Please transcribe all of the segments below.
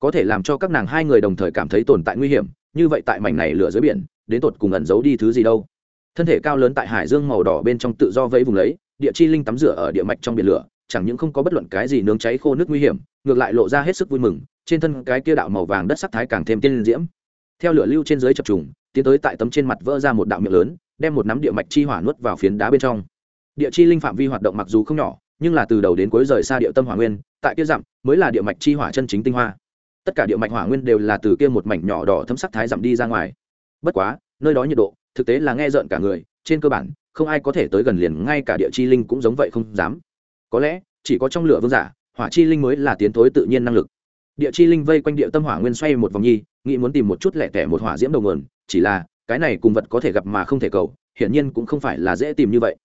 có thể làm cho các nàng hai người đồng thời cảm thấy tồn tại nguy hiểm, như vậy tại mảnh này lửa dưới biển, đến tột cùng ẩn giấu đi thứ gì đâu. Thân thể cao lớn tại hải dương màu đỏ bên trong tự do vẫy vùng lấy, địa chi linh tắm rửa ở địa mạch trong biển lửa, chẳng những không có bất luận cái gì nướng cháy khô nước nguy hiểm, ngược lại lộ ra hết sức vui mừng, trên thân cái kia đạo màu vàng đất sắc thái càng thêm tiên diễm. Theo lửa lưu trên dưới chập trùng, tiến tới tại tấm trên mặt vỡ ra một đạo miệng lớn, đem một nắm địa mạch chi hỏa nuốt vào phiến đá bên trong. Địa chi linh phạm vi hoạt động mặc dù không nhỏ, nhưng là từ đầu đến cuối rời xa địa tâm hỏa nguyên, tại kia dặm mới là địa mạch chi hỏa chân chính tinh hoa tất cả địa mạch hỏa nguyên đều là từ kia một mảnh nhỏ đỏ thấm sắc thái giảm đi ra ngoài. Bất quá, nơi đó nhiệt độ, thực tế là nghe rợn cả người, trên cơ bản, không ai có thể tới gần liền, ngay cả địa chi linh cũng giống vậy không dám. Có lẽ, chỉ có trong lửa vương giả, hỏa chi linh mới là tiến thối tự nhiên năng lực. Địa chi linh vây quanh địa tâm hỏa nguyên xoay một vòng nhi, nghĩ muốn tìm một chút lẻ tẻ một hỏa diễm đầu nguồn, chỉ là, cái này cùng vật có thể gặp mà không thể cầu, hiển nhiên cũng không phải là dễ tìm như vậy.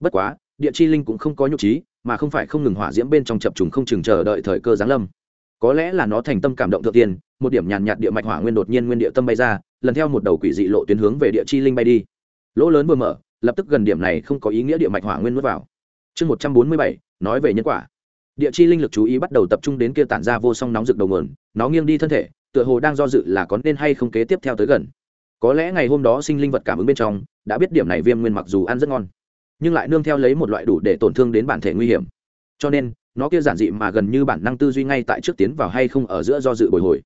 Bất quá, địa chi linh cũng không có nhục trí, mà không phải không ngừng hỏa diễm bên trong chập trùng không chừng chờ đợi thời cơ giáng lâm có lẽ là nó thành tâm cảm động thượng tiên, một điểm nhàn nhạt địa mạch hỏa nguyên đột nhiên nguyên địa tâm bay ra, lần theo một đầu quỷ dị lộ tuyến hướng về địa chi linh bay đi. Lỗ lớn vừa mở, lập tức gần điểm này không có ý nghĩa địa mạch hỏa nguyên nuốt vào. Chương một trăm bốn mươi bảy, nói về nhân quả. Địa chi linh lực chú ý bắt đầu tập trung đến kia tản ra vô song nóng rực đầu nguồn, nó nghiêng đi thân thể, tựa hồ đang do dự là có nên hay không kế tiếp theo tới gần. Có lẽ ngày hôm đó sinh linh vật cảm ứng bên trong, đã biết điểm này viêm nguyên mặc dù ăn rất ngon, nhưng lại nương theo lấy một loại đủ để tổn thương đến bản thể nguy hiểm. Cho nên nó kia giản dị mà gần như bản năng tư duy ngay tại trước tiến vào hay không ở giữa do dự bồi hồi.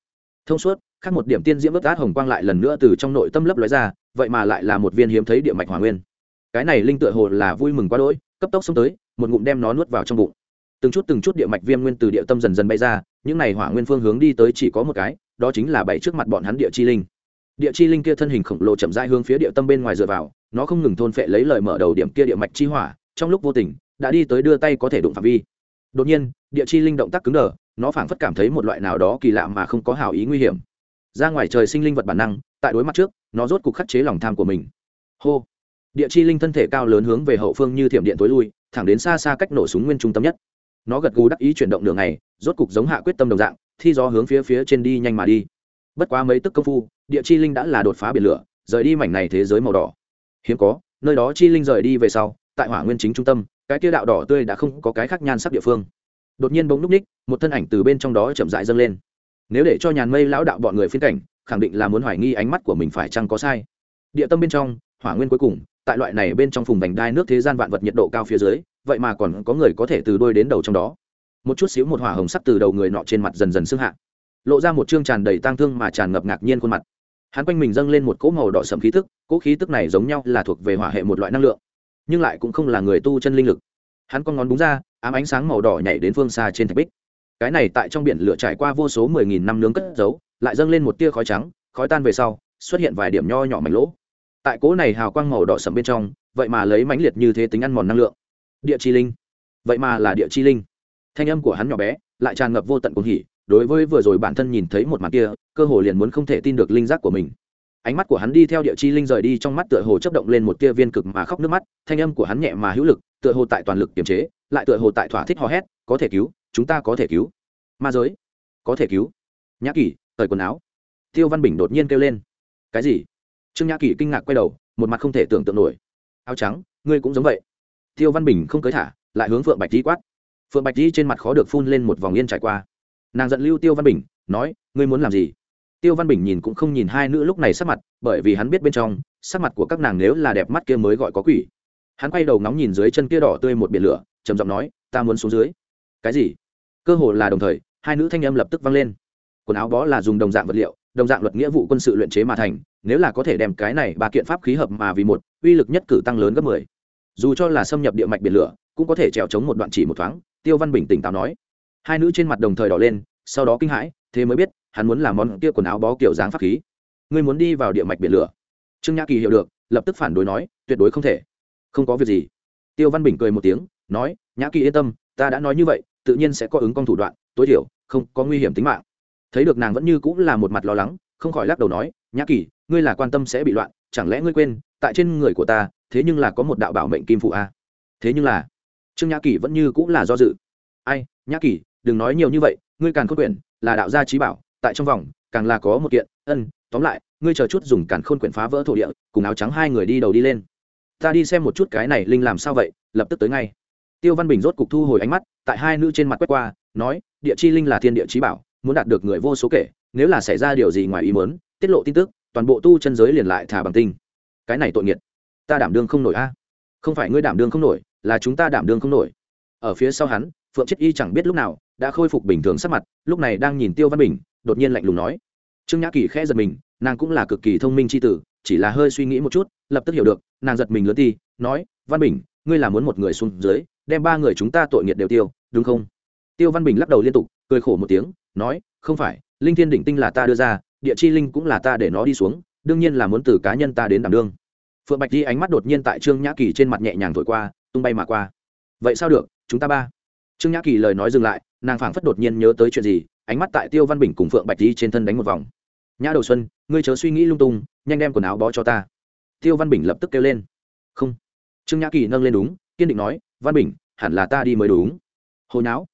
Thông suốt, khác một điểm tiên diễm bất át hồng quang lại lần nữa từ trong nội tâm lấp lóe ra, vậy mà lại là một viên hiếm thấy địa mạch hỏa nguyên. Cái này linh tựa hồ là vui mừng quá đỗi, cấp tốc xông tới, một ngụm đem nó nuốt vào trong bụng. Từng chút từng chút địa mạch viêm nguyên từ địa tâm dần dần bay ra, những này hỏa nguyên phương hướng đi tới chỉ có một cái, đó chính là bảy trước mặt bọn hắn địa chi linh. Địa chi linh kia thân hình khổng lồ chậm rãi hướng phía địa tâm bên ngoài dựa vào, nó không ngừng thôn phệ lấy lời mở đầu điểm kia địa mạch chi hỏa, trong lúc vô tình, đã đi tới đưa tay có thể đụng phạm vi đột nhiên, địa chi linh động tác cứng đờ, nó phảng phất cảm thấy một loại nào đó kỳ lạ mà không có hảo ý nguy hiểm. Ra ngoài trời sinh linh vật bản năng, tại đối mặt trước, nó rốt cục khắc chế lòng tham của mình. Hô! Địa chi linh thân thể cao lớn hướng về hậu phương như thiểm điện tối lui, thẳng đến xa xa cách nổ súng nguyên trung tâm nhất. Nó gật gù đắc ý chuyển động đường này rốt cục giống hạ quyết tâm đồng dạng, thi gió hướng phía phía trên đi nhanh mà đi. Bất quá mấy tức công phu, địa chi linh đã là đột phá biển lửa, rời đi mảnh này thế giới màu đỏ. Hiếm có, nơi đó chi linh rời đi về sau, tại hỏa nguyên chính trung tâm cái kia đạo đỏ tươi đã không có cái khác nhan sắc địa phương. Đột nhiên bỗng núp ních, một thân ảnh từ bên trong đó chậm dại dâng lên. Nếu để cho nhàn mây lão đạo bọn người phiên cảnh, khẳng định là muốn hoài nghi ánh mắt của mình phải chăng có sai. Địa tâm bên trong, hỏa nguyên cuối cùng, tại loại này bên trong phùng vành đai nước thế gian vạn vật nhiệt độ cao phía dưới, vậy mà còn có người có thể từ đôi đến đầu trong đó. Một chút xíu một hỏa hồng sắc từ đầu người nọ trên mặt dần dần xương hạ. Lộ ra một chương tràn đầy tang thương mà tràn ngập ngạc nhiên khuôn mặt. Hắn quanh mình dâng lên một cỗ màu đỏ sẫm khí tức, cỗ khí tức này giống nhau là thuộc về hỏa hệ một loại năng lượng nhưng lại cũng không là người tu chân linh lực. Hắn con ngón búng ra, ám ánh sáng màu đỏ nhảy đến phương xa trên thạch bích. Cái này tại trong biển lửa trải qua vô số mười nghìn năm nướng cất giấu, lại dâng lên một tia khói trắng, khói tan về sau, xuất hiện vài điểm nho nhỏ mảnh lỗ. Tại cỗ này hào quang màu đỏ sầm bên trong, vậy mà lấy mãnh liệt như thế tính ăn mòn năng lượng. Địa chi linh. Vậy mà là địa chi linh. Thanh âm của hắn nhỏ bé, lại tràn ngập vô tận cuồng hỉ, đối với vừa rồi bản thân nhìn thấy một màn kia, cơ hồ liền muốn không thể tin được linh giác của mình ánh mắt của hắn đi theo địa chi linh rời đi trong mắt tựa hồ chấp động lên một tia viên cực mà khóc nước mắt, thanh âm của hắn nhẹ mà hữu lực, tựa hồ tại toàn lực kiềm chế, lại tựa hồ tại thỏa thích hò hét, có thể cứu, chúng ta có thể cứu. Ma giới, có thể cứu. Nhã kỳ cởi quần áo. Tiêu văn bình đột nhiên kêu lên. Cái gì? Trương nhã kỳ kinh ngạc quay đầu, một mặt không thể tưởng tượng nổi. Áo trắng, ngươi cũng giống vậy. Tiêu văn bình không cưới thả, lại hướng phượng bạch di quát. Phượng bạch di trên mặt khó được phun lên một vòng yên trải qua. Nàng giận lưu tiêu văn bình, nói, ngươi muốn làm gì? Tiêu văn bình nhìn cũng không nhìn hai nữ lúc này sắc mặt, bởi vì hắn biết bên trong, sắc mặt của các nàng nếu là đẹp mắt kia mới gọi có quỷ. Hắn quay đầu ngóng nhìn dưới chân kia đỏ tươi một biển lửa, trầm giọng nói, ta muốn xuống dưới. Cái gì? Cơ hồ là đồng thời, hai nữ thanh âm lập tức vang lên. Quần áo bó là dùng đồng dạng vật liệu, đồng dạng luật nghĩa vụ quân sự luyện chế mà thành, nếu là có thể đem cái này ba kiện pháp khí hợp mà vì một, uy lực nhất cử tăng lớn gấp mười. Dù cho là xâm nhập địa mạch biển lửa, cũng có thể trèo chống một đoạn chỉ một thoáng, tiêu văn bình tỉnh táo nói. Hai nữ trên mặt đồng thời đỏ lên, sau đó kinh hãi thế mới biết, hắn muốn làm món kia quần áo bó kiểu dáng pháp khí. Ngươi muốn đi vào địa mạch biển lửa. Trương nhã kỳ hiểu được, lập tức phản đối nói, tuyệt đối không thể. Không có việc gì. Tiêu văn bình cười một tiếng, nói, nhã kỳ yên tâm, ta đã nói như vậy, tự nhiên sẽ có ứng con thủ đoạn, tối thiểu, không có nguy hiểm tính mạng. Thấy được nàng vẫn như cũng là một mặt lo lắng, không khỏi lắc đầu nói, nhã kỳ, ngươi là quan tâm sẽ bị loạn, chẳng lẽ ngươi quên, tại trên người của ta, thế nhưng là có một đạo bảo mệnh kim phụ a? Thế nhưng là, trương nhã kỳ vẫn như cũng là do dự. Ai, nhã kỳ, đừng nói nhiều như vậy ngươi càng khôn quyển là đạo gia trí bảo, tại trong vòng, càng là có một kiện, ân, tóm lại, ngươi chờ chút dùng càn khôn quyển phá vỡ thổ địa, cùng áo trắng hai người đi đầu đi lên. Ta đi xem một chút cái này linh làm sao vậy, lập tức tới ngay. Tiêu văn bình rốt cục thu hồi ánh mắt, tại hai nữ trên mặt quét qua, nói, địa chi linh là thiên địa trí bảo, muốn đạt được người vô số kể, nếu là xảy ra điều gì ngoài ý muốn, tiết lộ tin tức, toàn bộ tu chân giới liền lại thả bằng tinh. Cái này tội nghiệt. Ta đảm đương không nổi a. Không phải ngươi đảm đương không nổi, là chúng ta đảm đương không nổi. Ở phía sau hắn, phượng chết y chẳng biết lúc nào đã khôi phục bình thường sắc mặt, lúc này đang nhìn tiêu văn bình, đột nhiên lạnh lùng nói. Trương nhã kỳ khẽ giật mình, nàng cũng là cực kỳ thông minh c h i tử, chỉ là hơi suy nghĩ một chút, lập tức hiểu được, nàng giật mình lớn ti, nói, văn bình, ngươi là muốn một người xuống dưới, đem ba người chúng ta tội nghiệt đều tiêu, đúng không? Tiêu văn bình lắc đầu liên tục, cười khổ một tiếng, nói, không phải, linh thiên đỉnh tinh là ta đưa ra, địa chi linh cũng là ta để nó đi xuống, đương nhiên là muốn từ cá nhân ta đến đảm đương. Phượng bạch di ánh mắt đột nhiên tại trương nhã kỳ trên mặt nhẹ nhàng thổi qua, tung bay mà qua. Vậy sao được, chúng ta ba? Trương nhã kỳ lời nói dừng lại, nàng phảng phất đột nhiên nhớ tới chuyện gì, ánh mắt tại tiêu văn bình cùng phượng bạch đi trên thân đánh một vòng. Nhã đầu xuân, ngươi chớ suy nghĩ lung tung, nhanh đem quần áo bó cho ta. Tiêu văn bình lập tức kêu lên. Không. Trương nhã kỳ nâng lên đúng, kiên định nói, văn bình, hẳn là ta đi mới đúng. Hồi não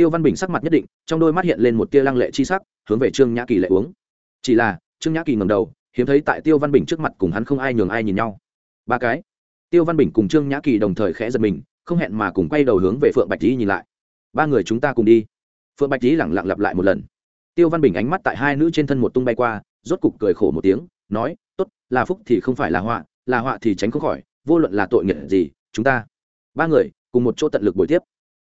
tiêu văn bình sắc mặt nhất định, trong đôi mắt hiện lên một tia lăng lệ chi sắc, hướng về trương nhã kỳ lệ uống. Chỉ là, trương nhã kỳ ngầm đầu, hiếm thấy tại tiêu văn bình trước mặt cùng hắn không ai nhường ai nhìn nhau. Ba cái. Tiêu văn bình cùng trương nhã kỳ đồng thời khẽ giật mình không hẹn mà cùng quay đầu hướng về phượng bạch lý nhìn lại. Ba người chúng ta cùng đi. Phượng bạch lý lẳng lặng lặp lại một lần. Tiêu văn bình ánh mắt tại hai nữ trên thân một tung bay qua, rốt cục cười khổ một tiếng, nói, tốt, là phúc thì không phải là họa là họa thì tránh không khỏi, vô luận là tội nghiệp gì, chúng ta. Ba người, cùng một chỗ tận lực buổi tiếp.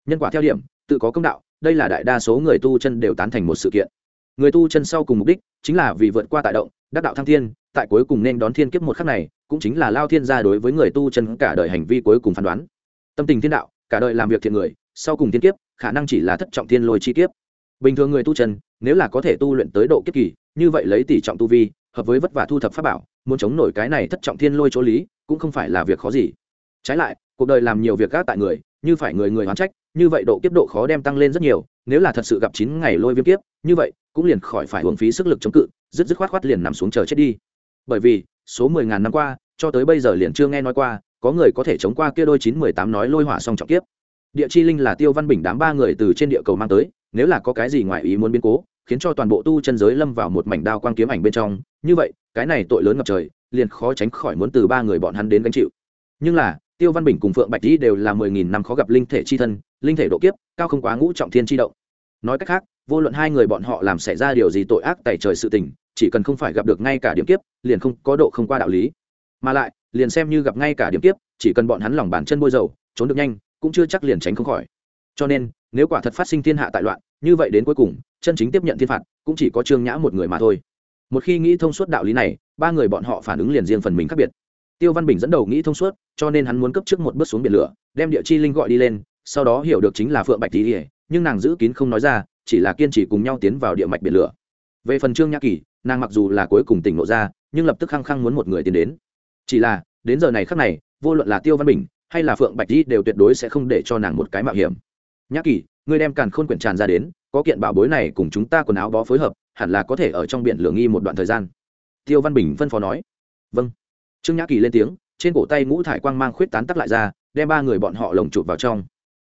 Nhân quả theo điểm, tự có công đạo, đây là đại đa số người tu chân đều tán thành một sự kiện. Người tu chân sau cùng mục đích chính là vì vượt qua tại động, đắc đạo thăng thiên, tại cuối cùng nên đón thiên kiếp một khắc này, cũng chính là lao thiên gia đối với người tu chân cả đời hành vi cuối cùng phán đoán tâm tình thiên đạo, cả đời làm việc thiện người, sau cùng thiên kiếp, khả năng chỉ là thất trọng thiên lôi chi kiếp. Bình thường người tu chân, nếu là có thể tu luyện tới độ kiếp kỳ, như vậy lấy tỷ trọng tu vi, hợp với vất vả thu thập pháp bảo, muốn chống nổi cái này thất trọng thiên lôi chỗ lý, cũng không phải là việc khó gì. Trái lại, cuộc đời làm nhiều việc gác tại người, như phải người người hoán trách, như vậy độ kiếp độ khó đem tăng lên rất nhiều, nếu là thật sự gặp chín ngày lôi viêm kiếp, như vậy cũng liền khỏi phải hưởng phí sức lực chống cự, dứt dứt khoát khoát liền nằm xuống chờ chết đi. Bởi vì, số mười ngàn năm qua, cho tới bây giờ liền chưa nghe nói qua có người có thể chống qua kia đôi chín mười tám nói lôi hỏa song trọng kiếp. Địa chi linh là tiêu văn bình đám ba người từ trên địa cầu mang tới, nếu là có cái gì ngoài ý muốn biến cố, khiến cho toàn bộ tu chân giới lâm vào một mảnh đao quang kiếm ảnh bên trong, như vậy, cái này tội lớn ngập trời, liền khó tránh khỏi muốn từ ba người bọn hắn đến gánh chịu. Nhưng là, tiêu văn bình cùng phượng bạch di đều là mười nghìn năm khó gặp linh thể chi thân, linh thể độ kiếp, cao không quá ngũ trọng thiên chi động. Nói cách khác, vô luận hai người bọn họ làm xảy ra điều gì tội ác tại trời sự tình, chỉ cần không phải gặp được ngay cả điểm kiếp, liền không có độ không qua đạo lý. Mà lại liền xem như gặp ngay cả điểm tiếp, chỉ cần bọn hắn lòng bàn chân bôi dầu trốn được nhanh cũng chưa chắc liền tránh không khỏi. Cho nên nếu quả thật phát sinh thiên hạ tại loạn như vậy đến cuối cùng chân chính tiếp nhận thiên phạt cũng chỉ có trương nhã một người mà thôi. Một khi nghĩ thông suốt đạo lý này ba người bọn họ phản ứng liền riêng phần mình khác biệt. Tiêu văn bình dẫn đầu nghĩ thông suốt cho nên hắn muốn cấp trước một bước xuống biển lửa đem địa chi linh gọi đi lên sau đó hiểu được chính là phượng bạch tỉ ỉa nhưng nàng giữ kín không nói ra chỉ là kiên trì cùng nhau tiến vào địa mạch biển lửa. Về phần trương nhã kỳ nàng mặc dù là cuối cùng tỉnh lộ ra nhưng lập tức khăng khăng muốn một người tiến đến chỉ là, đến giờ này khắc này, vô luận là tiêu văn bình hay là phượng bạch di đều tuyệt đối sẽ không để cho nàng một cái mạo hiểm. Nhã kỳ, ngươi đem càn khôn quyển tràn ra đến, có kiện bảo bối này cùng chúng ta quần áo bó phối hợp, hẳn là có thể ở trong biển lửa nghi một đoạn thời gian. Tiêu văn bình phân phó nói. Vâng. Trương nhã kỳ lên tiếng, trên cổ tay ngũ thải quang mang khuyết tán tắc lại ra, đem ba người bọn họ lồng chụp vào trong.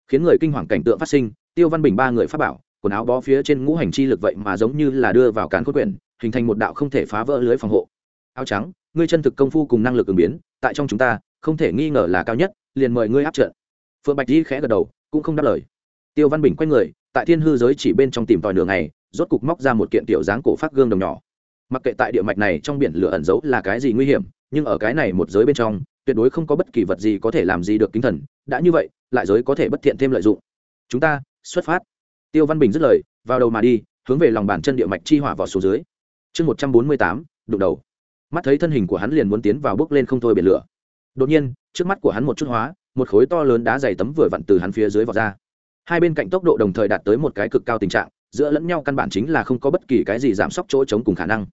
Khiến người kinh hoàng cảnh tượng phát sinh, tiêu văn bình ba người phát bảo, quần áo bó phía trên ngũ hành chi lực vậy mà giống như là đưa vào càn khôn quyển, hình thành một đạo không thể phá vỡ lưới phòng hộ. Áo trắng ngươi chân thực công phu cùng năng lực ứng biến, tại trong chúng ta, không thể nghi ngờ là cao nhất, liền mời ngươi áp trận. Phượng bạch di khẽ gật đầu, cũng không đáp lời. Tiêu văn bình quay người, tại thiên hư giới chỉ bên trong tìm tòi nửa ngày, rốt cục móc ra một kiện tiểu dáng cổ phát gương đồng nhỏ. Mặc kệ tại địa mạch này trong biển lửa ẩn giấu là cái gì nguy hiểm, nhưng ở cái này một giới bên trong, tuyệt đối không có bất kỳ vật gì có thể làm gì được kính thần, đã như vậy, lại giới có thể bất thiện thêm lợi dụng. Chúng ta, xuất phát. Tiêu văn bình dứt lời, vào đầu mà đi, hướng về lòng bàn chân địa mạch chi hỏa vào số dưới. Chương một trăm bốn mươi tám, đụng đầu mắt thấy thân hình của hắn liền muốn tiến vào bước lên không thôi biển lửa. Đột nhiên, trước mắt của hắn một chút hóa, một khối to lớn đá dày tấm vừa vặn từ hắn phía dưới vọt ra. Hai bên cạnh tốc độ đồng thời đạt tới một cái cực cao tình trạng, giữa lẫn nhau căn bản chính là không có bất kỳ cái gì giảm sốc chỗ chống cùng khả năng.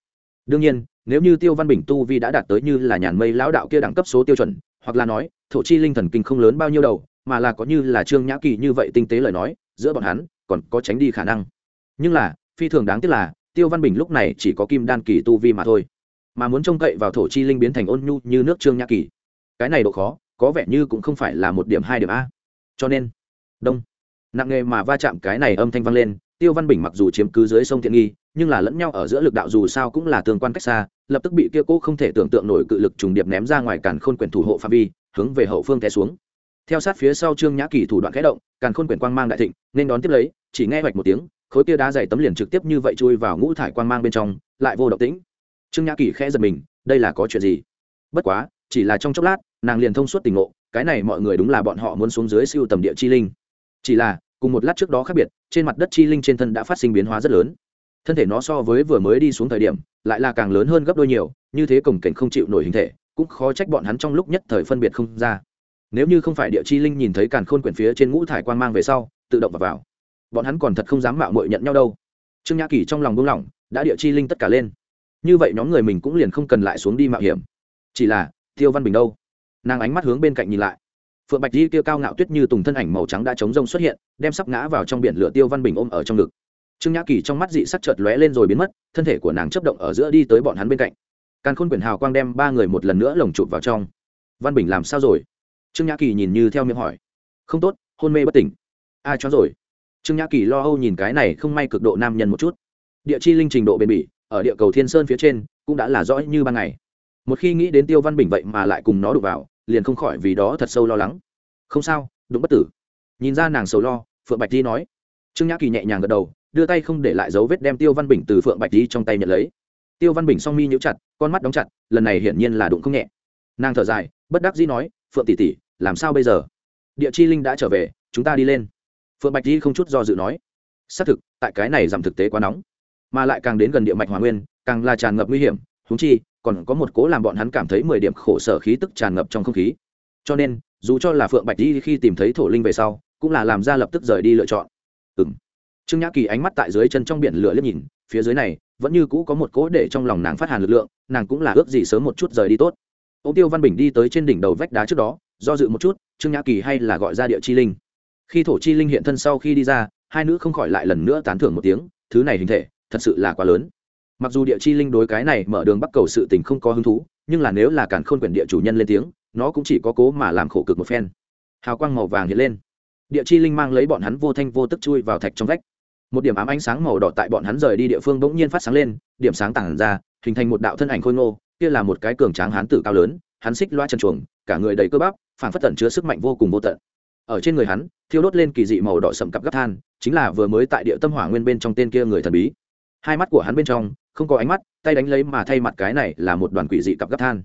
Đương nhiên, nếu như tiêu văn bình tu vi đã đạt tới như là nhàn mây lão đạo kia đẳng cấp số tiêu chuẩn, hoặc là nói, thổ chi linh thần kinh không lớn bao nhiêu đầu, mà là có như là trương nhã kỳ như vậy tinh tế lời nói, giữa bọn hắn còn có tránh đi khả năng. Nhưng là, phi thường đáng tiếc là, tiêu văn bình lúc này chỉ có kim đan kỳ tu vi mà thôi mà muốn trông cậy vào thổ chi linh biến thành ôn nhu như nước trương nhã kỳ. Cái này độ khó, có vẻ như cũng không phải là một điểm hai điểm a. Cho nên, đông. Nặng nghề mà va chạm cái này âm thanh vang lên, tiêu văn bình mặc dù chiếm cứ dưới sông thiện nghi, nhưng là lẫn nhau ở giữa lực đạo dù sao cũng là tương quan cách xa, lập tức bị kia cố không thể tưởng tượng nổi cự lực trùng điệp ném ra ngoài càn khôn quyển thủ hộ phạm vi, hướng về hậu phương té xuống. Theo sát phía sau trương nhã kỳ thủ đoạn khẽ động, càn khôn quyển quang mang đại thịnh, nên đón tiếp lấy, chỉ nghe hoạch một tiếng, khối kia đá dày tấm liền trực tiếp như vậy chui vào ngũ thải quang mang bên trong, lại vô động tĩnh trương nhã kỳ khẽ giật mình đây là có chuyện gì? Bất quá chỉ là trong chốc lát nàng liền thông suốt tình ngộ cái này mọi người đúng là bọn họ muốn xuống dưới siêu tầm địa chi linh. Chỉ là cùng một lát trước đó khác biệt trên mặt đất chi linh trên thân đã phát sinh biến hóa rất lớn. Thân thể nó so với vừa mới đi xuống thời điểm lại là càng lớn hơn gấp đôi nhiều như thế cổng cảnh không chịu nổi hình thể cũng khó trách bọn hắn trong lúc nhất thời phân biệt không ra. Nếu như không phải địa chi linh nhìn thấy càn khôn quyển phía trên ngũ thải quan mang về sau tự động vào, vào. Bọn hắn còn thật không dám mạo mội nhận nhau đâu. Trương nhã kỳ trong lòng buông lỏng đã địa chi linh tất cả lên như vậy nhóm người mình cũng liền không cần lại xuống đi mạo hiểm. Chỉ là, tiêu văn bình đâu? Nàng ánh mắt hướng bên cạnh nhìn lại. Phượng bạch di Tiêu cao ngạo tuyết như tùng thân ảnh màu trắng đã chống rông xuất hiện, đem sắp ngã vào trong biển lửa tiêu văn bình ôm ở trong ngực. Trương nhã kỳ trong mắt dị sắc chợt lóe lên rồi biến mất, thân thể của nàng chấp động ở giữa đi tới bọn hắn bên cạnh. Càn khôn quyển hào quang đem ba người một lần nữa lồng chụp vào trong. Văn bình làm sao rồi? Trương nhã kỳ nhìn như theo miệng hỏi. Không tốt, hôn mê bất tỉnh. À, Ai cho rồi. Trương nhã kỳ lo âu nhìn cái này không may cực độ nam nhân một chút. Địa chi linh trình độ bền bỉ ở địa cầu thiên sơn phía trên, cũng đã là rõ như ban ngày. Một khi nghĩ đến tiêu văn bình vậy mà lại cùng nó đụng vào, liền không khỏi vì đó thật sâu lo lắng. Không sao đúng bất tử. Nhìn ra nàng sầu lo, phượng bạch di nói. Trương nhã kỳ nhẹ nhàng gật đầu, đưa tay không để lại dấu vết đem tiêu văn bình từ phượng bạch di trong tay nhận lấy. Tiêu văn bình song mi nhíu chặt, con mắt đóng chặt, lần này hiển nhiên là đụng không nhẹ. Nàng thở dài, bất đắc dĩ nói, phượng tỷ tỷ, làm sao bây giờ? Địa chi linh đã trở về, chúng ta đi lên. Phượng bạch di không chút do dự nói. Xác thực, tại cái này giảm thực tế quá nóng mà lại càng đến gần địa mạch hòa nguyên, càng là tràn ngập nguy hiểm húng chi, còn có một cố làm bọn hắn cảm thấy mười điểm khổ sở khí tức tràn ngập trong không khí. Cho nên, dù cho là phượng bạch đi khi tìm thấy thổ linh về sau, cũng là làm ra lập tức rời đi lựa chọn. Ừ m trương nhã kỳ ánh mắt tại dưới chân trong biển lửa liếc nhìn, phía dưới này, vẫn như cũ có một cố để trong lòng nàng phát hàn lực lượng, nàng cũng là ước gì sớm một chút rời đi tốt. Ô tiêu văn bình đi tới trên đỉnh đầu vách đá trước đó, do dự một chút, trương nhã kỳ hay là gọi ra địa chi linh. Khi thổ chi linh hiện thân sau khi đi ra, hai nữ không khỏi lại lần nữa tán thưởng một tiếng, thứ này hình thể thật sự là quá lớn. Mặc dù địa chi linh đối cái này mở đường bắc cầu sự tình không có hứng thú, nhưng là nếu là cản khôn quyển địa chủ nhân lên tiếng, nó cũng chỉ có cố mà làm khổ cực một phen. Hào quang màu vàng hiện lên. Địa chi linh mang lấy bọn hắn vô thanh vô tức chui vào thạch trong vách. Một điểm ám ánh sáng màu đỏ tại bọn hắn rời đi địa phương bỗng nhiên phát sáng lên, điểm sáng tản ra, hình thành một đạo thân ảnh khôi ngô, kia là một cái cường tráng hán tử cao lớn, hắn xích loa chân chuồng, cả người đầy cơ bắp phản phất tận chứa sức mạnh vô cùng vô tận. Ở trên người hắn, thiêu đốt lên kỳ dị màu đỏ sậm cặp gấp than, chính là vừa mới tại địa tâm hỏa nguyên bên trong tên kia người thần bí hai mắt của hắn bên trong, không có ánh mắt, tay đánh lấy mà thay mặt cái này là một đoàn quỷ dị cặp gấp than.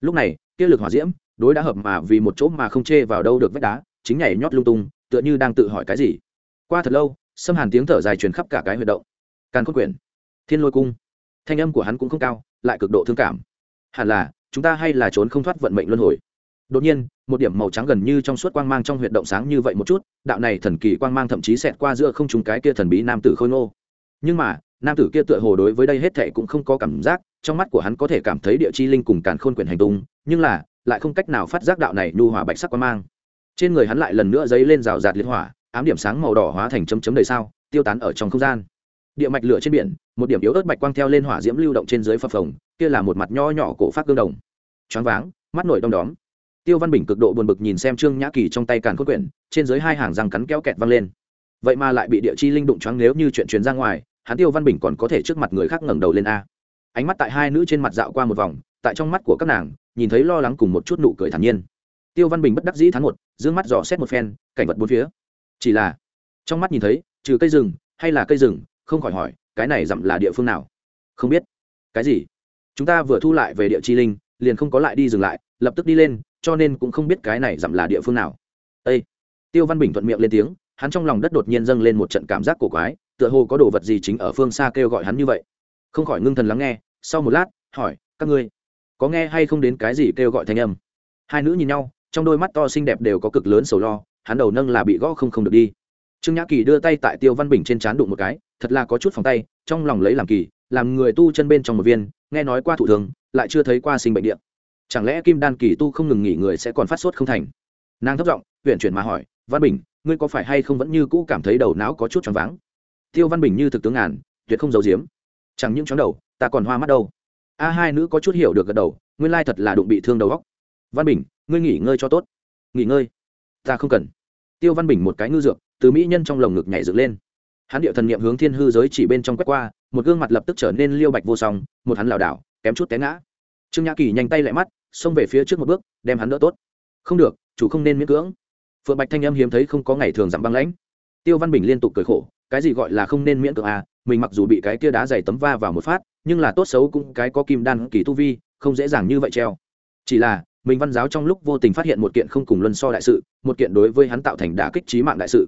Lúc này, kia lực hỏa diễm, đối đã hợp mà vì một chỗ mà không chê vào đâu được vách đá, chính nhảy nhót lung tung, tựa như đang tự hỏi cái gì. Qua thật lâu xâm hàn tiếng thở dài truyền khắp cả cái huyệt động. Càn cốt quyển, thiên lôi cung. Thanh âm của hắn cũng không cao, lại cực độ thương cảm. Hẳn là, chúng ta hay là trốn không thoát vận mệnh luân hồi. Đột nhiên, một điểm màu trắng gần như trong suốt quang mang trong huyệt động sáng như vậy một chút, đạo này thần kỳ quang mang thậm chí xẹt qua giữa không chúng cái kia thần bí nam tử khôi ngô. Nhưng mà nam tử kia tựa hồ đối với đây hết thệ cũng không có cảm giác, trong mắt của hắn có thể cảm thấy địa chi linh cùng càn khôn quyển hành tung, nhưng là, lại không cách nào phát giác đạo này nhu hòa bạch sắc quang mang. Trên người hắn lại lần nữa dấy lên rào rạt liên hỏa, ám điểm sáng màu đỏ hóa thành chấm chấm đầy sao, tiêu tán ở trong không gian. Địa mạch lửa trên biển, một điểm yếu ớt bạch quang theo lên hỏa diễm lưu động trên dưới phập phồng, kia là một mặt nho nhỏ cổ phát gương đồng. Choáng váng, mắt nổi đom đóm. Tiêu văn bình cực độ buồn bực nhìn xem trương nhã kỳ trong tay càn khôn quyển trên dưới hai hàng răng cắn kéo kẹt văng lên. Vậy mà lại bị địa chi linh đụng choáng nếu như chuyện truyền ra ngoài hắn tiêu văn bình còn có thể trước mặt người khác ngẩng đầu lên a. Ánh mắt tại hai nữ trên mặt dạo qua một vòng, tại trong mắt của các nàng, nhìn thấy lo lắng cùng một chút nụ cười thản nhiên. Tiêu văn bình bất đắc dĩ tháng một d ư ơ n g mắt dò xét một phen, cảnh vật bốn phía. Chỉ là, trong mắt nhìn thấy, trừ cây rừng, hay là cây rừng, không khỏi hỏi, cái này dặm là địa phương nào? Không biết. Cái gì? Chúng ta vừa thu lại về địa chi linh, liền không có lại đi dừng lại, lập tức đi lên, cho nên cũng không biết cái này dặm là địa phương nào. Â tiêu văn bình thuận miệng lên tiếng, hắn trong lòng đất đột nhiên dâng lên một trận cảm giác cổ quái tựa hồ có đồ vật gì chính ở phương xa kêu gọi hắn như vậy. Không khỏi ngưng thần lắng nghe, sau một lát, hỏi, các ngươi có nghe hay không đến cái gì kêu gọi thanh âm? Hai nữ nhìn nhau, trong đôi mắt to xinh đẹp đều có cực lớn sầu lo, hắn đầu nâng là bị gõ không không được đi. Trương nhã kỳ đưa tay tại tiêu văn bình trên trán đụng một cái, thật là có chút phòng tay, trong lòng lấy làm kỳ, làm người tu chân bên trong một viên, nghe nói qua thủ thường, lại chưa thấy qua sinh bệnh điện chẳng lẽ kim đan kỳ tu không ngừng nghỉ người sẽ còn phát sốt không thành? Nàng thất giọng huyện chuyển mà hỏi, văn bình, ngươi có phải hay không vẫn như cũ cảm thấy đầu não có chút choáng váng? Tiêu văn bình như thực tướng ngàn, tuyệt không giấu giếm. Chẳng những chóng đầu, ta còn hoa mắt đâu. A hai nữ có chút hiểu được gật đầu, nguyên lai thật là đụng bị thương đầu góc văn bình, ngươi nghỉ ngơi cho tốt. Nghỉ ngơi? Ta không cần. Tiêu văn bình một cái ngư dược, từ mỹ nhân trong lồng ngực nhảy dựng lên. Hắn điệu thần niệm hướng thiên hư giới chỉ bên trong quét qua, một gương mặt lập tức trở nên liêu bạch vô song, một hắn lảo đảo, kém chút té ngã. Trương nhã kỳ nhanh tay lại mắt, xông về phía trước một bước, đem hắn đỡ tốt. Không được, chủ không nên miễn cưỡng. Phượng bạch thanh âm hiếm thấy không có ngày thường giảm băng lãnh. Tiêu văn bình liên tục cười khổ cái gì gọi là không nên miễn cưỡng à mình mặc dù bị cái kia đá dày tấm va vào một phát, nhưng là tốt xấu cũng cái có kim đan kỳ tu vi, không dễ dàng như vậy treo. Chỉ là, mình văn giáo trong lúc vô tình phát hiện một kiện không cùng luân so đại sự, một kiện đối với hắn tạo thành đả kích trí mạng đại sự.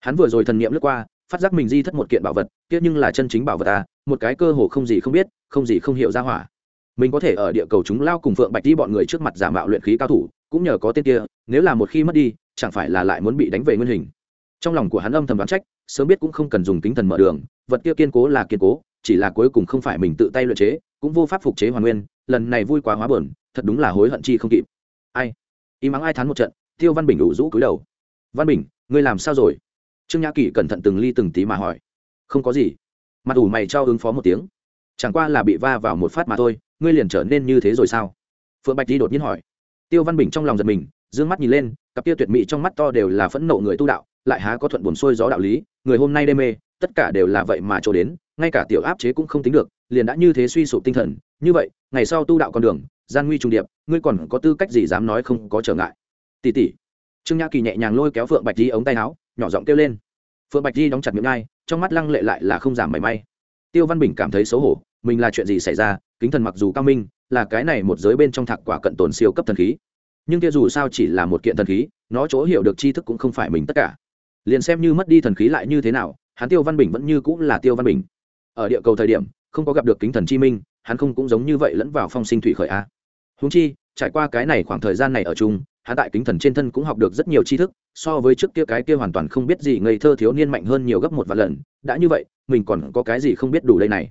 Hắn vừa rồi thần niệm lướt qua, phát giác mình di thất một kiện bảo vật, kia nhưng là chân chính bảo vật à một cái cơ hồ không gì không biết, không gì không hiểu ra hỏa. Mình có thể ở địa cầu chúng lao cùng phượng bạch đi bọn người trước mặt giả mạo luyện khí cao thủ, cũng nhờ có tên kia, nếu là một khi mất đi, chẳng phải là lại muốn bị đánh về nguyên hình. Trong lòng của hắn âm thầm đoán trách sớm biết cũng không cần dùng kính thần mở đường, vật kia kiên cố là kiên cố, chỉ là cuối cùng không phải mình tự tay luyện chế, cũng vô pháp phục chế hoàn nguyên, lần này vui quá hóa bờn thật đúng là hối hận chi không kịp. Ai? Y mắng ai thán một trận, tiêu văn bình đủ rũ cúi đầu. Văn bình, ngươi làm sao rồi? Trương nhã kỳ cẩn thận từng ly từng tí mà hỏi. Không có gì. Mặt ủ mày cho ứng phó một tiếng. Chẳng qua là bị va vào một phát mà thôi, ngươi liền trở nên như thế rồi sao? Phượng bạch di đột nhiên hỏi. Tiêu văn bình trong lòng giật mình d ư ơ n g mắt nhìn lên, cặp tiêu tuyệt mỹ trong mắt to đều là phẫn nộ người tu đạo lại há có thuận buồn xuôi gió đạo lý, người hôm nay đê mê, tất cả đều là vậy mà chỗ đến, ngay cả tiểu áp chế cũng không tính được, liền đã như thế suy sụp tinh thần. Như vậy, ngày sau tu đạo con đường, gian nguy trung điệp, ngươi còn có tư cách gì dám nói không có trở ngại? Tỷ tỷ. Trương nhã kỳ nhẹ nhàng lôi kéo phượng bạch di ống tay áo, nhỏ giọng kêu lên. Phượng bạch di đóng chặt miệng ngay trong mắt lăng lệ lại là không giảm mảy may. Tiêu văn bình cảm thấy xấu hổ, mình là chuyện gì xảy ra, kính thần mặc dù cao minh, là cái này một giới bên trong thạc quả cận tồn siêu cấp thần khí. Nhưng kia dù sao chỉ là một kiện thần khí, nó chỗ hiểu được tri thức cũng không phải mình tất cả liền xem như mất đi thần khí lại như thế nào, hắn tiêu văn bình vẫn như cũng là tiêu văn bình. Ở địa cầu thời điểm, không có gặp được kính thần chi minh, hắn không cũng giống như vậy lẫn vào phong sinh thủy khởi a. Húng chi, trải qua cái này khoảng thời gian này ở chung, hắn tại kính thần trên thân cũng học được rất nhiều tri thức, so với trước kia cái kia hoàn toàn không biết gì ngây thơ thiếu niên mạnh hơn nhiều gấp một vài lần, đã như vậy, mình còn có cái gì không biết đủ đây này.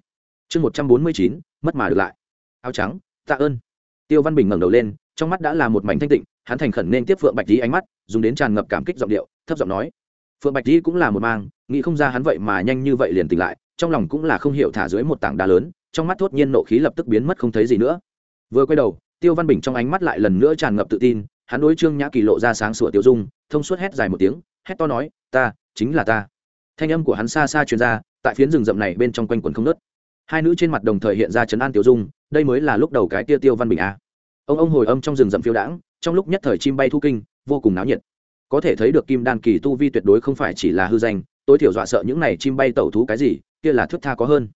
Chương một trăm bốn mươi chín, mất mà được lại. Áo trắng, tạ ơn. Tiêu văn bình ngẩng đầu lên, trong mắt đã là một mảnh thanh tịnh, hắn thành khẩn nên tiếp phượng bạch lý ánh mắt, dùng đến tràn ngập cảm kích giọng điệu, thấp giọng nói phượng bạch di cũng là một mang, nghĩ không ra hắn vậy mà nhanh như vậy liền tỉnh lại, trong lòng cũng là không hiểu thả dưới một tảng đá lớn, trong mắt thốt nhiên nộ khí lập tức biến mất không thấy gì nữa. Vừa quay đầu, tiêu văn bình trong ánh mắt lại lần nữa tràn ngập tự tin, hắn đối trương nhã kỳ lộ ra sáng sủa tiêu dung, thông suốt hét dài một tiếng, hét to nói, ta, chính là ta. Thanh âm của hắn xa xa truyền ra, tại phiến rừng rậm này bên trong quanh quần không nớt hai nữ trên mặt đồng thời hiện ra chấn an tiêu dung, đây mới là lúc đầu cái tia tiêu văn bình a ông ông hồi âm trong rừng rậm phiêu đãng, trong lúc nhất thời chim bay thu kinh, vô cùng náo nhiệt có thể thấy được kim đan kỳ tu vi tuyệt đối không phải chỉ là hư danh, tối thiểu dọa sợ những này chim bay tẩu thú cái gì, kia là thước tha có hơn.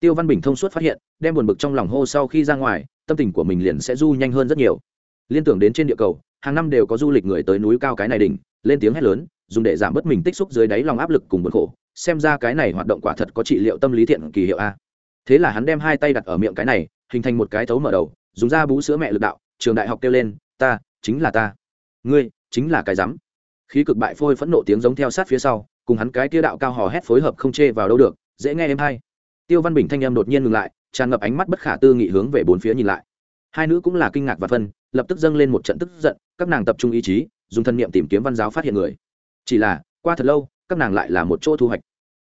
Tiêu văn bình thông suốt phát hiện, đem buồn bực trong lòng hô sau khi ra ngoài, tâm tình của mình liền sẽ du nhanh hơn rất nhiều. Liên tưởng đến trên địa cầu, hàng năm đều có du lịch người tới núi cao cái này đỉnh, lên tiếng hét lớn, dùng để giảm bớt mình tích xúc dưới đáy lòng áp lực cùng buồn khổ, xem ra cái này hoạt động quả thật có trị liệu tâm lý thiện kỳ hiệu a. Thế là hắn đem hai tay đặt ở miệng cái này, hình thành một cái thấu mở đầu, dùng da bú sữa mẹ lực đạo, trường đại học kêu lên, ta, chính là ta. Ngươi, chính là cái rắm khí cực bại phôi phẫn nộ tiếng giống theo sát phía sau, cùng hắn cái tia đạo cao hò hét phối hợp không chê vào đâu được, dễ nghe em hay. Tiêu văn bình thanh em đột nhiên ngừng lại, tràn ngập ánh mắt bất khả tư nghị hướng về bốn phía nhìn lại. Hai nữ cũng là kinh ngạc và phân, lập tức dâng lên một trận tức giận, các nàng tập trung ý chí, dùng thân nhiệm tìm kiếm văn giáo phát hiện người. Chỉ là, qua thật lâu, các nàng lại là một chỗ thu hoạch.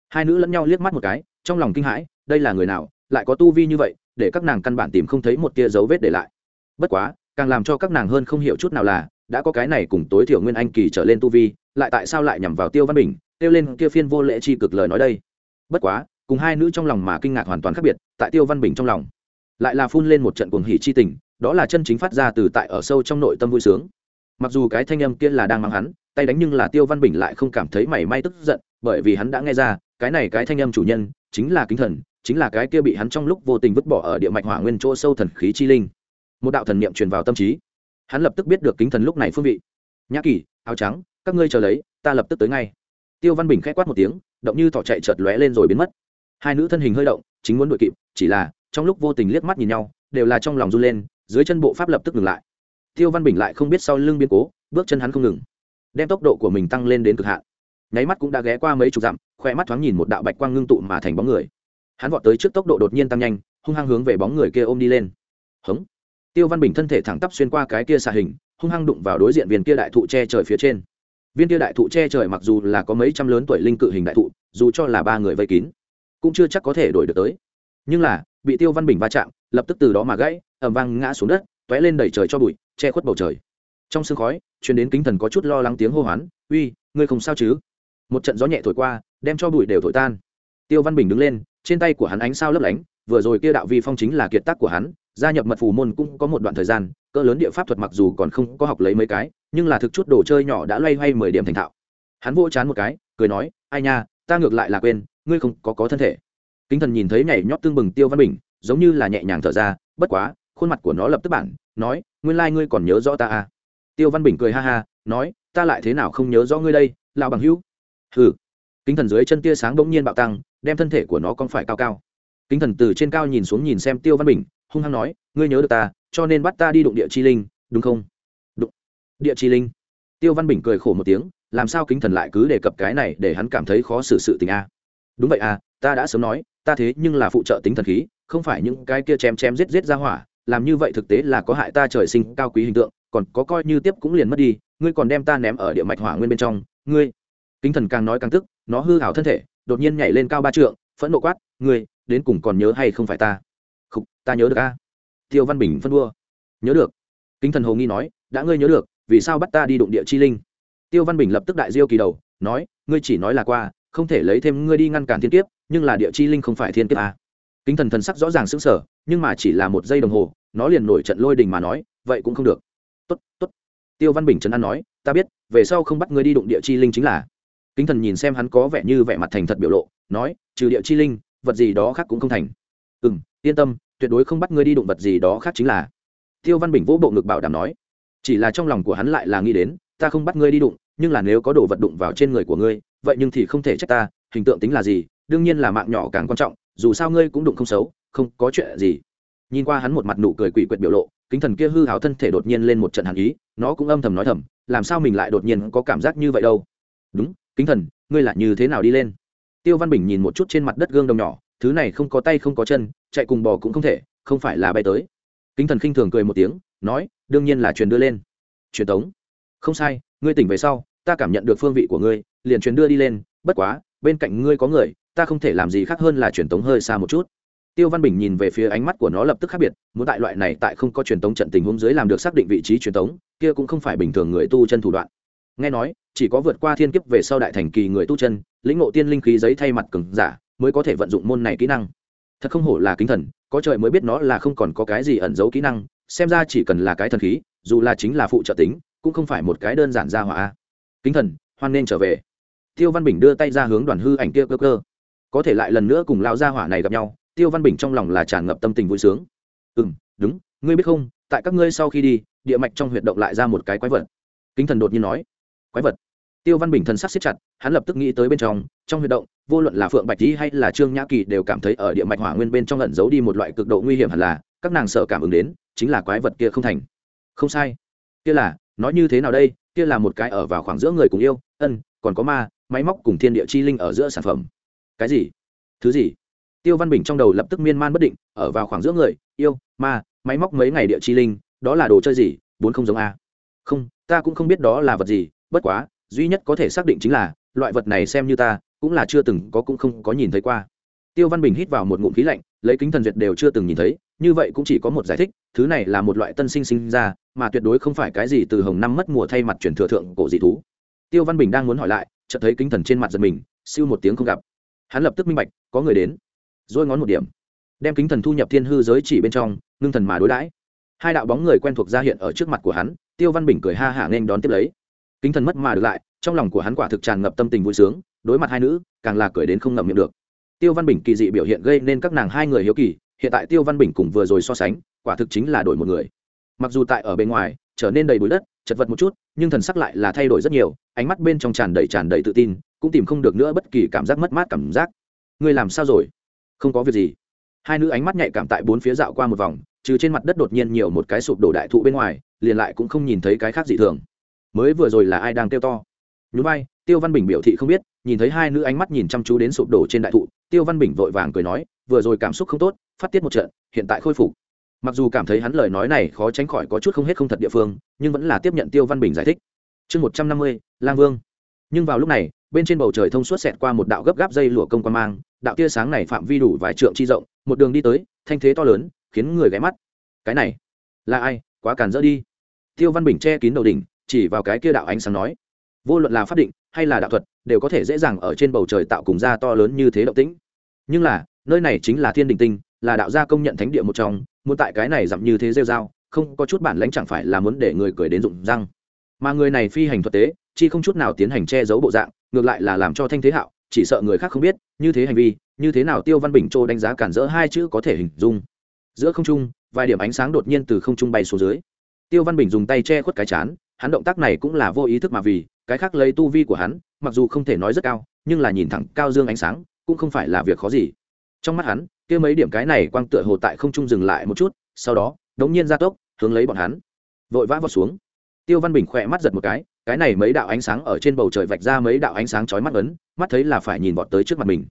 Hai nữ lẫn nhau liếc mắt một cái, trong lòng kinh hãi, đây là người nào, lại có tu vi như vậy, để các nàng căn bản tìm không thấy một tia dấu vết để lại. Bất quá, càng làm cho các nàng hơn không hiểu chút nào là đã có cái này cùng tối thiểu nguyên anh kỳ trở lên tu vi, lại tại sao lại nhằm vào tiêu văn bình, kêu lên kia phiên vô lễ chi cực lời nói đây. Bất quá, cùng hai nữ trong lòng mà kinh ngạc hoàn toàn khác biệt, tại tiêu văn bình trong lòng, lại là phun lên một trận cuồng hỉ chi tình, đó là chân chính phát ra từ tại ở sâu trong nội tâm vui sướng. Mặc dù cái thanh âm kia là đang mang hắn, tay đánh nhưng là tiêu văn bình lại không cảm thấy mảy may tức giận, bởi vì hắn đã nghe ra, cái này cái thanh âm chủ nhân, chính là kính thần, chính là cái kia bị hắn trong lúc vô tình vứt bỏ ở địa mạch hỏa nguyên chỗ sâu thần khí chi linh. Một đạo thần niệm truyền vào tâm trí hắn lập tức biết được kính thần lúc này phương vị. Nhã kỳ, áo trắng, các ngươi chờ lấy, ta lập tức tới ngay. Tiêu văn bình k h ẽ quát một tiếng, động như thỏ chạy chợt lóe lên rồi biến mất. Hai nữ thân hình hơi động, chính muốn đ ổ i kịp, chỉ là trong lúc vô tình liếc mắt nhìn nhau, đều là trong lòng run lên, dưới chân bộ pháp lập tức ngừng lại. Tiêu văn bình lại không biết sau lưng biên cố, bước chân hắn không ngừng, đem tốc độ của mình tăng lên đến cực hạn. Nháy mắt cũng đã ghé qua mấy chục dặm, khoe mắt thoáng nhìn một đạo bạch quang ngưng tụ mà thành bóng người. Hắn vọt tới trước tốc độ đột nhiên tăng nhanh, hung hăng hướng về bóng người kia ôm đi lên. Hống tiêu văn bình thân thể thẳng tắp xuyên qua cái kia xạ hình, hung hăng đụng vào đối diện viên kia đại thụ che trời phía trên. Viên kia đại thụ che trời mặc dù là có mấy trăm lớn tuổi linh cự hình đại thụ, dù cho là ba người vây kín, cũng chưa chắc có thể đổi được tới. Nhưng là, bị tiêu văn bình va chạm, lập tức từ đó mà gãy ẩm vang ngã xuống đất t ó é lên đẩy trời cho bụi, che khuất bầu trời. Trong sương khói chuyển đến kính thần có chút lo lắng tiếng hô hoán, uy, ngươi không sao chứ? Một trận gió nhẹ thổi qua, đem cho bụi đều thổi tan. Tiêu văn bình đứng lên, trên tay của hắn ánh sao lấp lánh, vừa rồi kia đạo vi phong chính là kiệt tác của hắn gia nhập mật phù môn cũng có một đoạn thời gian, cỡ lớn địa pháp thuật mặc dù còn không có học lấy mấy cái, nhưng là thực chút đồ chơi nhỏ đã loay hoay mười điểm thành thạo. Hắn vỗ chán một cái, cười nói, ai nha, ta ngược lại là quên, ngươi không có có thân thể. Kính thần nhìn thấy nhảy nhót tương bừng tiêu văn bình, giống như là nhẹ nhàng thở ra, bất quá, khuôn mặt của nó lập tức bản, nói, nguyên lai、like、ngươi còn nhớ rõ ta à? Tiêu văn bình cười ha ha, nói, ta lại thế nào không nhớ rõ ngươi đây lao bằng hữu? Hừ. Kính thần dưới chân tia sáng bỗng nhiên bạo tăng, đem thân thể của nó còn phải cao cao. Kính thần từ trên cao nhìn xuống nhìn xem tiêu văn bình hung hăng nói, ngươi nhớ được ta, cho nên bắt ta đi đụng địa chi linh, đúng không? Đụng. Địa chi linh. Tiêu văn bình cười khổ một tiếng, làm sao kính thần lại cứ đề cập cái này để hắn cảm thấy khó xử sự tình a? Đúng vậy à ta đã sớm nói, ta thế nhưng là phụ trợ tính thần khí, không phải những cái kia chém chém giết giết ra hỏa, làm như vậy thực tế là có hại ta trời sinh cao quý hình tượng, còn có coi như tiếp cũng liền mất đi, ngươi còn đem ta ném ở địa mạch hỏa nguyên bên trong, ngươi. Kính thần càng nói càng tức, nó hư hảo thân thể, đột nhiên nhảy lên cao ba trượng, phẫn nộ quát, ngươi, đến cùng còn nhớ hay không phải ta? Ta nhớ được a. Tiêu văn bình phân đua. Nhớ được. Kính thần hồ nghi nói, đã ngươi nhớ được, vì sao bắt ta đi đụng địa chi linh? Tiêu văn bình lập tức đại diêu kỳ đầu, nói, ngươi chỉ nói là qua, không thể lấy thêm ngươi đi ngăn cản thiên kiếp, nhưng là địa chi linh không phải thiên kiếp à. kính thần thần sắc rõ ràng sững sờ, nhưng mà chỉ là một giây đồng hồ, nó liền nổi trận lôi đình mà nói, vậy cũng không được. Tốt tốt. Tiêu văn bình trấn an nói, ta biết, về sau không bắt ngươi đi đụng địa chi linh chính là. Kính thần nhìn xem hắn có vẻ như vẻ mặt thành thật biểu lộ, nói, trừ địa chi linh, vật gì đó khác cũng không thành. Ừ yên tâm tuyệt đối không bắt ngươi đi đụng vật gì đó khác chính là. Tiêu văn bình vỗ bộ ngực bảo đảm nói, chỉ là trong lòng của hắn lại là nghĩ đến, ta không bắt ngươi đi đụng, nhưng là nếu có đồ vật đụng vào trên người của ngươi, vậy nhưng thì không thể trách ta, hình tượng tính là gì, đương nhiên là mạng nhỏ càng quan trọng, dù sao ngươi cũng đụng không xấu, không có chuyện gì. Nhìn qua hắn một mặt nụ cười quỷ quyệt biểu lộ, kính thần kia hư hào thân thể đột nhiên lên một trận hàn ý, nó cũng âm thầm nói thầm, làm sao mình lại đột nhiên có cảm giác như vậy đâu. Đúng, kính thần, ngươi là như thế nào đi lên? Tiêu văn bình nhìn một chút trên mặt đất gương đồng nhỏ thứ này không có tay không có chân, chạy cùng bò cũng không thể, không phải là bay tới. Kính thần khinh thường cười một tiếng, nói, đương nhiên là truyền đưa lên. Truyền tống? Không sai, ngươi tỉnh về sau, ta cảm nhận được phương vị của ngươi, liền truyền đưa đi lên, bất quá, bên cạnh ngươi có người, ta không thể làm gì khác hơn là truyền tống hơi xa một chút. Tiêu văn bình nhìn về phía ánh mắt của nó lập tức khác biệt, muốn tại loại này tại không có truyền tống trận tình huống dưới làm được xác định vị trí truyền tống, kia cũng không phải bình thường người tu chân thủ đoạn. Nghe nói, chỉ có vượt qua thiên kiếp về sau đại thành kỳ người tu chân, lĩnh ngộ tiên linh khí giấy thay mặt cứng giả mới có thể vận dụng môn này kỹ năng. Thật không hổ là kính thần, có trời mới biết nó là không còn có cái gì ẩn giấu kỹ năng, xem ra chỉ cần là cái thần khí, dù là chính là phụ trợ tính, cũng không phải một cái đơn giản ra hỏa kính thần, hoan nên trở về. Tiêu văn bình đưa tay ra hướng đoàn hư ảnh kia cơ cơ. Có thể lại lần nữa cùng lao gia hỏa này gặp nhau, tiêu văn bình trong lòng là tràn ngập tâm tình vui sướng. Ừ m đúng, ngươi biết không, tại các ngươi sau khi đi, địa mạch trong huyệt động lại ra một cái quái vật. Kính thần đột nhiên nói, quái vật? Tiêu văn bình thần sắc siết chặt, hắn lập tức nghĩ tới bên trong trong huyệt động, vô luận là phượng bạch tý hay là trương nhã kỳ đều cảm thấy ở địa mạch hỏa nguyên bên trong lẩn giấu đi một loại cực độ nguy hiểm hẳn là, các nàng sợ cảm ứng đến, chính là quái vật kia không thành. Không sai. Kia là, nói như thế nào đây? Kia là một cái ở vào khoảng giữa người cùng yêu, ân, còn có ma, máy móc cùng thiên địa chi linh ở giữa sản phẩm. Cái gì? Thứ gì? Tiêu văn bình trong đầu lập tức miên man bất định, ở vào khoảng giữa người, yêu, ma, máy móc mấy ngày địa chi linh, đó là đồ chơi gì? Bốn không giống a. Không, ta cũng không biết đó là vật gì, bất quá duy nhất có thể xác định chính là, loại vật này xem như ta, cũng là chưa từng có cũng không có nhìn thấy qua. Tiêu văn bình hít vào một ngụm khí lạnh, lấy kính thần duyệt đều chưa từng nhìn thấy, như vậy cũng chỉ có một giải thích, thứ này là một loại tân sinh sinh ra, mà tuyệt đối không phải cái gì từ hồng năm mất mùa thay mặt truyền thừa thượng cổ dị thú. Tiêu văn bình đang muốn hỏi lại, chợt thấy kính thần trên mặt giật mình, siêu một tiếng không gặp. Hắn lập tức minh bạch, có người đến. Rồi ngón một điểm. Đem kính thần thu nhập thiên hư giới chỉ bên trong, ngưng thần mà đối đãi. Hai đạo bóng người quen thuộc ra hiện ở trước mặt của hắn, tiêu văn bình cười ha hả nên đón tiếp lấy kính thần mất mà được lại, trong lòng của hắn quả thực tràn ngập tâm tình vui sướng, đối mặt hai nữ, càng là cười đến không ngậm miệng được. Tiêu văn bình kỳ dị biểu hiện gây nên các nàng hai người hiếu kỳ, hiện tại tiêu văn bình cùng vừa rồi so sánh, quả thực chính là đổi một người. Mặc dù tại ở bên ngoài, trở nên đầy bụi đất, chật vật một chút, nhưng thần sắc lại là thay đổi rất nhiều, ánh mắt bên trong tràn đầy tràn đầy tự tin, cũng tìm không được nữa bất kỳ cảm giác mất mát cảm giác. Ngươi làm sao rồi? Không có việc gì. Hai nữ ánh mắt nhạy cảm tại bốn phía dạo qua một vòng, trừ trên mặt đất đột nhiên nhiều một cái sụp đổ đại thụ bên ngoài, liền lại cũng không nhìn thấy cái khác gì thường mới vừa rồi là ai đang kêu to? Nhún bay, tiêu văn bình biểu thị không biết nhìn thấy hai nữ ánh mắt nhìn chăm chú đến sụp đổ trên đại thụ tiêu văn bình vội vàng cười nói vừa rồi cảm xúc không tốt phát tiết một trận hiện tại khôi phục. Mặc dù cảm thấy hắn lời nói này khó tránh khỏi có chút không hết không thật địa phương nhưng vẫn là tiếp nhận tiêu văn bình giải thích. Chương một trăm năm mươi lang vương. Nhưng vào lúc này bên trên bầu trời thông suốt xẹt qua một đạo gấp gáp dây lụa công quan mang đạo tia sáng này phạm vi đủ vài trượng chi rộng một đường đi tới thanh thế to lớn khiến người ghé mắt. Cái này là ai? Quá càn dỡ đi. Tiêu văn bình che kín đầu đỉnh chỉ vào cái kia đạo ánh sáng nói, vô luận là pháp định hay là đạo thuật, đều có thể dễ dàng ở trên bầu trời tạo cùng ra to lớn như thế động tĩnh. Nhưng là, nơi này chính là thiên đình tinh, là đạo gia công nhận thánh địa một trong, muốn tại cái này dặm như thế rêu dao không có chút bản lãnh chẳng phải là muốn để người cười đến rụng răng. Mà người này phi hành thuật tế, chi không chút nào tiến hành che giấu bộ dạng, ngược lại là làm cho thanh thế hạo, chỉ sợ người khác không biết, như thế hành vi, như thế nào tiêu văn bình châu đánh giá cản rỡ hai chữ có thể hình dung. Giữa không trung, vài điểm ánh sáng đột nhiên từ không trung bay xuống dưới. Tiêu văn bình dùng tay che khuất cái chán hắn động tác này cũng là vô ý thức mà vì, cái khác lấy tu vi của hắn, mặc dù không thể nói rất cao, nhưng là nhìn thẳng cao dương ánh sáng, cũng không phải là việc khó gì. Trong mắt hắn, kia mấy điểm cái này quang tựa hồ tại không trung dừng lại một chút, sau đó, đống nhiên ra tốc, hướng lấy bọn hắn. Vội vã vào xuống. Tiêu văn bình khỏe mắt giật một cái cái này mấy đạo ánh sáng ở trên bầu trời vạch ra mấy đạo ánh sáng chói mắt ấn, mắt thấy là phải nhìn vọt tới trước mặt mình.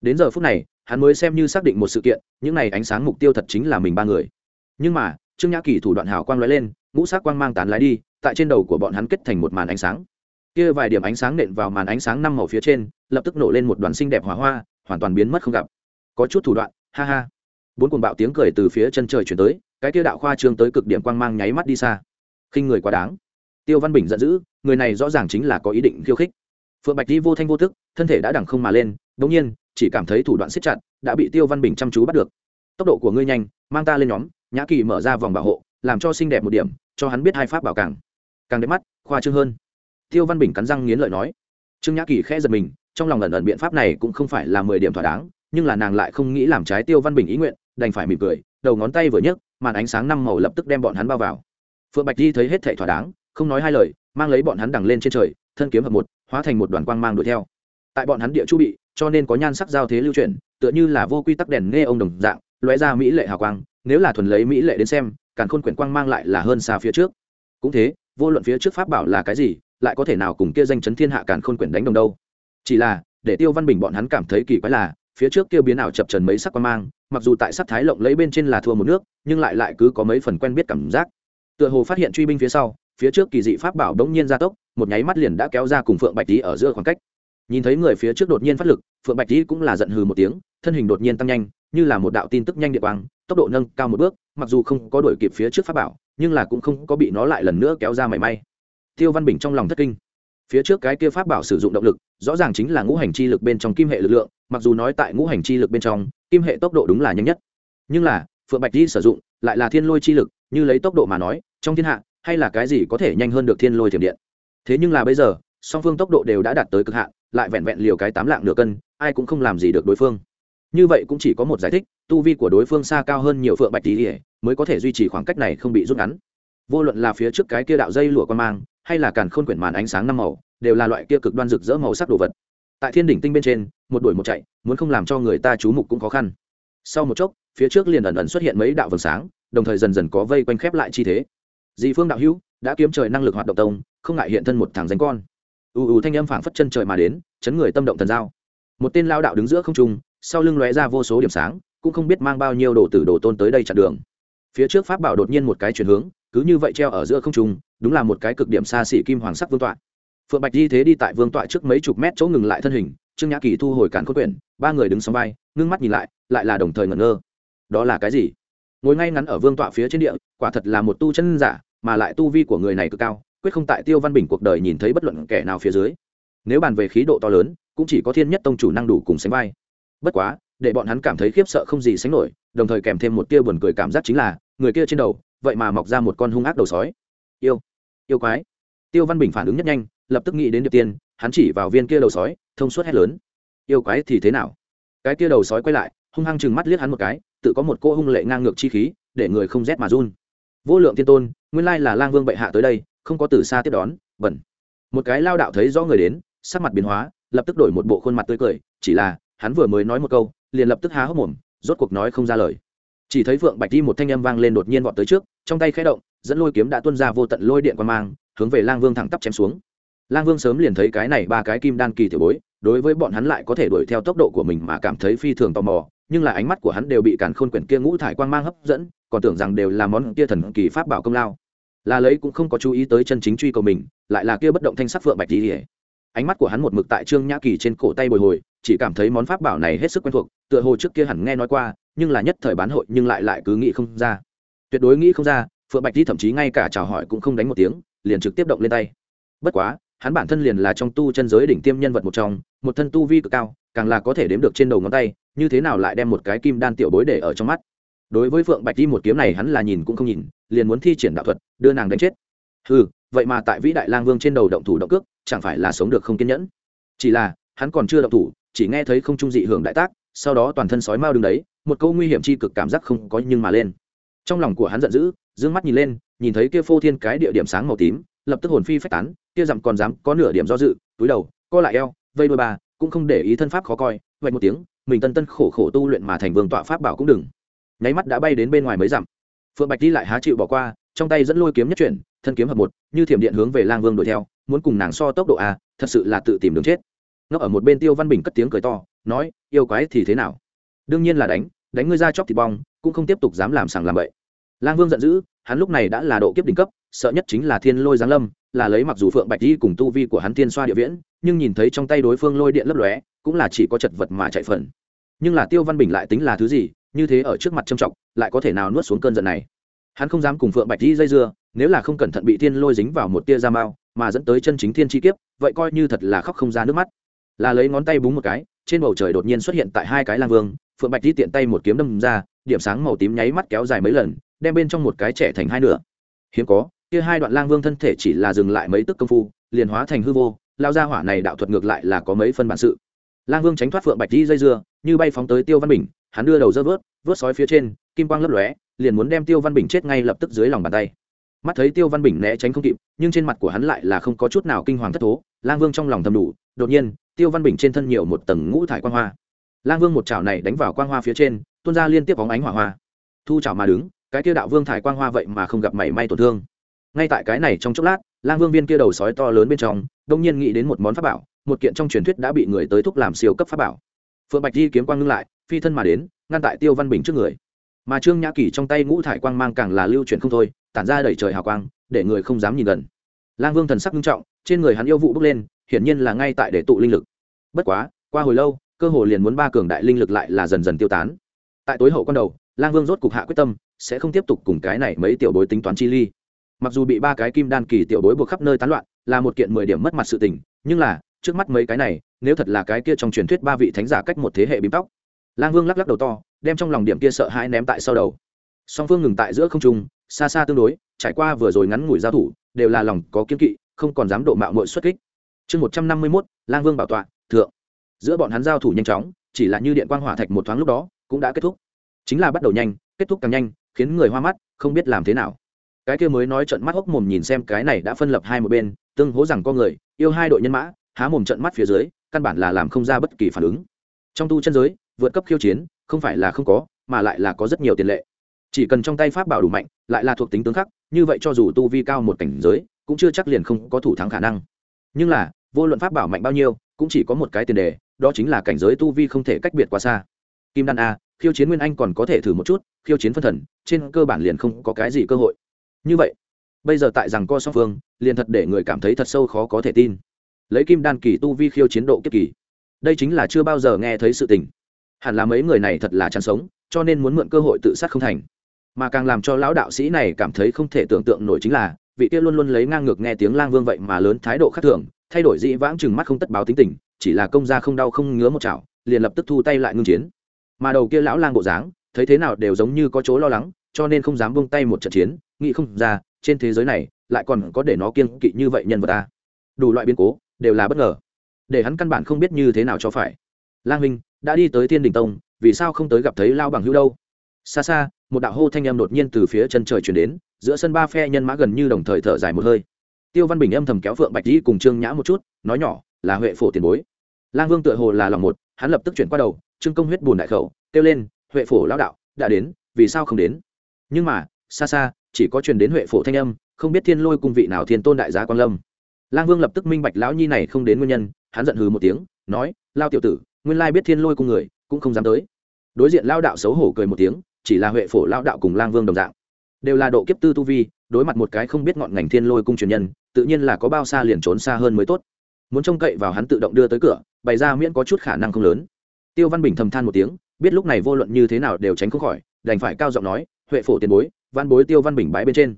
Đến giờ phút này, hắn mới xem như xác định một sự kiện, những này ánh sáng mục tiêu thật chính là mình ba người. Nhưng mà, trương nhã kỳ thủ đoạn hào quang lóe lên ngũ sắc quang mang tán lái đi, tại trên đầu của bọn hắn kết thành một màn ánh sáng. Kia vài điểm ánh sáng nện vào màn ánh sáng năm màu phía trên, lập tức nổ lên một đoàn xinh đẹp hỏa hoa, hoàn toàn biến mất không gặp. Có chút thủ đoạn, ha ha. Bốn cuồng bạo tiếng cười từ phía chân trời chuyển tới, cái kia đạo khoa trương tới cực điểm quang mang nháy mắt đi xa. Khinh người quá đáng. Tiêu văn bình giận dữ, người này rõ ràng chính là có ý định khiêu khích. Phượng bạch đi vô thanh vô thức thân thể đã đẳng không mà lên, đống nhiên, chỉ cảm thấy thủ đoạn siết chặt, đã bị tiêu văn bình chăm chú bắt được. Tốc độ của ngươi nhanh, mang ta lên nhóm, nhã kỳ mở ra vòng bảo hộ, làm cho xinh đẹp một điểm cho hắn biết hai pháp bảo càng. Càng đẹp mắt, khoa trương hơn. Tiêu văn bình cắn răng nghiến lợi nói. Trương nhã kỳ khẽ giật mình, trong lòng ẩn ẩn biện pháp này cũng không phải là mười điểm thỏa đáng, nhưng là nàng lại không nghĩ làm trái tiêu văn bình ý nguyện, đành phải mỉm cười, đầu ngón tay vừa nhấc, màn ánh sáng năm màu lập tức đem bọn hắn bao vào. Phượng bạch di thấy hết thệ thỏa đáng, không nói hai lời, mang lấy bọn hắn đằng lên trên trời, thân kiếm hợp một, hóa thành một đoàn quang mang đuổi theo. Tại bọn hắn địa chu bị, cho nên có nhan sắc giao thế lưu chuyển, tựa như là vô quy tắc đèn nghe ông đồng dạng, lóe ra mỹ lệ hào quang, nếu là thuần lấy mỹ lệ đến xem càn khôn quyển quang mang lại là hơn xa phía trước. Cũng thế, vô luận phía trước pháp bảo là cái gì, lại có thể nào cùng kia danh chấn thiên hạ càn khôn quyển đánh đồng đâu? Chỉ là, để tiêu văn bình bọn hắn cảm thấy kỳ quái là, phía trước kia biến ảo chập trần mấy sắc quang mang, mặc dù tại sắc thái lộng lấy bên trên là thua một nước, nhưng lại lại cứ có mấy phần quen biết cảm giác. Tựa hồ phát hiện truy binh phía sau, phía trước kỳ dị pháp bảo đống nhiên gia tốc, một nháy mắt liền đã kéo ra cùng phượng bạch tý ở giữa khoảng cách nhìn thấy người phía trước đột nhiên phát lực, phượng bạch dĩ cũng là giận hừ một tiếng, thân hình đột nhiên tăng nhanh, như là một đạo tin tức nhanh địa quang, tốc độ nâng cao một bước, mặc dù không có đuổi kịp phía trước pháp bảo, nhưng là cũng không có bị nó lại lần nữa kéo ra mảy may. Tiêu văn bình trong lòng thất kinh. Phía trước cái kia pháp bảo sử dụng động lực, rõ ràng chính là ngũ hành chi lực bên trong kim hệ lực lượng, mặc dù nói tại ngũ hành chi lực bên trong, kim hệ tốc độ đúng là nhanh nhất. Nhưng là, phượng bạch di sử dụng, lại là thiên lôi chi lực, như lấy tốc độ mà nói, trong thiên hạ, hay là cái gì có thể nhanh hơn được thiên lôi thiểm điện? Thế nhưng là bây giờ song phương tốc độ đều đã đạt tới cực hạn, lại vẹn vẹn liều cái tám lạng nửa cân, ai cũng không làm gì được đối phương. Như vậy cũng chỉ có một giải thích, tu vi của đối phương xa cao hơn nhiều phượng bạch tỷ mới có thể duy trì khoảng cách này không bị rút ngắn. Vô luận là phía trước cái kia đạo dây lụa quan mang, hay là càn khôn quyển màn ánh sáng năm màu, đều là loại kia cực đoan rực rỡ màu sắc đồ vật. Tại thiên đỉnh tinh bên trên, một đuổi một chạy, muốn không làm cho người ta chú mục cũng khó khăn. Sau một chốc, phía trước liền ẩn ẩn xuất hiện mấy đạo vầng sáng, đồng thời dần dần có vây quanh khép lại chi thế. Dị phương đạo hữu, đã kiếm trời năng lực hoạt động tông, không ngại hiện thân một thằng danh con ù ù thanh âm phảng phất chân trời mà đến, chấn người tâm động thần giao. Một tên lao đạo đứng giữa không trung, sau lưng lóe ra vô số điểm sáng, cũng không biết mang bao nhiêu đồ tử đồ tôn tới đây chặn đường. Phía trước pháp bảo đột nhiên một cái chuyển hướng, cứ như vậy treo ở giữa không trung, đúng là một cái cực điểm xa xỉ kim hoàng sắc vương tọa. Phượng bạch di thế đi tại vương tọa trước mấy chục mét chỗ ngừng lại thân hình, trương nhã kỳ thu hồi cản cốt quyển, ba người đứng sóng vai, ngưng mắt nhìn lại lại là đồng thời ngẩn ngơ. Đó là cái gì? Ngồi ngay ngắn ở vương tọa phía trên địa, quả thật là một tu chân giả, mà lại tu vi của người này cực cao quyết không tại tiêu văn bình cuộc đời nhìn thấy bất luận kẻ nào phía dưới. Nếu bàn về khí độ to lớn, cũng chỉ có thiên nhất tông chủ năng đủ cùng sánh vai. Bất quá, để bọn hắn cảm thấy khiếp sợ không gì sánh nổi, đồng thời kèm thêm một tia buồn cười cảm giác chính là, người kia trên đầu, vậy mà mọc ra một con hung ác đầu sói. Yêu yêu quái. Tiêu văn bình phản ứng nhất nhanh, lập tức nghĩ đến điệp tiên, hắn chỉ vào viên kia đầu sói, thông suốt hét lớn. Yêu quái thì thế nào? Cái kia đầu sói quay lại, hung hăng chừng mắt liếc hắn một cái, tự có một cô hung lệ ngang ngược chi khí, để người không rét mà run. Vô lượng thiên tôn, nguyên lai là lang vương bệ hạ tới đây không có từ xa tiếp đón, bẩn. Một cái lao đạo thấy rõ người đến, sắc mặt biến hóa, lập tức đổi một bộ khuôn mặt tươi cười, chỉ là, hắn vừa mới nói một câu, liền lập tức há hốc mồm, rốt cuộc nói không ra lời. Chỉ thấy phượng bạch đi một thanh âm vang lên đột nhiên vọt tới trước, trong tay khẽ động, dẫn lôi kiếm đã tuôn ra vô tận lôi điện quan mang, hướng về lang vương thẳng tắp chém xuống. Lang vương sớm liền thấy cái này ba cái kim đan kỳ tiểu bối, đối với bọn hắn lại có thể đuổi theo tốc độ của mình mà cảm thấy phi thường tò mò, nhưng là ánh mắt của hắn đều bị càn khôn quyển kia ngũ thải quang mang hấp dẫn, còn tưởng rằng đều là món kia thần kỳ pháp bảo công lao là lấy cũng không có chú ý tới chân chính truy cầu mình, lại là kia bất động thanh sắc phượng bạch tỷ ánh mắt của hắn một mực tại trương nhã kỳ trên cổ tay bồi hồi, chỉ cảm thấy món pháp bảo này hết sức quen thuộc, tựa hồ trước kia hẳn nghe nói qua, nhưng là nhất thời bán hội nhưng lại lại cứ nghĩ không ra. Tuyệt đối nghĩ không ra, phượng bạch đi thậm chí ngay cả chào hỏi cũng không đánh một tiếng, liền trực tiếp động lên tay. Bất quá, hắn bản thân liền là trong tu chân giới đỉnh tiêm nhân vật một trong, một thân tu vi cực cao, càng là có thể đếm được trên đầu ngón tay, như thế nào lại đem một cái kim đan tiểu bối để ở trong mắt đối với phượng bạch đi một kiếm này hắn là nhìn cũng không nhìn, liền muốn thi triển đạo thuật, đưa nàng đánh chết. Ừ vậy mà tại vĩ đại lang vương trên đầu động thủ động cước, chẳng phải là sống được không kiên nhẫn? Chỉ là, hắn còn chưa động thủ, chỉ nghe thấy không trung dị hưởng đại tác, sau đó toàn thân sói mao đứng đấy, một câu nguy hiểm chi cực cảm giác không có nhưng mà lên. Trong lòng của hắn giận dữ d mắt nhìn lên, nhìn thấy kia phô thiên cái địa điểm sáng màu tím, lập tức hồn phi phách tán, kia dặm còn dám có nửa điểm do dự, túi đầu, co lại eo, vây đôi ba cũng không để ý thân pháp khó coi vậy một tiếng, mình tân tân khổ khổ tu luyện mà thành vương tọa pháp bảo cũng đừng nháy mắt đã bay đến bên ngoài mấy dặm. Phượng bạch đi lại há chịu bỏ qua, trong tay dẫn lôi kiếm nhất chuyển, thân kiếm hợp một, như thiểm điện hướng về lang vương đuổi theo, muốn cùng nàng so tốc độ a, thật sự là tự tìm đường chết. Ngốc ở một bên tiêu văn bình cất tiếng cười to, nói, yêu quái thì thế nào? Đương nhiên là đánh đánh ngươi ra chóc thịt bong, cũng không tiếp tục dám làm sàng làm bậy. Lang vương giận dữ, hắn lúc này đã là độ kiếp đỉnh cấp, sợ nhất chính là thiên lôi giáng lâm, là lấy mặc dù phượng bạch đi cùng tu vi của hắn thiên xoa địa viễn, nhưng nhìn thấy trong tay đối phương lôi điện lấp lóe, cũng là chỉ có chật vật mà chạy phần. Nhưng là tiêu văn bình lại tính là thứ gì như thế ở trước mặt trâm trọng, lại có thể nào nuốt xuống cơn giận này? Hắn không dám cùng phượng bạch di dây dưa, nếu là không cẩn thận bị thiên lôi dính vào một tia da mao, mà dẫn tới chân chính thiên chi kiếp, vậy coi như thật là khóc không ra nước mắt. Là lấy ngón tay búng một cái, trên bầu trời đột nhiên xuất hiện tại hai cái lang vương, phượng bạch di tiện tay một kiếm đâm ra, điểm sáng màu tím nháy mắt kéo dài mấy lần, đem bên trong một cái trẻ thành hai nửa. Hiếm có, kia hai đoạn lang vương thân thể chỉ là dừng lại mấy tức công phu, liền hóa thành hư vô, lao ra hỏa này đạo thuật ngược lại là có mấy phân bản sự. Lang vương tránh thoát phượng bạch di dây dưa, như bay phóng tới tiêu văn bình hắn đưa đầu dơ vớt vớt sói phía trên, kim quang lấp lóe, liền muốn đem tiêu văn bình chết ngay lập tức dưới lòng bàn tay. Mắt thấy tiêu văn bình né tránh không kịp, nhưng trên mặt của hắn lại là không có chút nào kinh hoàng thất thố, lang vương trong lòng thầm đủ, đột nhiên, tiêu văn bình trên thân nhiều một tầng ngũ thải quang hoa. Lang vương một chảo này đánh vào quang hoa phía trên, tuôn ra liên tiếp bóng ánh hỏa hoa. Thu chảo mà đứng, cái kia đạo vương thải quang hoa vậy mà không gặp mảy may tổn thương. Ngay tại cái này trong chốc lát, lang vương viên kia đầu sói to lớn bên trong đông nhiên nghĩ đến một món pháp bảo, một kiện trong truyền thuyết đã bị người tới thúc làm siêu cấp pháp bảo. Phượng bạch di kiếm quang ngưng lại phi thân mà đến, ngăn tại tiêu văn bình trước người. Mà trương nhã kỳ trong tay ngũ thải quang mang càng là lưu chuyển không thôi, tản ra đẩy trời hào quang, để người không dám nhìn gần. Lang vương thần sắc nghiêm trọng, trên người hắn yêu vụ bước lên, hiển nhiên là ngay tại để tụ linh lực. Bất quá, qua hồi lâu, cơ hồ liền muốn ba cường đại linh lực lại là dần dần tiêu tán. Tại tối hậu con đầu, lang vương rốt cục hạ quyết tâm, sẽ không tiếp tục cùng cái này mấy tiểu bối tính toán chi ly. Mặc dù bị ba cái kim đan kỳ tiểu bối buộc khắp nơi tán loạn, là một kiện mười điểm mất mặt sự tình, nhưng là, trước mắt mấy cái này, nếu thật là cái kia trong truyền thuyết ba vị thánh giả cách một thế hệ bím tóc lang vương lắc lắc đầu to, đem trong lòng điểm kia sợ hãi ném tại sau đầu. Song phương ngừng tại giữa không trung, xa xa tương đối, trải qua vừa rồi ngắn ngủi giao thủ, đều là lòng có kiên kỵ, không còn dám độ mạo mội xuất kích. Chương một trăm năm mươi mốt, lang vương bảo tọa, thượng. Giữa bọn hắn giao thủ nhanh chóng, chỉ là như điện quan hỏa thạch một thoáng lúc đó, cũng đã kết thúc. Chính là bắt đầu nhanh, kết thúc càng nhanh, khiến người hoa mắt, không biết làm thế nào. Cái kia mới nói trận mắt hốc mồm nhìn xem cái này đã phân lập hai một bên, tương hố rằng con người, yêu hai đội nhân mã, há mồm trận mắt phía dưới, căn bản là làm không ra bất kỳ phản ứng. Trong tu chân giới vượt cấp khiêu chiến, không phải là không có, mà lại là có rất nhiều tiền lệ. Chỉ cần trong tay pháp bảo đủ mạnh, lại là thuộc tính tướng khắc, như vậy cho dù tu vi cao một cảnh giới, cũng chưa chắc liền không có thủ thắng khả năng. Nhưng là, vô luận pháp bảo mạnh bao nhiêu, cũng chỉ có một cái tiền đề, đó chính là cảnh giới tu vi không thể cách biệt quá xa. Kim đan a, khiêu chiến nguyên anh còn có thể thử một chút, khiêu chiến phân thần, trên cơ bản liền không có cái gì cơ hội. Như vậy, bây giờ tại rằng co song phương, liền thật để người cảm thấy thật sâu khó có thể tin. Lấy kim đan kỳ tu vi khiêu chiến độ kiếp kỳ. Đây chính là chưa bao giờ nghe thấy sự tình hẳn là mấy người này thật là chán sống, cho nên muốn mượn cơ hội tự sát không thành. Mà càng làm cho lão đạo sĩ này cảm thấy không thể tưởng tượng nổi chính là, vị kia luôn luôn lấy ngang ngược nghe tiếng lang vương vậy mà lớn thái độ khác thường, thay đổi dĩ vãng chừng mắt không tất báo tính tình, chỉ là công gia không đau không ngứa một chảo, liền lập tức thu tay lại ngưng chiến. Mà đầu kia lão lang bộ dáng, thấy thế nào đều giống như có chỗ lo lắng, cho nên không dám buông tay một trận chiến, nghĩ không ra, trên thế giới này, lại còn có để nó kiêng kỵ như vậy nhân vật ta. Đủ loại biến cố, đều là bất ngờ. Để hắn căn bản không biết như thế nào cho phải. Lang huynh đã đi tới thiên đình tông, vì sao không tới gặp thấy lao bằng hữu đâu? Xa xa, một đạo hô thanh em đột nhiên từ phía chân trời chuyển đến, giữa sân ba phe nhân mã gần như đồng thời thở dài một hơi. Tiêu văn bình âm thầm kéo phượng bạch dĩ cùng trương nhã một chút, nói nhỏ, là huệ phổ tiền bối. Lang vương tựa hồ là lòng một, hắn lập tức chuyển qua đầu, trương công huyết bùn đại khẩu, kêu lên, huệ phổ lao đạo, đã đến, vì sao không đến? Nhưng mà, xa xa, chỉ có truyền đến huệ phổ thanh âm, không biết thiên lôi cung vị nào thiên tôn đại giá quan lâm. Lang vương lập tức minh bạch lão nhi này không đến nguyên nhân, hắn giận hừ một tiếng, nói, lao tiểu tử nguyên lai biết thiên lôi cung người, cũng không dám tới. Đối diện lao đạo xấu hổ cười một tiếng, chỉ là huệ phổ lao đạo cùng lang vương đồng dạng. Đều là độ kiếp tư tu vi, đối mặt một cái không biết ngọn ngành thiên lôi cung truyền nhân, tự nhiên là có bao xa liền trốn xa hơn mới tốt. Muốn trông cậy vào hắn tự động đưa tới cửa, bày ra miễn có chút khả năng không lớn. Tiêu văn bình thầm than một tiếng, biết lúc này vô luận như thế nào đều tránh không khỏi, đành phải cao giọng nói, huệ phổ tiền bối, văn bối tiêu văn bình bãi bên trên.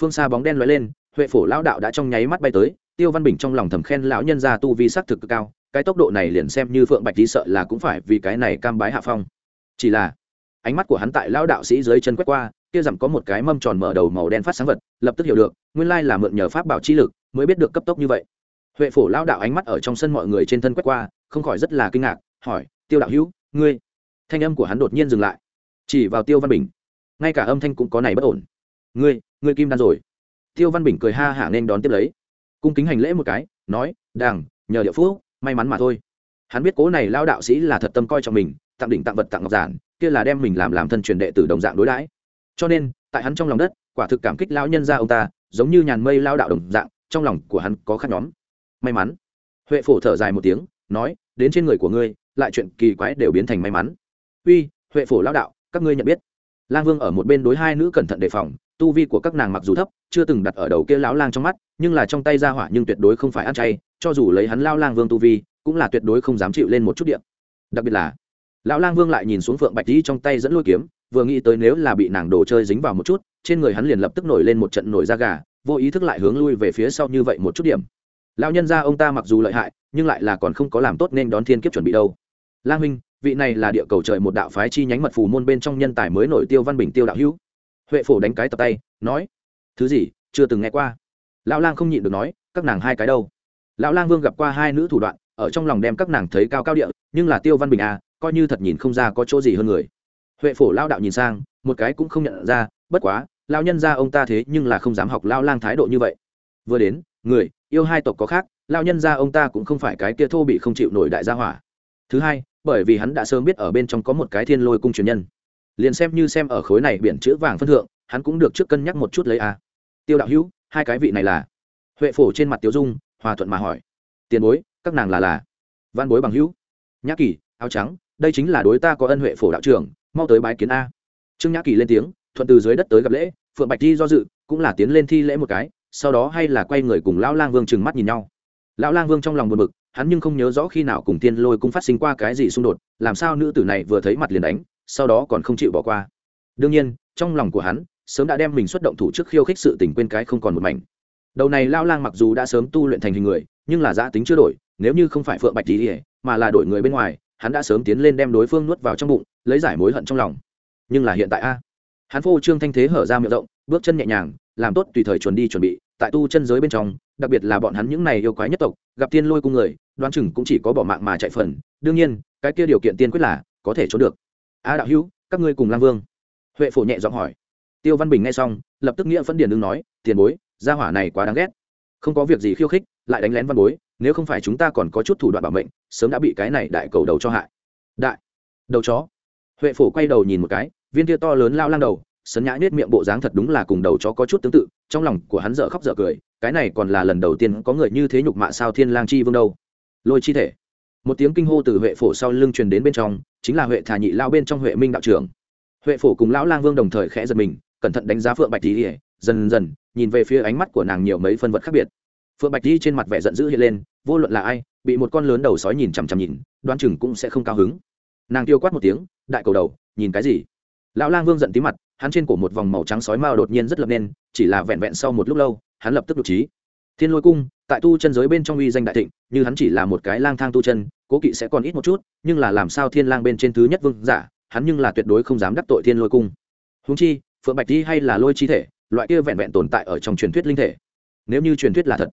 Phương xa bóng đen lóe lên, huệ phổ lao đạo đã trong nháy mắt bay tới tiêu văn bình trong lòng thầm khen lão nhân gia tu vi sắc thực cực cao, cái tốc độ này liền xem như phượng bạch tí sợ là cũng phải vì cái này cam bái hạ phong. Chỉ là, ánh mắt của hắn tại lão đạo sĩ dưới chân quét qua, kia dặm có một cái mâm tròn mở đầu màu đen phát sáng vật, lập tức hiểu được, nguyên lai là mượn nhờ pháp bảo chi lực mới biết được cấp tốc như vậy. Huệ phổ lão đạo ánh mắt ở trong sân mọi người trên thân quét qua, không khỏi rất là kinh ngạc, hỏi, tiêu đạo hữu, ngươi? Thanh âm của hắn đột nhiên dừng lại. Chỉ vào tiêu văn bình, ngay cả âm thanh cũng có này bất ổn. Ngươi ngươi kim đan rồi. Tiêu văn bình cười ha hả nên đón tiếp lấy cung kính hành lễ một cái, nói đảng nhờ địa phú may mắn mà thôi. Hắn biết cố này lao đạo sĩ là thật tâm coi trọng mình, tặng đỉnh tặng vật tặng ngọc giản, kia là đem mình làm làm thân truyền đệ tử đồng dạng đối đãi. Cho nên, tại hắn trong lòng đất, quả thực cảm kích lão nhân ra ông ta, giống như nhàn mây lao đạo đồng dạng, trong lòng của hắn có khác nhóm. May mắn. Huệ phổ thở dài một tiếng, nói, đến trên người của ngươi, lại chuyện kỳ quái đều biến thành may mắn. Uy, huệ phổ lao đạo, các ngươi nhận biết. Lang vương ở một bên đối hai nữ cẩn thận đề phòng tu vi của các nàng mặc dù thấp, chưa từng đặt ở đầu kia lão lang trong mắt, nhưng là trong tay ra hỏa nhưng tuyệt đối không phải ăn chay, cho dù lấy hắn lao lang vương tu vi, cũng là tuyệt đối không dám chịu lên một chút điện. Đặc biệt là, lão lang vương lại nhìn xuống phượng bạch dĩ trong tay dẫn lôi kiếm, vừa nghĩ tới nếu là bị nàng đồ chơi dính vào một chút, trên người hắn liền lập tức nổi lên một trận nổi da gà, vô ý thức lại hướng lui về phía sau như vậy một chút điểm. Lão nhân gia ông ta mặc dù lợi hại, nhưng lại là còn không có làm tốt nên đón thiên kiếp chuẩn bị đâu. Lang minh vị này là địa cầu trời một đạo phái chi nhánh mật phù môn bên trong nhân tài mới nổi tiêu văn bình tiêu đạo hữu huệ phổ đánh cái tập tay, nói, thứ gì, chưa từng nghe qua. Lão lang không nhịn được nói, các nàng hai cái đâu? Lão lang vương gặp qua hai nữ thủ đoạn, ở trong lòng đem các nàng thấy cao cao địa, nhưng là tiêu văn bình à coi như thật nhìn không ra có chỗ gì hơn người. Huệ phổ lao đạo nhìn sang, một cái cũng không nhận ra, bất quá lao nhân ra ông ta thế nhưng là không dám học lao lang thái độ như vậy. Vừa đến, người, yêu hai tộc có khác lao nhân ra ông ta cũng không phải cái kia thô bị không chịu nổi đại gia hỏa. Thứ hai, bởi vì hắn đã sớm biết ở bên trong có một cái thiên lôi cung truyền nhân liền xem như xem ở khối này biển chữ vàng phân thượng, hắn cũng được trước cân nhắc một chút lấy a tiêu đạo hữu, hai cái vị này là? Huệ phổ trên mặt tiêu dung, hòa thuận mà hỏi. Tiền bối, các nàng là là? Văn bối bằng hữu. Nhã kỳ, áo trắng, đây chính là đối ta có ân huệ phổ đạo trưởng, mau tới bái kiến a. Trương nhã kỳ lên tiếng, thuận từ dưới đất tới gặp lễ, phượng bạch thi do dự, cũng là tiến lên thi lễ một cái, sau đó hay là quay người cùng lão lang vương trừng mắt nhìn nhau. Lão lang vương trong lòng buồn bực, hắn nhưng không nhớ rõ khi nào cùng tiên lôi cũng phát sinh qua cái gì xung đột, làm sao nữ tử này vừa thấy mặt liền đánh sau đó còn không chịu bỏ qua. Đương nhiên, trong lòng của hắn, sớm đã đem mình xuất động thủ trước khiêu khích sự tình quên cái không còn một mảnh. Đầu này lao lang mặc dù đã sớm tu luyện thành hình người, nhưng là giã tính chưa đổi, nếu như không phải phượng bạch tỉ mà là đổi người bên ngoài, hắn đã sớm tiến lên đem đối phương nuốt vào trong bụng, lấy giải mối hận trong lòng. Nhưng là hiện tại a, hắn phô trương thanh thế hở ra miệng rộng, bước chân nhẹ nhàng, làm tốt tùy thời chuẩn đi chuẩn bị, tại tu chân giới bên trong, đặc biệt là bọn hắn những này yêu quái nhất tộc, gặp tiên lôi cung người, đoán chừng cũng chỉ có bỏ mạng mà chạy phần. Đương nhiên, cái kia điều kiện tiên quyết là có thể trốn được a đạo hữu, các ngươi cùng lang vương. Huệ phổ nhẹ giọng hỏi. Tiêu văn bình nghe xong, lập tức nghĩa phân điền đương nói, tiền bối, gia hỏa này quá đáng ghét. Không có việc gì khiêu khích, lại đánh lén văn bối, nếu không phải chúng ta còn có chút thủ đoạn bảo mệnh, sớm đã bị cái này đại cầu đầu cho hại. Đại, đầu chó? Huệ phổ quay đầu nhìn một cái, viên kia to lớn lao lang đầu, sấn nhã nết miệng bộ dáng thật đúng là cùng đầu chó có chút tương tự, trong lòng của hắn dở khóc dở cười, cái này còn là lần đầu tiên có người như thế nhục mạ sao thiên lang chi vương đâu. Lôi chi thể. Một tiếng kinh hô từ huệ phổ sau lưng truyền đến bên trong chính là huệ thà nhị lao bên trong huệ minh đạo trưởng. Huệ phổ cùng lão lang vương đồng thời khẽ giật mình, cẩn thận đánh giá phượng bạch tỉ dần dần, nhìn về phía ánh mắt của nàng nhiều mấy phân vật khác biệt. Phượng bạch di trên mặt vẻ giận dữ hiện lên, vô luận là ai, bị một con lớn đầu sói nhìn chằm chằm nhìn, đoán chừng cũng sẽ không cao hứng. Nàng tiêu quát một tiếng, đại cầu đầu, nhìn cái gì? Lão lang vương giận tí mặt, hắn trên cổ một vòng màu trắng sói mao đột nhiên rất lập nên, chỉ là vẹn vẹn sau một lúc lâu, hắn lập tức đột trí thiên lôi cung tại tu chân giới bên trong uy danh đại thịnh, như hắn chỉ là một cái lang thang tu chân, cố kỵ sẽ còn ít một chút, nhưng là làm sao thiên lang bên trên thứ nhất vương giả, hắn nhưng là tuyệt đối không dám đắc tội thiên lôi cung. Húng chi, phượng bạch di hay là lôi chi thể, loại kia vẹn vẹn tồn tại ở trong truyền thuyết linh thể. Nếu như truyền thuyết là thật,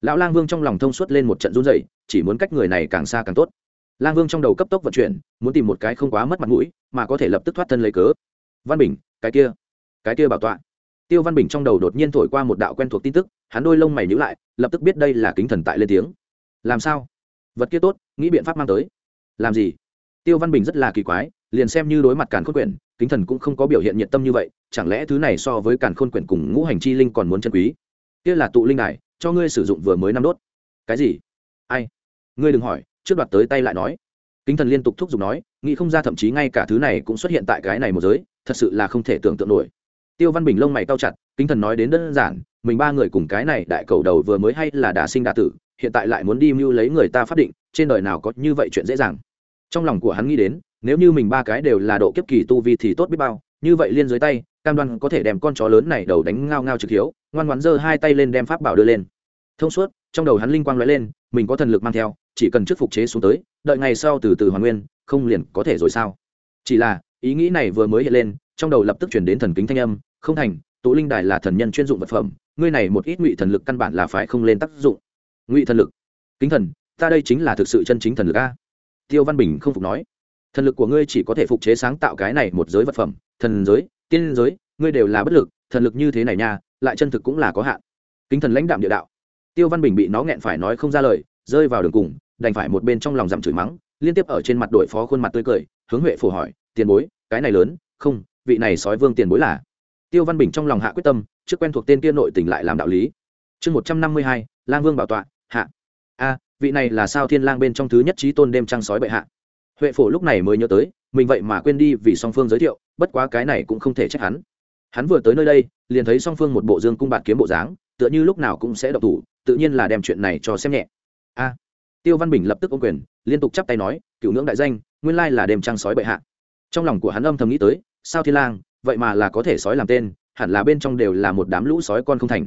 lão lang vương trong lòng thông suốt lên một trận run dày chỉ muốn cách người này càng xa càng tốt. Lang vương trong đầu cấp tốc vận chuyển, muốn tìm một cái không quá mất mặt mũi, mà có thể lập tức thoát thân lấy cớ. Văn bình, cái kia cái kia bảo tọa. Tiêu văn bình trong đầu đột nhiên thổi qua một đạo quen thuộc tin tức, hắn đôi lông mày nhữ lại lập tức biết đây là kính thần tại lên tiếng. Làm sao? Vật kia tốt, nghĩ biện pháp mang tới. Làm gì? Tiêu văn bình rất là kỳ quái, liền xem như đối mặt càn khôn quyển, kính thần cũng không có biểu hiện nhiệt tâm như vậy, chẳng lẽ thứ này so với càn khôn quyển cùng ngũ hành chi linh còn muốn chân quý? Kia là tụ linh đài, cho ngươi sử dụng vừa mới năm đốt. Cái gì? Ai? Ngươi đừng hỏi, trước đoạt tới tay lại nói. Kính thần liên tục thúc giục nói, nghĩ không ra thậm chí ngay cả thứ này cũng xuất hiện tại cái này một giới, thật sự là không thể tưởng tượng nổi. Tiêu văn bình lông mày cao chặt, kính thần nói đến đơn giản mình ba người cùng cái này đại cầu đầu vừa mới hay là đã sinh đã tử, hiện tại lại muốn đi mưu lấy người ta phát định, trên đời nào có như vậy chuyện dễ dàng. Trong lòng của hắn nghĩ đến, nếu như mình ba cái đều là độ kiếp kỳ tu vi thì tốt biết bao, như vậy liên dưới tay, cam đoan có thể đem con chó lớn này đầu đánh ngao ngao trực hiếu, ngoan ngoãn giơ hai tay lên đem pháp bảo đưa lên. Thông suốt, trong đầu hắn linh quang lóe lên, mình có thần lực mang theo, chỉ cần trước phục chế xuống tới, đợi ngày sau từ từ hoàn nguyên, không liền có thể rồi sao? Chỉ là, ý nghĩ này vừa mới hiện lên, trong đầu lập tức chuyển đến thần kính thanh âm, không thành tụ linh đài là thần nhân chuyên dụng vật phẩm ngươi này một ít ngụy thần lực căn bản là phải không lên tác dụng. Ngụy thần lực? Kính thần, ta đây chính là thực sự chân chính thần lực a. Tiêu văn bình không phục nói. Thần lực của ngươi chỉ có thể phục chế sáng tạo cái này một giới vật phẩm, thần giới, tiên giới, ngươi đều là bất lực, thần lực như thế này nha, lại chân thực cũng là có hạn. Kính thần lãnh đạm địa đạo. Tiêu văn bình bị nó nghẹn phải nói không ra lời, rơi vào đường cùng, đành phải một bên trong lòng dằm chửi mắng, liên tiếp ở trên mặt đội phó khuôn mặt tươi cười, hướng huệ phổ hỏi, tiền bối, cái này lớn, không, vị này sói vương tiền bối là? Tiêu văn bình trong lòng hạ quyết tâm, trước quen thuộc tên kia nội tỉnh lại làm đạo lý. Chương một trăm năm mươi hai, lang vương bảo tọa, hạ. A, vị này là sao thiên lang bên trong thứ nhất trí tôn đêm trăng sói bệ hạ. Huệ phổ lúc này mới nhớ tới, mình vậy mà quên đi vì song phương giới thiệu, bất quá cái này cũng không thể trách hắn. Hắn vừa tới nơi đây, liền thấy song phương một bộ dương cung bạt kiếm bộ dáng, tựa như lúc nào cũng sẽ độc thủ, tự nhiên là đem chuyện này cho xem nhẹ. A, tiêu văn bình lập tức ôm quyền, liên tục chắp tay nói cựu ngưỡng đại danh, nguyên lai là đêm trăng sói bệ hạ. Trong lòng của hắn âm thầm nghĩ tới, sao thiên lang vậy mà là có thể sói làm tên, hẳn là bên trong đều là một đám lũ sói con không thành.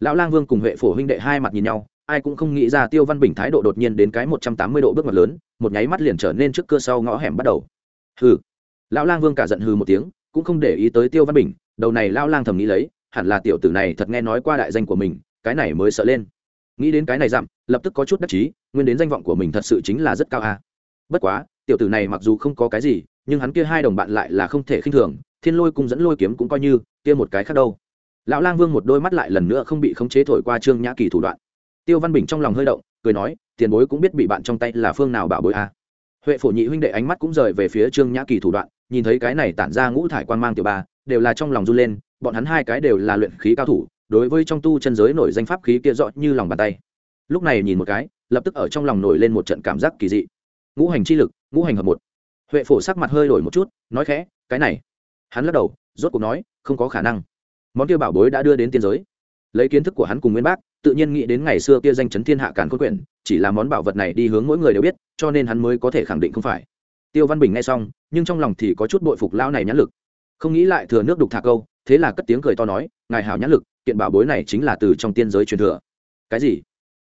Lão lang vương cùng huệ phổ huynh đệ hai mặt nhìn nhau, ai cũng không nghĩ ra tiêu văn bình thái độ đột nhiên đến cái một trăm tám mươi độ bước ngoặt lớn, một nháy mắt liền trở nên trước cơ sau ngõ hẻm bắt đầu. Hừ. Lão lang vương cả giận hừ một tiếng, cũng không để ý tới tiêu văn bình, đầu này lão lang thầm nghĩ lấy, hẳn là tiểu tử này thật nghe nói qua đại danh của mình, cái này mới sợ lên. Nghĩ đến cái này dặm, lập tức có chút đắc chí, nguyên đến danh vọng của mình thật sự chính là rất cao a. Bất quá, tiểu tử này mặc dù không có cái gì, nhưng hắn kia hai đồng bạn lại là không thể khinh thường thiên lôi cung dẫn lôi kiếm cũng coi như, kia một cái khác đâu. Lão lang vương một đôi mắt lại lần nữa không bị khống chế thổi qua trương nhã kỳ thủ đoạn. Tiêu văn bình trong lòng hơi động, cười nói, tiền bối cũng biết bị bạn trong tay là phương nào bảo bối a. Huệ phổ nhị huynh đệ ánh mắt cũng rời về phía trương nhã kỳ thủ đoạn, nhìn thấy cái này tản ra ngũ thải quan mang tiểu ba, đều là trong lòng run lên, bọn hắn hai cái đều là luyện khí cao thủ, đối với trong tu chân giới nổi danh pháp khí kia rõ như lòng bàn tay. Lúc này nhìn một cái, lập tức ở trong lòng nổi lên một trận cảm giác kỳ dị. Ngũ hành chi lực, ngũ hành hợp một. Huệ phổ sắc mặt hơi đổi một chút, nói khẽ, cái này hắn lắc đầu, rốt cuộc nói, không có khả năng. Món kia bảo bối đã đưa đến tiên giới. Lấy kiến thức của hắn cùng nguyên bác, tự nhiên nghĩ đến ngày xưa kia danh chấn thiên hạ càn khôn quyển, chỉ là món bảo vật này đi hướng mỗi người đều biết, cho nên hắn mới có thể khẳng định không phải. Tiêu văn bình nghe xong, nhưng trong lòng thì có chút bội phục lao này nhãn lực. Không nghĩ lại thừa nước đục thả câu, thế là cất tiếng cười to nói, ngài hảo nhãn lực, kiện bảo bối này chính là từ trong tiên giới truyền thừa. Cái gì?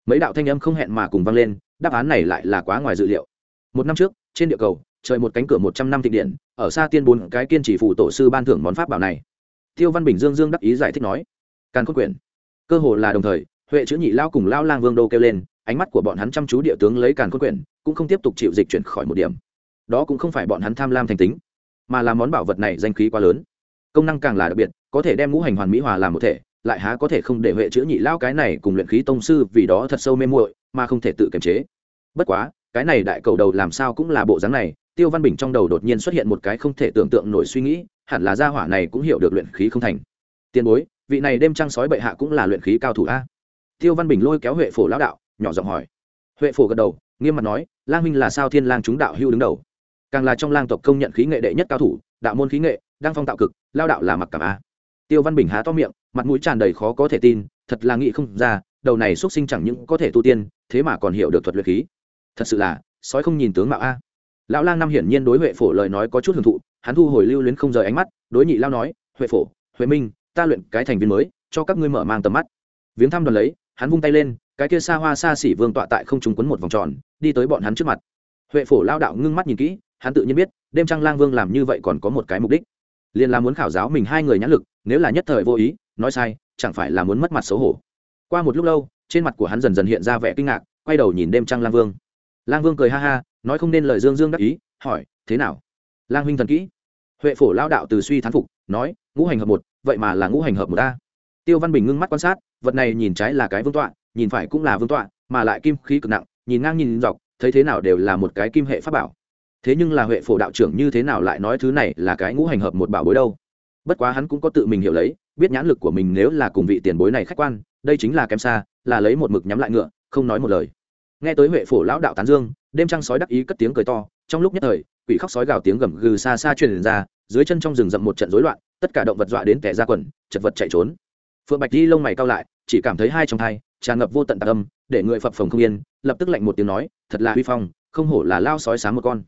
Mấy đạo thanh âm không hẹn mà cùng vang lên, đáp án này lại là quá ngoài dự liệu. Một năm trước, trên địa cầu, trời một cánh cửa một trăm năm thịnh điện ở xa tiên bốn cái kiên chỉ phụ tổ sư ban thưởng món pháp bảo này. Tiêu văn bình dương dương đắc ý giải thích nói, càn khôn quyển cơ hồ là đồng thời, huệ chữ nhị lao cùng lao lang vương đô kêu lên, ánh mắt của bọn hắn chăm chú địa tướng lấy càn khôn quyển cũng không tiếp tục chịu dịch chuyển khỏi một điểm. Đó cũng không phải bọn hắn tham lam thành tính, mà là món bảo vật này danh khí quá lớn. Công năng càng là đặc biệt, có thể đem ngũ hành hoàn mỹ hòa làm một thể, lại há có thể không để huệ chữ nhị lao cái này cùng luyện khí tông sư vì đó thật sâu mê muội, mà không thể tự kiềm chế. Bất quá, cái này đại cầu đầu làm sao cũng là bộ dáng này tiêu văn bình trong đầu đột nhiên xuất hiện một cái không thể tưởng tượng nổi suy nghĩ, hẳn là gia hỏa này cũng hiểu được luyện khí không thành. Tiền bối, vị này đêm trăng sói bệ hạ cũng là luyện khí cao thủ a. Tiêu văn bình lôi kéo huệ phổ lão đạo, nhỏ giọng hỏi. Huệ phổ gật đầu, nghiêm mặt nói, lang minh là sao thiên lang chúng đạo hưu đứng đầu? Càng là trong lang tộc công nhận khí nghệ đệ nhất cao thủ, đạo môn khí nghệ đang phong tạo cực, lao đạo là mặc cảm a. Tiêu văn bình há to miệng, mặt mũi tràn đầy khó có thể tin, thật là nghĩ không ra, đầu này xuất sinh chẳng những có thể tu tiên, thế mà còn hiểu được thuật luyện khí. Thật sự là, sói không nhìn tướng mạo a lão lang năm hiển nhiên đối huệ phổ lời nói có chút hưởng thụ, hắn thu hồi lưu luyến không rời ánh mắt, đối nhị lao nói, huệ phổ, huệ minh, ta luyện cái thành viên mới, cho các ngươi mở mang tầm mắt. Viếng thăm đoàn lấy, hắn vung tay lên, cái kia xa hoa xa xỉ vương tọa tại không trung quấn một vòng tròn, đi tới bọn hắn trước mặt. Huệ phổ lao đạo ngưng mắt nhìn kỹ, hắn tự nhiên biết, đêm trăng lang vương làm như vậy còn có một cái mục đích. Liền là muốn khảo giáo mình hai người nhãn lực, nếu là nhất thời vô ý, nói sai, chẳng phải là muốn mất mặt xấu hổ. Qua một lúc lâu, trên mặt của hắn dần dần hiện ra vẻ kinh ngạc, quay đầu nhìn đêm trăng lang vương. Lang vương cười ha ha nói không nên lời dương dương đắc ý, hỏi, thế nào? Lang huynh thần kỹ. Huệ phổ lao đạo từ suy thán phục, nói, ngũ hành hợp một, vậy mà là ngũ hành hợp một ta tiêu văn bình ngưng mắt quan sát, vật này nhìn trái là cái vương tọa, nhìn phải cũng là vương tọa, mà lại kim khí cực nặng, nhìn ngang nhìn dọc, thấy thế nào đều là một cái kim hệ pháp bảo. Thế nhưng là huệ phổ đạo trưởng như thế nào lại nói thứ này là cái ngũ hành hợp một bảo bối đâu? Bất quá hắn cũng có tự mình hiểu lấy, biết nhãn lực của mình nếu là cùng vị tiền bối này khách quan, đây chính là kém xa, là lấy một mực nhắm lại ngựa, không nói một lời. Nghe tới huệ phổ lão đạo tán dương đêm trăng sói đắc ý cất tiếng cười to, trong lúc nhất thời, quỷ khóc sói gào tiếng gầm gừ xa xa truyền ra, dưới chân trong rừng rậm một trận rối loạn, tất cả động vật dọa đến kẻ ra quần, chật vật chạy trốn. Phượng bạch di lông mày cao lại, chỉ cảm thấy hai trong hai, tràn ngập vô tận tạc âm, để người phập phồng không yên, lập tức lạnh một tiếng nói, thật là huy phong, không hổ là lao sói sáng một con.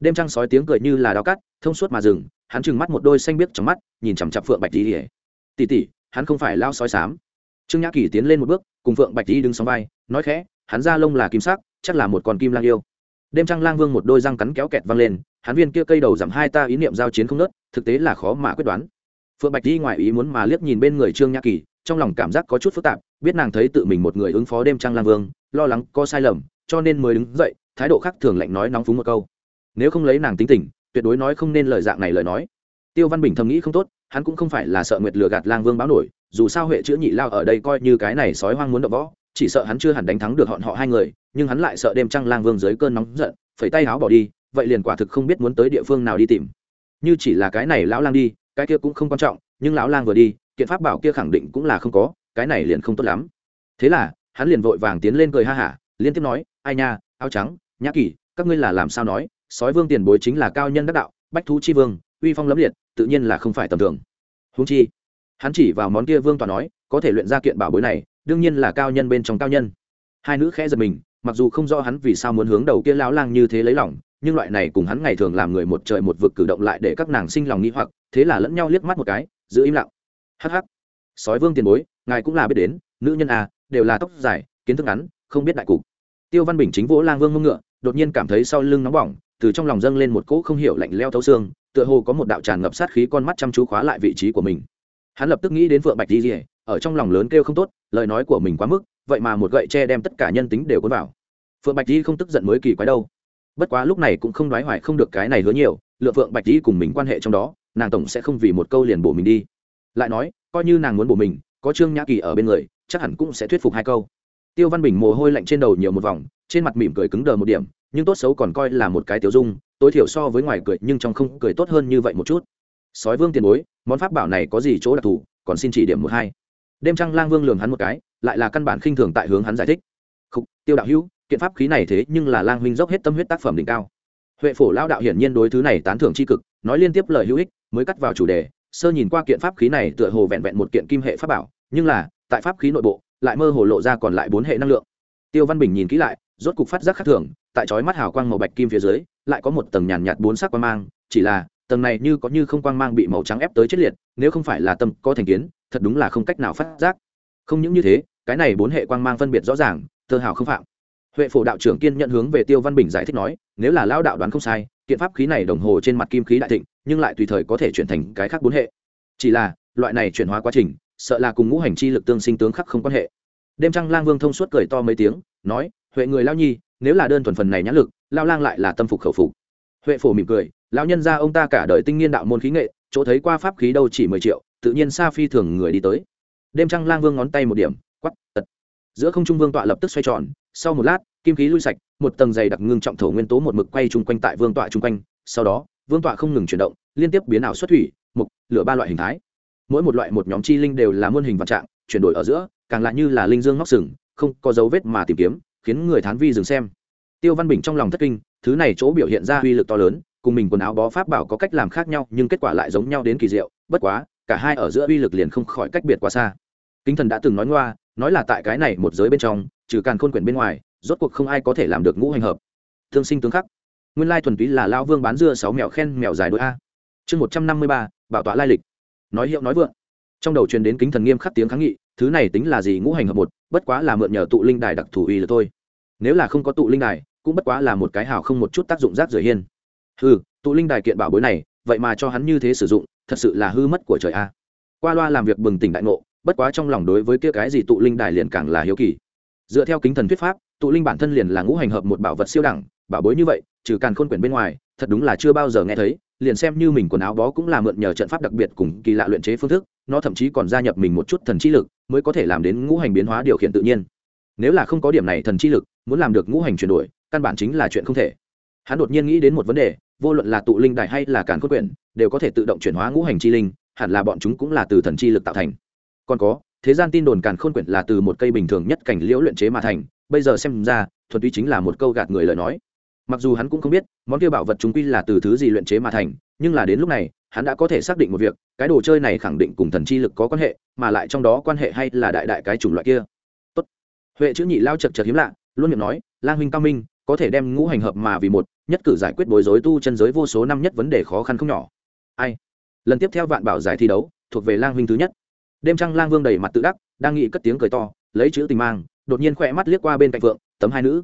Đêm trăng sói tiếng cười như là đao cắt, thông suốt mà rừng hắn trừng mắt một đôi xanh biếc trong mắt, nhìn chằm chặp phượng bạch di tỉ tỉ hắn không phải lao sói sám. Trương nhã kỳ tiến lên một bước, cùng phượng bạch di đứng sóng vai, nói khẽ, hắn ra lông là kim sắc, chắc là một con kim lang yêu đêm trăng lang vương một đôi răng cắn kéo kẹt văng lên, hắn viên kia cây đầu giảm hai ta ý niệm giao chiến không nớt, thực tế là khó mà quyết đoán. Phượng bạch đi ngoài ý muốn mà liếc nhìn bên người trương nhã kỳ, trong lòng cảm giác có chút phức tạp, biết nàng thấy tự mình một người ứng phó đêm trăng lang vương, lo lắng, có sai lầm, cho nên mới đứng dậy, thái độ khác thường lạnh nói nóng phúng một câu. Nếu không lấy nàng tính tình, tuyệt đối nói không nên lời dạng này lời nói. Tiêu văn bình thầm nghĩ không tốt, hắn cũng không phải là sợ nguyệt lừa gạt lang vương báo nổi, dù sao huệ chữ nhị lao ở đây coi như cái này sói hoang muốn đập võ chỉ sợ hắn chưa hẳn đánh thắng được bọn họ hai người, nhưng hắn lại sợ đêm trăng lang vương dưới cơn nóng giận, phẩy tay háo bỏ đi, vậy liền quả thực không biết muốn tới địa phương nào đi tìm. Như chỉ là cái này lão lang đi, cái kia cũng không quan trọng, nhưng lão lang vừa đi, kiện pháp bảo kia khẳng định cũng là không có, cái này liền không tốt lắm. Thế là, hắn liền vội vàng tiến lên cười ha hả, liên tiếp nói, ai nha, áo trắng, nhã kỳ các ngươi là làm sao nói, sói vương tiền bối chính là cao nhân đắc đạo, bách thú chi vương, uy phong lẫm liệt, tự nhiên là không phải tầm thường. Húng chi, hắn chỉ vào món kia vương tòa nói, có thể luyện ra kiện bảo bối này đương nhiên là cao nhân bên trong cao nhân. Hai nữ khẽ giật mình, mặc dù không rõ hắn vì sao muốn hướng đầu kia lão lang như thế lấy lòng, nhưng loại này cùng hắn ngày thường làm người một trời một vực cử động lại để các nàng sinh lòng nghĩ hoặc, thế là lẫn nhau liếc mắt một cái, giữ im lặng. Hắc hắc. Sói vương tiền bối, ngài cũng là biết đến, nữ nhân à đều là tóc dài, kiến thức ngắn, không biết đại cục. Tiêu văn bình chính vỗ lang vương mông ngựa, đột nhiên cảm thấy sau lưng nóng bỏng, từ trong lòng dâng lên một cỗ không hiểu lạnh leo thấu xương, tựa hồ có một đạo tràn ngập sát khí con mắt chăm chú khóa lại vị trí của mình hắn lập tức nghĩ đến phượng bạch di rỉa ở trong lòng lớn kêu không tốt, lời nói của mình quá mức, vậy mà một gậy tre đem tất cả nhân tính đều cuốn vào. Phượng bạch di không tức giận mới kỳ quái đâu. Bất quá lúc này cũng không nói hoài không được cái này hứa nhiều, lựa phượng bạch di cùng mình quan hệ trong đó, nàng tổng sẽ không vì một câu liền bổ mình đi. Lại nói, coi như nàng muốn bổ mình, có trương nhã kỳ ở bên người, chắc hẳn cũng sẽ thuyết phục hai câu. Tiêu văn bình mồ hôi lạnh trên đầu nhiều một vòng, trên mặt mỉm cười cứng đờ một điểm, nhưng tốt xấu còn coi là một cái tiểu dung, tối thiểu so với ngoài cười, nhưng trong không cười tốt hơn như vậy một chút sói vương tiền bối, món pháp bảo này có gì chỗ đặc thù, còn xin chỉ điểm một hai. Đêm trăng lang vương lường hắn một cái, lại là căn bản khinh thường tại hướng hắn giải thích. Khúc tiêu đạo hữu, kiện pháp khí này thế nhưng là lang huynh dốc hết tâm huyết tác phẩm đỉnh cao. Huệ phổ lao đạo hiển nhiên đối thứ này tán thưởng tri cực, nói liên tiếp lời hữu ích, mới cắt vào chủ đề, sơ nhìn qua kiện pháp khí này tựa hồ vẹn vẹn một kiện kim hệ pháp bảo, nhưng là, tại pháp khí nội bộ, lại mơ hồ lộ ra còn lại bốn hệ năng lượng. Tiêu văn bình nhìn kỹ lại, rốt cục phát giác khác thường, tại chói mắt hào quang màu bạch kim phía dưới, lại có một tầng nhàn nhạt bốn sắc quang mang, chỉ là tầng này như có như không quang mang bị màu trắng ép tới chết liệt, nếu không phải là tâm có thành kiến, thật đúng là không cách nào phát giác. Không những như thế, cái này bốn hệ quang mang phân biệt rõ ràng, thơ hào không phạm. Huệ phổ đạo trưởng kiên nhận hướng về tiêu văn bình giải thích nói, nếu là lao đạo đoán không sai, kiện pháp khí này đồng hồ trên mặt kim khí đại thịnh, nhưng lại tùy thời có thể chuyển thành cái khác bốn hệ. Chỉ là, loại này chuyển hóa quá trình, sợ là cùng ngũ hành chi lực tương sinh tướng khắc không quan hệ. Đêm trăng lang vương thông suốt cười to mấy tiếng, nói, huệ người lao nhi, nếu là đơn thuần phần này nhãn lực lao lang lại là tâm phục khẩu phục. Huệ phổ mỉm cười lão nhân ra ông ta cả đời tinh nghiên đạo môn khí nghệ, chỗ thấy qua pháp khí đâu chỉ mười triệu, tự nhiên xa phi thường người đi tới. Đêm trăng lang vương ngón tay một điểm quắp tật. Giữa không trung vương tọa lập tức xoay tròn, sau một lát, kim khí lui sạch, một tầng dày đặc ngưng trọng thổ nguyên tố một mực quay chung quanh tại vương tọa chung quanh. Sau đó, vương tọa không ngừng chuyển động, liên tiếp biến ảo xuất thủy, mục, lửa ba loại hình thái. Mỗi một loại một nhóm chi linh đều là muôn hình vạn trạng, chuyển đổi ở giữa, càng lại như là linh dương ngóc sừng, không có dấu vết mà tìm kiếm, khiến người thán vi dừng xem. Tiêu văn bình trong lòng thất kinh, thứ này chỗ biểu hiện ra uy lực to lớn cùng mình quần áo bó pháp bảo có cách làm khác nhau, nhưng kết quả lại giống nhau đến kỳ diệu, bất quá, cả hai ở giữa uy lực liền không khỏi cách biệt quá xa. Kính thần đã từng nói ngoa, nói là tại cái này một giới bên trong, trừ càn khôn quyển bên ngoài, rốt cuộc không ai có thể làm được ngũ hành hợp. Thương sinh tướng khắc. Nguyên lai thuần túy là lao vương bán dưa sáu mèo khen mèo dài đôi a. Chương một trăm năm mươi ba, bảo tọa lai lịch. Nói hiệu nói vượng. Trong đầu truyền đến kính thần nghiêm khắc tiếng kháng nghị, thứ này tính là gì ngũ hành hợp một, bất quá là mượn nhờ tụ linh đài đặc thủ uy là thôi. Nếu là không có tụ linh đài, cũng bất quá là một cái hào không một chút tác dụng rác rưởi hiên hừ, tụ linh đài kiện bảo bối này, vậy mà cho hắn như thế sử dụng, thật sự là hư mất của trời a. Qua loa làm việc bừng tỉnh đại ngộ, bất quá trong lòng đối với kia cái gì tụ linh đài liền càng là hiếu kỳ. Dựa theo kính thần thuyết pháp, tụ linh bản thân liền là ngũ hành hợp một bảo vật siêu đẳng, bảo bối như vậy, trừ càn khôn quyển bên ngoài, thật đúng là chưa bao giờ nghe thấy, liền xem như mình quần áo bó cũng là mượn nhờ trận pháp đặc biệt cùng kỳ lạ luyện chế phương thức, nó thậm chí còn gia nhập mình một chút thần trí lực, mới có thể làm đến ngũ hành biến hóa điều khiển tự nhiên. Nếu là không có điểm này thần trí lực, muốn làm được ngũ hành chuyển đổi, căn bản chính là chuyện không thể. Hắn đột nhiên nghĩ đến một vấn đề vô luận là tụ linh đài hay là càn khôn quyển, đều có thể tự động chuyển hóa ngũ hành chi linh, hẳn là bọn chúng cũng là từ thần chi lực tạo thành. Còn có, thế gian tin đồn càn khôn quyển là từ một cây bình thường nhất cảnh liễu luyện chế mà thành, bây giờ xem ra, thuần túy chính là một câu gạt người lời nói. Mặc dù hắn cũng không biết, món kia bảo vật chúng quy là từ thứ gì luyện chế mà thành, nhưng là đến lúc này, hắn đã có thể xác định một việc, cái đồ chơi này khẳng định cùng thần chi lực có quan hệ, mà lại trong đó quan hệ hay là đại đại cái chủng loại kia. Tốt. Huệ chữ nhị lao chật chật hiếm lạ, luôn miệng nói, lang huynh cao minh có thể đem ngũ hành hợp mà vì một, nhất cử giải quyết bối rối tu chân giới vô số năm nhất vấn đề khó khăn không nhỏ. Ai? Lần tiếp theo vạn bảo giải thi đấu, thuộc về lang huynh thứ nhất. Đêm trăng lang vương đầy mặt tự đắc, đang nghĩ cất tiếng cười to, lấy chữ tình mang, đột nhiên khỏe mắt liếc qua bên cạnh phượng, tấm hai nữ.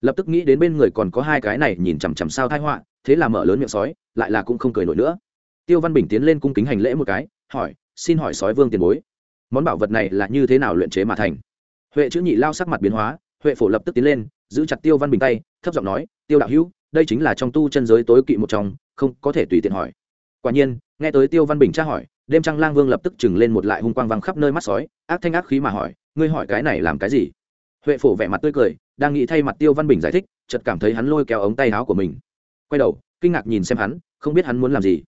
Lập tức nghĩ đến bên người còn có hai cái này nhìn chằm chằm sao thai họa, thế là mở lớn miệng sói, lại là cũng không cười nổi nữa. Tiêu văn bình tiến lên cung kính hành lễ một cái, hỏi, xin hỏi sói vương tiền bối, món bảo vật này là như thế nào luyện chế mà thành? Huệ chữ nhị lao sắc mặt biến hóa, huệ phổ lập tức tiến lên, giữ chặt tiêu văn bình tay thấp giọng nói, tiêu đạo hữu, đây chính là trong tu chân giới tối kỵ một trong, không có thể tùy tiện hỏi. Quả nhiên, nghe tới tiêu văn bình tra hỏi, đêm trăng lang vương lập tức chừng lên một lại hung quang văng khắp nơi mắt sói, ác thanh ác khí mà hỏi, ngươi hỏi cái này làm cái gì? Huệ phổ vẻ mặt tươi cười, đang nghĩ thay mặt tiêu văn bình giải thích, chợt cảm thấy hắn lôi kéo ống tay áo của mình. Quay đầu, kinh ngạc nhìn xem hắn, không biết hắn muốn làm gì.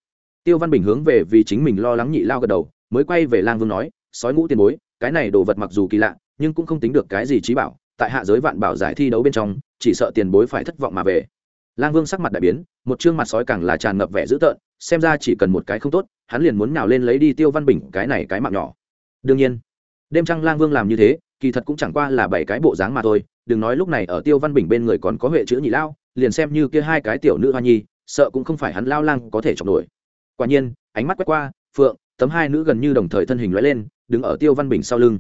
Tiêu văn bình hướng về vì chính mình lo lắng nhị lao gật đầu, mới quay về lang vương nói, sói ngũ tiền bối, cái này đồ vật mặc dù kỳ lạ, nhưng cũng không tính được cái gì trí bảo tại hạ giới vạn bảo giải thi đấu bên trong, chỉ sợ tiền bối phải thất vọng mà về. Lang vương sắc mặt đại biến, một chương mặt sói càng là tràn ngập vẻ dữ tợn, xem ra chỉ cần một cái không tốt, hắn liền muốn nào lên lấy đi tiêu văn bình cái này cái mạng nhỏ. Đương nhiên, đêm trăng lang vương làm như thế, kỳ thật cũng chẳng qua là bảy cái bộ dáng mà thôi, đừng nói lúc này ở tiêu văn bình bên người còn có huệ chữ nhị lao, liền xem như kia hai cái tiểu nữ hoa nhi, sợ cũng không phải hắn lao lang có thể chọc nổi. Quả nhiên, ánh mắt quét qua, phượng, tấm hai nữ gần như đồng thời thân hình lóe lên, đứng ở tiêu văn bình sau lưng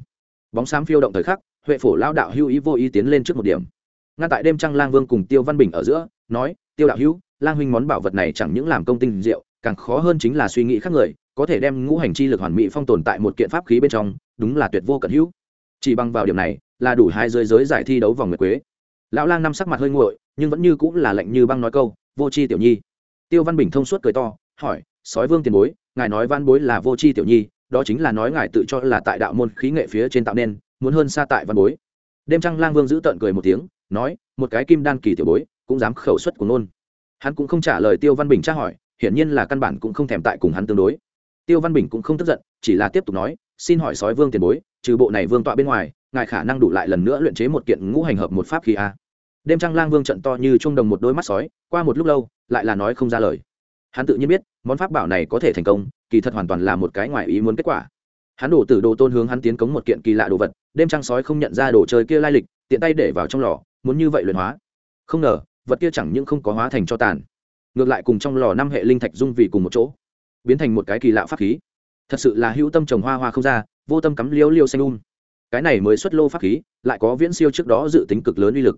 bóng xám phiêu động thời khắc, huệ phổ lao đạo hưu ý vô ý tiến lên trước một điểm. Ngăn tại đêm trăng lang vương cùng tiêu văn bình ở giữa, nói, tiêu đạo hữu, lang huynh món bảo vật này chẳng những làm công tinh diệu, càng khó hơn chính là suy nghĩ khác người, có thể đem ngũ hành chi lực hoàn mỹ phong tồn tại một kiện pháp khí bên trong, đúng là tuyệt vô cận hữu. Chỉ bằng vào điểm này, là đủ hai giới giới giải thi đấu vòng nguyệt quế. Lão lang năm sắc mặt hơi nguội, nhưng vẫn như cũng là lạnh như băng nói câu, vô c h i tiểu nhi. Tiêu văn bình thông suốt cười to, hỏi, sói vương tiền bối, ngài nói văn bối là vô c h i tiểu nhi đó chính là nói ngài tự cho là tại đạo môn khí nghệ phía trên tạo nên, muốn hơn xa tại văn bối. Đêm trăng lang vương giữ tợn cười một tiếng, nói, một cái kim đan kỳ tiểu bối, cũng dám khẩu xuất của nôn hắn cũng không trả lời tiêu văn bình tra hỏi, hiển nhiên là căn bản cũng không thèm tại cùng hắn tương đối. Tiêu văn bình cũng không tức giận, chỉ là tiếp tục nói, xin hỏi sói vương tiền bối, trừ bộ này vương tọa bên ngoài, ngài khả năng đủ lại lần nữa luyện chế một kiện ngũ hành hợp một pháp khí a? Đêm trăng lang vương trận to như trung đồng một đôi mắt sói, qua một lúc lâu, lại là nói không ra lời. Hắn tự nhiên biết, món pháp bảo này có thể thành công kỳ thật hoàn toàn là một cái ngoài ý muốn kết quả. Hắn đổ từ đồ tôn hướng hắn tiến cống một kiện kỳ lạ đồ vật, đêm trăng sói không nhận ra đồ chơi kia lai lịch, tiện tay để vào trong lò, muốn như vậy luyện hóa. Không ngờ, vật kia chẳng những không có hóa thành cho tàn, ngược lại cùng trong lò năm hệ linh thạch dung vì cùng một chỗ, biến thành một cái kỳ lạ pháp khí. Thật sự là hữu tâm trồng hoa hoa không ra, vô tâm cắm liêu liêu xanh um. Cái này mới xuất lô pháp khí, lại có viễn siêu trước đó dự tính cực lớn uy lực.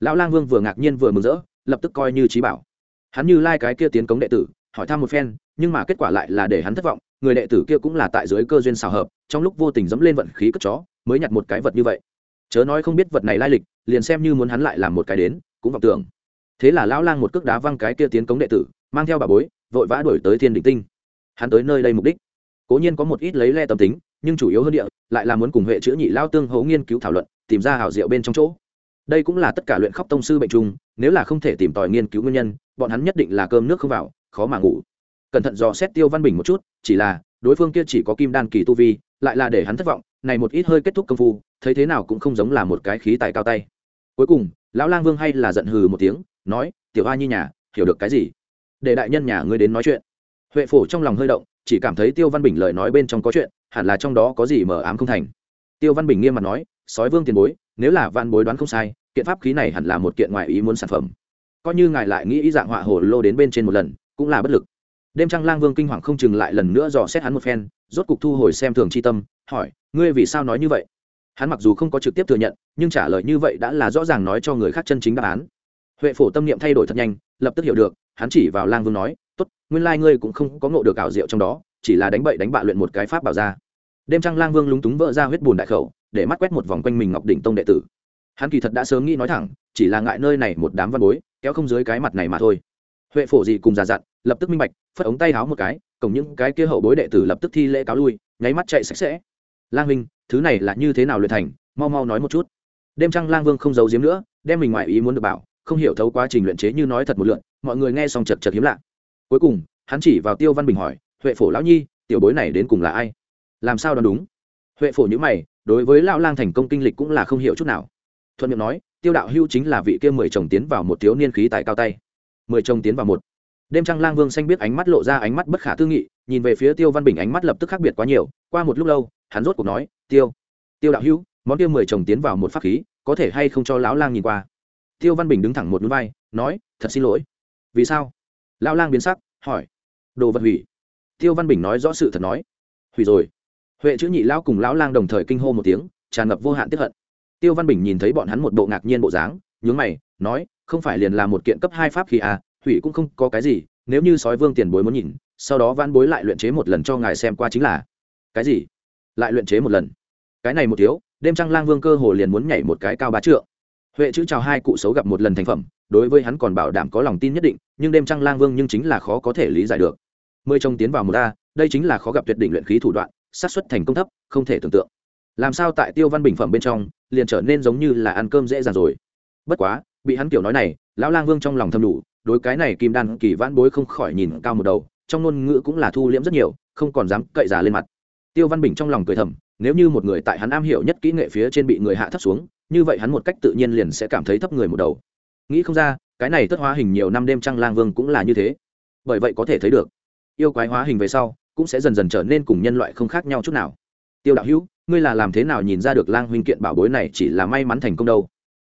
Lão lang vương vừa ngạc nhiên vừa mừng rỡ, lập tức coi như trí bảo. Hắn như lai cái kia tiến cống đệ tử hỏi thăm một phen, nhưng mà kết quả lại là để hắn thất vọng, người đệ tử kia cũng là tại dưới cơ duyên xào hợp, trong lúc vô tình dẫm lên vận khí cất chó, mới nhặt một cái vật như vậy. Chớ nói không biết vật này lai lịch, liền xem như muốn hắn lại làm một cái đến, cũng vọng tưởng. Thế là lão lang một cước đá văng cái kia tiến cống đệ tử, mang theo bà bối, vội vã đuổi tới thiên định tinh. Hắn tới nơi đây mục đích. Cố nhiên có một ít lấy le tâm tính, nhưng chủ yếu hơn địa, lại là muốn cùng huệ chữ nhị lao tương hấu nghiên cứu thảo luận, tìm ra hảo diệu bên trong chỗ. Đây cũng là tất cả luyện khóc tông sư bệnh chung nếu là không thể tìm tòi nghiên cứu nguyên nhân, bọn hắn nhất định là cơm nước không vào khó mà ngủ. Cẩn thận dò xét tiêu văn bình một chút, chỉ là, đối phương kia chỉ có kim đan kỳ tu vi, lại là để hắn thất vọng, này một ít hơi kết thúc công phu, thấy thế nào cũng không giống là một cái khí tài cao tay. Cuối cùng, lão lang vương hay là giận hừ một tiếng, nói, tiểu a nhi nhà, hiểu được cái gì? Để đại nhân nhà ngươi đến nói chuyện. Huệ phổ trong lòng hơi động, chỉ cảm thấy tiêu văn bình lời nói bên trong có chuyện, hẳn là trong đó có gì mờ ám không thành. Tiêu văn bình nghiêm mặt nói, sói vương tiền bối, nếu là văn bối đoán không sai, kiện pháp khí này hẳn là một kiện ngoại ý muốn sản phẩm. Coi như ngài lại nghĩ ý dạng họa hồ lô đến bên trên một lần cũng là bất lực. Đêm trăng lang vương kinh hoàng không chừng lại lần nữa dò xét hắn một phen, rốt cục thu hồi xem thường c h i tâm, hỏi, ngươi vì sao nói như vậy? Hắn mặc dù không có trực tiếp thừa nhận, nhưng trả lời như vậy đã là rõ ràng nói cho người khác chân chính đáp án. Huệ phổ tâm niệm thay đổi thật nhanh, lập tức hiểu được, hắn chỉ vào lang vương nói, tốt, nguyên lai、like、ngươi cũng không có ngộ được ảo diệu trong đó, chỉ là đánh bậy đánh bạ luyện một cái pháp bảo ra. Đêm trăng lang vương lúng túng vỡ ra huyết bùn đại khẩu, để mắt quét một vòng quanh mình ngọc đỉnh tông đệ tử. Hắn kỳ thật đã sớm nghĩ nói thẳng, chỉ là ngại nơi này một đám văn bối, kéo không dưới cái mặt này mà thôi huệ phổ gì cùng già dặn, lập tức minh bạch, phất ống tay háo một cái, cổng những cái kia hậu bối đệ tử lập tức thi lễ cáo lui, nháy mắt chạy sạch sẽ. Lang huynh thứ này là như thế nào luyện thành? Mau mau nói một chút. Đêm trăng lang vương không giấu giếm nữa, đem mình ngoại ý muốn được bảo, không hiểu thấu quá trình luyện chế như nói thật một lượn, mọi người nghe xong chật chật hiếm lạ. Cuối cùng, hắn chỉ vào tiêu văn bình hỏi, huệ phổ lão nhi, tiểu bối này đến cùng là ai? Làm sao đoán đúng? Huệ phổ nhữ mày, đối với lão lang thành công kinh lịch cũng là không hiểu chút nào. Thuận miệng nói, tiêu đạo hưu chính là vị kia mười chồng tiến vào một thiếu niên khí tài cao tay mười chồng tiến vào một. Đêm trăng lang vương xanh biết ánh mắt lộ ra ánh mắt bất khả tư nghị, nhìn về phía tiêu văn bình ánh mắt lập tức khác biệt quá nhiều, qua một lúc lâu, hắn rốt cuộc nói, tiêu tiêu đạo hưu món tiêu mười chồng tiến vào một pháp khí, có thể hay không cho lão lang nhìn qua? Tiêu văn bình đứng thẳng một núi vai, nói, thật xin lỗi. Vì sao? Lão lang biến sắc, hỏi, đồ vật hủy. Tiêu văn bình nói rõ sự thật nói, hủy rồi. Huệ chữ nhị lão cùng lão lang đồng thời kinh hô một tiếng, tràn ngập vô hạn tiếp hận. Tiêu văn bình nhìn thấy bọn hắn một bộ ngạc nhiên bộ dáng, nhướng mày, nói không phải liền là một kiện cấp hai pháp khí à hủy cũng không có cái gì, nếu như sói vương tiền bối muốn nhìn, sau đó văn bối lại luyện chế một lần cho ngài xem qua chính là. Cái gì? Lại luyện chế một lần. Cái này một thiếu, đêm trăng lang vương cơ hồ liền muốn nhảy một cái cao bá trượng. Huệ chữ chào hai cụ xấu gặp một lần thành phẩm, đối với hắn còn bảo đảm có lòng tin nhất định, nhưng đêm trăng lang vương nhưng chính là khó có thể lý giải được. Mười chồng tiến vào một ta đây chính là khó gặp tuyệt đỉnh luyện khí thủ đoạn, xác suất thành công thấp, không thể tưởng tượng. Làm sao tại tiêu văn bình phẩm bên trong, liền trở nên giống như là ăn cơm dễ dàng rồi. Bất quá bị hắn kiểu nói này, lão lang vương trong lòng thầm đủ, đối cái này kim đan kỳ vãn bối không khỏi nhìn cao một đầu, trong ngôn ngữ cũng là thu liễm rất nhiều, không còn dám cậy giả lên mặt. Tiêu văn bình trong lòng cười thầm, nếu như một người tại hắn am hiểu nhất kỹ nghệ phía trên bị người hạ thấp xuống, như vậy hắn một cách tự nhiên liền sẽ cảm thấy thấp người một đầu. Nghĩ không ra, cái này tất hóa hình nhiều năm đêm trăng lang vương cũng là như thế. Bởi vậy có thể thấy được, yêu quái hóa hình về sau, cũng sẽ dần dần trở nên cùng nhân loại không khác nhau chút nào. Tiêu đạo hữu, ngươi là làm thế nào nhìn ra được lang huynh kiện bảo bối này chỉ là may mắn thành công đâu?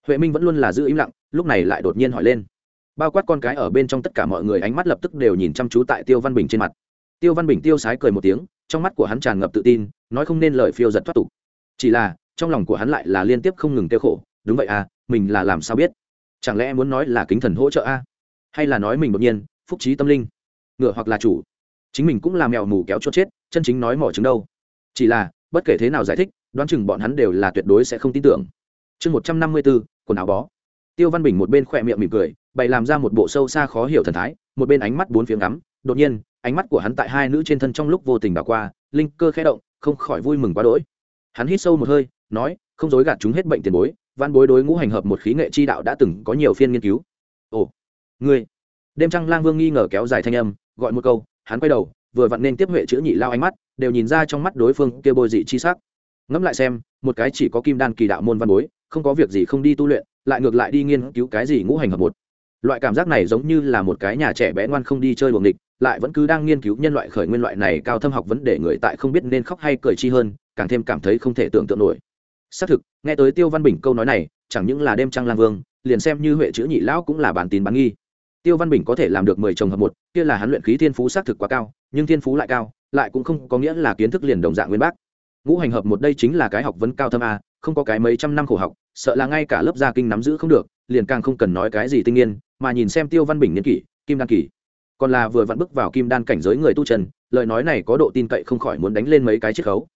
Huệ minh vẫn luôn là giữ im lặng, lúc này lại đột nhiên hỏi lên. Bao quát con cái ở bên trong tất cả mọi người ánh mắt lập tức đều nhìn chăm chú tại tiêu văn bình trên mặt. Tiêu văn bình tiêu sái cười một tiếng, trong mắt của hắn tràn ngập tự tin, nói không nên lời phiêu giật thoát tục. Chỉ là, trong lòng của hắn lại là liên tiếp không ngừng tiêu khổ, đúng vậy à mình là làm sao biết? Chẳng lẽ muốn nói là kính thần hỗ trợ a? À? hay là nói mình đột nhiên, phúc trí tâm linh? Ngựa hoặc là chủ? Chính mình cũng là mèo mù kéo cho chết, chân chính nói mỏ chứng đâu? Chỉ là, bất kể thế nào giải thích, đoán chừng bọn hắn đều là tuyệt đối sẽ không tin tưởng chương một trăm năm mươi bốn quần áo bó. Tiêu văn bình một bên khỏe miệng mỉm cười, bày làm ra một bộ sâu xa khó hiểu thần thái, một bên ánh mắt bốn phía ngắm. Đột nhiên, ánh mắt của hắn tại hai nữ trên thân trong lúc vô tình đảo qua, linh cơ khẽ động, không khỏi vui mừng quá đỗi. Hắn hít sâu một hơi, nói, không dối gạt chúng hết bệnh tiền bối, văn bối đối ngũ hành hợp một khí nghệ chi đạo đã từng có nhiều phiên nghiên cứu. Ồ, ngươi. Đêm trăng lang vương nghi ngờ kéo dài thanh âm, gọi một câu, hắn quay đầu, vừa vặn nên tiếp huệ chữ nhị lao ánh mắt, đều nhìn ra trong mắt đối phương kia bôi dị chi sắc. Ngẫm lại xem, một cái chỉ có kim đan kỳ đạo môn văn bối không có việc gì không đi tu luyện, lại ngược lại đi nghiên cứu cái gì ngũ hành hợp một. Loại cảm giác này giống như là một cái nhà trẻ bé ngoan không đi chơi buồng địch lại vẫn cứ đang nghiên cứu nhân loại khởi nguyên loại này cao thâm học vấn đề người tại không biết nên khóc hay cười chi hơn, càng thêm cảm thấy không thể tưởng tượng nổi. Xác thực, nghe tới tiêu văn bình câu nói này, chẳng những là đêm trăng lang vương, liền xem như huệ chữ nhị lão cũng là bản tin bán nghi. Tiêu văn bình có thể làm được mười chồng hợp một, kia là hắn luyện khí thiên phú xác thực quá cao, nhưng thiên phú lại cao, lại cũng không có nghĩa là kiến thức liền đồng dạng nguyên bác ngũ hành hợp một đây chính là cái học vấn cao thâm a, không có cái mấy trăm năm khổ học, sợ là ngay cả lớp gia kinh nắm giữ không được, liền càng không cần nói cái gì tinh nghiên, mà nhìn xem tiêu văn bình niên kỷ, kim đan kỷ. Còn là vừa vặn bước vào kim đan cảnh giới người tu trần lời nói này có độ tin cậy không khỏi muốn đánh lên mấy cái chiết khấu.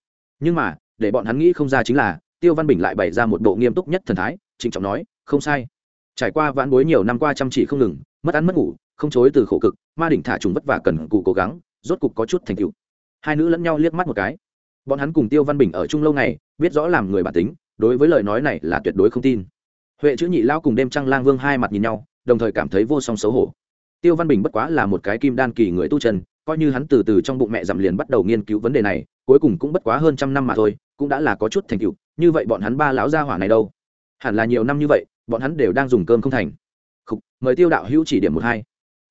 Nhưng mà, để bọn hắn nghĩ không ra chính là, tiêu văn bình lại bày ra một bộ nghiêm túc nhất thần thái, trịnh trọng nói, không sai. Trải qua vãn bối nhiều năm qua chăm chỉ không ngừng, mất ăn mất ngủ, không chối từ khổ cực, ma đỉnh thả trùng vất vả cần cù cố gắng, rốt cục có chút thành tựu. Hai nữ lẫn nhau liếc mắt một cái bọn hắn cùng tiêu văn bình ở chung lâu ngày biết rõ làm người bản tính đối với lời nói này là tuyệt đối không tin. Huệ chữ nhị lao cùng đêm trăng lang vương hai mặt nhìn nhau đồng thời cảm thấy vô song xấu hổ. Tiêu văn bình bất quá là một cái kim đan kỳ người tu chân coi như hắn từ từ trong bụng mẹ dặm liền bắt đầu nghiên cứu vấn đề này cuối cùng cũng bất quá hơn trăm năm mà thôi cũng đã là có chút thành tựu như vậy bọn hắn ba lão gia hỏa này đâu? Hẳn là nhiều năm như vậy bọn hắn đều đang dùng cơm không thành. Khúc, mời tiêu đạo hữu chỉ điểm một hai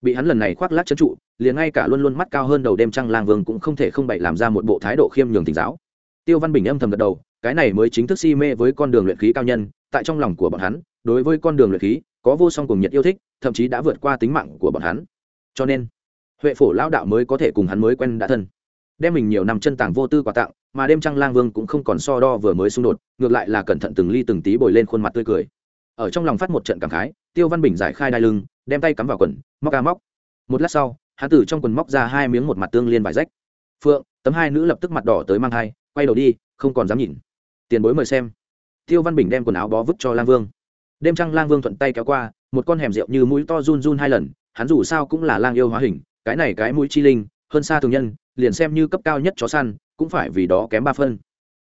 bị hắn lần này khoác lác trấn trụ, liền ngay cả luôn luôn mắt cao hơn đầu đêm trăng lang vương cũng không thể không bày làm ra một bộ thái độ khiêm nhường tỉnh giáo. Tiêu văn bình âm thầm gật đầu, cái này mới chính thức si mê với con đường luyện khí cao nhân, tại trong lòng của bọn hắn, đối với con đường luyện khí, có vô song cùng nhiệt yêu thích, thậm chí đã vượt qua tính mạng của bọn hắn. Cho nên, huệ phổ lao đạo mới có thể cùng hắn mới quen đã thân. Đem mình nhiều năm chân tàng vô tư quà tặng, mà đêm trăng lang vương cũng không còn so đo vừa mới xung đột, ngược lại là cẩn thận từng ly từng tí bồi lên khuôn mặt tươi cười. Ở trong lòng phát một trận cảm khái, tiêu văn bình giải khai đai lưng đem tay cắm vào quần, móc ca móc. Một lát sau, hắn từ trong quần móc ra hai miếng một mặt tương liên vải rách. Phượng, tấm hai nữ lập tức mặt đỏ tới mang thai, quay đầu đi, không còn dám nhìn. Tiền bối mời xem. Tiêu văn bình đem quần áo bó vứt cho lang vương. Đêm trăng lang vương thuận tay kéo qua, một con hẻm rượu như mũi to run run hai lần, hắn dù sao cũng là lang yêu hóa hình, cái này cái mũi chi linh, hơn xa thường nhân, liền xem như cấp cao nhất chó săn, cũng phải vì đó kém ba phân.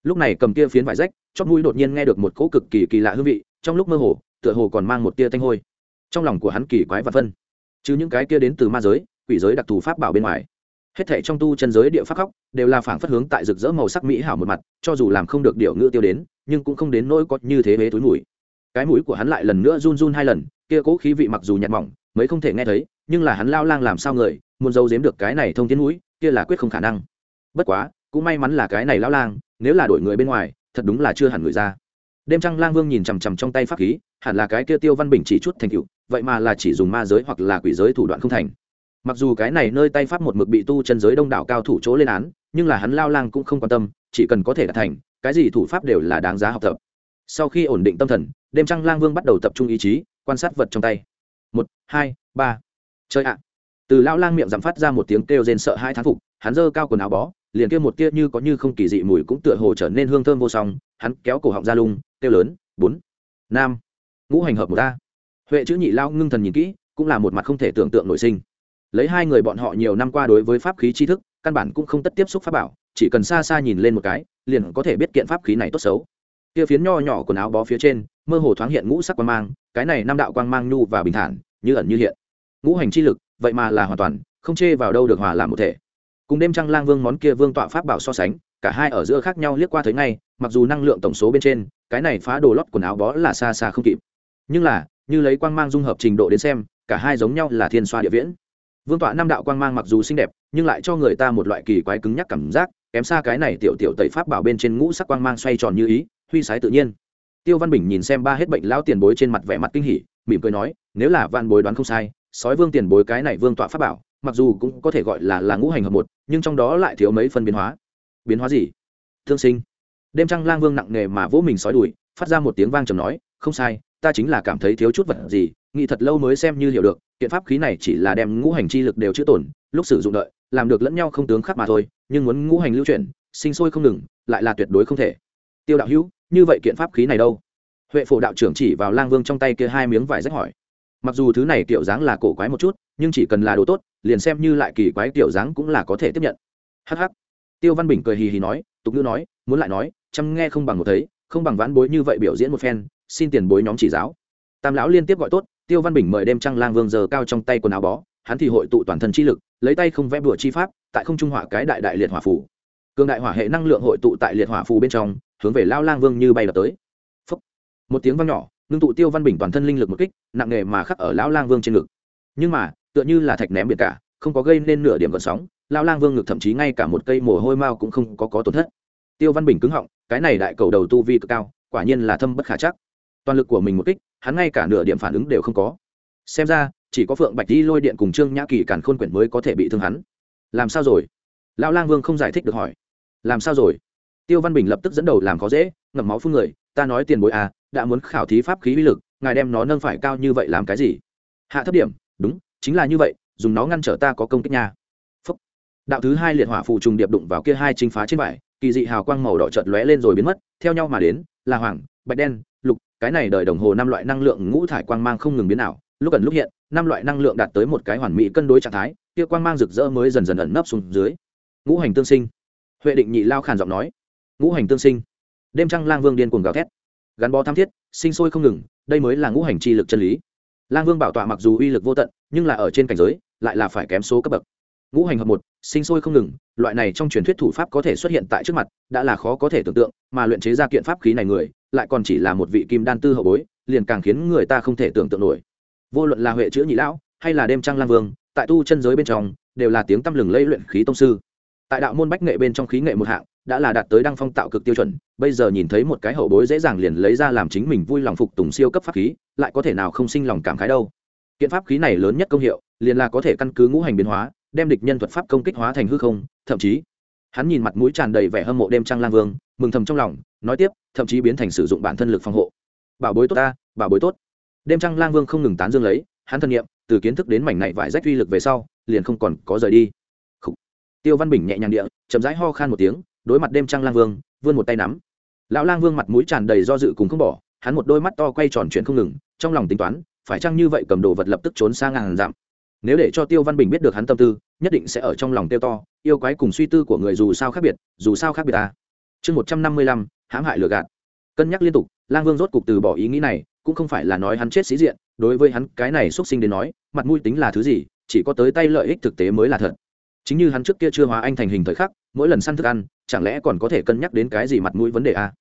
Lúc này cầm kia phiến vải rách chót mũi đột nhiên nghe được một cỗ cực kỳ kỳ lạ hương vị, trong lúc mơ hồ, tựa hồ còn mang một tia tanh hôi trong lòng của hắn kỳ quái và phân. Chứ những cái kia đến từ ma giới, quỷ giới đặc thù pháp bảo bên ngoài. Hết thể trong tu chân giới địa pháp khóc đều là phảng phất hướng tại rực rỡ màu sắc mỹ hảo một mặt, cho dù làm không được điệu ngữ tiêu đến, nhưng cũng không đến nỗi có như thế bế túi mùi. Cái mũi của hắn lại lần nữa run run hai lần, kia cố khí vị mặc dù nhạt mỏng mới không thể nghe thấy, nhưng là hắn lao lang làm sao người, muốn giấu giếm được cái này thông tiến mũi, kia là quyết không khả năng. Bất quá, cũng may mắn là cái này lao lang, nếu là đổi người bên ngoài, thật đúng là chưa hẳn người ra. Đêm trăng lang vương nhìn chằm chằm trong tay pháp khí, hẳn là cái kia tiêu văn bình chỉ chút thành cựu vậy mà là chỉ dùng ma giới hoặc là quỷ giới thủ đoạn không thành. Mặc dù cái này nơi tay pháp một mực bị tu chân giới đông đảo cao thủ chỗ lên án, nhưng là hắn lao lang cũng không quan tâm, chỉ cần có thể đạt thành, cái gì thủ pháp đều là đáng giá học tập. Sau khi ổn định tâm thần, đêm trăng lang vương bắt đầu tập trung ý chí, quan sát vật trong tay. Một, hai, ba. Chơi ạ. Từ lao lang miệng giảm phát ra một tiếng kêu rên sợ hai thán phục, hắn giơ cao quần áo bó, liền kêu một tia như có như không kỳ dị mùi cũng tựa hồ trở nên hương thơm vô song, hắn kéo cổ họng ra lung, kêu lớn, bốn. Nam. Ngũ hành hợp một ta huệ chữ nhị lao ngưng thần nhìn kỹ, cũng là một mặt không thể tưởng tượng nổi sinh. Lấy hai người bọn họ nhiều năm qua đối với pháp khí tri thức, căn bản cũng không tất tiếp xúc pháp bảo, chỉ cần xa xa nhìn lên một cái, liền có thể biết kiện pháp khí này tốt xấu. Kia phiến nho nhỏ quần áo bó phía trên, mơ hồ thoáng hiện ngũ sắc quang mang, cái này năm đạo quang mang nhu và bình thản, như ẩn như hiện. Ngũ hành chi lực, vậy mà là hoàn toàn, không chê vào đâu được hòa làm một thể. Cùng đêm trăng lang vương món kia vương tọa pháp bảo so sánh, cả hai ở giữa khác nhau liếc qua thấy ngay, mặc dù năng lượng tổng số bên trên, cái này phá đồ lót quần áo bó là xa xa không kịp. Nhưng là như lấy quang mang dung hợp trình độ đến xem, cả hai giống nhau là thiên xoa địa viễn. Vương tọa năm đạo quang mang mặc dù xinh đẹp, nhưng lại cho người ta một loại kỳ quái cứng nhắc cảm giác, kém xa cái này tiểu tiểu tẩy pháp bảo bên trên ngũ sắc quang mang xoay tròn như ý, huy sái tự nhiên. Tiêu văn bình nhìn xem ba hết bệnh lao tiền bối trên mặt vẻ mặt kinh hỉ, mỉm cười nói, nếu là van bối đoán không sai, sói vương tiền bối cái này vương tọa pháp bảo, mặc dù cũng có thể gọi là là ngũ hành hợp một, nhưng trong đó lại thiếu mấy phân biến hóa. Biến hóa gì? Thương sinh. Đêm trăng lang vương nặng nề mà vỗ mình sói đùi, phát ra một tiếng vang trầm nói, không sai ta chính là cảm thấy thiếu chút vật gì, nghĩ thật lâu mới xem như hiểu được, kiện pháp khí này chỉ là đem ngũ hành chi lực đều chữa tổn, lúc sử dụng đợi, làm được lẫn nhau không tướng khác mà thôi, nhưng muốn ngũ hành lưu chuyển, sinh sôi không ngừng, lại là tuyệt đối không thể. Tiêu đạo hữu, như vậy kiện pháp khí này đâu? Huệ phổ đạo trưởng chỉ vào lang vương trong tay kia hai miếng vải rách hỏi. Mặc dù thứ này kiểu dáng là cổ quái một chút, nhưng chỉ cần là đồ tốt, liền xem như lại kỳ quái kiểu dáng cũng là có thể tiếp nhận. Hh tiêu văn bình cười hì hì nói, tục ngữ nói, muốn lại nói, chăm nghe không bằng một thấy, không bằng vãn bối như vậy biểu diễn một phen xin tiền bối nhóm chỉ giáo. Tam lão liên tiếp gọi tốt, tiêu văn bình mời đêm trăng lang vương giờ cao trong tay quần áo bó, hắn thì hội tụ toàn thân chi lực, lấy tay không vẽ bùa chi pháp, tại không trung hỏa cái đại đại liệt hỏa phủ cường đại hỏa hệ năng lượng hội tụ tại liệt hỏa phù bên trong, hướng về lao lang vương như bay đập tới. Phúc. một tiếng vang nhỏ, ngưng tụ tiêu văn bình toàn thân linh lực một kích, nặng nề mà khắc ở lão lang vương trên ngực. Nhưng mà, tựa như là thạch ném biệt cả, không có gây nên nửa điểm gợn sóng lao lang vương ngực thậm chí ngay cả một cây mồ hôi mao cũng không có có tổn thất. Tiêu văn bình cứng họng, cái này đại cầu đầu tu vi cực cao, quả nhiên là thâm bất khả chắc toàn lực của mình một kích, hắn ngay cả nửa điểm phản ứng đều không có. Xem ra, chỉ có phượng bạch đi lôi điện cùng trương nhã kỳ càn khôn quyển mới có thể bị thương hắn. Làm sao rồi? Lão lang vương không giải thích được hỏi. Làm sao rồi? Tiêu văn bình lập tức dẫn đầu làm khó dễ, ngậm máu phun người, ta nói tiền bối à đã muốn khảo thí pháp khí uy lực, ngài đem nó nâng phải cao như vậy làm cái gì? Hạ thấp điểm, đúng, chính là như vậy, dùng nó ngăn trở ta có công kích nha. Phúc. đạo thứ hai liệt hỏa phù trùng điệp đụng vào kia hai chính phá trên vải, kỳ dị hào quang màu đỏ chợt lóe lên rồi biến mất, theo nhau mà đến, là hoàng, bạch đen, lục cái này đời đồng hồ năm loại năng lượng ngũ thải quang mang không ngừng biến ảo, lúc ẩn lúc hiện, năm loại năng lượng đạt tới một cái hoàn mỹ cân đối trạng thái kia quang mang rực rỡ mới dần dần ẩn nấp xuống dưới. Ngũ hành tương sinh. Huệ định nhị lao khàn giọng nói. Ngũ hành tương sinh. Đêm trăng lang vương điên cuồng gào thét. Gắn bó tham thiết, sinh sôi không ngừng, đây mới là ngũ hành chi lực chân lý. Lang vương bảo tọa mặc dù uy lực vô tận, nhưng là ở trên cảnh giới, lại là phải kém số cấp bậc ngũ hành hợp một, sinh sôi không ngừng, loại này trong truyền thuyết thủ pháp có thể xuất hiện tại trước mặt, đã là khó có thể tưởng tượng, mà luyện chế ra kiện pháp khí này người, lại còn chỉ là một vị kim đan tư hậu bối, liền càng khiến người ta không thể tưởng tượng nổi. Vô luận là huệ chữ nhị lão, hay là đêm trăng lang vương, tại tu chân giới bên trong, đều là tiếng tăm lừng lây luyện khí tông sư. Tại đạo môn bách nghệ bên trong khí nghệ một hạng, đã là đạt tới đăng phong tạo cực tiêu chuẩn, bây giờ nhìn thấy một cái hậu bối dễ dàng liền lấy ra làm chính mình vui lòng phục tùng siêu cấp pháp khí, lại có thể nào không sinh lòng cảm khái đâu. Kiện pháp khí này lớn nhất công hiệu, liền là có thể căn cứ ngũ hành biến hóa đem địch nhân thuật pháp công kích hóa thành hư không, thậm chí, hắn nhìn mặt mũi tràn đầy vẻ hâm mộ đêm trăng lang vương, mừng thầm trong lòng, nói tiếp, thậm chí biến thành sử dụng bản thân lực phòng hộ. Bảo bối tốt ta, bảo bối tốt. Đêm trăng lang vương không ngừng tán dương lấy, hắn thân nhiệm từ kiến thức đến mảnh này vải rách uy lực về sau, liền không còn có rời đi. Tiêu văn bình nhẹ nhàng địa, chậm rãi ho khan một tiếng, đối mặt đêm trăng lang vương, vươn một tay nắm. Lão lang vương mặt mũi tràn đầy do dự cùng không bỏ, hắn một đôi mắt to quay tròn chuyện không ngừng, trong lòng tính toán, phải chăng như vậy cầm đồ vật lập tức trốn sang ngàn dặm. Nếu để cho tiêu văn bình biết được hắn tâm tư nhất định sẽ ở trong lòng tiêu to, yêu quái cùng suy tư của người dù sao khác biệt, dù sao khác biệt ta chương một trăm năm mươi lăm, hãm hại lừa gạt. Cân nhắc liên tục, lang vương rốt cục từ bỏ ý nghĩ này, cũng không phải là nói hắn chết sĩ diện, đối với hắn cái này xuất sinh đến nói, mặt mũi tính là thứ gì, chỉ có tới tay lợi ích thực tế mới là thật. Chính như hắn trước kia chưa hóa anh thành hình thời khắc, mỗi lần săn thức ăn, chẳng lẽ còn có thể cân nhắc đến cái gì mặt mũi vấn đề a à?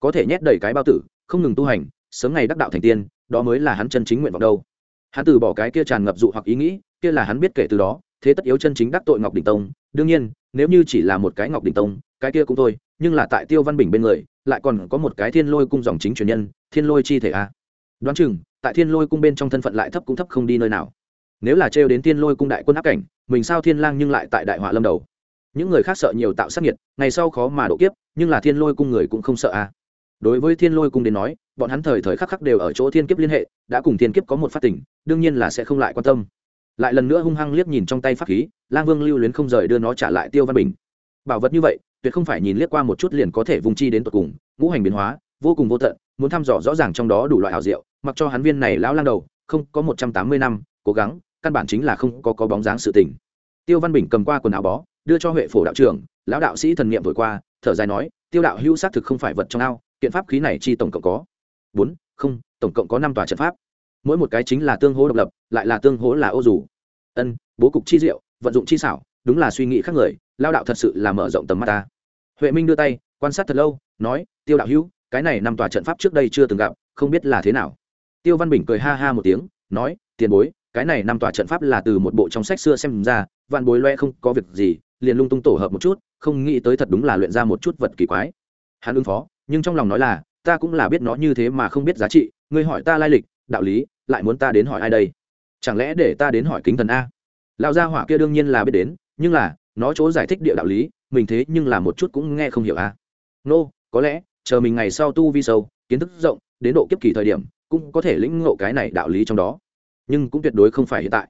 có thể nhét đầy cái bao tử, không ngừng tu hành, sớm ngày đắc đạo thành tiên, đó mới là hắn chân chính nguyện vọng đâu. Hắn từ bỏ cái kia tràn ngập dụ hoặc ý nghĩ, kia là hắn biết kể từ đó thế tất yếu chân chính đắc tội ngọc đình tông. Đương nhiên, nếu như chỉ là một cái ngọc đình tông, cái kia cũng thôi, nhưng là tại tiêu văn bình bên người, lại còn có một cái thiên lôi cung dòng chính truyền nhân, thiên lôi chi thể a. Đoán chừng, tại thiên lôi cung bên trong thân phận lại thấp cũng thấp không đi nơi nào. Nếu là trêu đến thiên lôi cung đại quân áp cảnh, mình sao thiên lang nhưng lại tại đại họa lâm đầu? Những người khác sợ nhiều tạo sát nhiệt ngày sau khó mà độ kiếp, nhưng là thiên lôi cung người cũng không sợ a. Đối với thiên lôi cung đến nói, bọn hắn thời thời khắc khắc đều ở chỗ thiên kiếp liên hệ, đã cùng thiên kiếp có một phát tỉnh đương nhiên là sẽ không lại quan tâm lại lần nữa hung hăng liếc nhìn trong tay pháp khí, lang vương lưu luyến không rời đưa nó trả lại tiêu văn bình. Bảo vật như vậy, tuyệt không phải nhìn liếc qua một chút liền có thể vùng chi đến tột cùng, ngũ hành biến hóa, vô cùng vô tận, muốn thăm dò rõ ràng trong đó đủ loại hảo diệu, mặc cho hắn viên này lão lang đầu, không có một trăm tám mươi năm, cố gắng, căn bản chính là không có có bóng dáng sự tình. Tiêu văn bình cầm qua quần áo bó, đưa cho huệ phổ đạo trưởng, lão đạo sĩ thần niệm thổi qua, thở dài nói, tiêu đạo hữu xác thực không phải vật trong ao, kiện pháp khí này chi tổng cộng có bốn, không, tổng cộng có năm tòa trận pháp mỗi một cái chính là tương hố độc lập, lại là tương hố là ô dù. Ân, bố cục chi diệu, vận dụng chi xảo, đúng là suy nghĩ khác người, lao đạo thật sự là mở rộng tầm mắt ta. Huệ minh đưa tay, quan sát thật lâu, nói, tiêu đạo hữu, cái này năm tòa trận pháp trước đây chưa từng gặp, không biết là thế nào? Tiêu văn bình cười ha ha một tiếng, nói, tiền bối, cái này năm tòa trận pháp là từ một bộ trong sách xưa xem ra, vạn bối loe không có việc gì, liền lung tung tổ hợp một chút, không nghĩ tới thật đúng là luyện ra một chút vật kỳ quái. Hắn ứng phó, nhưng trong lòng nói là, ta cũng là biết nó như thế mà không biết giá trị, ngươi hỏi ta lai lịch, đạo lý lại muốn ta đến hỏi ai đây? Chẳng lẽ để ta đến hỏi kính thần a? Lão gia hỏa kia đương nhiên là biết đến nhưng là nó chỗ giải thích địa đạo lý mình thế nhưng là một chút cũng nghe không hiểu a. Nô、no, có lẽ chờ mình ngày sau tu vi sâu kiến thức rộng đến độ kiếp kỳ thời điểm cũng có thể lĩnh ngộ cái này đạo lý trong đó. Nhưng cũng tuyệt đối không phải hiện tại.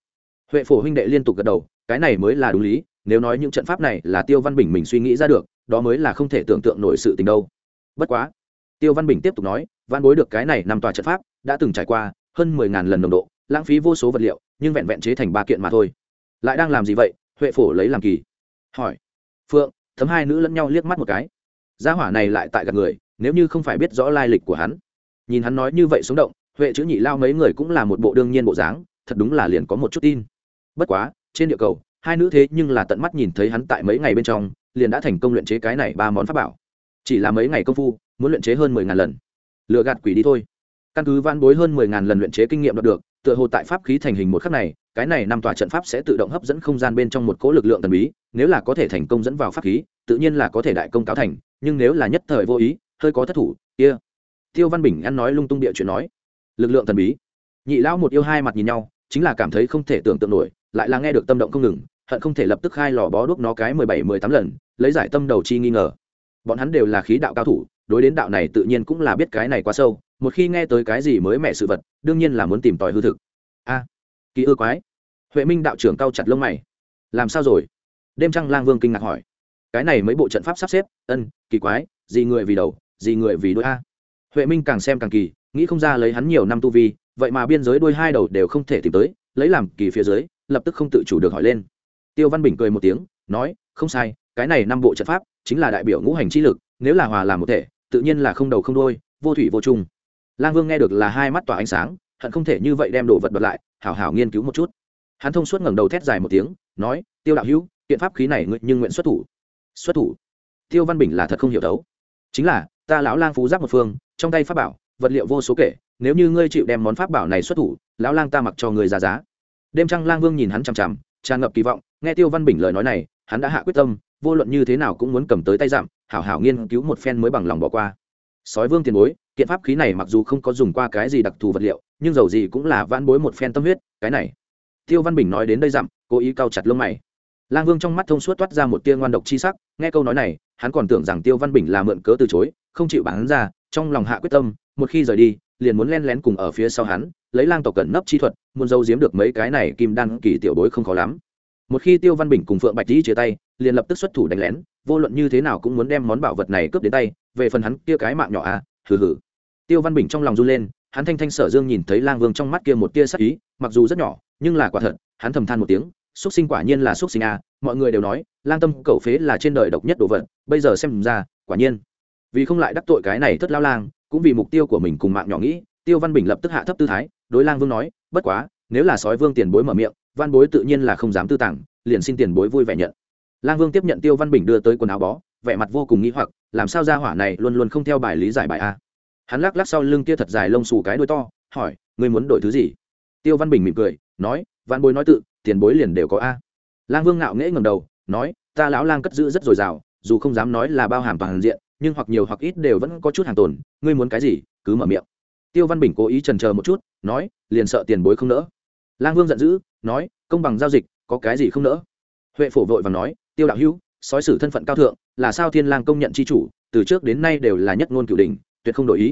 Huệ phổ huynh đệ liên tục gật đầu cái này mới là đúng lý nếu nói những trận pháp này là tiêu văn bình mình suy nghĩ ra được đó mới là không thể tưởng tượng nổi sự tình đâu. Bất quá tiêu văn bình tiếp tục nói văn bối được cái này nằm tòa trận pháp đã từng trải qua hơn mười ngàn lần nồng độ, lãng phí vô số vật liệu, nhưng vẹn vẹn chế thành ba kiện mà thôi. Lại đang làm gì vậy? Huệ phổ lấy làm kỳ. Hỏi. Phượng, thấm hai nữ lẫn nhau liếc mắt một cái. Gia hỏa này lại tại gặp người, nếu như không phải biết rõ lai lịch của hắn. Nhìn hắn nói như vậy sống động, huệ chữ nhị lao mấy người cũng là một bộ đương nhiên bộ dáng, thật đúng là liền có một chút tin. Bất quá, trên địa cầu, hai nữ thế nhưng là tận mắt nhìn thấy hắn tại mấy ngày bên trong, liền đã thành công luyện chế cái này ba món pháp bảo. Chỉ là mấy ngày công phu, muốn luyện chế hơn mười ngàn lần. Lựa gạt quỷ đi thôi căn cứ van bối hơn mười ngàn lần luyện chế kinh nghiệm đạt được, tựa hồ tại pháp khí thành hình một khắc này, cái này năm tòa trận pháp sẽ tự động hấp dẫn không gian bên trong một cỗ lực lượng thần bí, nếu là có thể thành công dẫn vào pháp khí, tự nhiên là có thể đại công cáo thành, nhưng nếu là nhất thời vô ý, hơi có thất thủ, kia、yeah. tiêu văn bình ăn nói lung tung địa chuyện nói. Lực lượng thần bí. Nhị lão một yêu hai mặt nhìn nhau, chính là cảm thấy không thể tưởng tượng nổi, lại là nghe được tâm động không ngừng, hận không thể lập tức khai lò bó đuốc nó cái mười bảy, mười tám lần, lấy giải tâm đầu chi nghi ngờ. Bọn hắn đều là khí đạo cao thủ, đối đến đạo này tự nhiên cũng là biết cái này quá sâu một khi nghe tới cái gì mới mẻ sự vật đương nhiên là muốn tìm tòi hư thực. A à, kỳ ư quái. Huệ minh đạo trưởng cao chặt lông mày. Làm sao rồi? Đêm trăng lang vương kinh ngạc hỏi. Cái này mấy bộ trận pháp sắp xếp ân kỳ quái gì người vì đầu gì người vì đôi a. Huệ minh càng xem càng kỳ nghĩ không ra lấy hắn nhiều năm tu vi vậy mà biên giới đôi hai đầu đều không thể tìm tới lấy làm kỳ phía dưới lập tức không tự chủ được hỏi lên. Tiêu văn bình cười một tiếng nói không sai cái này năm bộ trận pháp chính là đại biểu ngũ hành chi lực nếu là hòa làm một thể tự nhiên là không đầu không đôi vô thủy vô chung lang vương nghe được là hai mắt tỏa ánh sáng, hận không thể như vậy đem đồ vật bật lại, hảo hảo nghiên cứu một chút. Hắn thông suốt ngẩng đầu thét dài một tiếng, nói, tiêu đạo hữu, kiện pháp khí này nhưng nguyện xuất thủ. Xuất thủ? Tiêu văn bình là thật không hiểu đấu. Chính là, ta lão lang phú giáp một phương, trong tay pháp bảo, vật liệu vô số kể, nếu như ngươi chịu đem món pháp bảo này xuất thủ, lão lang ta mặc cho người ra giá. Đêm trăng lang vương nhìn hắn chằm chằm, tràn ngập kỳ vọng, nghe tiêu văn bình lời nói này, hắn đã hạ quyết tâm, vô luận như thế nào cũng muốn cầm tới tay giảm, hảo hảo nghiên cứu một phen mới bằng lòng bỏ qua. Sói vương tiền bối kiện pháp khí này mặc dù không có dùng qua cái gì đặc thù vật liệu, nhưng dầu gì cũng là vãn bối một phen tâm huyết, cái này. Tiêu văn bình nói đến đây dặm, cố ý cao chặt lông mày. Lang vương trong mắt thông suốt toát ra một tia ngoan độc chi sắc, nghe câu nói này, hắn còn tưởng rằng tiêu văn bình là mượn cớ từ chối, không chịu bán ra, trong lòng hạ quyết tâm, một khi rời đi, liền muốn len lén cùng ở phía sau hắn, lấy lang tộc cẩn nấp chi thuật, muốn giấu giếm được mấy cái này kim đan kỳ tiểu bối không khó lắm. Một khi tiêu văn bình cùng phượng bạch dĩ chia tay, liền lập tức xuất thủ đánh lén, vô luận như thế nào cũng muốn đem món bảo vật này cướp đến tay, về phần hắn kia cái mạng nhỏ à hừ hừ. Tiêu văn bình trong lòng run lên, hắn thanh thanh sở dương nhìn thấy lang vương trong mắt kia một tia sắc ý, mặc dù rất nhỏ, nhưng là quả thật, hắn thầm than một tiếng, xúc sinh quả nhiên là xúc sinh à mọi người đều nói, lang tâm cẩu phế là trên đời độc nhất đồ vật, bây giờ xem ra, quả nhiên. Vì không lại đắc tội cái này thất lao lang, cũng vì mục tiêu của mình cùng mạng nhỏ nghĩ, tiêu văn bình lập tức hạ thấp tư thái, đối lang vương nói, bất quá, nếu là sói vương tiền bối mở miệng, văn bối tự nhiên là không dám tư tàng, liền xin tiền bối vui vẻ nhận. Lang vương tiếp nhận tiêu văn bình đưa tới quần áo bó, vẻ mặt vô cùng nghĩ hoặc làm sao ra hỏa này luôn luôn không theo bài lý giải bài a? Hắn lắc lắc sau lưng kia thật dài lông xù cái đuôi to, hỏi, ngươi muốn đổi thứ gì? Tiêu văn bình mỉm cười, nói văn bối nói tự, tiền bối liền đều có a. Lang vương ngạo nghễ ngầm đầu, nói, ta lão lang cất giữ rất dồi dào, dù không dám nói là bao hàm toàn diện, nhưng hoặc nhiều hoặc ít đều vẫn có chút hàng tồn, ngươi muốn cái gì, cứ mở miệng. Tiêu văn bình cố ý trần chờ một chút, nói, liền sợ tiền bối không nỡ. Lang vương giận dữ, nói, công bằng giao dịch, có cái gì không nỡ? Huệ phổ vội và nói, tiêu đạo hữu sói sử thân phận cao thượng, là sao thiên lang công nhận c h i chủ, từ trước đến nay đều là nhất ngôn cửu đình tuyệt không đổi ý.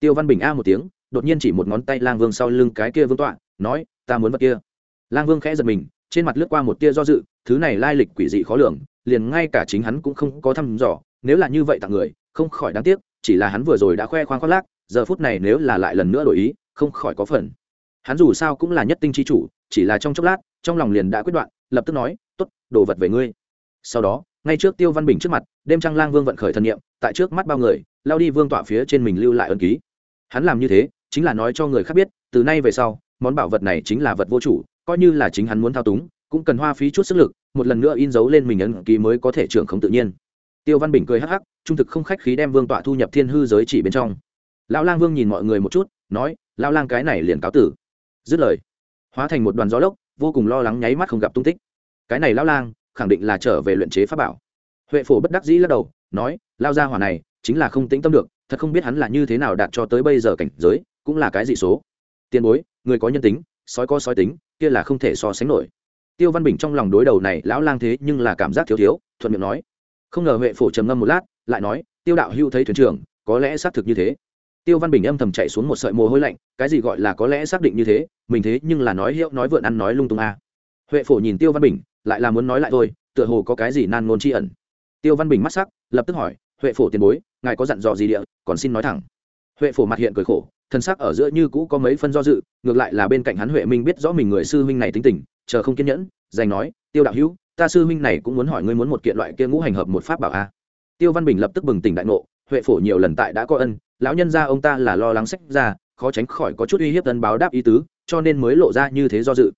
Tiêu văn bình a một tiếng, đột nhiên chỉ một ngón tay lang vương sau lưng cái kia vương tọa, nói, ta muốn vật kia. Lang vương khẽ giật mình, trên mặt lướt qua một tia do dự, thứ này lai lịch quỷ dị khó lường, liền ngay cả chính hắn cũng không có thăm dò, nếu là như vậy tặng người, không khỏi đáng tiếc, chỉ là hắn vừa rồi đã khoe khoang khoác lác, giờ phút này nếu là lại lần nữa đổi ý, không khỏi có phần. Hắn dù sao cũng là nhất tinh chi chủ, chỉ là trong chốc lát, trong lòng liền đã quyết đoạn, lập tức nói t ố t đồ vật về ngươi. Sau đó ngay trước tiêu văn bình trước mặt, đêm trăng lang vương vận khởi thần nghiệm tại trước mắt bao người, lao đi vương tọa phía trên mình lưu lại ân ký. Hắn làm như thế, chính là nói cho người khác biết, từ nay về sau, món bảo vật này chính là vật vô chủ, coi như là chính hắn muốn thao túng, cũng cần hoa phí chút sức lực, một lần nữa in dấu lên mình ấn ký mới có thể trưởng không tự nhiên. Tiêu văn bình cười hắc hắc, trung thực không khách khí đem vương tọa thu nhập thiên hư giới chỉ bên trong. Lão lang vương nhìn mọi người một chút, nói, lão lang cái này liền cáo tử. Dứt lời, hóa thành một đoàn gió lốc, vô cùng lo lắng nháy mắt không gặp tung tích. Cái này lão lang khẳng định là trở về luyện chế pháp bảo. Huệ phổ bất đắc dĩ lắc đầu, nói, lao ra hỏa này, chính là không tĩnh tâm được, thật không biết hắn là như thế nào đạt cho tới bây giờ cảnh giới, cũng là cái dị số. Tiền bối, người có nhân tính, sói có sói tính, kia là không thể so sánh nổi. Tiêu văn bình trong lòng đối đầu này, lão lang thế nhưng là cảm giác thiếu thiếu, thuận miệng nói. Không ngờ huệ phổ trầm ngâm một lát, lại nói, tiêu đạo hưu thấy thuyền trưởng, có lẽ xác thực như thế. Tiêu văn bình âm thầm chạy xuống một sợi mồ hôi lạnh, cái gì gọi là có lẽ xác định như thế, mình thế nhưng là nói hiệu, nói vượn ăn nói lung tung a. À. huệ phổ nhìn tiêu văn bình lại là muốn nói lại thôi, tựa hồ có cái gì nan ngôn tri ẩn. Tiêu văn bình mắt sắc, lập tức hỏi, huệ phổ tiền bối, ngài có dặn dò gì địa? Còn xin nói thẳng. Huệ phổ mặt hiện cười khổ, thân sắc ở giữa như cũ có mấy phân do dự, ngược lại là bên cạnh hắn huệ minh biết rõ mình người sư huynh này tính tình, chờ không kiên nhẫn, dành nói, tiêu đạo hữu, ta sư huynh này cũng muốn hỏi ngươi muốn một kiện loại kia ngũ hành hợp một pháp bảo a. Tiêu văn bình lập tức bừng tỉnh đại ngộ, huệ phổ nhiều lần tại đã có ân, lão nhân gia ông ta là lo lắng sách ra, khó tránh khỏi có chút uy hiếp tân báo đáp ý tứ, cho nên mới lộ ra như thế do dự.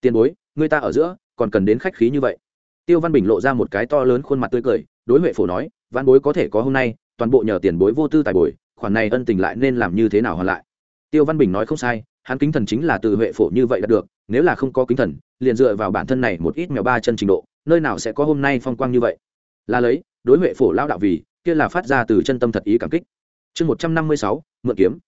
Tiền bối người ta ở giữa còn cần đến khách khí như vậy. Tiêu văn bình lộ ra một cái to lớn khuôn mặt tươi cười, đối huệ phổ nói, văn bối có thể có hôm nay, toàn bộ nhờ tiền bối vô tư tài bồi, khoản này ân tình lại nên làm như thế nào hoàn lại? Tiêu văn bình nói không sai, hắn kính thần chính là từ huệ phổ như vậy đạt được, nếu là không có kính thần, liền dựa vào bản thân này một ít mèo ba chân trình độ, nơi nào sẽ có hôm nay phong quang như vậy? Là lấy, đối huệ phổ lao đạo vì, kia là phát ra từ chân tâm thật ý cảm kích. Chương một trăm năm mươi sáu, mượn kiếm.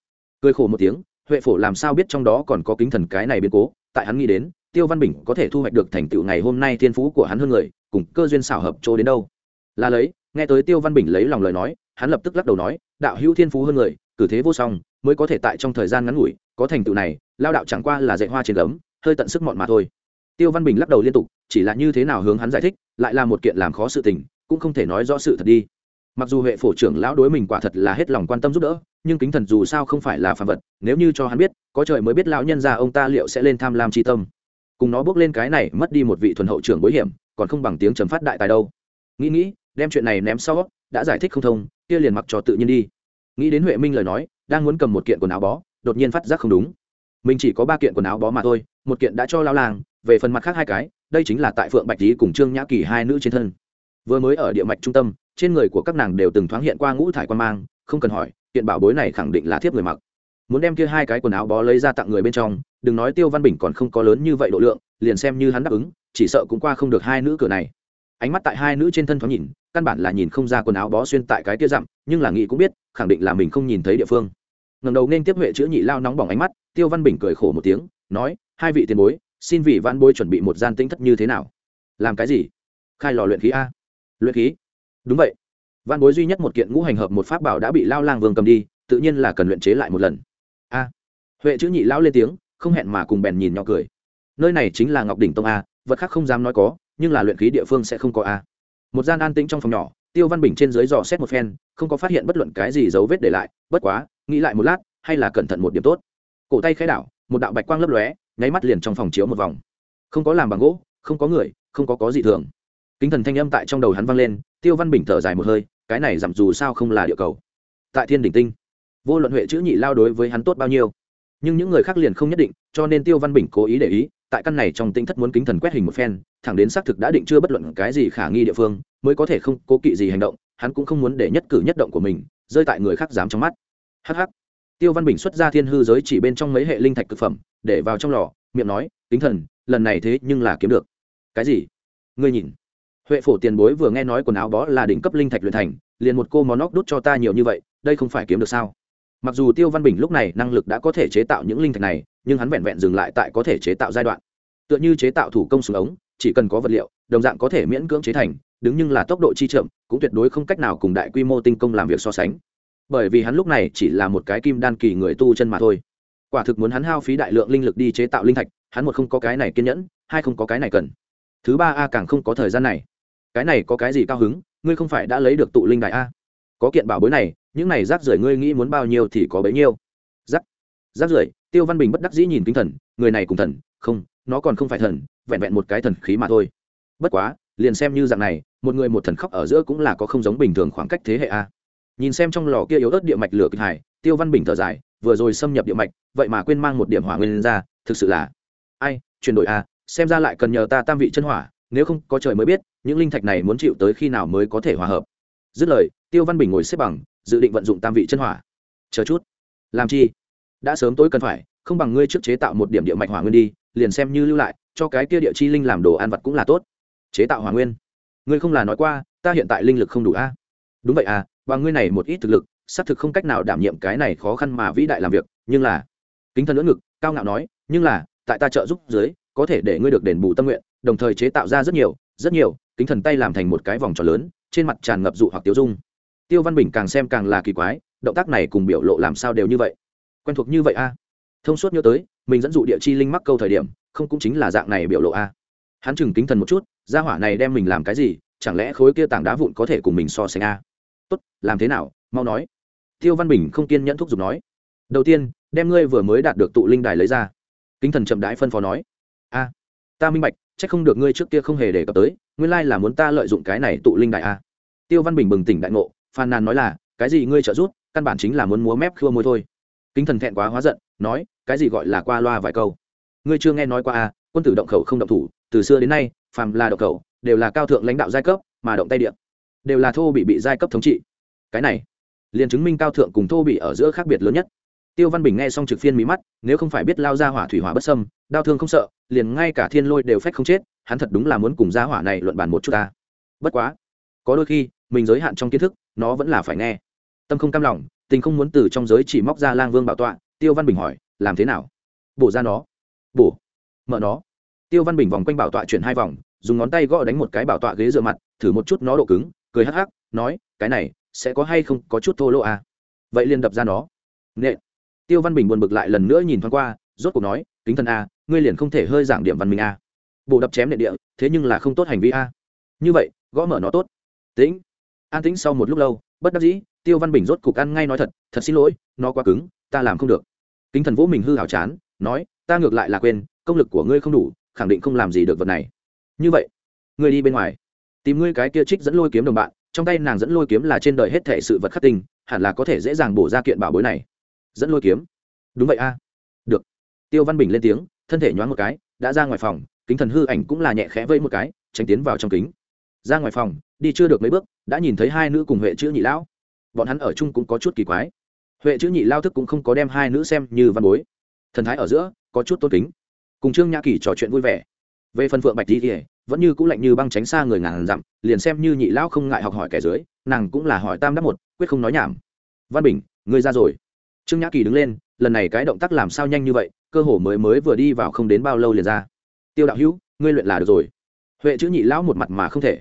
Cười khổ một tiếng, huệ phổ làm sao biết trong đó còn có kính thần cái này biến cố, tại hắn nghĩ đến tiêu văn bình có thể thu hoạch được thành tựu ngày hôm nay thiên phú của hắn hơn người, cùng cơ duyên xảo hợp chỗ đến đâu? Là lấy, nghe tới tiêu văn bình lấy lòng lời nói, hắn lập tức lắc đầu nói, đạo hữu thiên phú hơn người, cử thế vô song, mới có thể tại trong thời gian ngắn ngủi, có thành tựu này, lao đạo chẳng qua là dạy hoa trên gấm, hơi tận sức mọn mà thôi. Tiêu văn bình lắc đầu liên tục, chỉ là như thế nào hướng hắn giải thích, lại là một kiện làm khó sự tình, cũng không thể nói rõ sự thật đi. Mặc dù huệ phổ trưởng lão đối mình quả thật là hết lòng quan tâm giúp đỡ, nhưng kính thần dù sao không phải là phạm vật, nếu như cho hắn biết, có trời mới biết lão nhân ra ông ta liệu sẽ lên tham lam tri tâm cùng nó bước lên cái này mất đi một vị thuần hậu trưởng bối hiểm, còn không bằng tiếng trầm phát đại tài đâu. Nghĩ nghĩ, đem chuyện này ném sau, đã giải thích không thông, kia liền mặc cho tự nhiên đi. Nghĩ đến huệ minh lời nói, đang muốn cầm một kiện quần áo bó, đột nhiên phát giác không đúng. Mình chỉ có ba kiện quần áo bó mà thôi, một kiện đã cho lao làng, về phần mặt khác hai cái, đây chính là tại phượng bạch lý cùng trương nhã kỳ hai nữ trên thân. Vừa mới ở địa mạch trung tâm, trên người của các nàng đều từng thoáng hiện qua ngũ thải quan mang, không cần hỏi, kiện bảo bối này khẳng định là thiếp người mặc muốn đem kia hai cái quần áo bó lấy ra tặng người bên trong, đừng nói tiêu văn bình còn không có lớn như vậy độ lượng, liền xem như hắn đáp ứng, chỉ sợ cũng qua không được hai nữ cửa này. Ánh mắt tại hai nữ trên thân thoáng nhìn, căn bản là nhìn không ra quần áo bó xuyên tại cái kia dặm, nhưng là nghị cũng biết, khẳng định là mình không nhìn thấy địa phương. Ngầm đầu nên tiếp huệ chữ nhị lao nóng bỏng ánh mắt, tiêu văn bình cười khổ một tiếng, nói, hai vị tiền bối, xin vị văn bối chuẩn bị một gian tĩnh thất như thế nào? Làm cái gì? Khai lò luyện khí a. Luyện khí? Đúng vậy. Văn bối duy nhất một kiện ngũ hành hợp một pháp bảo đã bị lao lang vương cầm đi, tự nhiên là cần luyện chế lại một lần a. Huệ chữ nhị lão lên tiếng, không hẹn mà cùng bèn nhìn nhỏ cười. Nơi này chính là ngọc đỉnh tông a, vật khác không dám nói có, nhưng là luyện khí địa phương sẽ không có a. Một gian an tĩnh trong phòng nhỏ, tiêu văn bình trên dưới dò xét một phen, không có phát hiện bất luận cái gì dấu vết để lại, bất quá, nghĩ lại một lát, hay là cẩn thận một điểm tốt. Cổ tay khai đảo, một đạo bạch quang lấp lóe, nháy mắt liền trong phòng chiếu một vòng. Không có làm bằng gỗ, không có người, không có có gì thường. Kính thần thanh âm tại trong đầu hắn vang lên, tiêu văn bình thở dài một hơi, cái này giảm dù sao không là địa cầu. Tại thiên đỉnh tinh vô luận huệ chữ nhị lao đối với hắn tốt bao nhiêu, nhưng những người khác liền không nhất định, cho nên tiêu văn bình cố ý để ý, tại căn này trong tinh thất muốn kính thần quét hình một phen, thẳng đến xác thực đã định chưa bất luận cái gì khả nghi địa phương, mới có thể không cố kỵ gì hành động, hắn cũng không muốn để nhất cử nhất động của mình rơi tại người khác dám trong mắt. Hh tiêu văn bình xuất ra thiên hư giới chỉ bên trong mấy hệ linh thạch thực phẩm, để vào trong lò, miệng nói, kính thần, lần này thế nhưng là kiếm được. Cái gì? Ngươi nhìn. Huệ phổ tiền bối vừa nghe nói quần áo bó là đỉnh cấp linh thạch luyện thành, liền một cô món óc đút cho ta nhiều như vậy, đây không phải kiếm được sao? Mặc dù tiêu văn bình lúc này năng lực đã có thể chế tạo những linh thạch này, nhưng hắn vẹn vẹn dừng lại tại có thể chế tạo giai đoạn. Tựa như chế tạo thủ công súng ống, chỉ cần có vật liệu, đồng dạng có thể miễn cưỡng chế thành, đứng nhưng là tốc độ chi chậm, cũng tuyệt đối không cách nào cùng đại quy mô tinh công làm việc so sánh. Bởi vì hắn lúc này chỉ là một cái kim đan kỳ người tu chân mà thôi. Quả thực muốn hắn hao phí đại lượng linh lực đi chế tạo linh thạch, hắn một không có cái này kiên nhẫn, hai không có cái này cần. Thứ ba a càng không có thời gian này. Cái này có cái gì cao hứng, ngươi không phải đã lấy được tụ linh đại a? Có kiện bảo bối này, những này rác rưởi ngươi nghĩ muốn bao nhiêu thì có bấy nhiêu. Rác rác rưởi, tiêu văn bình bất đắc dĩ nhìn tinh thần, người này cùng thần, không, nó còn không phải thần, vẹn vẹn một cái thần khí mà thôi. Bất quá, liền xem như dạng này, một người một thần khóc ở giữa cũng là có không giống bình thường khoảng cách thế hệ a. Nhìn xem trong lò kia yếu ớt địa mạch lửa kịch hải tiêu văn bình thở dài, vừa rồi xâm nhập địa mạch, vậy mà quên mang một điểm hỏa nguyên ra, thực sự là ai, chuyển đổi a, xem ra lại cần nhờ ta tam vị chân hỏa, nếu không có trời mới biết, những linh thạch này muốn chịu tới khi nào mới có thể hòa hợp. Dứt lời tiêu văn bình ngồi xếp bằng, dự định vận dụng tam vị chân hỏa. Chờ chút. Làm chi? Đã sớm tối cần phải, không bằng ngươi trước chế tạo một điểm địa mạch hỏa nguyên đi, liền xem như lưu lại, cho cái kia địa chi linh làm đồ ăn vật cũng là tốt. Chế tạo hỏa nguyên. Ngươi không là nói qua, ta hiện tại linh lực không đủ a. Đúng vậy à và ngươi này một ít thực lực, xác thực không cách nào đảm nhiệm cái này khó khăn mà vĩ đại làm việc, nhưng là, kính thần lưỡng ngực, cao ngạo nói, nhưng là, tại ta trợ giúp dưới, có thể để ngươi được đền bù tâm nguyện, đồng thời chế tạo ra rất nhiều rất nhiều, kính thần tay làm thành một cái vòng tròn lớn, trên mặt tràn ngập dụ hoặc tiêu dung tiêu văn bình càng xem càng là kỳ quái, động tác này cùng biểu lộ làm sao đều như vậy? Quen thuộc như vậy a? Thông suốt nhớ tới, mình dẫn dụ địa chi linh mắc câu thời điểm, không cũng chính là dạng này biểu lộ a? Hắn chừng kính thần một chút, gia hỏa này đem mình làm cái gì, chẳng lẽ khối kia tảng đá vụn có thể cùng mình so sánh a? Tốt, làm thế nào? Mau nói. Tiêu văn bình không kiên nhẫn thúc giục nói. Đầu tiên, đem ngươi vừa mới đạt được tụ linh đài lấy ra. Kính thần chậm đãi phân phó nói. A, ta minh bạch c h ắ c không được ngươi trước kia không hề đề cập tới, nguyên lai là muốn ta lợi dụng cái này tụ linh đại a. Tiêu văn bình bừng tỉnh đại ngộ phàn nàn nói là, cái gì ngươi trợ giúp, căn bản chính là muốn múa mép khua môi thôi. Kính thần thẹn quá hóa giận, nói, cái gì gọi là qua loa vài câu? Ngươi chưa nghe nói qua à? quân tử động khẩu không động thủ, từ xưa đến nay, phàm là động khẩu, đều là cao thượng lãnh đạo giai cấp, mà động tay điện đều là thô bị bị giai cấp thống trị. Cái này, liền chứng minh cao thượng cùng thô bị ở giữa khác biệt lớn nhất. Tiêu văn bình nghe xong trực phiên mí mắt, nếu không phải biết lao ra hỏa thủy hỏa bất sâm đau thương không sợ, liền ngay cả thiên lôi đều phách không chết, hắn thật đúng là muốn cùng gia hỏa này luận bàn một chút ta. Bất quá, có đôi khi, mình giới hạn trong kiến thức nó vẫn là phải nghe. Tâm không cam lòng, tình không muốn từ trong giới chỉ móc ra lang vương bảo tọa, tiêu văn bình hỏi, làm thế nào? Bổ ra nó. Bổ? Mở nó? Tiêu văn bình vòng quanh bảo tọa chuyển hai vòng, dùng ngón tay gõ đánh một cái bảo tọa ghế dựa mặt, thử một chút nó độ cứng, cười hắc hắc, nói, cái này sẽ có hay không có chút thô lỗ à? Vậy liền đập ra nó. Nệ tiêu văn bình buồn bực lại lần nữa nhìn thoáng qua, rốt cuộc nói, kính thần a ngươi liền không thể hơi giảng điểm văn minh à? a bộ đập chém nệ địa, thế nhưng là không tốt hành vi a như vậy, gõ mở nó tốt. Tĩnh an tĩnh sau một lúc lâu, bất đắc dĩ, tiêu văn bình rốt cục ăn ngay nói thật thật xin lỗi, nó quá cứng, ta làm không được. Kính thần Vũ mình hư hào chán, nói, ta ngược lại là quên, công lực của ngươi không đủ, khẳng định không làm gì được vật này. Như vậy, ngươi đi bên ngoài, tìm ngươi cái kia trích dẫn lôi kiếm đồng bạn, trong tay nàng dẫn lôi kiếm là trên đời hết thể sự vật khắc tinh, hẳn là có thể dễ dàng bổ ra kiện bảo bối này. Dẫn lôi kiếm? Đúng vậy a. Được. Tiêu văn bình lên tiếng, thân thể nhoáng một cái, đã ra ngoài phòng, kính thần hư ảnh cũng là nhẹ khẽ vây một cái, tránh tiến vào trong kính ra ngoài phòng, đi chưa được mấy bước, đã nhìn thấy hai nữ cùng huệ chữ nhị lão. Bọn hắn ở chung cũng có chút kỳ quái. Huệ chữ nhị lao thức cũng không có đem hai nữ xem như văn bối. Thần thái ở giữa, có chút tôn kính. Cùng trương nhã kỳ trò chuyện vui vẻ. Về phần phượng bạch di kỉa vẫn như cũng lạnh như băng tránh xa người ngàn dặm, liền xem như nhị lão không ngại học hỏi kẻ dưới, nàng cũng là hỏi tam đáp một, quyết không nói nhảm. Văn bình, ngươi ra rồi. Trương nhã kỳ đứng lên, lần này cái động tác làm sao nhanh như vậy, cơ hồ mới mới vừa đi vào không đến bao lâu liền ra. Tiêu đạo hữu, ngươi luyện là được rồi. Huệ chữ nhị lão một mặt mà không thể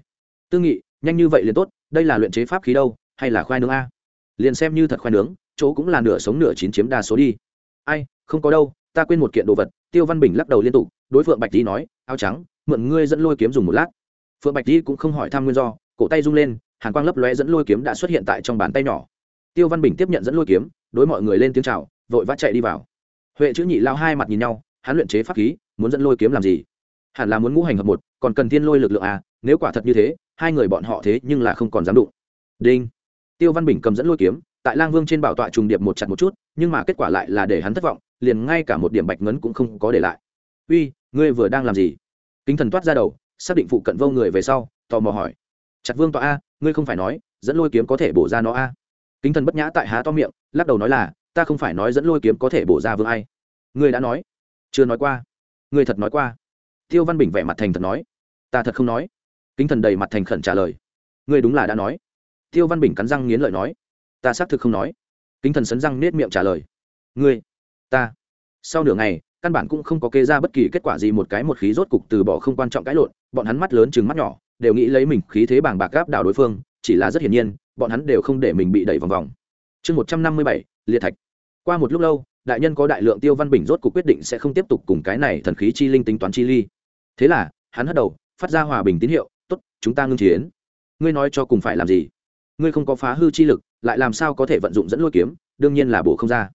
tư nghị, nhanh như vậy liền tốt, đây là luyện chế pháp khí đâu, hay là khoai nướng a? Liền xem như thật khoai nướng, chỗ cũng là nửa sống nửa chín chiếm đa số đi. Ai, không có đâu, ta quên một kiện đồ vật, tiêu văn bình lắc đầu liên tục, đối phượng bạch di nói, áo trắng, mượn ngươi dẫn lôi kiếm dùng một lát. Phượng bạch di cũng không hỏi thăm nguyên do, cổ tay rung lên, hàn quang lấp lóe dẫn lôi kiếm đã xuất hiện tại trong bàn tay nhỏ. Tiêu văn bình tiếp nhận dẫn lôi kiếm, đối mọi người lên tiếng chào, vội vã chạy đi vào. Huệ chữ nhị lao hai mặt nhìn nhau, hắn luyện chế pháp khí, muốn dẫn lôi kiếm làm gì? Hẳn là muốn ngũ hành hợp một, còn cần thiên lôi lực lượng à nếu quả thật như thế hai người bọn họ thế nhưng là không còn dám đụng. Đinh. Tiêu văn bình cầm dẫn lôi kiếm, tại lang vương trên bảo tọa trùng điệp một chặt một chút, nhưng mà kết quả lại là để hắn thất vọng, liền ngay cả một điểm bạch ngấn cũng không có để lại. Uy, ngươi vừa đang làm gì? Kính thần toát ra đầu, xác định phụ cận vô người về sau, tò mò hỏi. Chặt vương tọa a, ngươi không phải nói, dẫn lôi kiếm có thể bổ ra nó a? Kính thần bất nhã tại há to miệng, lắc đầu nói là, ta không phải nói dẫn lôi kiếm có thể bổ ra vương ai. Ngươi đã nói. Chưa nói qua. Ngươi thật nói qua. Tiêu văn bình vẻ mặt thành thật nói. Ta thật không nói kính thần đầy mặt thành khẩn trả lời. Ngươi đúng là đã nói. Tiêu văn bình cắn răng nghiến lợi nói. Ta xác thực không nói. Kính thần sấn răng nết miệng trả lời. Ngươi, ta. Sau nửa ngày, căn bản cũng không có kê ra bất kỳ kết quả gì một cái một khí rốt cục từ bỏ không quan trọng cãi lộn, bọn hắn mắt lớn chừng mắt nhỏ, đều nghĩ lấy mình khí thế bàng bạc gáp đảo đối phương, chỉ là rất hiển nhiên, bọn hắn đều không để mình bị đẩy vòng vòng. Chương một trăm năm mươi bảy, liệt thạch. Qua một lúc lâu, đại nhân có đại lượng tiêu văn bình rốt cục quyết định sẽ không tiếp tục cùng cái này thần khí chi linh tính toán chi ly. Thế là, hắn hất đầu, phát ra hòa bình tín hiệu chúng ta ngưng chiến. Ngươi nói cho cùng phải làm gì? Ngươi không có phá hư chi lực, lại làm sao có thể vận dụng dẫn lôi kiếm? Đương nhiên là bổ không ra.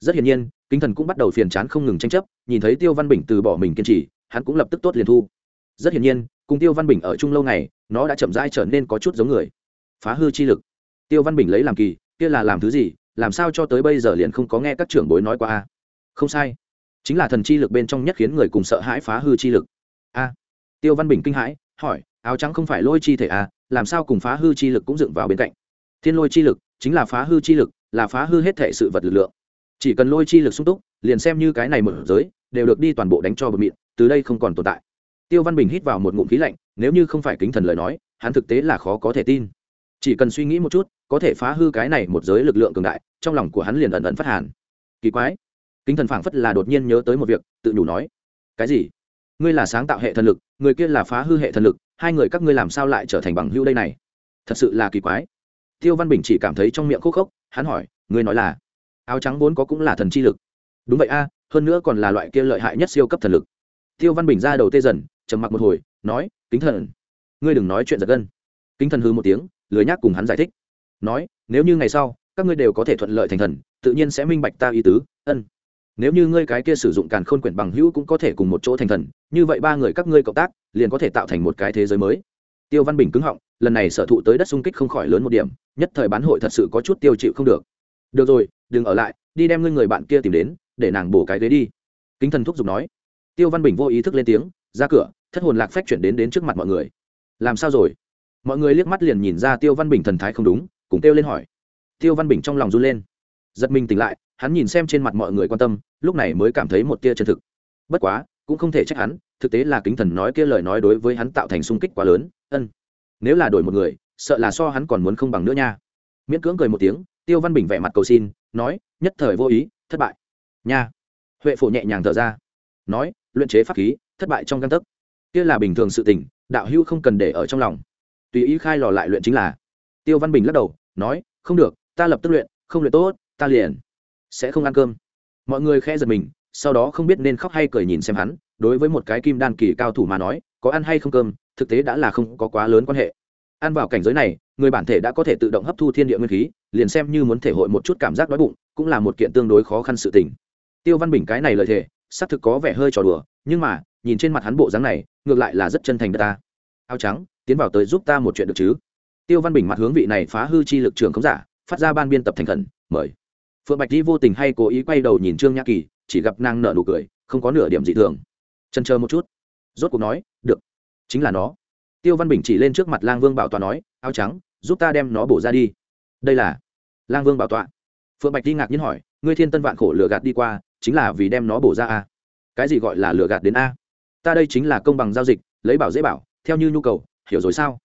Rất hiển nhiên, kính thần cũng bắt đầu phiền chán không ngừng tranh chấp, nhìn thấy tiêu văn bình từ bỏ mình kiên trì, hắn cũng lập tức tốt liền thu. Rất hiển nhiên, cùng tiêu văn bình ở chung lâu ngày, nó đã chậm rãi trở nên có chút giống người. Phá hư chi lực. Tiêu văn bình lấy làm kỳ, kia là làm thứ gì? Làm sao cho tới bây giờ liền không có nghe các trưởng bối nói qua a? Không sai. Chính là thần chi lực bên trong nhất khiến người cùng sợ hãi phá hư chi lực. A. Tiêu văn bình kinh hãi, hỏi áo trắng không phải lôi chi thể à, làm sao cùng phá hư chi lực cũng dựng vào bên cạnh? Thiên lôi chi lực chính là phá hư chi lực là phá hư hết thể sự vật lực lượng. Chỉ cần lôi chi lực sung túc liền xem như cái này mở giới đều được đi toàn bộ đánh cho bờ mịn từ đây không còn tồn tại. Tiêu văn bình hít vào một ngụm khí lạnh nếu như không phải kính thần lời nói hắn thực tế là khó có thể tin. Chỉ cần suy nghĩ một chút có thể phá hư cái này một giới lực lượng cường đại trong lòng của hắn liền ẩn ẩn phát hàn. Kỳ quái. Kính thần phảng phất là đột nhiên nhớ tới một việc tự nhủ nói cái gì? Ngươi là sáng tạo hệ thần lực người kia là phá hư hệ thần lực hai người các ngươi làm sao lại trở thành bằng hữu đây này? Thật sự là kỳ quái. Tiêu văn bình chỉ cảm thấy trong miệng khúc khốc, hắn hỏi, ngươi nói là áo trắng vốn có cũng là thần chi lực. Đúng vậy a, hơn nữa còn là loại kia lợi hại nhất siêu cấp thần lực. Tiêu văn bình ra đầu tê dần, trầm mặc một hồi, nói, kính thần, ngươi đừng nói chuyện giật gân. Kính thần hư một tiếng, lười nhác cùng hắn giải thích, nói, nếu như ngày sau, các ngươi đều có thể thuận lợi thành thần, tự nhiên sẽ minh bạch ta ý tứ, ân nếu như ngươi cái kia sử dụng càn khôn quyển bằng hữu cũng có thể cùng một chỗ thành thần, như vậy ba người các ngươi cộng tác, liền có thể tạo thành một cái thế giới mới. Tiêu văn bình cứng họng, lần này sở thụ tới đất xung kích không khỏi lớn một điểm, nhất thời bán hội thật sự có chút tiêu chịu không được. Được rồi, đừng ở lại, đi đem ngươi người bạn kia tìm đến, để nàng bổ cái ghế đi. Kính thần thúc giục nói. Tiêu văn bình vô ý thức lên tiếng, ra cửa, thất hồn lạc phách chuyển đến đến trước mặt mọi người. Làm sao rồi? Mọi người liếc mắt liền nhìn ra tiêu văn bình thần thái không đúng, cùng kêu lên hỏi. Tiêu văn bình trong lòng run lên. Giật mình tỉnh lại hắn nhìn xem trên mặt mọi người quan tâm, lúc này mới cảm thấy một tia chân thực. Bất quá, cũng không thể trách hắn, thực tế là kính thần nói kia lời nói đối với hắn tạo thành sung kích quá lớn, ân. Nếu là đổi một người, sợ là so hắn còn muốn không bằng nữa nha. Miễn cưỡng cười một tiếng, tiêu văn bình vẻ mặt cầu xin, nói, nhất thời vô ý, thất bại. Nha. Huệ phổ nhẹ nhàng thở ra, nói, luyện chế pháp khí, thất bại trong căn tấc. Kia là bình thường sự tình, đạo hữu không cần để ở trong lòng. Tùy ý khai lò lại luyện chính là. Tiêu văn bình lắc đầu, nói, không được, ta lập tức luyện, không luyện tốt, ta liền sẽ không ăn cơm. Mọi người khẽ giật mình, sau đó không biết nên khóc hay cười nhìn xem hắn, đối với một cái kim đan kỳ cao thủ mà nói, có ăn hay không cơm, thực tế đã là không có quá lớn quan hệ. Ăn vào cảnh giới này, người bản thể đã có thể tự động hấp thu thiên địa nguyên khí, liền xem như muốn thể hội một chút cảm giác đói bụng, cũng là một kiện tương đối khó khăn sự tình. Tiêu văn bình cái này lợi thể xác thực có vẻ hơi trò đùa, nhưng mà, nhìn trên mặt hắn bộ dáng này, ngược lại là rất chân thành đất ta. Áo trắng, tiến vào tới giúp ta một chuyện được chứ? Tiêu văn bình mặt hướng vị này phá hư chi lực trường không giả, phát ra ban biên tập thành khẩn, mời phượng bạch di vô tình hay cố ý quay đầu nhìn trương nhã kỳ, chỉ gặp nàng nợ nụ cười, không có nửa điểm dị thường. Chân chờ một chút. Rốt cuộc nói, được, chính là nó. Tiêu văn bình chỉ lên trước mặt lang vương bảo tọa nói, áo trắng, giúp ta đem nó bổ ra đi. Đây là lang vương bảo tọa. Phượng bạch di ngạc nhiên hỏi, ngươi thiên tân vạn khổ lừa gạt đi qua, chính là vì đem nó bổ ra a cái gì gọi là lừa gạt đến a? Ta đây chính là công bằng giao dịch, lấy bảo dễ bảo, theo như nhu cầu, hiểu rồi sao?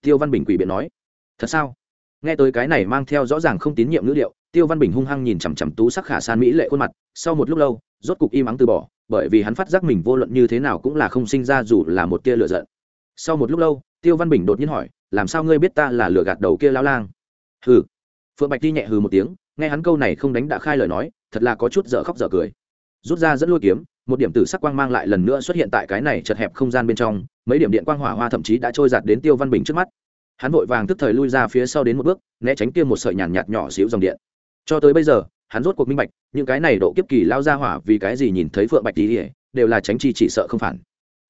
Tiêu văn bình quỷ biện nói, thật sao? Nghe tới cái này mang theo rõ ràng không tín nhiệm ngữ liệu tiêu văn bình hung hăng nhìn chằm chằm tú sắc khả san mỹ lệ khuôn mặt sau một lúc lâu rốt cục im ắng từ bỏ bởi vì hắn phát giác mình vô luận như thế nào cũng là không sinh ra dù là một tia lựa giận. Sau một lúc lâu tiêu văn bình đột nhiên hỏi làm sao ngươi biết ta là lửa gạt đầu kia lao lang? Hừ. Phượng bạch đi nhẹ hừ một tiếng nghe hắn câu này không đánh đã khai lời nói thật là có chút dở khóc dở cười. Rút ra dẫn lôi kiếm một điểm tử sắc quang mang lại lần nữa xuất hiện tại cái này chật hẹp không gian bên trong mấy điểm điện quang hỏa hoa thậm chí đã trôi giạt đến tiêu văn bình trước mắt. Hắn vội vàng tức thời lui ra phía sau đến một bước né tránh kia một sợi nhàn nhạt, nhỏ xíu dòng điện cho tới bây giờ, hắn rốt cuộc minh bạch, những cái này độ kiếp kỳ lao ra hỏa vì cái gì nhìn thấy phượng bạch tí đều là tránh chi chỉ sợ không phản.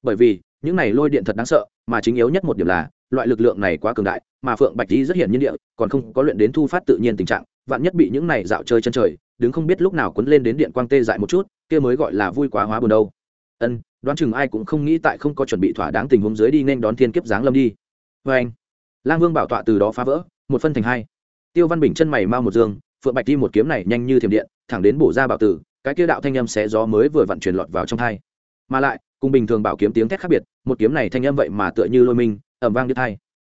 Bởi vì, những này lôi điện thật đáng sợ, mà chính yếu nhất một điểm là, loại lực lượng này quá cường đại, mà phượng bạch tỉ rất hiển nhiên địa, còn không có luyện đến thu phát tự nhiên tình trạng, vạn nhất bị những này dạo chơi chân trời, đứng không biết lúc nào quấn lên đến điện quang tê dại một chút, kia mới gọi là vui quá hóa buồn đâu. Ân, đoán chừng ai cũng không nghĩ tại không có chuẩn bị thỏa đáng tình huống dưới đi nên đón thiên kiếp giáng lâm đi. Vê anh. Lang vương bảo tọa từ đó phá vỡ, một phân thành hai. Tiêu văn bình chân mày mau một dương phượng bạch đi một kiếm này nhanh như thiểm điện, thẳng đến bổ ra bảo tử, cái kia đạo thanh âm xé gió mới vừa vặn truyền lọt vào trong thai. mà lại, cùng bình thường bảo kiếm tiếng thét khác biệt, một kiếm này thanh âm vậy mà tựa như lôi minh ẩm vang đứt thai.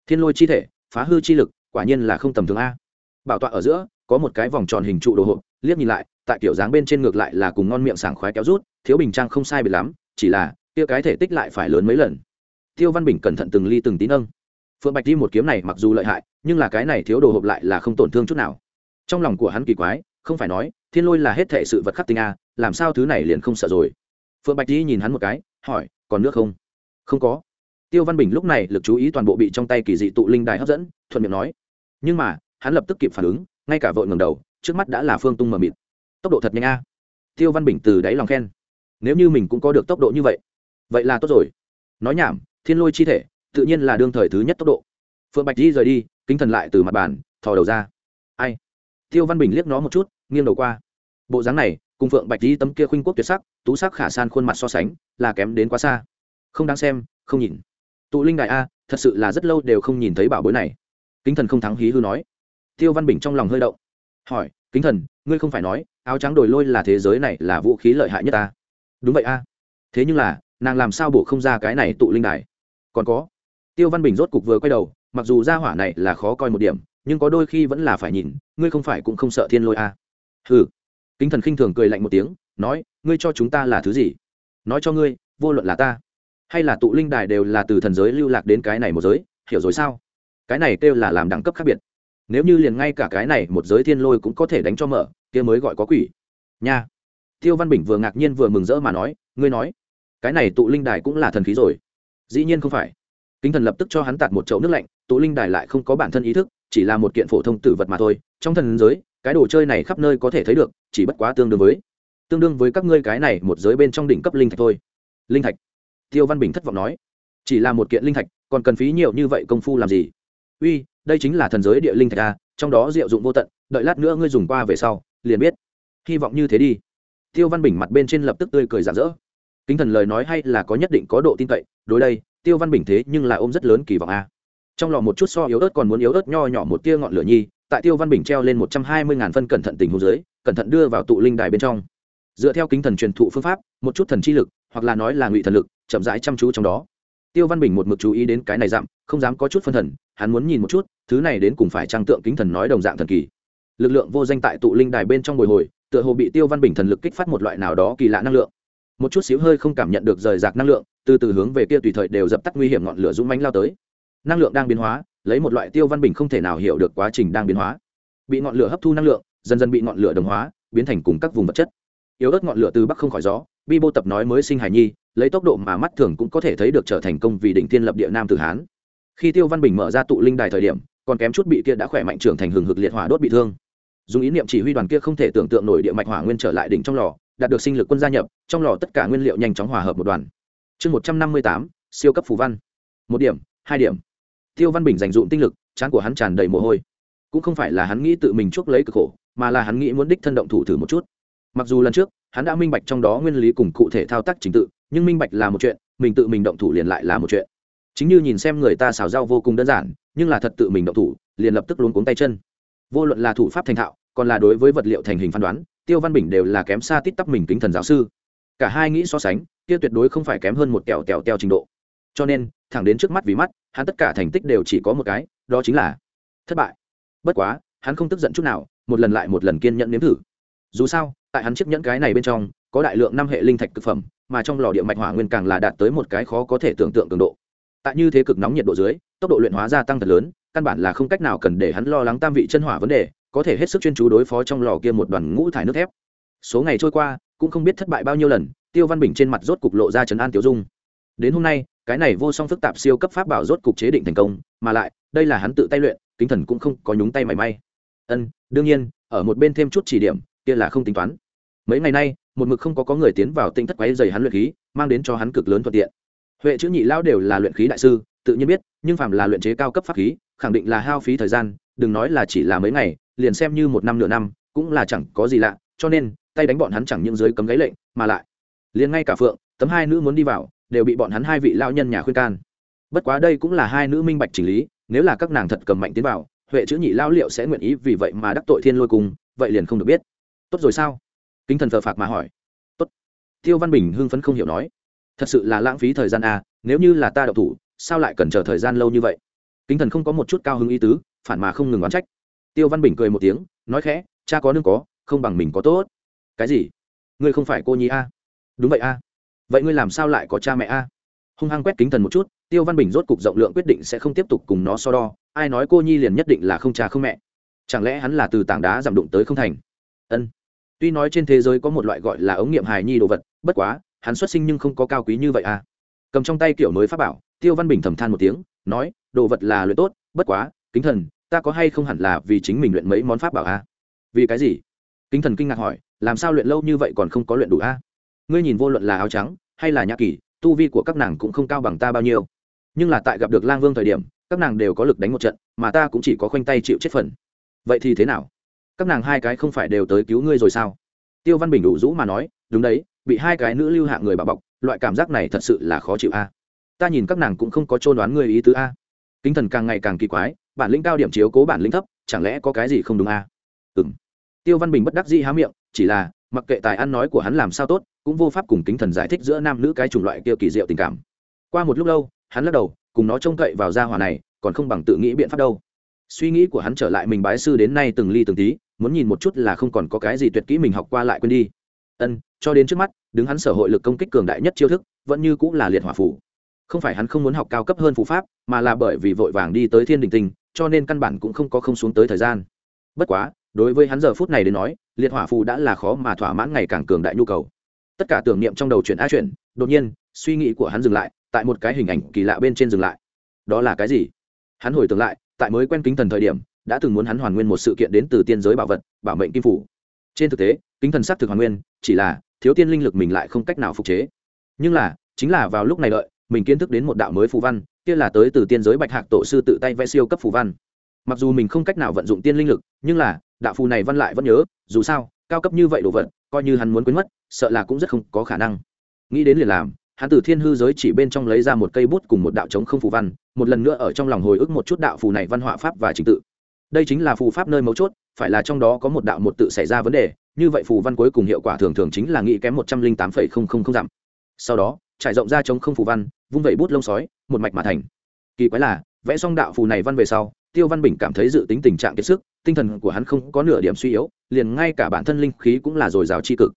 thiên lôi chi thể, phá hư chi lực, quả nhiên là không tầm thường a bảo tọa ở giữa, có một cái vòng tròn hình trụ đồ hộp, liếc nhìn lại, tại kiểu dáng bên trên ngược lại là cùng ngon miệng sảng khoái kéo rút, thiếu bình trang không sai biệt lắm, chỉ là, kia cái thể tích lại phải lớn mấy lần tiêu văn bình cẩn thận từng ly từng tí nâng phượng bạch đi một kiếm này mặc dù lợi hại, nhưng là cái này thiếu đồ hộp lại là không tổn thương chút nào trong lòng của hắn kỳ quái, không phải nói, thiên lôi là hết thệ sự vật khắc tinh a, làm sao thứ này liền không sợ rồi? Phượng bạch đi nhìn hắn một cái, hỏi, còn nước không? Không có. Tiêu văn bình lúc này lực chú ý toàn bộ bị trong tay kỳ dị tụ linh đài hấp dẫn, thuận miệng nói. Nhưng mà, hắn lập tức kịp phản ứng, ngay cả vội ngầm đầu, trước mắt đã là phương tung mờ mịt. Tốc độ thật nhanh a. Tiêu văn bình từ đáy lòng khen. Nếu như mình cũng có được tốc độ như vậy vậy là tốt rồi. Nói nhảm, thiên lôi chi thể, tự nhiên là đương thời thứ nhất tốc độ. Phượng bạch di rời đi, kính thần lại từ mặt bàn, thò đầu ra. Ai? Tiêu văn bình liếc nó một chút, nghiêng đầu qua. Bộ dáng này, cùng phượng bạch di tấm kia khuynh quốc tuyệt sắc, tú sắc khả san khuôn mặt so sánh, là kém đến quá xa. Không đáng xem, không nhìn. Tụ linh đại a, thật sự là rất lâu đều không nhìn thấy bảo bối này. Kính thần không thắng hí hư nói. Tiêu văn bình trong lòng hơi động. Hỏi, kính thần, ngươi không phải nói, áo trắng đổi lôi là thế giới này là vũ khí lợi hại nhất ta? Đúng vậy a. Thế nhưng là, nàng làm sao bổ không ra cái này tụ linh đài còn có. Tiêu văn bình rốt cục vừa quay đầu, mặc dù ra hỏa này là khó coi một điểm nhưng có đôi khi vẫn là phải nhìn, ngươi không phải cũng không sợ thiên lôi à. Ừ kính thần khinh thường cười lạnh một tiếng, nói, ngươi cho chúng ta là thứ gì? Nói cho ngươi, vô luận là ta, hay là tụ linh đài đều là từ thần giới lưu lạc đến cái này một giới, hiểu rồi sao? Cái này kêu là làm đẳng cấp khác biệt. Nếu như liền ngay cả cái này một giới thiên lôi cũng có thể đánh cho mở, kia mới gọi có quỷ. Nha. Tiêu văn bình vừa ngạc nhiên vừa mừng rỡ mà nói, ngươi nói, cái này tụ linh đài cũng là thần khí rồi. Dĩ nhiên không phải. Kính thần lập tức cho hắn tạt một chậu nước lạnh, tụ linh đài lại không có bản thân ý thức chỉ là một kiện phổ thông tử vật mà thôi, trong thần giới, cái đồ chơi này khắp nơi có thể thấy được, chỉ bất quá tương đương với, tương đương với các ngươi cái này một giới bên trong đỉnh cấp linh thạch thôi. Linh thạch? Tiêu văn bình thất vọng nói. Chỉ là một kiện linh thạch, còn cần phí nhiều như vậy công phu làm gì? Uy, đây chính là thần giới địa linh thạch a trong đó diệu dụng vô tận, đợi lát nữa ngươi dùng qua về sau, liền biết. Hy vọng như thế đi. Tiêu văn bình mặt bên trên lập tức tươi cười rạng rỡ. Kính thần lời nói hay là có nhất định có độ tin cậy, đối đây, tiêu văn bình thế nhưng là ôm rất lớn kỳ vọng a trong lò một chút so yếu ớt còn muốn yếu ớt nho nhỏ một tia ngọn lửa nhi, tại tiêu văn bình treo lên một trăm hai mươi ngàn phân cẩn thận tình hồ dưới, cẩn thận đưa vào tụ linh đài bên trong. Dựa theo kính thần truyền thụ phương pháp, một chút thần chi lực, hoặc là nói là ngụy thần lực, chậm rãi chăm chú trong đó. Tiêu văn bình một mực chú ý đến cái này dặm không dám có chút phân thần, hắn muốn nhìn một chút, thứ này đến cùng phải trang tượng kính thần nói đồng dạng thần kỳ. Lực lượng vô danh tại tụ linh đài bên trong bồi hồi, tựa hồ bị tiêu văn bình thần lực kích phát một loại nào đó kỳ lạ năng lượng. Một chút xíu hơi không cảm nhận được rời rạc năng lượng, từ từ hướng về kia tùy thời đều dập tắt nguy hiểm ngọn lửa rũ mánh lao tới năng lượng đang biến hóa, lấy một loại tiêu văn bình không thể nào hiểu được quá trình đang biến hóa. Bị ngọn lửa hấp thu năng lượng, dần dần bị ngọn lửa đồng hóa, biến thành cùng các vùng vật chất. Yếu ớt ngọn lửa từ bắc không khỏi gió, bi bô tập nói mới sinh hài nhi, lấy tốc độ mà mắt thường cũng có thể thấy được trở thành công vì đỉnh thiên lập địa nam tử hán. Khi tiêu văn bình mở ra tụ linh đài thời điểm, còn kém chút bị kia đã khỏe mạnh trưởng thành hừng hực liệt hỏa đốt bị thương. Dùng ý niệm chỉ huy đoàn kia không thể tưởng tượng nổi địa mạch hỏa nguyên trở lại đỉnh trong lò, đạt được sinh lực quân gia nhập, trong lò tất cả nguyên liệu nhanh chóng hòa hợp một đoàn. Chương một trăm năm mươi tám, siêu cấp phù văn. Một điểm, hai điểm tiêu văn bình dành dụm tinh lực trán của hắn tràn đầy mồ hôi. Cũng không phải là hắn nghĩ tự mình chuốc lấy cực khổ, mà là hắn nghĩ muốn đích thân động thủ thử một chút. Mặc dù lần trước, hắn đã minh bạch trong đó nguyên lý cùng cụ thể thao tác trình tự, nhưng minh bạch là một chuyện, mình tự mình động thủ liền lại là một chuyện. Chính như nhìn xem người ta xào rau vô cùng đơn giản, nhưng là thật tự mình động thủ, liền lập tức luôn cuống tay chân. Vô luận là thủ pháp thành thạo, còn là đối với vật liệu thành hình phán đoán, tiêu văn bình đều là kém xa tít tắp mình kính thần giáo sư. Cả hai nghĩ so sánh, kia tuyệt đối không phải kém hơn một kẹo kẹo tẹo trình độ. Cho nên thẳng đến trước mắt vì mắt, hắn tất cả thành tích đều chỉ có một cái, đó chính là thất bại. Bất quá, hắn không tức giận chút nào, một lần lại một lần kiên nhẫn nếm thử. Dù sao, tại hắn chiếc nhẫn cái này bên trong, có đại lượng năm hệ linh thạch thực phẩm, mà trong lò địa mạch hỏa nguyên càng là đạt tới một cái khó có thể tưởng tượng cường độ. Tại như thế cực nóng nhiệt độ dưới, tốc độ luyện hóa gia tăng thật lớn, căn bản là không cách nào cần để hắn lo lắng tam vị chân hỏa vấn đề, có thể hết sức chuyên chú đối phó trong lò kia một đoàn ngũ thải nước thép. Số ngày trôi qua, cũng không biết thất bại bao nhiêu lần, tiêu văn bình trên mặt rốt cục lộ ra trấn an tiêu dung. Đến hôm nay cái này vô song phức tạp siêu cấp pháp bảo rốt cục chế định thành công, mà lại, đây là hắn tự tay luyện, kính thần cũng không có nhúng tay mảy may. Ân, đương nhiên, ở một bên thêm chút chỉ điểm, kia là không tính toán. Mấy ngày nay, một mực không có có người tiến vào tinh thất quái dày hắn luyện khí, mang đến cho hắn cực lớn thuận tiện. Huệ chữ nhị lao đều là luyện khí đại sư, tự nhiên biết, nhưng phạm là luyện chế cao cấp pháp khí, khẳng định là hao phí thời gian, đừng nói là chỉ là mấy ngày, liền xem như một năm nửa năm, cũng là chẳng có gì lạ, cho nên, tay đánh bọn hắn chẳng những dưới cấm gáy lệnh, mà lại, liền ngay cả phượng, tấm hai nữ muốn đi vào đều bị bọn hắn hai vị lao nhân nhà khuyên can. Bất quá đây cũng là hai nữ minh bạch chỉnh lý, nếu là các nàng thật cầm mạnh tiến vào, huệ chữ nhị lao liệu sẽ nguyện ý vì vậy mà đắc tội thiên lôi cùng vậy liền không được biết. Tốt rồi sao? Kính thần thờ phạt mà hỏi. Tốt. Tiêu văn bình hưng phấn không hiểu nói. Thật sự là lãng phí thời gian à nếu như là ta đậu thủ, sao lại cần chờ thời gian lâu như vậy? Kính thần không có một chút cao hứng ý tứ, phản mà không ngừng oán trách. Tiêu văn bình cười một tiếng, nói khẽ, cha có nương có, không bằng mình có tốt. Cái gì? Ngươi không phải cô nhi a? À? đúng vậy a. à? Vậy ngươi làm sao lại có cha mẹ a? À? hung hăng quét kính thần một chút, tiêu văn bình rốt cục rộng lượng quyết định sẽ không tiếp tục cùng nó so đo, ai nói cô nhi liền nhất định là không cha không mẹ. Chẳng lẽ hắn là từ tảng đá giảm đụng tới không thành? Ân. Tuy nói trên thế giới có một loại gọi là ống nghiệm hài nhi đồ vật, bất quá, hắn xuất sinh nhưng không có cao quý như vậy à. Cầm trong tay kiểu mới pháp bảo, tiêu văn bình thầm than một tiếng, nói, đồ vật là luyện tốt, bất quá, kính thần, ta có hay không hẳn là vì chính mình luyện mấy món pháp bảo à? Vì cái gì? Kính thần kinh ngạc hỏi, làm sao luyện lâu như vậy còn không có luyện đủ a ngươi nhìn vô luận là áo trắng hay là nhã kỳ, tu vi của các nàng cũng không cao bằng ta bao nhiêu. Nhưng là tại gặp được lang vương thời điểm, các nàng đều có lực đánh một trận, mà ta cũng chỉ có khoanh tay chịu chết phần. Vậy thì thế nào? Các nàng hai cái không phải đều tới cứu ngươi rồi sao? Tiêu văn bình đủ rũ mà nói, đúng đấy, bị hai cái nữ lưu hạ người bà bọc, loại cảm giác này thật sự là khó chịu a. À? Ta nhìn các nàng cũng không có trôn đoán ngươi ý tứ a. À? Kính thần càng ngày càng kỳ quái, bản lĩnh cao điểm chiếu cố bản lĩnh thấp, chẳng lẽ có cái gì không đúng a? À? Ừ m tiêu văn bình bất đắc dĩ há miệng, chỉ là mặc kệ tài ăn nói của hắn làm sao tốt, cũng vô pháp cùng kính thần giải thích giữa nam nữ cái chủng loại kia kỳ diệu tình cảm. Qua một lúc lâu, hắn lắc đầu, cùng nó trông cậy vào gia hỏa này, còn không bằng tự nghĩ biện pháp đâu. Suy nghĩ của hắn trở lại mình bái sư đến nay từng ly từng tí, muốn nhìn một chút là không còn có cái gì tuyệt kỹ mình học qua lại quên đi. Ân, cho đến trước mắt, đứng hắn sở hội lực công kích cường đại nhất chiêu thức, vẫn như cũng là liệt hỏa phủ không phải hắn không muốn học cao cấp hơn phù pháp, mà là bởi vì vội vàng đi tới thiên đình tình cho nên căn bản cũng không có không xuống tới thời gian. Bất quá, đối với hắn giờ phút này đến nói liệt hỏa phù đã là khó mà thỏa mãn ngày càng cường đại nhu cầu. Tất cả tưởng niệm trong đầu chuyển a chuyển, đột nhiên, suy nghĩ của hắn dừng lại, tại một cái hình ảnh kỳ lạ bên trên dừng lại. Đó là cái gì? Hắn hồi tưởng lại, tại mới quen kính thần thời điểm, đã từng muốn hắn hoàn nguyên một sự kiện đến từ tiên giới bảo vật, bảo mệnh kim phủ. Trên thực tế, kính thần s á c thực hoàn nguyên, chỉ là thiếu tiên linh lực mình lại không cách nào phục chế. Nhưng là, chính là vào lúc này đợi, mình kiến thức đến một đạo mới phù văn, kia là tới từ tiên giới bạch hạc tổ sư tự tay vẽ siêu cấp phù văn mặc dù mình không cách nào vận dụng tiên linh lực, nhưng là, đạo phù này văn lại vẫn nhớ, dù sao, cao cấp như vậy đồ vật, coi như hắn muốn quên mất, sợ là cũng rất không có khả năng. Nghĩ đến liền làm, hắn từ thiên hư giới chỉ bên trong lấy ra một cây bút cùng một đạo trống không phù văn, một lần nữa ở trong lòng hồi ức một chút đạo phù này văn họa pháp và trình tự. Đây chính là phù pháp nơi mấu chốt, phải là trong đó có một đạo một tự xảy ra vấn đề, như vậy phù văn cuối cùng hiệu quả thường thường chính là nghĩ kém một trăm linh tám phẩy không không không dặm. Sau đó, trải rộng ra trống không phù văn, vung vẩy bút lông sói, một mạch mà thành. Kỳ quái là, vẽ xong đạo phù này văn về sau tiêu văn bình cảm thấy dự tính tình trạng kiệt sức, tinh thần của hắn không có nửa điểm suy yếu, liền ngay cả bản thân linh khí cũng là dồi dào c h i cực.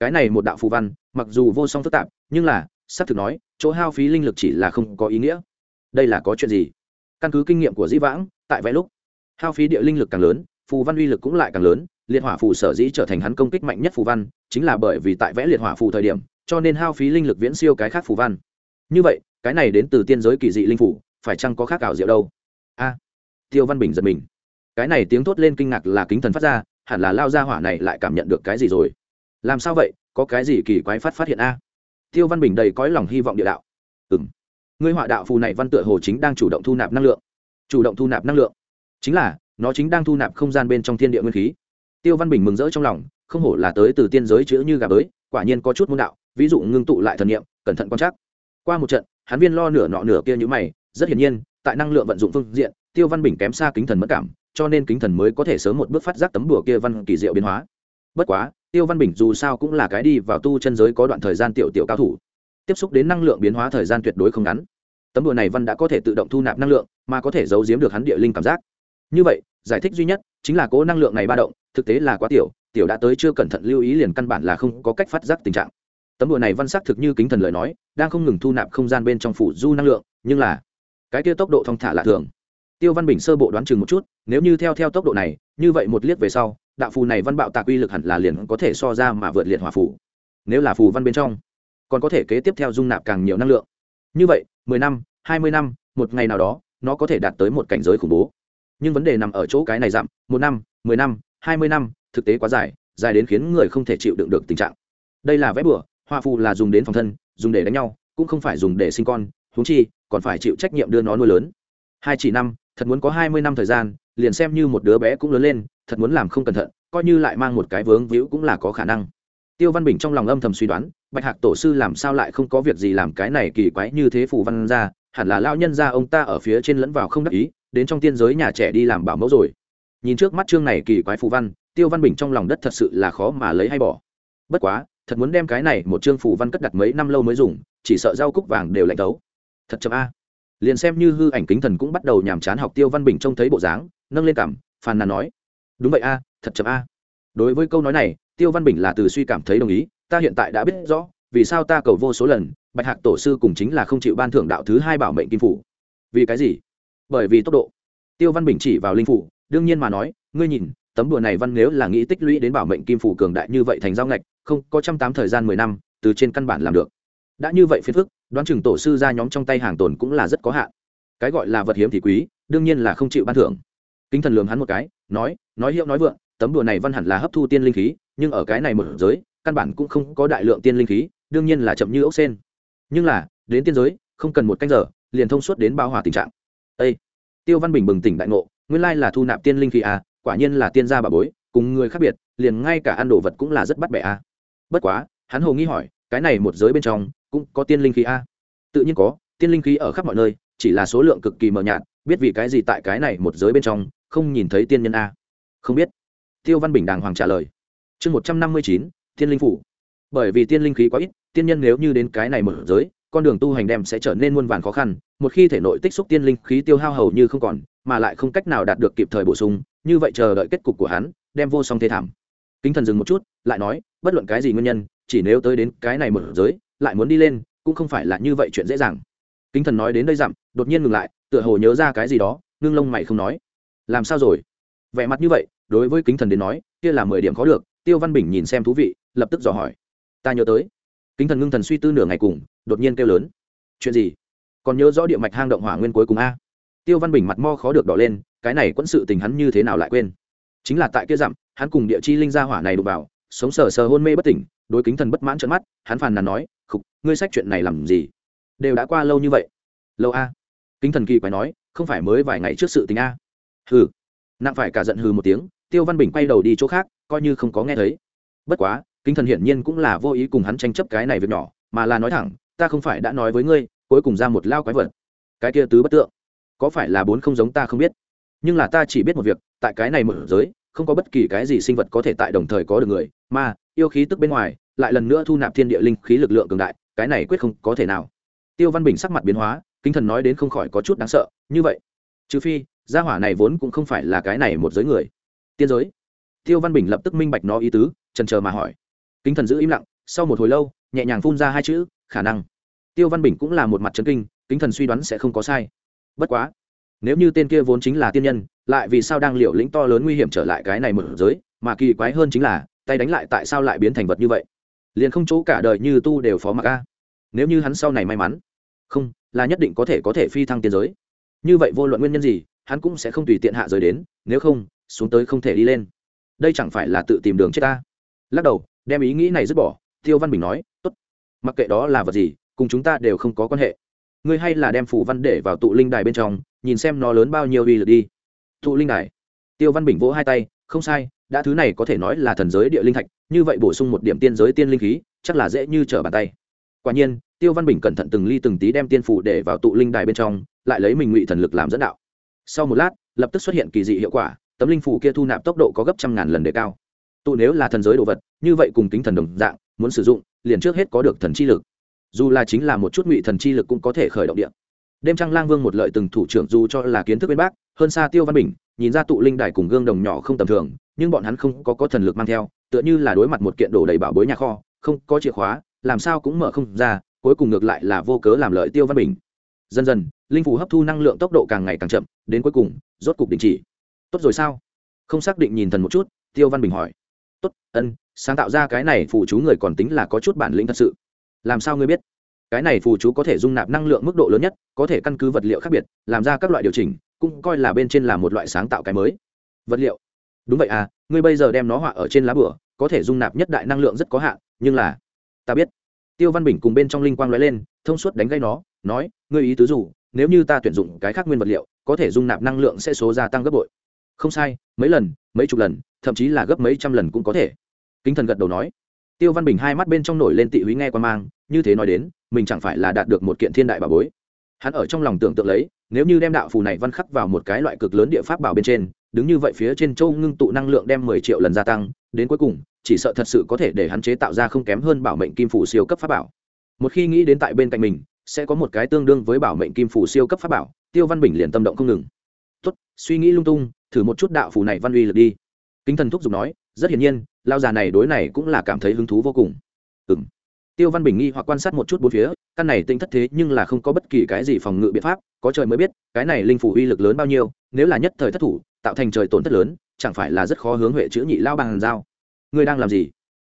Cái này một đạo phù văn, mặc dù vô song phức tạp, nhưng là s ắ c thực nói, chỗ hao phí linh lực chỉ là không có ý nghĩa. Đây là có chuyện gì? Căn cứ kinh nghiệm của dĩ vãng, tại vẽ lúc, hao phí địa linh lực càng lớn, phù văn uy lực cũng lại càng lớn, liệt hỏa phù sở dĩ trở thành hắn công kích mạnh nhất phù văn, chính là bởi vì tại vẽ liệt hỏa phù thời điểm, cho nên hao phí linh lực viễn siêu cái khác phù văn. Như vậy, cái này đến từ tiên giới kỳ dị linh phủ phải chăng có khác ảo diệu đâu? A tiêu văn bình giật mình. Cái này tiếng thốt lên kinh ngạc là kính thần phát ra, hẳn là lao ra hỏa này lại cảm nhận được cái gì rồi. Làm sao vậy? Có cái gì kỳ quái phát phát hiện a? Tiêu văn bình đầy cõi lòng hy vọng địa đạo. Ừ m ngươi họa đạo phù này văn tựa hồ chính đang chủ động thu nạp năng lượng. Chủ động thu nạp năng lượng. Chính là, nó chính đang thu nạp không gian bên trong thiên địa nguyên khí. Tiêu văn bình mừng rỡ trong lòng, không hổ là tới từ tiên giới chữ như gà bới, quả nhiên có chút môn đạo, ví dụ ngưng tụ lại thần nghiệm cẩn thận quan trắc. Qua một trận, hắn viên lo nửa nọ nửa kia như mày, rất hiển nhiên, tại năng lượng vận dụng phương diện tiêu văn bình kém xa kính thần mất cảm, cho nên kính thần mới có thể sớm một bước phát giác tấm đùa kia văn kỳ diệu biến hóa. Bất quá, tiêu văn bình dù sao cũng là cái đi vào tu chân giới có đoạn thời gian tiểu tiểu cao thủ, tiếp xúc đến năng lượng biến hóa thời gian tuyệt đối không ngắn. Tấm đùa này văn đã có thể tự động thu nạp năng lượng, mà có thể giấu giếm được hắn địa linh cảm giác. Như vậy, giải thích duy nhất chính là cố năng lượng này ba động, thực tế là quá tiểu tiểu đã tới chưa cẩn thận lưu ý liền căn bản là không có cách phát giác tình trạng. Tấm đùa này văn sắc thực như kính thần lời nói, đang không ngừng thu nạp không gian bên trong phủ du năng lượng, nhưng là, cái kia tốc độ thong thả lạ thường tiêu văn bình sơ bộ đoán chừng một chút, nếu như theo theo tốc độ này, như vậy một liếc về sau, đạo phù này văn bạo tạc uy lực hẳn là liền có thể so ra mà vượt liệt hỏa phù. Nếu là phù văn bên trong, còn có thể kế tiếp theo dung nạp càng nhiều năng lượng. Như vậy, mười năm, hai mươi năm, một ngày nào đó, nó có thể đạt tới một cảnh giới khủng bố. Nhưng vấn đề nằm ở chỗ cái này giảm, một năm, mười năm, hai mươi năm, thực tế quá dài dài đến khiến người không thể chịu đựng được tình trạng. Đây là vẽ bừa, hỏa phù là dùng đến phòng thân, dùng để đánh nhau, cũng không phải dùng để sinh con, huống chi, còn phải chịu trách nhiệm đưa nó nuôi lớn. Hai chỉ năm thật muốn có hai mươi năm thời gian, liền xem như một đứa bé cũng lớn lên, thật muốn làm không cẩn thận, coi như lại mang một cái vướng víu cũng là có khả năng. Tiêu văn bình trong lòng âm thầm suy đoán, bạch hạc tổ sư làm sao lại không có việc gì làm cái này kỳ quái như thế phù văn ra, hẳn là lao nhân ra ông ta ở phía trên lẫn vào không đắc ý, đến trong tiên giới nhà trẻ đi làm bảo mẫu rồi. Nhìn trước mắt chương này kỳ quái phù văn, tiêu văn bình trong lòng đất thật sự là khó mà lấy hay bỏ. Bất quá, thật muốn đem cái này một chương phù văn cất đặt mấy năm lâu mới dùng, chỉ sợ rau cúc vàng đều lạnh tấu. Thật chậm a liền xem như hư ảnh kính thần cũng bắt đầu nhàm chán học tiêu văn bình trông thấy bộ dáng, nâng lên cảm, phàn nàn nói, đúng vậy a, thật chậm a. Đối với câu nói này, tiêu văn bình là từ suy cảm thấy đồng ý, ta hiện tại đã biết rõ, vì sao ta cầu vô số lần, bạch hạc tổ sư cùng chính là không chịu ban thưởng đạo thứ hai bảo mệnh kim phủ. Vì cái gì? Bởi vì tốc độ. Tiêu văn bình chỉ vào linh phủ, đương nhiên mà nói, ngươi nhìn, tấm đùa này văn nếu là nghĩ tích lũy đến bảo mệnh kim phủ cường đại như vậy thành giao ngạch, không có trăm tám thời gian mười năm, từ trên căn bản làm được. Đã như vậy phiền phức đoán chừng tổ sư ra nhóm trong tay hàng tồn cũng là rất có hạn. Cái gọi là vật hiếm thì quý, đương nhiên là không chịu ban thưởng. Kính thần lường hắn một cái, nói nói hiệu nói vượng, tấm đùa này văn hẳn là hấp thu tiên linh khí, nhưng ở cái này một giới, căn bản cũng không có đại lượng tiên linh khí, đương nhiên là chậm như ốc sen. Nhưng là, đến tiên giới, không cần một canh giờ, liền thông suốt đến bao hòa tình trạng. Ê! tiêu văn bình bừng tỉnh đại ngộ, nguyên lai là thu nạp tiên linh khí à quả nhiên là tiên gia bà bối, cùng người khác biệt, liền ngay cả ăn đồ vật cũng là rất bắt bẻ à. Bất quá, hắn hồ nghi hỏi, cái này một giới bên trong cũng có tiên linh khí a. Tự nhiên có, tiên linh khí ở khắp mọi nơi, chỉ là số lượng cực kỳ mờ nhạt, biết vì cái gì tại cái này một giới bên trong, không nhìn thấy tiên nhân a. Không biết. Tiêu văn bình đàng hoàng trả lời. Chương một trăm năm mươi chín, tiên linh phủ. Bởi vì tiên linh khí quá ít, tiên nhân nếu như đến cái này một giới, con đường tu hành đem sẽ trở nên muôn vàn khó khăn. Một khi thể nội tích xúc tiên linh khí tiêu hao hầu như không còn, mà lại không cách nào đạt được kịp thời bổ sung, như vậy chờ đợi kết cục của hắn, đem vô song thế thảm. Kính thần dừng một chút, lại nói, bất luận cái gì nguyên nhân, chỉ nếu tới đến cái này một giới lại muốn đi lên, cũng không phải là như vậy chuyện dễ dàng. Kính thần nói đến đây dặm, đột nhiên ngừng lại, tựa hồ nhớ ra cái gì đó, ngưng lông mày không nói. Làm sao rồi? Vẻ mặt như vậy, đối với kính thần đến nói, kia là mười điểm khó được, tiêu văn bình nhìn xem thú vị, lập tức dò hỏi. Ta nhớ tới. Kính thần ngưng thần suy tư nửa ngày cùng, đột nhiên kêu lớn. Chuyện gì? Còn nhớ rõ địa mạch hang động hỏa nguyên cuối cùng a? Tiêu văn bình mặt mo khó được đỏ lên, cái này quẫn sự tình hắn như thế nào lại quên? Chính là tại kia dặm, hắn cùng địa chi linh gia hỏa này đụng vào, sống sờ sờ hôn mê bất tỉnh, đối kính thần bất mãn trợn mắt, hắn phàn nàn nói ngươi sách chuyện này làm gì? Đều đã qua lâu như vậy. Lâu a. Kính thần kỳ quái nói, không phải mới vài ngày trước sự tình a. Hừ. Nặng phải cả giận hừ một tiếng, tiêu văn bình quay đầu đi chỗ khác, coi như không có nghe thấy. Bất quá, kính thần hiển nhiên cũng là vô ý cùng hắn tranh chấp cái này việc nhỏ, mà là nói thẳng, ta không phải đã nói với ngươi, cuối cùng ra một lao quái vật. Cái kia tứ bất tượng, có phải là bốn không giống ta không biết. Nhưng là ta chỉ biết một việc, tại cái này mở giới, không có bất kỳ cái gì sinh vật có thể tại đồng thời có được người, mà, yêu khí tức bên ngoài, lại lần nữa thu nạp thiên địa linh khí lực lượng cường đại cái này quyết không có thể nào. Tiêu văn bình sắc mặt biến hóa kinh thần nói đến không khỏi có chút đáng sợ, như vậy. Trừ phi, gia hỏa này vốn cũng không phải là cái này một giới người. Tiên giới. Tiêu văn bình lập tức minh bạch nó ý tứ trần chờ mà hỏi. Kinh thần giữ im lặng, sau một hồi lâu, nhẹ nhàng phun ra hai chữ, khả năng. Tiêu văn bình cũng là một mặt trấn kinh, kính thần suy đoán sẽ không có sai. Bất quá, nếu như tên kia vốn chính là tiên nhân, lại vì sao đang liều lĩnh to lớn nguy hiểm trở lại cái này một giới, mà kỳ quái hơn chính là, tay đánh lại tại sao lại biến thành vật như vậy? Liền không chỗ cả đời như tu đều phó mặc a. Nếu như hắn sau này may mắn, không, là nhất định có thể có thể phi thăng tiến giới. Như vậy vô luận nguyên nhân gì, hắn cũng sẽ không tùy tiện hạ giới đến, nếu không, xuống tới không thể đi lên. Đây chẳng phải là tự tìm đường chết ta? Lắc đầu, đem ý nghĩ này dứt bỏ, tiêu văn bình nói, tốt, mặc kệ đó là vật gì, cùng chúng ta đều không có quan hệ. Ngươi hay là đem phủ văn để vào tụ linh đài bên trong, nhìn xem nó lớn bao nhiêu uy lực đi. Tụ linh đài. Tiêu văn bình vỗ hai tay, không sai, đã thứ này có thể nói là thần giới địa linh thạch như vậy bổ sung một điểm tiên giới tiên linh khí, chắc là dễ như trở bàn tay. Quả nhiên, tiêu văn bình cẩn thận từng ly từng tí đem tiên phủ để vào tụ linh đài bên trong, lại lấy mình ngụy thần lực làm dẫn đạo. Sau một lát, lập tức xuất hiện kỳ dị hiệu quả, tấm linh phủ kia thu nạp tốc độ có gấp trăm ngàn lần đề cao. Tụ nếu là thần giới đồ vật, như vậy cùng tính thần đồng dạng, muốn sử dụng, liền trước hết có được thần chi lực. Dù là chính là một chút ngụy thần chi lực cũng có thể khởi động điện. Đêm trăng lang vương một lợi từng thủ trưởng dù cho là kiến thức bên bác, hơn xa tiêu văn bình, nhìn ra tụ linh đài cùng gương đồng nhỏ không tầm thường nhưng bọn hắn không có có thần lực mang theo, tựa như là đối mặt một kiện đổ đầy bảo bối nhà kho, không có chìa khóa, làm sao cũng mở không ra, cuối cùng ngược lại là vô cớ làm lợi tiêu văn bình. Dần dần, linh phủ hấp thu năng lượng tốc độ càng ngày càng chậm, đến cuối cùng, rốt cục đình chỉ. Tốt rồi sao? Không xác định nhìn thần một chút, tiêu văn bình hỏi. Tốt, ân, sáng tạo ra cái này phụ chú người còn tính là có chút bản lĩnh thật sự. Làm sao ngươi biết? Cái này phù chú có thể dung nạp năng lượng mức độ lớn nhất, có thể căn cứ vật liệu khác biệt, làm ra các loại điều chỉnh, cũng coi là bên trên là một loại sáng tạo cái mới. Vật liệu đúng vậy à ngươi bây giờ đem nó họa ở trên lá bửa, có thể dung nạp nhất đại năng lượng rất có hạn, nhưng là, ta biết. Tiêu văn bình cùng bên trong linh quang nói lên, thông suốt đánh gây nó, nói, ngươi ý tứ dù, nếu như ta tuyển dụng cái khác nguyên vật liệu, có thể dung nạp năng lượng sẽ số gia tăng gấp bội. Không sai, mấy lần, mấy chục lần, thậm chí là gấp mấy trăm lần cũng có thể. Kính thần gật đầu nói. Tiêu văn bình hai mắt bên trong nổi lên tị húy nghe qua mang, như thế nói đến, mình chẳng phải là đạt được một kiện thiên đại bảo bối. Hắn ở trong lòng tưởng tượng lấy, nếu như đem đạo phù này văn khắc vào một cái loại cực lớn địa pháp bảo bên trên đứng như vậy phía trên châu ngưng tụ năng lượng đem mười triệu lần gia tăng, đến cuối cùng, chỉ sợ thật sự có thể để hắn chế tạo ra không kém hơn bảo mệnh kim phủ siêu cấp pháp bảo. Một khi nghĩ đến tại bên cạnh mình, sẽ có một cái tương đương với bảo mệnh kim phủ siêu cấp pháp bảo, tiêu văn bình liền tâm động không ngừng. Tốt, suy nghĩ lung tung, thử một chút đạo phù này văn uy lực đi. Kính thần thúc giục nói, rất hiển nhiên lao già này đối này cũng là cảm thấy hứng thú vô cùng. Ừ m tiêu văn bình nghi hoặc quan sát một chút bốn phía, căn này tinh thất thế nhưng là không có bất kỳ cái gì phòng ngự biện pháp, có trời mới biết, cái này linh phủ uy lực lớn bao nhiêu, nếu là nhất thời thất thủ tạo thành trời tổn thất lớn, chẳng phải là rất khó hướng huệ chữ nhị lao bằng dao ngươi đang làm gì?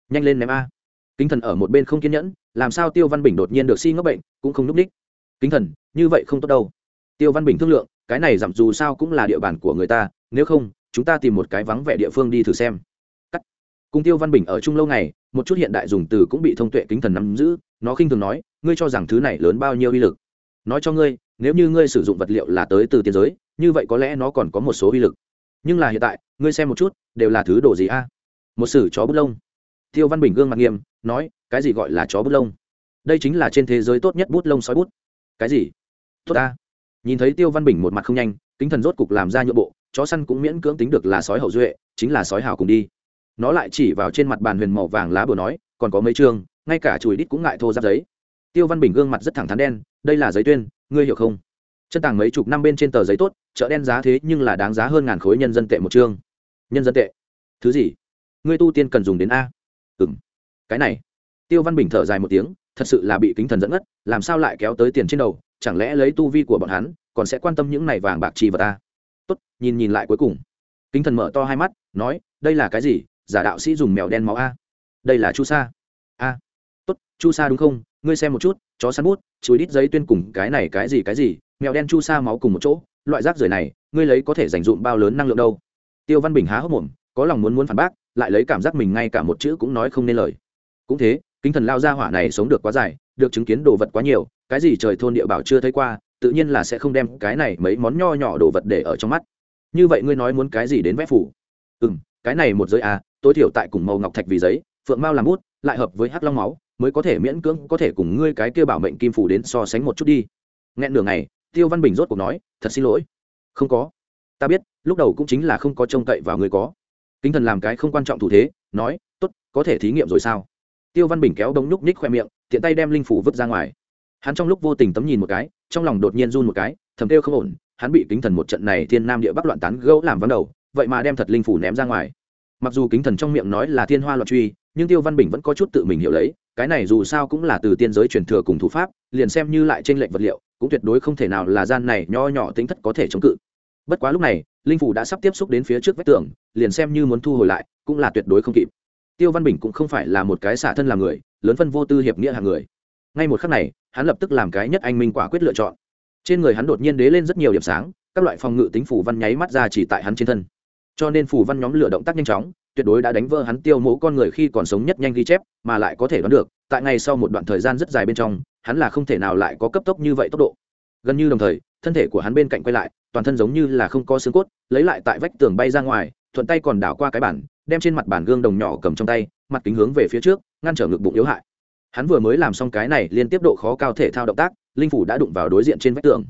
Nhanh lên ném a. Kính thần ở một bên không kiên nhẫn, làm sao tiêu văn bình đột nhiên được si ngốc bệnh, cũng không núp đích kính thần, như vậy không tốt đâu. Tiêu văn bình thương lượng, cái này giảm dù sao cũng là địa bàn của người ta, nếu không, chúng ta tìm một cái vắng vẻ địa phương đi thử xem. Cắt. Cùng tiêu văn bình ở chung lâu ngày, một chút hiện đại dùng từ cũng bị thông tuệ kính thần nắm giữ, nó khinh thường nói, ngươi cho rằng thứ này lớn bao nhiêu uy lực? Nói cho ngươi, nếu như ngươi sử dụng vật liệu là tới từ tiên giới như vậy có lẽ nó còn có một số uy lực. Nhưng là hiện tại, ngươi xem một chút, đều là thứ đồ gì a? Một sử chó bút lông. Tiêu văn bình gương mặt nghiêm, nói, cái gì gọi là chó bút lông? Đây chính là trên thế giới tốt nhất bút lông sói bút. Cái gì? Tốt ta. Nhìn thấy tiêu văn bình một mặt không nhanh, kính thần rốt cục làm ra nhượng bộ, chó săn cũng miễn cưỡng tính được là sói hậu duệ, chính là sói hào cùng đi. Nó lại chỉ vào trên mặt bàn huyền màu vàng lá bừa nói, còn có mấy chương, ngay cả chùi đít cũng ngại thô giáp giấy. Tiêu văn bình gương mặt rất thẳng thắn đen, đây là giấy tuyên, ngươi hiểu không? Chân tàng mấy chục năm bên trên tờ giấy tốt, chợ đen giá thế nhưng là đáng giá hơn ngàn khối nhân dân tệ một chương. Nhân dân tệ? Thứ gì? Ngươi tu tiên cần dùng đến a. Ừng cái này. Tiêu văn bình thở dài một tiếng, thật sự là bị kính thần dẫn ngất, làm sao lại kéo tới tiền trên đầu, chẳng lẽ lấy tu vi của bọn hắn, còn sẽ quan tâm những này vàng bạc chi vật ta tốt, nhìn nhìn lại cuối cùng. Kính thần mở to hai mắt, nói, đây là cái gì? Giả đạo sĩ dùng mèo đen máu a. Đây là chu sa. A. Tốt, chu sa đúng không? Ngươi xem một chút, chó săn bút, chuối đít giấy tuyên cùng cái này cái gì cái gì? Mèo đen chu sa máu cùng một chỗ, loại rác rưởi này, ngươi lấy có thể dành dụm bao lớn năng lượng đâu? Tiêu văn bình há hốc mồm, có lòng muốn muốn phản bác, lại lấy cảm giác mình ngay cả một chữ cũng nói không nên lời. Cũng thế, kính thần lao ra hỏa này sống được quá dài, được chứng kiến đồ vật quá nhiều, cái gì trời thôn địa bảo chưa thấy qua, tự nhiên là sẽ không đem cái này mấy món nho nhỏ đồ vật để ở trong mắt. Như vậy ngươi nói muốn cái gì đến vẽ phủ ừ m cái này một giới à tối thiểu tại cùng màu ngọc thạch vì giấy, phượng mao làm bút, lại hợp với hắc long máu, mới có thể miễn cưỡng có thể cùng ngươi cái kia bảo mệnh kim phủ đến so sánh một chút đi. Nghẹn nửa ngày tiêu văn bình rốt cuộc nói, thật xin lỗi. Không có. Ta biết, lúc đầu cũng chính là không có trông cậy vào người có. Kính thần làm cái không quan trọng thủ thế, nói, tốt, có thể thí nghiệm rồi sao? Tiêu văn bình kéo đống nhúc ních khoe miệng, tiện tay đem linh phủ vứt ra ngoài. Hắn trong lúc vô tình tấm nhìn một cái, trong lòng đột nhiên run một cái, thầm kêu không ổn, hắn bị kính thần một trận này thiên nam địa bắc loạn tán gấu làm vắng đầu, vậy mà đem thật linh phủ ném ra ngoài. Mặc dù kính thần trong miệng nói là thiên hoa loạn truy nhưng tiêu văn bình vẫn có chút tự mình hiểu lấy, cái này dù sao cũng là từ tiên giới truyền thừa cùng thủ pháp, liền xem như lại trên lệnh vật liệu, cũng tuyệt đối không thể nào là gian này nho nhỏ tính thất có thể chống cự. Bất quá lúc này, linh phủ đã sắp tiếp xúc đến phía trước vách tường, liền xem như muốn thu hồi lại, cũng là tuyệt đối không kịp. Tiêu văn bình cũng không phải là một cái xả thân làm người, lớn phân vô tư hiệp nghĩa hàng người. Ngay một khắc này, hắn lập tức làm cái nhất anh minh quả quyết lựa chọn. Trên người hắn đột nhiên đế lên rất nhiều điểm sáng, các loại phòng ngự tính phủ văn nháy mắt ra chỉ tại hắn trên thân. Cho nên phủ văn nhóm lửa động tác nhanh chóng tuyệt đối đã đánh vỡ hắn tiêu mẫu con người khi còn sống nhất nhanh ghi chép, mà lại có thể đoán được, tại ngày sau một đoạn thời gian rất dài bên trong, hắn là không thể nào lại có cấp tốc như vậy tốc độ. Gần như đồng thời, thân thể của hắn bên cạnh quay lại, toàn thân giống như là không có xương cốt, lấy lại tại vách tường bay ra ngoài, thuận tay còn đảo qua cái bản đem trên mặt bản gương đồng nhỏ cầm trong tay, mặt kính hướng về phía trước, ngăn trở ngực bụng yếu hại. Hắn vừa mới làm xong cái này liên tiếp độ khó cao thể thao động tác, linh phủ đã đụng vào đối diện trên vách tường.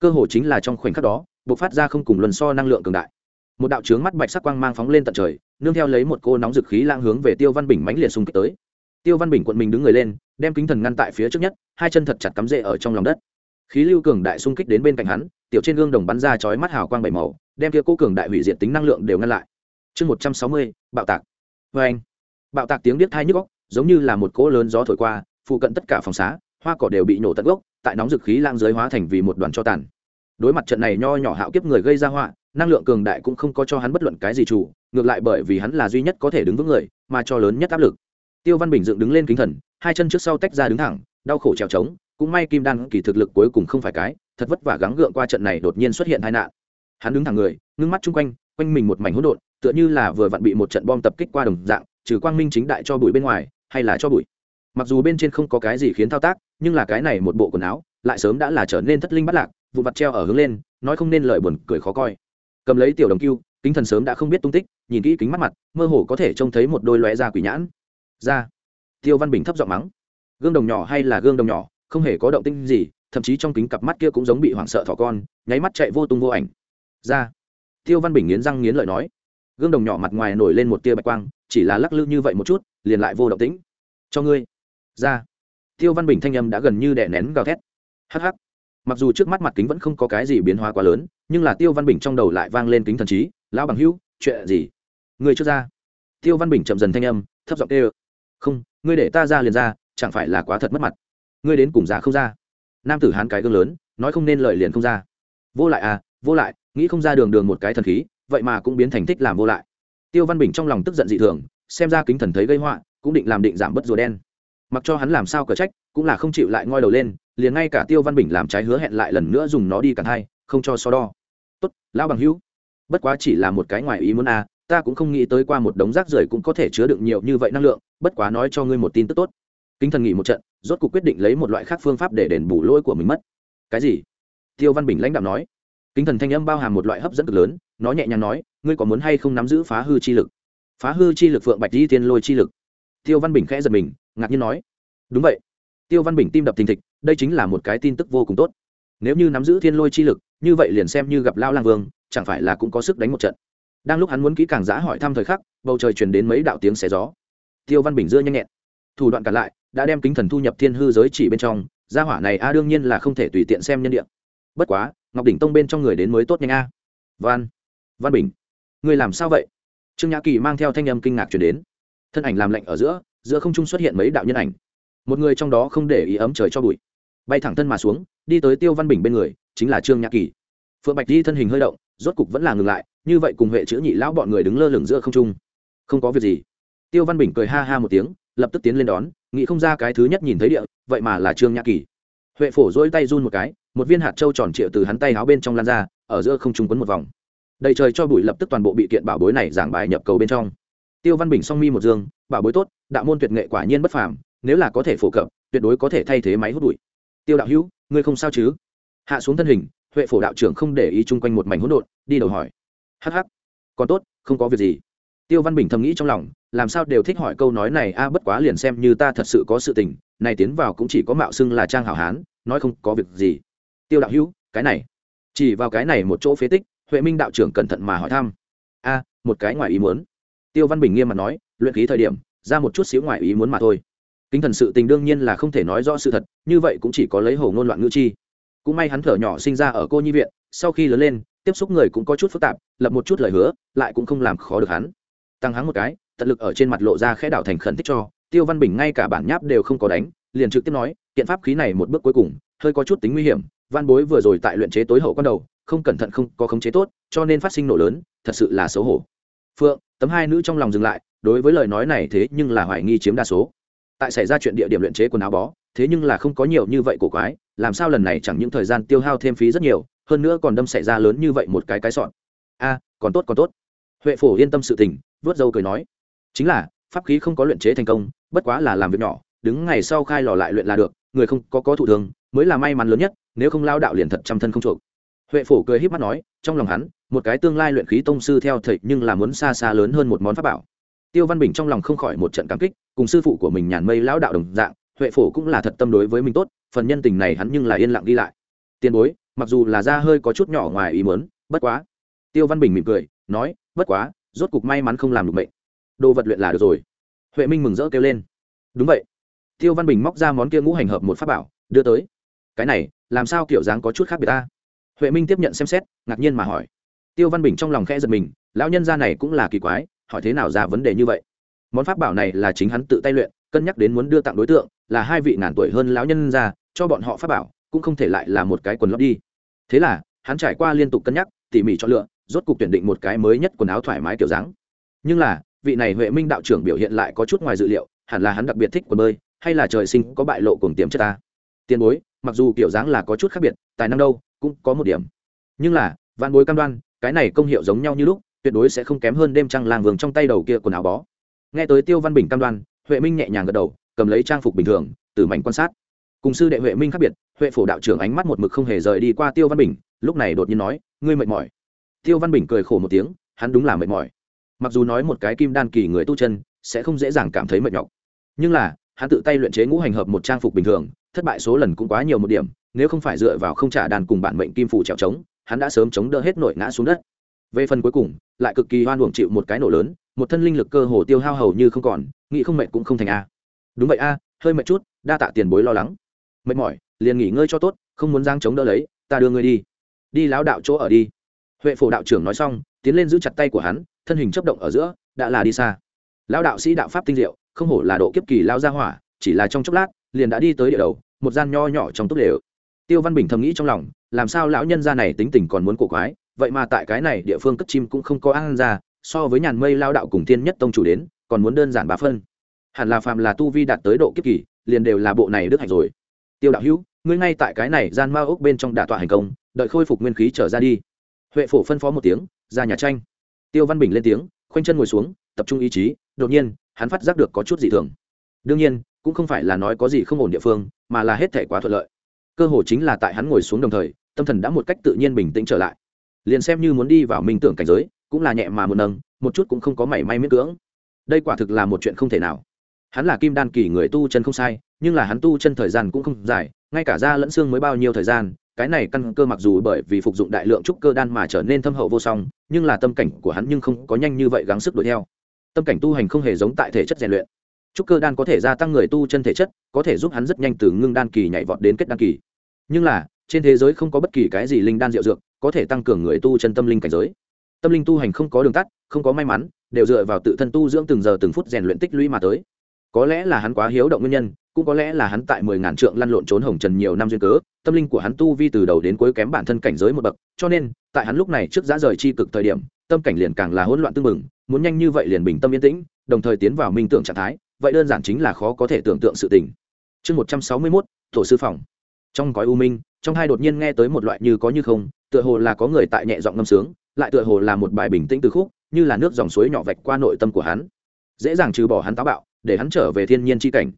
Cơ hồ chính là trong khoảnh khắc đó buộc phát ra không cùng luân so năng lượng cường đại một đạo trướng mắt bạch sắc quang mang phóng lên tận trời, nương theo lấy một cô nóng dực khí lang hướng về tiêu văn bình mãnh liệt xung kích tới. Tiêu văn bình quận mình đứng người lên, đem kính thần ngăn tại phía trước nhất, hai chân thật chặt cắm rễ ở trong lòng đất. Khí lưu cường đại xung kích đến bên cạnh hắn, tiểu trên gương đồng bắn ra chói mắt hào quang bảy màu, đem kia cố cường đại hủy diệt tính năng lượng đều ngăn lại. Chương một trăm sáu mươi, bạo tạc. Vê anh, bạo tạc tiếng điếc thai nhức góc giống như là một cỗ lớn gió thổi qua, phụ cận tất cả phòng xá, hoa cỏ đều bị nổ tận gốc, tại nóng dực khí lang giới hóa thành vì một đoàn cho tàn đối mặt trận này nho nhỏ hạo kiếp người gây ra họa, năng lượng cường đại cũng không có cho hắn bất luận cái gì chủ, ngược lại bởi vì hắn là duy nhất có thể đứng vững người, mà cho lớn nhất áp lực. Tiêu văn bình dựng đứng lên kính thần, hai chân trước sau tách ra đứng thẳng, đau khổ trèo trống, cũng may kim đan kỳ thực lực cuối cùng không phải cái, thật vất vả gắng gượng qua trận này đột nhiên xuất hiện tai nạn. Hắn đứng thẳng người, ngưng mắt chung quanh quanh mình một mảnh hỗn độn, tựa như là vừa vặn bị một trận bom tập kích qua đồng dạng, trừ quang minh chính đại cho bụi bên ngoài, hay là cho bụi. Mặc dù bên trên không có cái gì khiến thao tác, nhưng là cái này một bộ quần áo, lại sớm đã là trở nên thất linh bắt lạc vụ vặt treo ở hướng lên, nói không nên lời buồn cười khó coi. Cầm lấy tiểu đồng cưu kính thần sớm đã không biết tung tích, nhìn kỹ kính mắt mặt, mơ hồ có thể trông thấy một đôi lóe da quỷ nhãn. Ra. Tiêu văn bình thấp giọng mắng. Gương đồng nhỏ hay là gương đồng nhỏ, không hề có động tinh gì, thậm chí trong kính cặp mắt kia cũng giống bị hoảng sợ thỏ con, nháy mắt chạy vô tung vô ảnh. Ra. Tiêu văn bình nghiến răng nghiến lợi nói. Gương đồng nhỏ mặt ngoài nổi lên một tia bạch quang, chỉ là lắc lư như vậy một chút, liền lại vô động tĩnh. Cho ngươi. Ra. Tiêu văn bình thanh âm đã gần như đè nén gào thét. Hắc hắc mặc dù trước mắt mặt kính vẫn không có cái gì biến hóa quá lớn nhưng là tiêu văn bình trong đầu lại vang lên kính thần trí lão bằng hữu chuyện gì? Người trước ra. Tiêu văn bình chậm dần thanh âm thấp giọng kêu, không ngươi để ta ra liền ra chẳng phải là quá thật mất mặt. Ngươi đến cùng ra không ra nam tử hán cái gương lớn nói không nên lời liền không ra. Vô lại à vô lại nghĩ không ra đường đường một cái thần khí vậy mà cũng biến thành thích làm vô lại. Tiêu văn bình trong lòng tức giận dị thường xem ra kính thần thấy gây họa cũng định làm định giảm bớt rùa đen. Mặc cho hắn làm sao cờ trách cũng là không chịu lại ngoi đầu lên liền ngay cả tiêu văn bình làm trái hứa hẹn lại lần nữa dùng nó đi cả hai không cho so đo. Tốt, lão bằng hữu. Bất quá chỉ là một cái ngoài ý muốn a ta cũng không nghĩ tới qua một đống rác rưởi cũng có thể chứa đựng nhiều như vậy năng lượng, bất quá nói cho ngươi một tin tức tốt. Kính thần nghỉ một trận, rốt cuộc quyết định lấy một loại khác phương pháp để đền bù lỗi của mình mất. Cái gì? Tiêu văn bình lãnh đạo nói. Kính thần thanh âm bao hàm một loại hấp dẫn cực lớn, nó nhẹ nhàng nói, ngươi có muốn hay không nắm giữ phá hư chi lực? Phá hư chi lực phượng bạch di tiên lôi chi lực. Tiêu văn bình khẽ giật mình, ngạc nhiên nói. Đúng vậy. Tiêu văn bình tim đập thình thịch đây chính là một cái tin tức vô cùng tốt. Nếu như nắm giữ thiên lôi chi lực, như vậy liền xem như gặp lao lang vương, chẳng phải là cũng có sức đánh một trận. Đang lúc hắn muốn kỹ càng giã hỏi thăm thời khắc, bầu trời truyền đến mấy đạo tiếng xé gió. Tiêu văn bình dưa nhanh nhẹn. Thủ đoạn cả lại, đã đem kính thần thu nhập thiên hư giới chỉ bên trong, gia hỏa này a à, đương nhiên là không thể tùy tiện xem nhân địa. Bất quá, ngọc đỉnh tông bên trong người đến mới tốt nhanh a. Văn văn bình người làm sao vậy? Trương nhã kỳ mang theo thanh âm kinh ngạc chuyển đến. Thân ảnh làm lạnh ở giữa giữa không trung xuất hiện mấy đạo nhân ảnh. Một người trong đó không để ý ấm trời cho bụi bay thẳng thân mà xuống, đi tới tiêu văn bình bên người, chính là trương nhã kỳ. Phượng bạch di thân hình hơi động, rốt cục vẫn là ngừng lại, như vậy cùng hệ chữ nhị lão bọn người đứng lơ lửng giữa không trung. Không có việc gì. Tiêu văn bình cười ha ha một tiếng, lập tức tiến lên đón, nghĩ không ra cái thứ nhất nhìn thấy địa, vậy mà là trương nhã kỳ. Huệ phổ dỗi tay run một cái, một viên hạt trâu tròn trịa từ hắn tay áo bên trong lan ra, ở giữa không trung quấn một vòng. Đầy trời cho bụi lập tức toàn bộ bị kiện bảo bối này giảng bài nhập cầu bên trong. Tiêu văn bình song mi một dương, bảo bối tốt, đạo môn tuyệt nghệ quả nhiên bất phàm, nếu là có thể phổ cập, tuyệt đối có thể thay thế máy hút bụi tiêu đạo hữu, ngươi không sao chứ? Hạ xuống thân hình, huệ phổ đạo trưởng không để ý chung quanh một mảnh hỗn độn, đi đầu hỏi. Hắc hắc. Còn tốt, không có việc gì. Tiêu văn bình thầm nghĩ trong lòng, làm sao đều thích hỏi câu nói này, a, bất quá liền xem như ta thật sự có sự tình này tiến vào cũng chỉ có mạo xưng là trang hảo hán, nói không có việc gì. Tiêu đạo hữu, cái này. Chỉ vào cái này một chỗ phế tích, huệ minh đạo trưởng cẩn thận mà hỏi thăm. A, một cái ngoài ý muốn. Tiêu văn bình nghiêm mặt nói, luyện khí thời điểm, ra một chút xíu ngoài ý muốn mà thôi kính thần sự tình đương nhiên là không thể nói rõ sự thật, như vậy cũng chỉ có lấy hầu ngôn loạn ngữ chi. Cũng may hắn thở nhỏ sinh ra ở cô nhi viện, sau khi lớn lên, tiếp xúc người cũng có chút phức tạp, lập một chút lời hứa, lại cũng không làm khó được hắn. Tăng hắn một cái, tận lực ở trên mặt lộ ra khẽ đảo thành khẩn thích cho, tiêu văn bình ngay cả bản nháp đều không có đánh, liền trực tiếp nói, kiện pháp khí này một bước cuối cùng, hơi có chút tính nguy hiểm, văn bối vừa rồi tại luyện chế tối hậu con đầu, không cẩn thận không có khống chế tốt, cho nên phát sinh nổ lớn, thật sự là xấu hổ. Phượng, tấm hai nữ trong lòng dừng lại, đối với lời nói này thế nhưng là hoài nghi chiếm đa số tại xảy ra chuyện địa điểm luyện chế quần áo bó, thế nhưng là không có nhiều như vậy cổ quái, làm sao lần này chẳng những thời gian tiêu hao thêm phí rất nhiều, hơn nữa còn đâm xảy ra lớn như vậy một cái cái sọn. A, còn tốt còn tốt. Huệ phổ yên tâm sự tình, vớt dâu cười nói. Chính là, pháp khí không có luyện chế thành công, bất quá là làm việc nhỏ, đứng ngày sau khai lò lại luyện là được, người không có có thụ thường, mới là may mắn lớn nhất, nếu không lao đạo liền thật trăm thân không chuộc. Huệ phổ cười híp mắt nói, trong lòng hắn, một cái tương lai luyện khí tông sư theo thầy nhưng là muốn xa xa lớn hơn một món pháp bảo tiêu văn bình trong lòng không khỏi một trận cảm kích, cùng sư phụ của mình nhàn mây lão đạo đồng dạng, huệ phổ cũng là thật tâm đối với mình tốt, phần nhân tình này hắn nhưng là yên lặng đi lại. Tiền bối, mặc dù là da hơi có chút nhỏ ngoài ý muốn, bất quá. Tiêu văn bình mỉm cười, nói, bất quá, rốt cục may mắn không làm được mệnh. Đồ vật luyện là được rồi. Huệ minh mừng rỡ kêu lên. Đúng vậy. Tiêu văn bình móc ra món kia ngũ hành hợp một pháp bảo, đưa tới. Cái này, làm sao kiểu dáng có chút khác biệt ta? Huệ minh tiếp nhận xem xét, ngạc nhiên mà hỏi. Tiêu văn bình trong lòng khẽ giật mình, lão nhân gia này cũng là kỳ quái hỏi thế nào ra vấn đề như vậy? Món pháp bảo này là chính hắn tự tay luyện, cân nhắc đến muốn đưa tặng đối tượng, là hai vị ngàn tuổi hơn lão nhân gia cho bọn họ pháp bảo, cũng không thể lại là một cái quần lót đi. Thế là, hắn trải qua liên tục cân nhắc, tỉ mỉ chọn lựa, rốt cục tuyển định một cái mới nhất quần áo thoải mái kiểu dáng. Nhưng là, vị này huệ minh đạo trưởng biểu hiện lại có chút ngoài dự liệu, hẳn là hắn đặc biệt thích quần bơi, hay là trời sinh có bại lộ cùng tiềm chất ta. Tiền bối, mặc dù kiểu dáng là có chút khác biệt, tài năng đâu, cũng có một điểm. Nhưng là văn bối cam đoan, cái này công hiệu giống nhau như lúc tuyệt đối sẽ không kém hơn đêm trăng làng vườn trong tay đầu kia quần áo bó. Nghe tới tiêu văn bình cam đoan, huệ minh nhẹ nhàng gật đầu, cầm lấy trang phục bình thường, từ mảnh quan sát. Cùng sư đệ huệ minh khác biệt, huệ phổ đạo trưởng ánh mắt một mực không hề rời đi qua tiêu văn bình, lúc này đột nhiên nói, ngươi mệt mỏi. Tiêu văn bình cười khổ một tiếng, hắn đúng là mệt mỏi. Mặc dù nói một cái kim đan kỳ người tu chân, sẽ không dễ dàng cảm thấy mệt nhọc. Nhưng là, hắn tự tay luyện chế ngũ hành hợp một trang phục bình thường, thất bại số lần cũng quá nhiều một điểm, nếu không phải dựa vào không trả đàn cùng bản mệnh kim phủ trèo trống, hắn đã sớm chống đỡ hết nội ngã xuống đất về phần cuối cùng, lại cực kỳ hoan uổng chịu một cái nổ lớn, một thân linh lực cơ hồ tiêu hao hầu như không còn, nghĩ không mệt cũng không thành a. Đúng vậy a, hơi mệt chút, đa tạ tiền bối lo lắng. Mệt mỏi, liền nghỉ ngơi cho tốt, không muốn giang chống đỡ lấy, ta đưa ngươi đi. Đi lão đạo chỗ ở đi. Huệ phổ đạo trưởng nói xong, tiến lên giữ chặt tay của hắn, thân hình chấp động ở giữa, đã là đi xa. Lão đạo sĩ đạo pháp tinh diệu, không hổ là độ kiếp kỳ lao ra hỏa, chỉ là trong chốc lát, liền đã đi tới địa đầu, một gian nho nhỏ trong túp lều. Tiêu văn bình thầm nghĩ trong lòng, làm sao lão nhân gia này tính tình còn muốn cổ quái vậy mà tại cái này địa phương cất chim cũng không có ăn ra, so với nhàn mây lao đạo cùng thiên nhất tông chủ đến, còn muốn đơn giản bá phân. Hẳn là phàm là tu vi đạt tới độ kiếp kỳ, liền đều là bộ này đức hạnh rồi. Tiêu đạo hữu, ngươi ngay tại cái này gian ma ốc bên trong đả tọa hành công, đợi khôi phục nguyên khí trở ra đi. Huệ phổ phân phó một tiếng, ra nhà tranh. Tiêu văn bình lên tiếng, khoanh chân ngồi xuống, tập trung ý chí, đột nhiên, hắn phát giác được có chút dị thường. Đương nhiên, cũng không phải là nói có gì không ổn địa phương, mà là hết thể quá thuận lợi. Cơ hồ chính là tại hắn ngồi xuống đồng thời, tâm thần đã một cách tự nhiên bình tĩnh trở lại liền xem như muốn đi vào minh tưởng cảnh giới, cũng là nhẹ mà một nâng, một chút cũng không có mảy may miễn cưỡng. Đây quả thực là một chuyện không thể nào. Hắn là kim đan kỳ người tu chân không sai, nhưng là hắn tu chân thời gian cũng không dài, ngay cả da lẫn xương mới bao nhiêu thời gian, cái này căn cơ mặc dù bởi vì phục dụng đại lượng trúc cơ đan mà trở nên thâm hậu vô song, nhưng là tâm cảnh của hắn nhưng không có nhanh như vậy gắng sức đuổi theo. Tâm cảnh tu hành không hề giống tại thể chất rèn luyện. Trúc cơ đan có thể gia tăng người tu chân thể chất, có thể giúp hắn rất nhanh từ ngưng đan kỳ nhảy vọt đến kết đan kỳ. Nhưng là trên thế giới không có bất kỳ cái gì linh đan diệu dược có thể tăng cường người tu chân tâm linh cảnh giới. Tâm linh tu hành không có đường tắt, không có may mắn, đều dựa vào tự thân tu dưỡng từng giờ từng phút rèn luyện tích lũy mà tới. Có lẽ là hắn quá hiếu động nguyên nhân, cũng có lẽ là hắn tại mười ngàn trượng lăn lộn trốn hồng trần nhiều năm duyên cớ, tâm linh của hắn tu vi từ đầu đến cuối kém bản thân cảnh giới một bậc, cho nên, tại hắn lúc này trước giá rời chi cực thời điểm, tâm cảnh liền càng là hỗn loạn tương mừng muốn nhanh như vậy liền bình tâm yên tĩnh, đồng thời tiến vào minh tưởng trạng thái, vậy đơn giản chính là khó có thể tưởng tượng sự tình. Chương một trăm sáu mươi mốt, tổ sư phòng trong gói u minh, trong hai đột nhiên nghe tới một loại như có như không, tựa hồ là có người tại nhẹ giọng ngâm sướng, lại tựa hồ là một bài bình tĩnh từ khúc, như là nước dòng suối nhỏ vạch qua nội tâm của hắn. Dễ dàng trừ bỏ hắn táo bạo, để hắn trở về thiên nhiên c h i cảnh.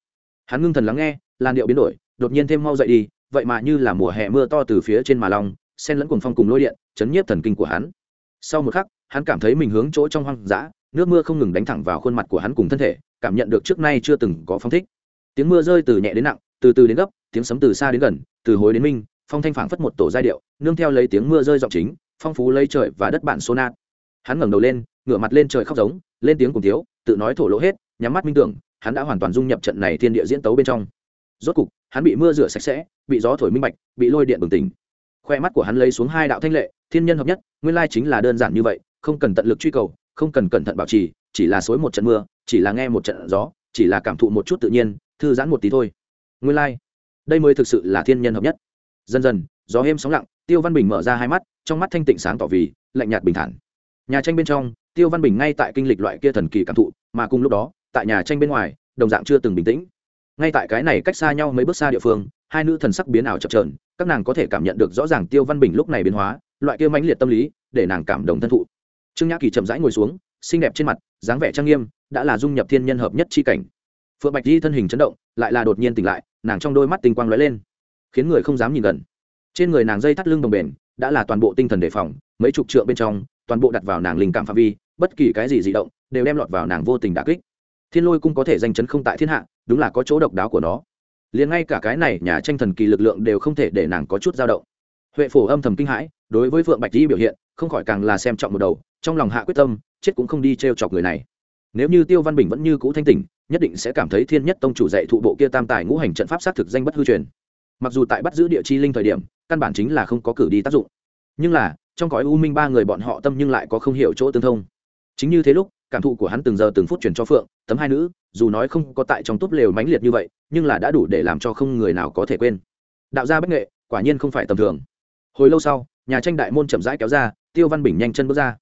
Hắn ngưng thần lắng nghe, làn điệu biến đổi, đột nhiên thêm mau dậy đi, vậy mà như là mùa hè mưa to từ phía trên mà long sen lẫn cùng phong cùng lôi điện, chấn nhiếp thần kinh của hắn. Sau một khắc, hắn cảm thấy mình hướng chỗ trong hoang dã, nước mưa không ngừng đánh thẳng vào khuôn mặt của hắn cùng thân thể, cảm nhận được trước nay chưa từng có phong thích. Tiếng mưa rơi từ nhẹ đến nặng, từ từ đến gấp, tiếng sấm từ xa đến gần từ hối đến minh, phong thanh phảng phất một tổ giai điệu, nương theo lấy tiếng mưa rơi giọng chính, phong phú lấy trời và đất bản số nát. Hắn ngẩng đầu lên, ngửa mặt lên trời khóc giống, lên tiếng cùng thiếu, tự nói thổ lỗ hết, nhắm mắt minh tưởng, hắn đã hoàn toàn dung nhập trận này thiên địa diễn tấu bên trong. Rốt cục, hắn bị mưa rửa sạch sẽ, bị gió thổi minh bạch, bị lôi điện bừng tỉnh. Khoe mắt của hắn lấy xuống hai đạo thanh lệ, thiên nhân hợp nhất, nguyên lai chính là đơn giản như vậy, không cần tận lực truy cầu, không cần cẩn thận bảo trì, chỉ là xối một trận mưa, chỉ là nghe một trận gió, chỉ là cảm thụ một chút tự nhiên, thư giãn một tí thôi. Nguyên lai đây mới thực sự là thiên nhân hợp nhất. Dần dần, gió êm sóng lặng, tiêu văn bình mở ra hai mắt, trong mắt thanh tịnh sáng tỏ vì lạnh nhạt bình thản. Nhà tranh bên trong, tiêu văn bình ngay tại kinh lịch loại kia thần kỳ cảm thụ, mà cùng lúc đó, tại nhà tranh bên ngoài, đồng dạng chưa từng bình tĩnh. Ngay tại cái này cách xa nhau mấy bước xa địa phương, hai nữ thần sắc biến ảo chập trờn các nàng có thể cảm nhận được rõ ràng tiêu văn bình lúc này biến hóa, loại kia mãnh liệt tâm lý, để nàng cảm động thân thụ. Trương nhã kỳ chậm rãi ngồi xuống, xinh đẹp trên mặt, dáng vẻ trang nghiêm, đã là dung nhập thiên nhân hợp nhất chi cảnh. Phượng bạch di thân hình chấn động, lại là đột nhiên tỉnh lại nàng trong đôi mắt tinh quang lóe lên, khiến người không dám nhìn gần. Trên người nàng dây thắt lưng đồng bền đã là toàn bộ tinh thần đề phòng, mấy chục trượng bên trong, toàn bộ đặt vào nàng linh cảm phạm vi, bất kỳ cái gì di động, đều đem lọt vào nàng vô tình đà kích. Thiên lôi cung có thể danh chấn không tại thiên hạ, đúng là có chỗ độc đáo của nó. Liền ngay cả cái này nhà tranh thần kỳ lực lượng đều không thể để nàng có chút dao động. Huệ phổ âm thầm kinh hãi, đối với phượng bạch di biểu hiện, không khỏi càng là xem trọng một đầu, trong lòng hạ quyết tâm, chết cũng không đi t r e o chọc người này. Nếu như tiêu văn bình vẫn như cũ thanh tỉnh nhất định sẽ cảm thấy thiên nhất tông chủ dạy thụ bộ kia tam tài ngũ hành trận pháp xác thực danh bất hư truyền. Mặc dù tại bắt giữ địa chi linh thời điểm, căn bản chính là không có cử đi tác dụng. Nhưng là, trong cõi u minh ba người bọn họ tâm nhưng lại có không hiểu chỗ tương thông. Chính như thế lúc, cảm thụ của hắn từng giờ từng phút truyền cho phượng, tấm hai nữ, dù nói không có tại trong túp lều mãnh liệt như vậy, nhưng là đã đủ để làm cho không người nào có thể quên. Đạo gia bách nghệ, quả nhiên không phải tầm thường. Hồi lâu sau, nhà tranh đại môn chậm rãi kéo ra, tiêu văn bình nhanh chân bước ra.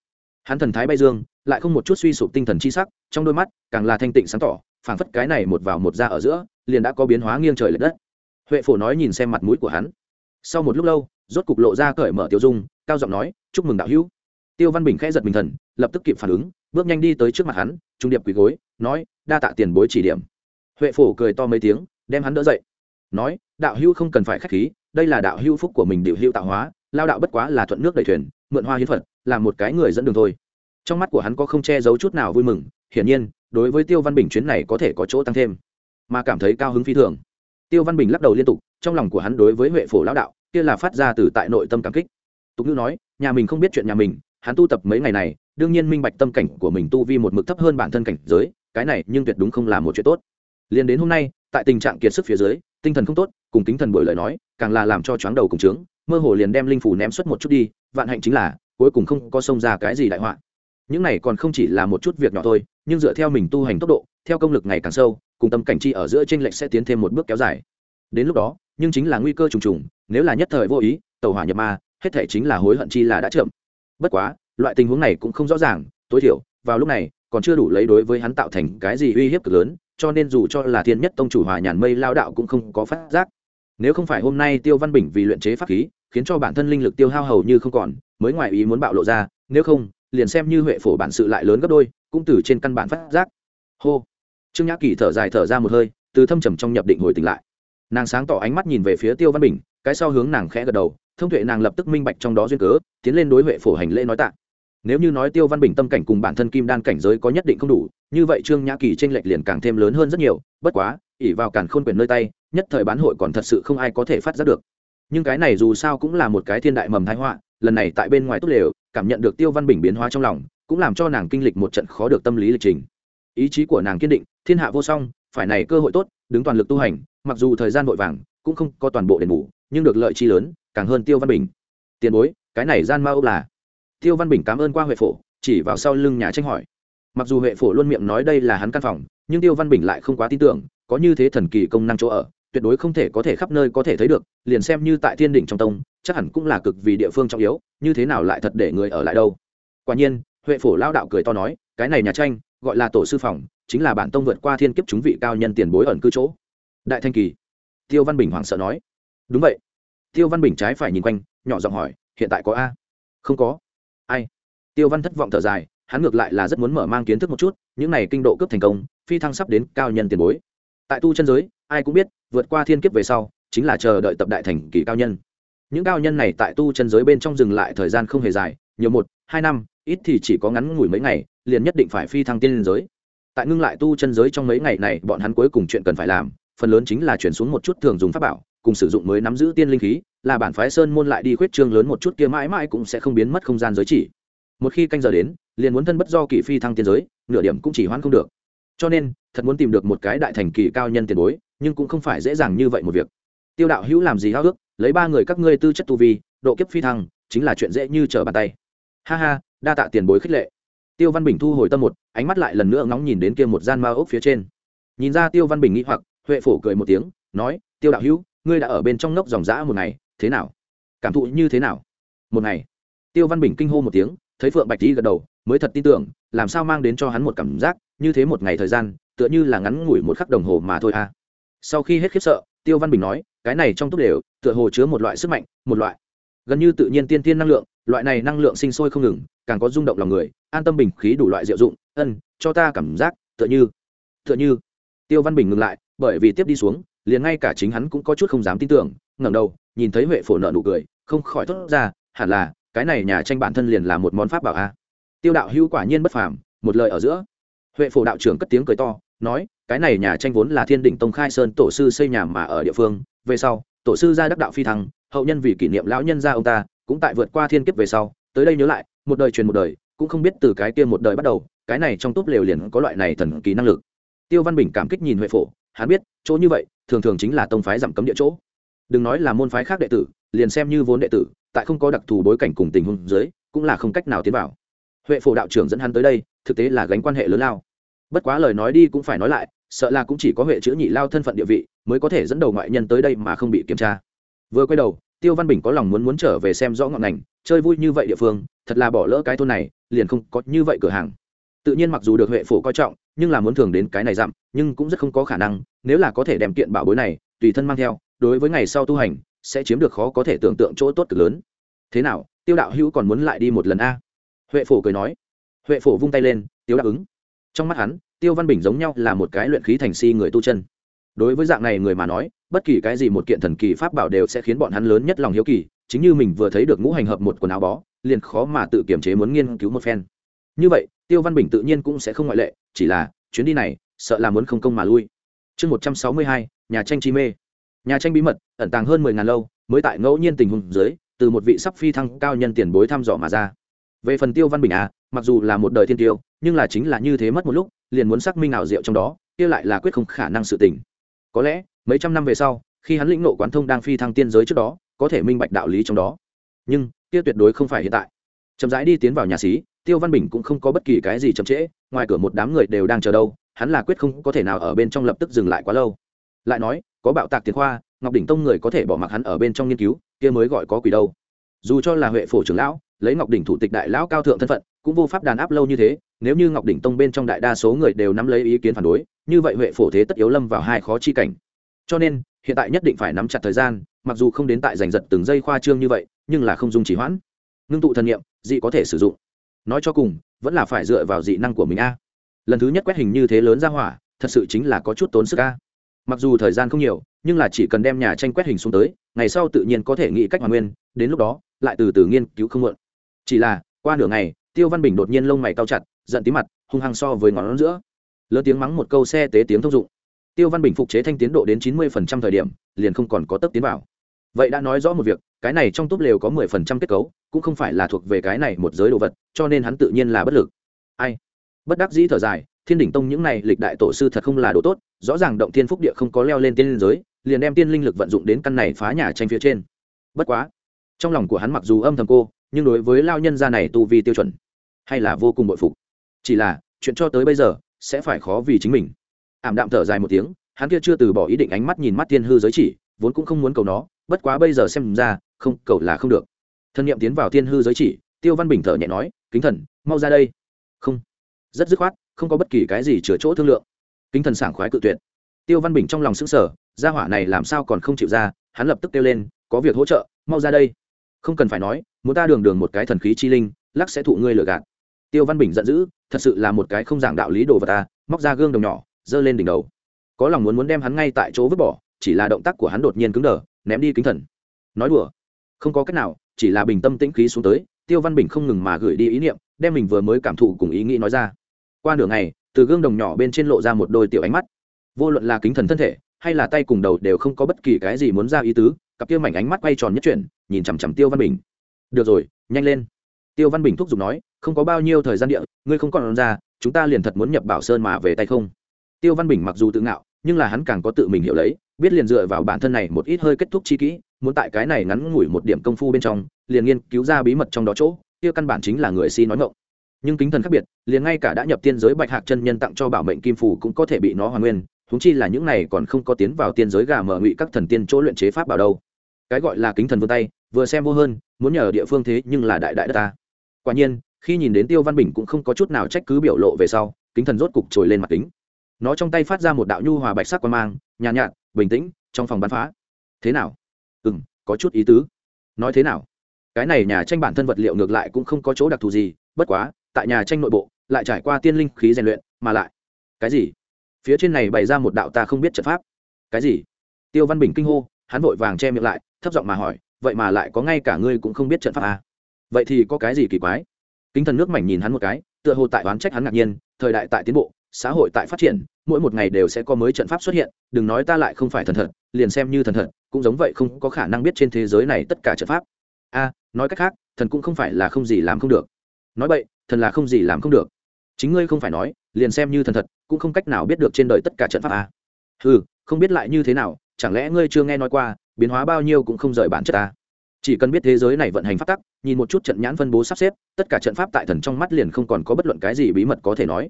Hắn thần thái bay dương, lại không một chút suy sụp tinh thần chi sắc, trong đôi mắt, càng là thanh tịnh sáng tỏ phảng phất cái này một vào một ra ở giữa, liền đã có biến hóa nghiêng trời lệch đất. Huệ phổ nói nhìn xem mặt mũi của hắn. Sau một lúc lâu, rốt cục lộ ra cởi mở tiêu dung, cao giọng nói, chúc mừng đạo hữu. Tiêu văn bình khẽ giật mình thần, lập tức kịp phản ứng, bước nhanh đi tới trước mặt hắn, trung điệp quỳ gối, nói, đa tạ tiền bối chỉ điểm. Huệ phổ cười to mấy tiếng, đem hắn đỡ dậy. Nói, đạo hữu không cần phải k h á c h khí, đây là đạo hữu phúc của mình điệu hữu tạo hóa, lao đạo bất quá là thuận nước đầy thuyền, mượn hoa hiến phật, là một cái người dẫn đường thôi. Trong mắt của hắn có không che giấu chút nào vui mừng, hiển nhiên đối với tiêu văn bình chuyến này có thể có chỗ tăng thêm, mà cảm thấy cao hứng phi thường. Tiêu văn bình lắc đầu liên tục, trong lòng của hắn đối với huệ phổ lão đạo, kia là phát ra từ tại nội tâm cảm kích. Tục ngữ nói, nhà mình không biết chuyện nhà mình, hắn tu tập mấy ngày này, đương nhiên minh bạch tâm cảnh của mình tu vi một mực thấp hơn bản thân cảnh giới, cái này nhưng tuyệt đúng không là một chuyện tốt. Liền đến hôm nay, tại tình trạng kiệt sức phía dưới, tinh thần không tốt, cùng kính thần bởi lời nói, càng là làm cho chóng đầu cùng trướng mơ hồ liền đem linh phủ ném xuất một chút đi, vạn hạnh chính là, cuối cùng không có xông ra cái gì đại họa. Những này còn không chỉ là một chút việc nhỏ thôi nhưng dựa theo mình tu hành tốc độ, theo công lực ngày càng sâu, cùng tâm cảnh chi ở giữa tranh lệch sẽ tiến thêm một bước kéo dài. Đến lúc đó, nhưng chính là nguy cơ trùng trùng, nếu là nhất thời vô ý tàu hỏa nhập ma, hết thể chính là hối hận chi là đã chậm. Bất quá, loại tình huống này cũng không rõ ràng, tối thiểu, vào lúc này, còn chưa đủ lấy đối với hắn tạo thành cái gì uy hiếp cực lớn, cho nên dù cho là thiên nhất tông chủ hòa nhàn mây lao đạo cũng không có phát giác. Nếu không phải hôm nay tiêu văn bình vì luyện chế pháp khí, khiến cho bản thân linh lực tiêu hao hầu như không còn, mới ngoài ý muốn bạo lộ ra, nếu không liền xem như huệ phổ bản sự lại lớn gấp đôi, cũng từ trên căn bản phát giác. Hô. Trương nhã kỳ thở dài thở ra một hơi, từ thâm trầm trong nhập định hồi tỉnh lại. Nàng sáng tỏ ánh mắt nhìn về phía tiêu văn bình, cái sau hướng nàng khẽ gật đầu, thông tuệ nàng lập tức minh bạch trong đó duyên cớ, tiến lên đối huệ phổ hành lễ nói tạ. Nếu như nói tiêu văn bình tâm cảnh cùng bản thân kim đan cảnh giới có nhất định không đủ, như vậy trương nhã kỳ tranh lệch liền càng thêm lớn hơn rất nhiều, bất quá ỉ vào càn khôn quyền nơi tay, nhất thời bán hội còn thật sự không ai có thể phát giác được. Nhưng cái này dù sao cũng là một cái thiên đại mầm thái họa lần này tại bên ngoài tốt lều, cảm nhận được tiêu văn bình biến hóa trong lòng, cũng làm cho nàng kinh lịch một trận khó được tâm lý lịch trình. Ý chí của nàng kiên định, thiên hạ vô song, phải này cơ hội tốt, đứng toàn lực tu hành, mặc dù thời gian vội vàng, cũng không có toàn bộ đền bù, nhưng được lợi chi lớn, càng hơn tiêu văn bình. Tiền bối, cái này gian ma ốc là? Tiêu văn bình cảm ơn qua huệ phổ, chỉ vào sau lưng nhà tranh hỏi. Mặc dù huệ phổ luôn miệng nói đây là hắn căn phòng, nhưng tiêu văn bình lại không quá tin tưởng, có như thế thần kỳ công năng chỗ ở tuyệt đối không thể có thể khắp nơi có thể thấy được, liền xem như tại thiên đỉnh trong tông, chắc hẳn cũng là cực vì địa phương trọng yếu, như thế nào lại thật để người ở lại đâu? Quả nhiên, huệ phổ lao đạo cười to nói, cái này nhà tranh, gọi là tổ sư phòng, chính là bản tông vượt qua thiên kiếp chúng vị cao nhân tiền bối ẩn cư chỗ. Đại thanh kỳ, tiêu văn bình hoảng sợ nói. Đúng vậy. Tiêu văn bình trái phải nhìn quanh, nhỏ giọng hỏi, hiện tại có a? Không có. Ai? Tiêu văn thất vọng thở dài, hắn ngược lại là rất muốn mở mang kiến thức một chút, những này kinh độ cướp thành công, phi thăng sắp đến cao nhân tiền bối tại tu chân giới, ai cũng biết, vượt qua thiên kiếp về sau, chính là chờ đợi tập đại thành kỳ cao nhân. Những cao nhân này tại tu chân giới bên trong dừng lại thời gian không hề dài, nhiều một, hai năm, ít thì chỉ có ngắn ngủi mấy ngày, liền nhất định phải phi thăng tiên liên giới. Tại ngưng lại tu chân giới trong mấy ngày này, bọn hắn cuối cùng chuyện cần phải làm, phần lớn chính là chuyển xuống một chút thường dùng pháp bảo, cùng sử dụng mới nắm giữ tiên linh khí, là bản phái sơn môn lại đi khuyết trương lớn một chút kia mãi mãi cũng sẽ không biến mất không gian giới chỉ. Một khi canh giờ đến, liền muốn thân bất do kỳ phi thăng tiên giới, nửa điểm cũng chỉ hoãn không được. Cho nên thật muốn tìm được một cái đại thành kỳ cao nhân tiền bối, nhưng cũng không phải dễ dàng như vậy một việc. Tiêu đạo hữu làm gì háo ước lấy ba người các ngươi tư chất tu vi, độ kiếp phi thăng, chính là chuyện dễ như trở bàn tay. Ha ha, đa tạ tiền bối khích lệ. Tiêu văn bình thu hồi tâm một, ánh mắt lại lần nữa ngóng nhìn đến kia một gian ma ốc phía trên. Nhìn ra tiêu văn bình nghĩ hoặc, huệ phổ cười một tiếng, nói, tiêu đạo hữu, ngươi đã ở bên trong nóc dòng dã một ngày, thế nào? Cảm thụ như thế nào? Một ngày. Tiêu văn bình kinh hô một tiếng, thấy phượng bạch đi gật đầu mới thật tin tưởng, làm sao mang đến cho hắn một cảm giác, như thế một ngày thời gian, tựa như là ngắn ngủi một khắc đồng hồ mà thôi à. Sau khi hết khiếp sợ, tiêu văn bình nói, cái này trong túc đều, tựa hồ chứa một loại sức mạnh, một loại. Gần như tự nhiên tiên tiên năng lượng, loại này năng lượng sinh sôi không ngừng, càng có rung động lòng người, an tâm bình khí đủ loại diệu dụng, ân, cho ta cảm giác, tựa như tựa như. Tiêu văn bình ngừng lại, bởi vì tiếp đi xuống, liền ngay cả chính hắn cũng có chút không dám tin tưởng, ngẩng đầu, nhìn thấy huệ phổ nợ nụ cười, không khỏi thốt ra, hẳn là, cái này nhà tranh bản thân liền là một món pháp bảo a tiêu đạo hữu quả nhiên bất phàm, một lời ở giữa. Huệ phổ đạo trưởng cất tiếng cười to, nói, cái này nhà tranh vốn là thiên đỉnh tông khai sơn tổ sư xây nhà mà ở địa phương, về sau, tổ sư ra đắc đạo phi thăng, hậu nhân vì kỷ niệm lão nhân gia ông ta, cũng tại vượt qua thiên kiếp về sau, tới đây nhớ lại, một đời truyền một đời, cũng không biết từ cái kia một đời bắt đầu, cái này trong túp lều liền có loại này thần kỳ năng lực. Tiêu văn bình cảm kích nhìn huệ phổ, hắn biết, chỗ như vậy, thường thường chính là tông phái giảm cấm địa chỗ. Đừng nói là môn phái khác đệ tử, liền xem như vốn đệ tử, tại không có đặc thù bối cảnh cùng tình huống dưới, cũng là không cách nào tiến vào huệ phổ đạo trưởng dẫn hắn tới đây, thực tế là gánh quan hệ lớn lao. Bất quá lời nói đi cũng phải nói lại, sợ là cũng chỉ có huệ chữ nhị lao thân phận địa vị mới có thể dẫn đầu ngoại nhân tới đây mà không bị kiểm tra. Vừa quay đầu, tiêu văn bình có lòng muốn muốn trở về xem rõ ngọn ngành, chơi vui như vậy địa phương, thật là bỏ lỡ cái thôn này, liền không có như vậy cửa hàng. Tự nhiên mặc dù được huệ phổ coi trọng, nhưng là muốn thường đến cái này dặm, nhưng cũng rất không có khả năng, nếu là có thể đem kiện bảo bối này, tùy thân mang theo, đối với ngày sau tu hành, sẽ chiếm được khó có thể tưởng tượng chỗ tốt cực lớn. Thế nào, tiêu đạo hữu còn muốn lại đi một lần a? Huệ phổ cười nói. Huệ phổ vung tay lên tiêu đáp ứng. Trong mắt hắn, tiêu văn bình giống nhau là một cái luyện khí thành si người tu chân. Đối với dạng này người mà nói, bất kỳ cái gì một kiện thần kỳ pháp bảo đều sẽ khiến bọn hắn lớn nhất lòng hiếu kỳ, chính như mình vừa thấy được ngũ hành hợp một quần áo bó, liền khó mà tự kiềm chế muốn nghiên cứu một phen. Như vậy, tiêu văn bình tự nhiên cũng sẽ không ngoại lệ, chỉ là, chuyến đi này, sợ là muốn không công mà lui. Chương một trăm sáu mươi hai, nhà tranh chi mê. Nhà tranh bí mật, ẩn tàng hơn mười ngàn lâu, mới tại ngẫu nhiên tình huống dưới, từ một vị sắp phi thăng cao nhân tiền bối thăm dò mà ra về phần tiêu văn bình à mặc dù là một đời thiên tiêu, nhưng là chính là như thế mất một lúc, liền muốn xác minh ảo diệu trong đó, kia lại là quyết không khả năng sự tình. Có lẽ, mấy trăm năm về sau, khi hắn lĩnh nộ quán thông đang phi thăng tiên giới trước đó, có thể minh bạch đạo lý trong đó. Nhưng, kia tuyệt đối không phải hiện tại. Chậm rãi đi tiến vào nhà xí, tiêu văn bình cũng không có bất kỳ cái gì chậm trễ, ngoài cửa một đám người đều đang chờ đâu, hắn là quyết không có thể nào ở bên trong lập tức dừng lại quá lâu. Lại nói, có bạo tạc tiền khoa, ngọc đỉnh tông người có thể bỏ mặc hắn ở bên trong nghiên cứu, kia mới gọi có quỷ đâu. Dù cho là huệ phổ trưởng lão lấy ngọc đỉnh thủ tịch đại lão cao thượng thân phận, cũng vô pháp đàn áp lâu như thế, nếu như ngọc đỉnh tông bên trong đại đa số người đều nắm lấy ý kiến phản đối, như vậy huệ phổ thế tất yếu lâm vào hai khó chi cảnh. Cho nên, hiện tại nhất định phải nắm chặt thời gian, mặc dù không đến tại giành giật từng giây khoa trương như vậy, nhưng là không dùng chỉ hoãn. Ngưng tụ thần nghiệm dị có thể sử dụng. Nói cho cùng, vẫn là phải dựa vào dị năng của mình a. Lần thứ nhất quét hình như thế lớn ra hỏa, thật sự chính là có chút tốn sức a. Mặc dù thời gian không nhiều, nhưng là chỉ cần đem nhà tranh quét hình xuống tới, ngày sau tự nhiên có thể nghĩ cách hoàn nguyên, đến lúc đó, lại từ từ nghiên cứu không mượn chỉ là, qua nửa ngày, tiêu văn bình đột nhiên lông mày cao chặt, giận tí mặt, hung hăng so với ngón giữa. Lớn tiếng mắng một câu xe tế tiếng thông dụng. Tiêu văn bình phục chế thanh tiến độ đến chín mươi phần trăm thời điểm, liền không còn có tấp tiến vào. Vậy đã nói rõ một việc, cái này trong túp lều có mười phần trăm kết cấu, cũng không phải là thuộc về cái này một giới đồ vật, cho nên hắn tự nhiên là bất lực. Ai? Bất đắc dĩ thở dài, thiên đỉnh tông những này lịch đại tổ sư thật không là đồ tốt, rõ ràng động thiên phúc địa không có leo lên tiên linh giới, liền đem tiên linh lực vận dụng đến căn này phá nhà tranh phía trên. Bất quá, trong lòng của hắn mặc dù âm thầm cô nhưng đối với lao nhân gia này tu vi tiêu chuẩn, hay là vô cùng bội phục. Chỉ là, chuyện cho tới bây giờ, sẽ phải khó vì chính mình. Ảm đạm thở dài một tiếng, hắn kia chưa từ bỏ ý định ánh mắt nhìn mắt tiên hư giới chỉ, vốn cũng không muốn cầu nó, bất quá bây giờ xem ra, không, cầu là không được. Thân nhiệm tiến vào tiên hư giới chỉ, tiêu văn bình thở nhẹ nói, kính thần, mau ra đây. Không. Rất dứt khoát, không có bất kỳ cái gì chứa chỗ thương lượng. Kính thần sảng khoái cự tuyệt. Tiêu văn bình trong lòng sững sở gia hỏa này làm sao còn không chịu ra, hắn lập tức kêu lên, có việc hỗ trợ, mau ra đây không cần phải nói, muốn ta đường đường một cái thần khí chi linh, lắc sẽ thụ ngươi lừa gạt. Tiêu văn bình giận dữ, thật sự là một cái không giảng đạo lý đồ vật ta, móc ra gương đồng nhỏ, giơ lên đỉnh đầu. Có lòng muốn muốn đem hắn ngay tại chỗ vứt bỏ, chỉ là động tác của hắn đột nhiên cứng đờ, ném đi kính thần. Nói đùa. Không có cách nào, chỉ là bình tâm tĩnh khí xuống tới, tiêu văn bình không ngừng mà gửi đi ý niệm, đem mình vừa mới cảm thụ cùng ý nghĩ nói ra. Qua nửa ngày, từ gương đồng nhỏ bên trên lộ ra một đôi tiểu ánh mắt. Vô luận là kính thần thân thể, hay là tay cùng đầu đều không có bất kỳ cái gì muốn ra ý tứ cặp kia mảnh ánh mắt quay tròn nhất chuyển, nhìn chằm chằm tiêu văn bình. Được rồi, nhanh lên. Tiêu văn bình thúc giục nói, không có bao nhiêu thời gian địa, ngươi không còn ra, chúng ta liền thật muốn nhập bảo sơn mà về tay không? Tiêu văn bình mặc dù tự ngạo, nhưng là hắn càng có tự mình hiểu lấy, biết liền dựa vào bản thân này một ít hơi kết thúc chi kỹ, muốn tại cái này ngắn ngủi một điểm công phu bên trong, liền nghiên cứu ra bí mật trong đó chỗ tiêu căn bản chính là người si nói ngộng nhưng kính thần khác biệt, liền ngay cả đã nhập tiên giới bạch hạc chân nhân tặng cho bảo mệnh kim phù cũng có thể bị nó hoàn nguyên húng chi là những này còn không có tiến vào tiên giới gà mở ngụy các thần tiên chỗ luyện chế pháp bảo đâu cái gọi là kính thần vươn tay vừa xem vô hơn muốn nhờ địa phương thế nhưng là đại đại đất ta. Quả nhiên khi nhìn đến tiêu văn bình cũng không có chút nào trách cứ biểu lộ về sau kính thần rốt cục trồi lên mặt kính. Nó trong tay phát ra một đạo nhu hòa bạch sắc quan mang nhàn nhạt, nhạt bình tĩnh trong phòng bắn phá. Thế nào? Ừ m có chút ý tứ. Nói thế nào? Cái này nhà tranh bản thân vật liệu ngược lại cũng không có chỗ đặc thù gì bất quá tại nhà tranh nội bộ lại trải qua tiên linh khí rèn luyện mà lại cái gì? Phía trên này bày ra một đạo ta không biết trận pháp. Cái gì? Tiêu văn bình kinh hô hắn vội vàng che miệng lại thấp giọng mà hỏi, vậy mà lại có ngay cả ngươi cũng không biết trận pháp à? vậy thì có cái gì kỳ quái? Kính thần nước mảnh nhìn hắn một cái, tựa hồ tại oán trách hắn ngạc nhiên, thời đại tại tiến bộ, xã hội tại phát triển, mỗi một ngày đều sẽ có mới trận pháp xuất hiện, đừng nói ta lại không phải thần thật, liền xem như thần thật, cũng giống vậy không có khả năng biết trên thế giới này tất cả trận pháp. A, nói cách khác, thần cũng không phải là không gì làm không được. Nói vậy thần là không gì làm không được. Chính ngươi không phải nói, liền xem như thần thật, cũng không cách nào biết được trên đời tất cả trận pháp à? a ừ không biết lại như thế nào, chẳng lẽ ngươi chưa nghe nói qua biến hóa bao nhiêu cũng không rời bản chất ta. Chỉ cần biết thế giới này vận hành pháp tắc, nhìn một chút trận nhãn phân bố sắp xếp, tất cả trận pháp tại thần trong mắt liền không còn có bất luận cái gì bí mật có thể nói.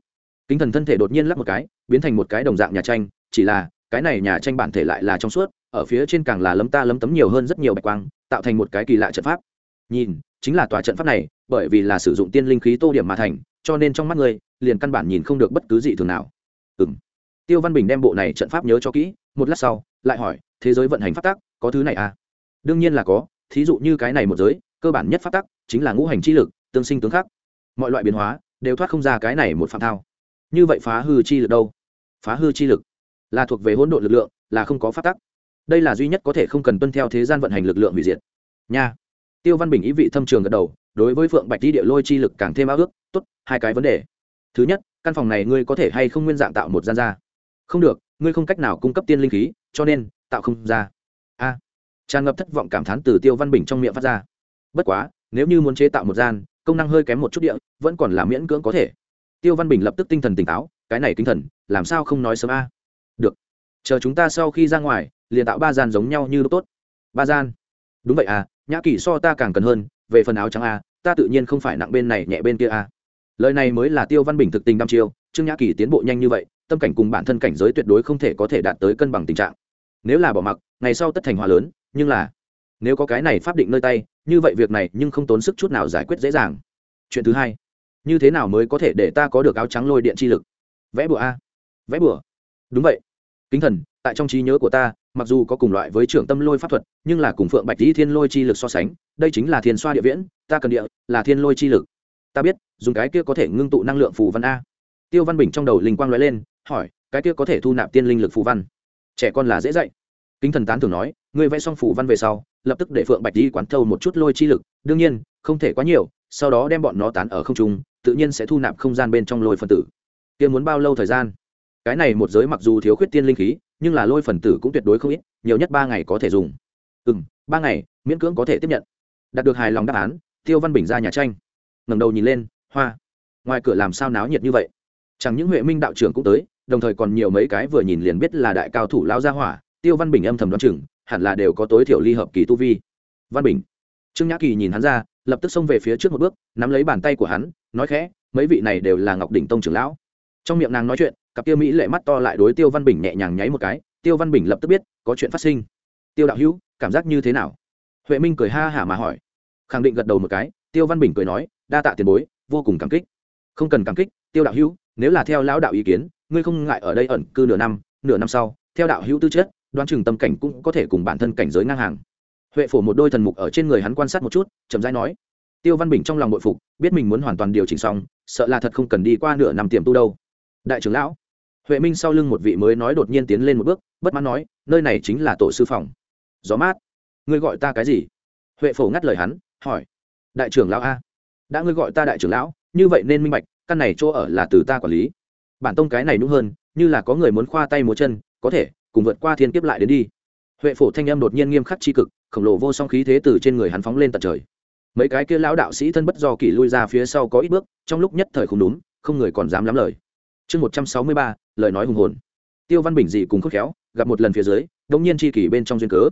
Kính thần thân thể đột nhiên lắc một cái, biến thành một cái đồng dạng nhà tranh, chỉ là, cái này nhà tranh bản thể lại là trong suốt, ở phía trên càng là lấm ta lấm tấm nhiều hơn rất nhiều bạch quang, tạo thành một cái kỳ lạ trận pháp. Nhìn, chính là tòa trận pháp này, bởi vì là sử dụng tiên linh khí tô điểm mà thành, cho nên trong mắt người liền căn bản nhìn không được bất cứ gì thường nào. Ừ m tiêu văn bình đem bộ này trận pháp nhớ cho kỹ một lát sau, lại hỏi, thế giới vận hành phát tắc, có thứ này à? Đương nhiên là có, thí dụ như cái này một giới, cơ bản nhất phát tắc chính là ngũ hành chi lực, tương sinh tướng khắc. Mọi loại biến hóa đều thoát không ra cái này một phạm thao. Như vậy phá hư chi lực đâu? Phá hư chi lực là thuộc về hỗn độn lực lượng, là không có phát tắc. Đây là duy nhất có thể không cần tuân theo thế gian vận hành lực lượng hủy diệt. Nha. Tiêu văn bình ý vị thâm trường gật đầu, đối với phượng bạch đi địa lôi chi lực càng thêm ao ước, tốt, hai cái vấn đề. Thứ nhất, căn phòng này ngươi có thể hay không nguyên dạng tạo một gian ra? Không được ngươi không cách nào cung cấp tiên linh khí, cho nên, tạo không ra. A. Tràn ngập thất vọng cảm thán từ tiêu văn bình trong miệng phát ra. Bất quá, nếu như muốn chế tạo một gian, công năng hơi kém một chút địa, vẫn còn là miễn cưỡng có thể. Tiêu văn bình lập tức tinh thần tỉnh táo, cái này tinh thần, làm sao không nói sớm a? Được. Chờ chúng ta sau khi ra ngoài, liền tạo ba gian giống nhau như lúc tốt. Ba gian. Đúng vậy à nhã kỳ so ta càng cần hơn, về phần áo trắng a, ta tự nhiên không phải nặng bên này, nhẹ bên kia a. Lời này mới là tiêu văn bình thực tình đăm chiêu, trương nhã kỳ tiến bộ nhanh như vậy tâm cảnh cùng bản thân cảnh giới tuyệt đối không thể có thể đạt tới cân bằng tình trạng. Nếu là bỏ mặc, ngày sau tất thành hòa lớn, nhưng là, nếu có cái này pháp định nơi tay, như vậy việc này nhưng không tốn sức chút nào giải quyết dễ dàng. Chuyện thứ hai, như thế nào mới có thể để ta có được áo trắng lôi điện chi lực? Vẽ bùa a. Vẽ bùa. Đúng vậy. Kính thần, tại trong trí nhớ của ta, mặc dù có cùng loại với trưởng tâm lôi pháp thuật, nhưng là cùng phượng bạch dĩ thiên lôi chi lực so sánh, đây chính là thiên xoa địa viễn, ta cần địa, là thiên lôi chi lực. Ta biết, dùng cái kia có thể ngưng tụ năng lượng phù văn a. Tiêu văn bình trong đầu linh quang nói lên hỏi, cái kia có thể thu nạp tiên linh lực phù văn? Trẻ con là dễ dạy. Kính thần tán thường nói, ngươi vẽ xong phù văn về sau, lập tức để phượng bạch đi quán thâu một chút lôi chi lực, đương nhiên, không thể quá nhiều, sau đó đem bọn nó tán ở không trung, tự nhiên sẽ thu nạp không gian bên trong lôi phân tử. Kia muốn bao lâu thời gian? Cái này một giới mặc dù thiếu khuyết tiên linh khí, nhưng là lôi phần tử cũng tuyệt đối không ít, nhiều nhất ba ngày có thể dùng. Ừ m ba ngày, miễn cưỡng có thể tiếp nhận. Đạt được hài lòng đáp án, tiêu văn bình ra nhà tranh. Ngẩng đầu nhìn lên, hoa. Ngoài cửa làm sao náo nhiệt như vậy? Chẳng những huệ minh đạo trưởng cũng tới đồng thời còn nhiều mấy cái vừa nhìn liền biết là đại cao thủ lao gia hỏa, tiêu văn bình âm thầm đoán chừng, hẳn là đều có tối thiểu ly hợp kỳ tu vi. Văn bình. Trương nhã kỳ nhìn hắn ra, lập tức xông về phía trước một bước, nắm lấy bàn tay của hắn, nói khẽ, mấy vị này đều là ngọc đỉnh tông trưởng lão. Trong miệng nàng nói chuyện, cặp tiêu mỹ lệ mắt to lại đối tiêu văn bình nhẹ nhàng nháy một cái, tiêu văn bình lập tức biết, có chuyện phát sinh. Tiêu đạo hữu, cảm giác như thế nào? Huệ minh cười ha hả mà hỏi. Khẳng định gật đầu một cái, tiêu văn bình cười nói, đa tạ tiền bối, vô cùng cảm kích. Không cần cảm kích, tiêu đạo hữu, nếu là theo lão đạo ý kiến ngươi không ngại ở đây ẩn cư nửa năm nửa năm sau, theo đạo hữu tư chất, đoán chừng tâm cảnh cũng có thể cùng bản thân cảnh giới ngang hàng. Huệ phổ một đôi thần mục ở trên người hắn quan sát một chút, chậm rãi nói, tiêu văn bình trong lòng bội phục, biết mình muốn hoàn toàn điều chỉnh xong, sợ là thật không cần đi qua nửa năm tiềm tu đâu. Đại trưởng lão. Huệ minh sau lưng một vị mới nói đột nhiên tiến lên một bước, bất mãn nói, nơi này chính là tổ sư phòng. Gió mát. Ngươi gọi ta cái gì? Huệ phổ ngắt lời hắn, hỏi, đại trưởng lão a. Đã ngươi gọi ta đại trưởng lão, như vậy nên minh bạch, căn này chỗ ở là từ ta quản lý bản tông cái này nhũng hơn, như là có người muốn khoa tay múa chân, có thể, cùng vượt qua thiên kiếp lại đến đi. Huệ phổ thanh em đột nhiên nghiêm khắc tri cực, khổng lồ vô song khí thế từ trên người hắn phóng lên tận trời. Mấy cái kia lão đạo sĩ thân bất do kỷ lui ra phía sau có ít bước, trong lúc nhất thời không đúng, không người còn dám lắm lời. Chương một trăm sáu mươi ba, lời nói hùng hồn. Tiêu văn bình dị cùng khớp khéo, gặp một lần phía dưới đông nhiên tri kỷ bên trong duyên cớ.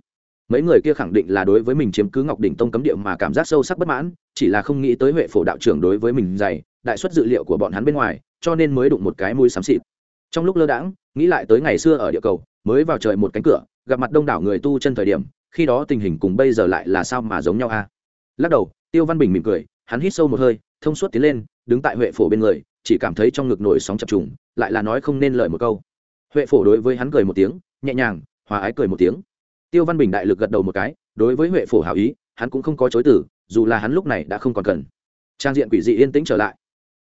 Mấy người kia khẳng định là đối với mình chiếm cứ ngọc đỉnh tông cấm địa mà cảm giác sâu sắc bất mãn, chỉ là không nghĩ tới huệ phổ đạo trưởng đối với mình dày, đại xuất dự liệu của bọn hắn bên ngoài cho nên mới đụng một cái mũi xám xịt. Trong lúc lơ đãng, nghĩ lại tới ngày xưa ở địa cầu, mới vào trời một cánh cửa, gặp mặt đông đảo người tu chân thời điểm, khi đó tình hình cùng bây giờ lại là sao mà giống nhau a? Lắc đầu, tiêu văn bình mỉm cười, hắn hít sâu một hơi, thông suốt tiến lên, đứng tại huệ phổ bên người, chỉ cảm thấy trong ngực nổi sóng chập trùng, lại là nói không nên lời một câu. Huệ phổ đối với hắn cười một tiếng, nhẹ nhàng, hòa ái cười một tiếng. Tiêu văn bình đại lực gật đầu một cái, đối với huệ phổ hảo ý, hắn cũng không có chối từ, dù là hắn lúc này đã không còn cần. Trang diện quỷ dị yên tĩnh trở lại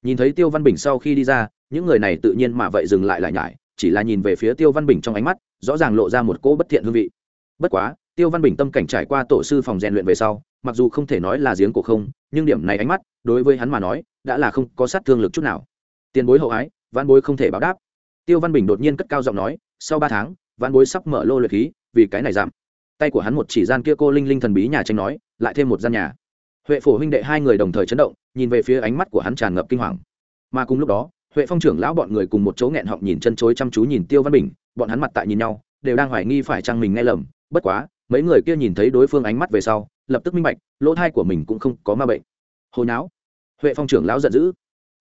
nhìn thấy tiêu văn bình sau khi đi ra, những người này tự nhiên mà vậy dừng lại lại nhải, chỉ là nhìn về phía tiêu văn bình trong ánh mắt, rõ ràng lộ ra một cỗ bất thiện hương vị. Bất quá, tiêu văn bình tâm cảnh trải qua tổ sư phòng rèn luyện về sau, mặc dù không thể nói là giếng cổ không, nhưng điểm này ánh mắt, đối với hắn mà nói, đã là không có sát thương lực chút nào. Tiền bối hậu ái văn bối không thể báo đáp. Tiêu văn bình đột nhiên cất cao giọng nói, sau ba tháng văn bối sắp mở lô luyện khí, vì cái này giảm. Tay của hắn một chỉ gian kia cô linh linh thần bí nhà tranh nói, lại thêm một gian nhà huệ phổ huynh đệ hai người đồng thời chấn động, nhìn về phía ánh mắt của hắn tràn ngập kinh hoàng. Mà cùng lúc đó, huệ phong trưởng lão bọn người cùng một chỗ nghẹn họng nhìn chân chối chăm chú nhìn tiêu văn bình, bọn hắn mặt tại nhìn nhau, đều đang hoài nghi phải chăng mình nghe lầm, bất quá, mấy người kia nhìn thấy đối phương ánh mắt về sau, lập tức minh bạch, lỗ thai của mình cũng không có ma bệnh. Hồi não huệ phong trưởng lão giận dữ.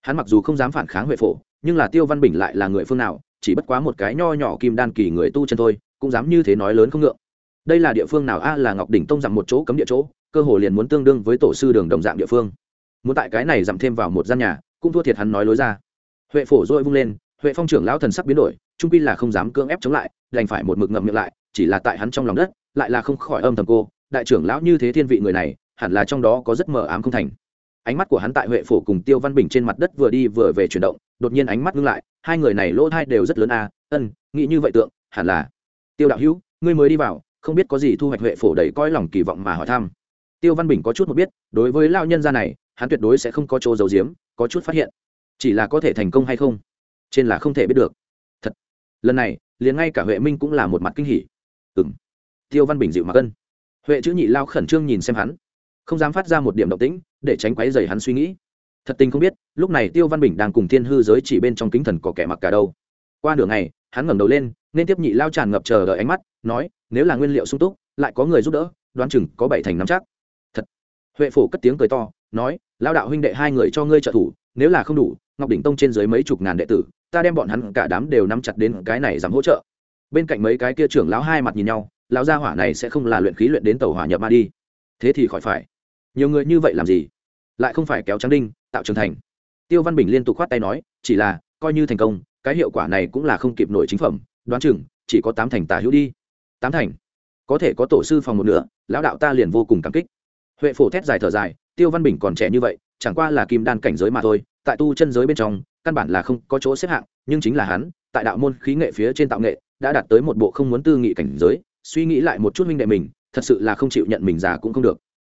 Hắn mặc dù không dám phản kháng huệ phổ, nhưng là tiêu văn bình lại là người phương nào, chỉ bất quá một cái nho nhỏ kim đan kỳ người tu chân thôi, cũng dám như thế nói lớn không ngượng. Đây là địa phương nào? A là ngọc đỉnh tông dặm một chỗ cấm địa chỗ cơ hồ liền muốn tương đương với tổ sư đường đồng dạng địa phương. Muốn tại cái này giảm thêm vào một gian nhà cũng thua thiệt hắn nói lối ra. Huệ phổ dội vung lên huệ phong trưởng lão thần sắc biến đổi trung pi là không dám cưỡng ép chống lại đành phải một mực ngậm miệng lại chỉ là tại hắn trong lòng đất lại là không khỏi âm thầm cô đại trưởng lão như thế thiên vị người này hẳn là trong đó có rất mờ ám không thành. Ánh mắt của hắn tại huệ phổ cùng tiêu văn bình trên mặt đất vừa đi vừa về chuyển động đột nhiên ánh mắt ngưng lại hai người này lỗ thai đều rất lớn a à, ân nghĩ như vậy tượng hẳn là. Tiêu đạo hữu ngươi mới đi vào không biết có gì thu hoạch huệ phổ đầy coi lòng kỳ vọng mà hỏi thăm tiêu văn bình có chút một biết, đối với lao nhân gia này, hắn tuyệt đối sẽ không có chỗ giấu giếm, có chút phát hiện. Chỉ là có thể thành công hay không, trên là không thể biết được. Thật, lần này, liền ngay cả huệ minh cũng là một mặt kinh hỉ. Ừng tiêu văn bình dịu mặc ân huệ chữ nhị lao khẩn trương nhìn xem hắn. Không dám phát ra một điểm động tĩnh, để tránh quáy dày hắn suy nghĩ. Thật tình không biết, lúc này tiêu văn bình đang cùng thiên hư giới chỉ bên trong kính thần có kẻ mặc cả đâu. Qua nửa ngày, hắn ngẩng đầu lên, nên tiếp nhị lao tràn ngập chờ đợi ánh mắt, nói, nếu là nguyên liệu sung túc, lại có người giúp đỡ, đoán chừng có bảy thành nắm chắc huệ phổ cất tiếng cười to, nói lao đạo huynh đệ hai người cho ngươi trợ thủ, nếu là không đủ, ngọc đỉnh tông trên dưới mấy chục ngàn đệ tử, ta đem bọn hắn cả đám đều nắm chặt đến cái này dám hỗ trợ. Bên cạnh mấy cái kia trưởng lão hai mặt nhìn nhau, lão gia hỏa này sẽ không là luyện khí luyện đến tàu hỏa nhập ma đi. Thế thì khỏi phải. Nhiều người như vậy làm gì? Lại không phải kéo trắng đinh, tạo trưởng thành. Tiêu văn bình liên tục khoát tay nói, chỉ là, coi như thành công, cái hiệu quả này cũng là không kịp nổi chính phẩm, đoán chừng, chỉ có tám thành tà hữu đi. Tám thành? Có thể có tổ sư phòng một nửa, lão đạo ta liền vô cùng cảm kích huệ phổ thét dài thở dài, tiêu văn bình còn trẻ như vậy, chẳng qua là kim đan cảnh giới mà thôi, tại tu chân giới bên trong, căn bản là không có chỗ xếp hạng, nhưng chính là hắn, tại đạo môn khí nghệ phía trên tạo nghệ, đã đạt tới một bộ không muốn tư nghị cảnh giới, suy nghĩ lại một chút minh đệ mình, thật sự là không chịu nhận mình già cũng không được.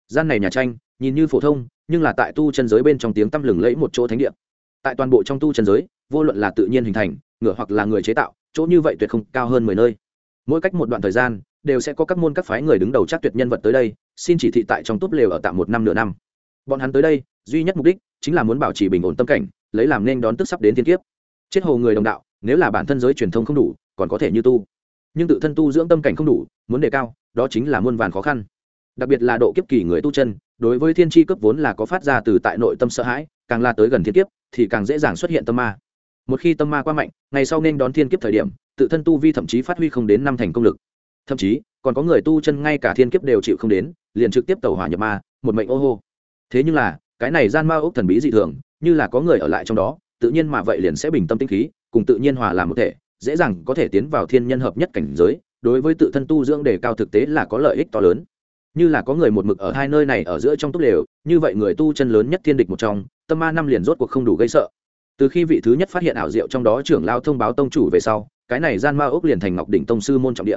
Gian này nhà tranh, nhìn như phổ thông, nhưng là tại tu chân giới bên trong tiếng tăm lừng lẫy một chỗ thánh địa. Tại toàn bộ trong tu chân giới, vô luận là tự nhiên hình thành, ngựa hoặc là người chế tạo, chỗ như vậy tuyệt không cao hơn mười nơi. Mỗi cách một đoạn thời gian, đều sẽ có các môn các phái người đứng đầu chắc tuyệt nhân vật tới đây xin chỉ thị tại trong túp lều ở tạm một năm nửa năm. Bọn hắn tới đây, duy nhất mục đích chính là muốn bảo trì bình ổn tâm cảnh, lấy làm nên đón tức sắp đến thiên kiếp. Chết hồ người đồng đạo, nếu là bản thân giới truyền thông không đủ, còn có thể như tu. Nhưng tự thân tu dưỡng tâm cảnh không đủ, muốn đề cao, đó chính là muôn vàn khó khăn. Đặc biệt là độ kiếp kỳ người tu chân, đối với thiên tri cấp vốn là có phát ra từ tại nội tâm sợ hãi, càng la tới gần thiên kiếp, thì càng dễ dàng xuất hiện tâm ma. Một khi tâm ma quá mạnh, ngày sau nên đón thiên kiếp thời điểm, tự thân tu vi thậm chí phát huy không đến năm thành công lực. Thậm chí, còn có người tu chân ngay cả thiên kiếp đều chịu không đến liền trực tiếp tàu hỏa nhập ma, một mệnh ô hô. Thế nhưng là, cái này gian ma ốc thần bí dị thường, như là có người ở lại trong đó, tự nhiên mà vậy liền sẽ bình tâm tinh khí, cùng tự nhiên hòa làm một thể, dễ dàng có thể tiến vào thiên nhân hợp nhất cảnh giới, đối với tự thân tu dưỡng đề cao thực tế là có lợi ích to lớn. Như là có người một mực ở hai nơi này ở giữa trong túc lều như vậy người tu chân lớn nhất thiên địch một trong, tâm ma năm liền rốt cuộc không đủ gây sợ. Từ khi vị thứ nhất phát hiện ảo diệu trong đó trưởng lao thông báo tông chủ về sau, cái này gian ma ốc liền thành ngọc đỉnh tông sư môn trọng địa.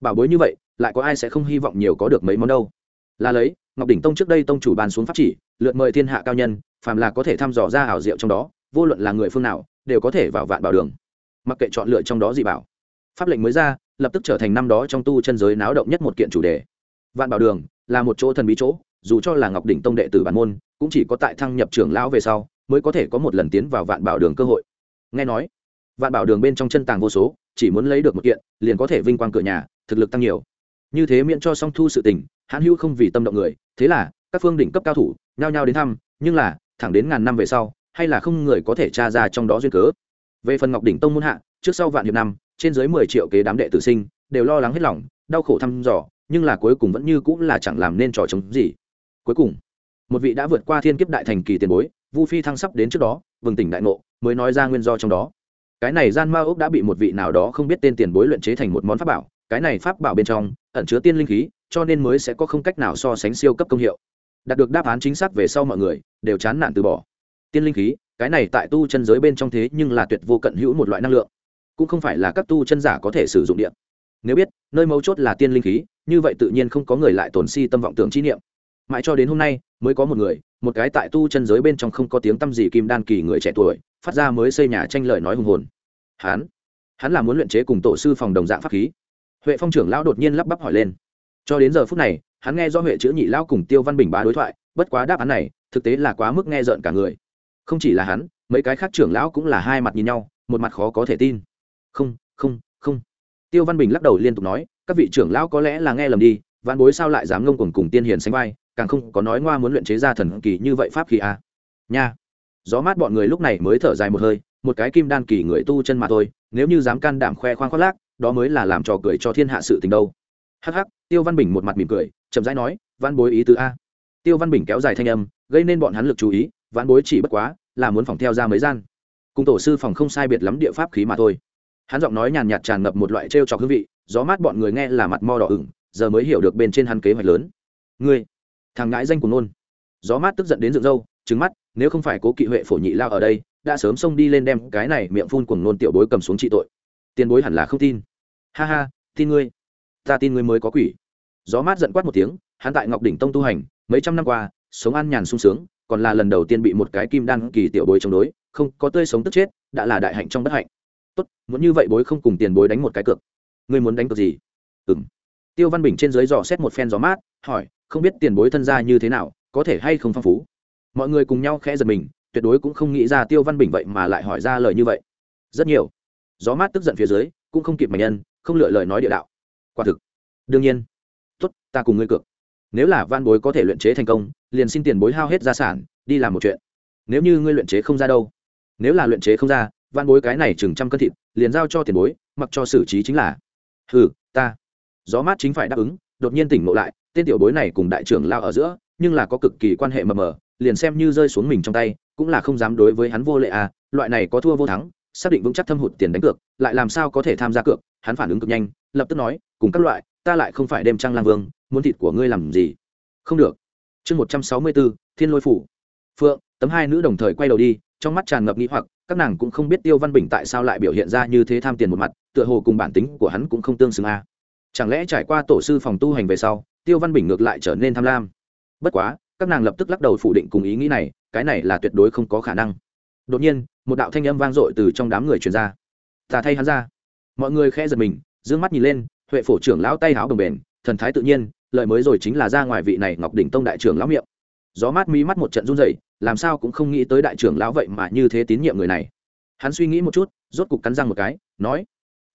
bảo bối như vậy, lại có ai sẽ không hy vọng nhiều có được mấy món đâu? Là lấy, ngọc đỉnh tông trước đây tông chủ bàn xuống pháp chỉ, lượt mời thiên hạ cao nhân, phàm là có thể thăm dò ra ảo diệu trong đó, vô luận là người phương nào, đều có thể vào vạn bảo đường. Mặc kệ chọn lựa trong đó gì bảo. Pháp lệnh mới ra, lập tức trở thành năm đó trong tu chân giới náo động nhất một kiện chủ đề. Vạn bảo đường, là một chỗ thần bí chỗ, dù cho là ngọc đỉnh tông đệ tử bản môn, cũng chỉ có tại thăng nhập trưởng lão về sau, mới có thể có một lần tiến vào vạn bảo đường cơ hội. Nghe nói, vạn bảo đường bên trong chân tàng vô số, chỉ muốn lấy được một kiện, liền có thể vinh quang cửa nhà, thực lực tăng nhiều. Như thế miễn cho song thu sự tình hãn hữu không vì tâm động người, thế là các phương đỉnh cấp cao thủ nhao nhao đến thăm, nhưng là, thẳng đến ngàn năm về sau, hay là không người có thể tra ra trong đó duyên cớ. Về phần ngọc đỉnh tông muôn hạ, trước sau vạn hiệp năm, trên dưới mười triệu kế đám đệ tử sinh, đều lo lắng hết lòng, đau khổ thăm dò, nhưng là cuối cùng vẫn như cũng là chẳng làm nên trò chống gì. Cuối cùng, một vị đã vượt qua thiên kiếp đại thành kỳ tiền bối, vu phi thăng sắp đến trước đó vừng tỉnh đại ngộ, mới nói ra nguyên do trong đó. Cái này gian ma ốc đã bị một vị nào đó không biết tên tiền bối luyện chế thành một món pháp bảo cái này pháp bảo bên trong ẩn chứa tiên linh khí, cho nên mới sẽ có không cách nào so sánh siêu cấp công hiệu. Đạt được đáp án chính xác về sau mọi người đều chán nản từ bỏ. Tiên linh khí, cái này tại tu chân giới bên trong thế nhưng là tuyệt vô cận hữu một loại năng lượng. Cũng không phải là các tu chân giả có thể sử dụng điện. Nếu biết, nơi mấu chốt là tiên linh khí, như vậy tự nhiên không có người lại tổn si tâm vọng tưởng chi niệm. Mãi cho đến hôm nay, mới có một người, một cái tại tu chân giới bên trong không có tiếng tăm gì kim đan kỳ người trẻ tuổi, phát ra mới xây nhà tranh lời nói hùng hồn. Hắn hắn là muốn luyện chế cùng tổ sư phòng đồng dạng pháp khí huệ phong trưởng lão đột nhiên lắp bắp hỏi lên. Cho đến giờ phút này, hắn nghe do huệ chữ nhị lão cùng tiêu văn bình bá đối thoại, bất quá đáp án này, thực tế là quá mức nghe rợn cả người. Không chỉ là hắn, mấy cái khác trưởng lão cũng là hai mặt nhìn nhau, một mặt khó có thể tin. Không không không. Tiêu văn bình lắc đầu liên tục nói, các vị trưởng lão có lẽ là nghe lầm đi văn bối sao lại dám ngông cuồng cùng tiên hiền sánh vai, càng không có nói ngoa muốn luyện chế ra thần kỳ như vậy pháp khí à. nha. Gió mát bọn người lúc này mới thở dài một hơi, một cái kim đan kỳ người tu chân mà thôi, nếu như dám can đảm khoe khoang khoác lác đó mới là làm trò cười cho thiên hạ sự tình đâu. Hắc hắc, tiêu văn bình một mặt mỉm cười, chậm rãi nói, văn bối ý tứ a. Tiêu văn bình kéo dài thanh âm, gây nên bọn hắn lực chú ý, văn bối chỉ bất quá là muốn phòng theo ra mấy gian. Cùng tổ sư phòng không sai biệt lắm địa pháp khí mà thôi. Hắn giọng nói nhàn nhạt tràn ngập một loại t trọc hương vị, gió mát bọn người nghe là mặt mo đỏ ửng, giờ mới hiểu được bên trên hắn kế hoạch lớn. Ngươi, thằng ngãi danh của nôn. Gió mát tức giận đến dựng râu trứng mắt, nếu không phải cố kỵ huệ phổ nhị lao ở đây, đã sớm xông đi lên đem cái này miệng phun cùng nôn tiểu bối cầm xuống trị tội tiền bối hẳn là không tin. Ha ha, tin ngươi. Ta tin ngươi mới có quỷ. Gió mát giận quát một tiếng, hắn tại ngọc đỉnh tông tu hành, mấy trăm năm qua, sống an nhàn sung sướng, còn là lần đầu tiên bị một cái kim đan kỳ tiểu bối chống đối, không có tươi sống tức chết, đã là đại hạnh trong bất hạnh. Tốt, muốn như vậy bối không cùng tiền bối đánh một cái cược. Ngươi muốn đánh cược gì? Ừng tiêu văn bình trên dưới dò xét một phen gió mát, hỏi, không biết tiền bối thân gia như thế nào, có thể hay không phong phú? Mọi người cùng nhau khẽ giật mình, tuyệt đối cũng không nghĩ ra tiêu văn bình vậy mà lại hỏi ra lời như vậy. Rất nhiều gió mát tức giận phía dưới, cũng không kịp mạnh nhân, không lựa lời nói địa đạo. Quả thực. Đương nhiên. Tốt, ta cùng ngươi cược. Nếu là van bối có thể luyện chế thành công, liền xin tiền bối hao hết gia sản, đi làm một chuyện. Nếu như ngươi luyện chế không ra đâu. Nếu là luyện chế không ra van bối cái này chừng trăm cân thịt, liền giao cho tiền bối, mặc cho xử trí chính là. Ừ ta. Gió mát chính phải đáp ứng, đột nhiên tỉnh ngộ lại, tên tiểu bối này cùng đại trưởng lao ở giữa, nhưng là có cực kỳ quan hệ mờ mờ, liền xem như rơi xuống mình trong tay, cũng là không dám đối với hắn vô lệ à loại này có thua vô thắng xác định vững chắc thâm hụt tiền đánh cược, lại làm sao có thể tham gia cược, hắn phản ứng cực nhanh, lập tức nói, cùng các loại, ta lại không phải đem trăng lang vương, muốn thịt của ngươi làm gì? Không được. Chương một trăm sáu mươi bốn thiên lôi phủ. Phượng, tấm hai nữ đồng thời quay đầu đi, trong mắt tràn ngập nghĩ hoặc, các nàng cũng không biết tiêu văn bình tại sao lại biểu hiện ra như thế tham tiền một mặt, tựa hồ cùng bản tính của hắn cũng không tương xứng a. Chẳng lẽ trải qua tổ sư phòng tu hành về sau, tiêu văn bình ngược lại trở nên tham lam? Bất quá, các nàng lập tức lắc đầu phủ định cùng ý nghĩ này, cái này là tuyệt đối không có khả năng đột nhiên, một đạo thanh âm vang dội từ trong đám người truyền ra. Ta thay hắn ra. Mọi người khẽ giật mình d ư ơ n g mắt nhìn lên, huệ phổ trưởng lão tay háo đồng bền thần thái tự nhiên lợi mới rồi chính là ra ngoài vị này ngọc đỉnh tông đại trưởng lão miệng. Gió mát mí mắt một trận run dậy làm sao cũng không nghĩ tới đại trưởng lão vậy mà như thế tín nhiệm người này. Hắn suy nghĩ một chút, rốt cục cắn răng một cái, nói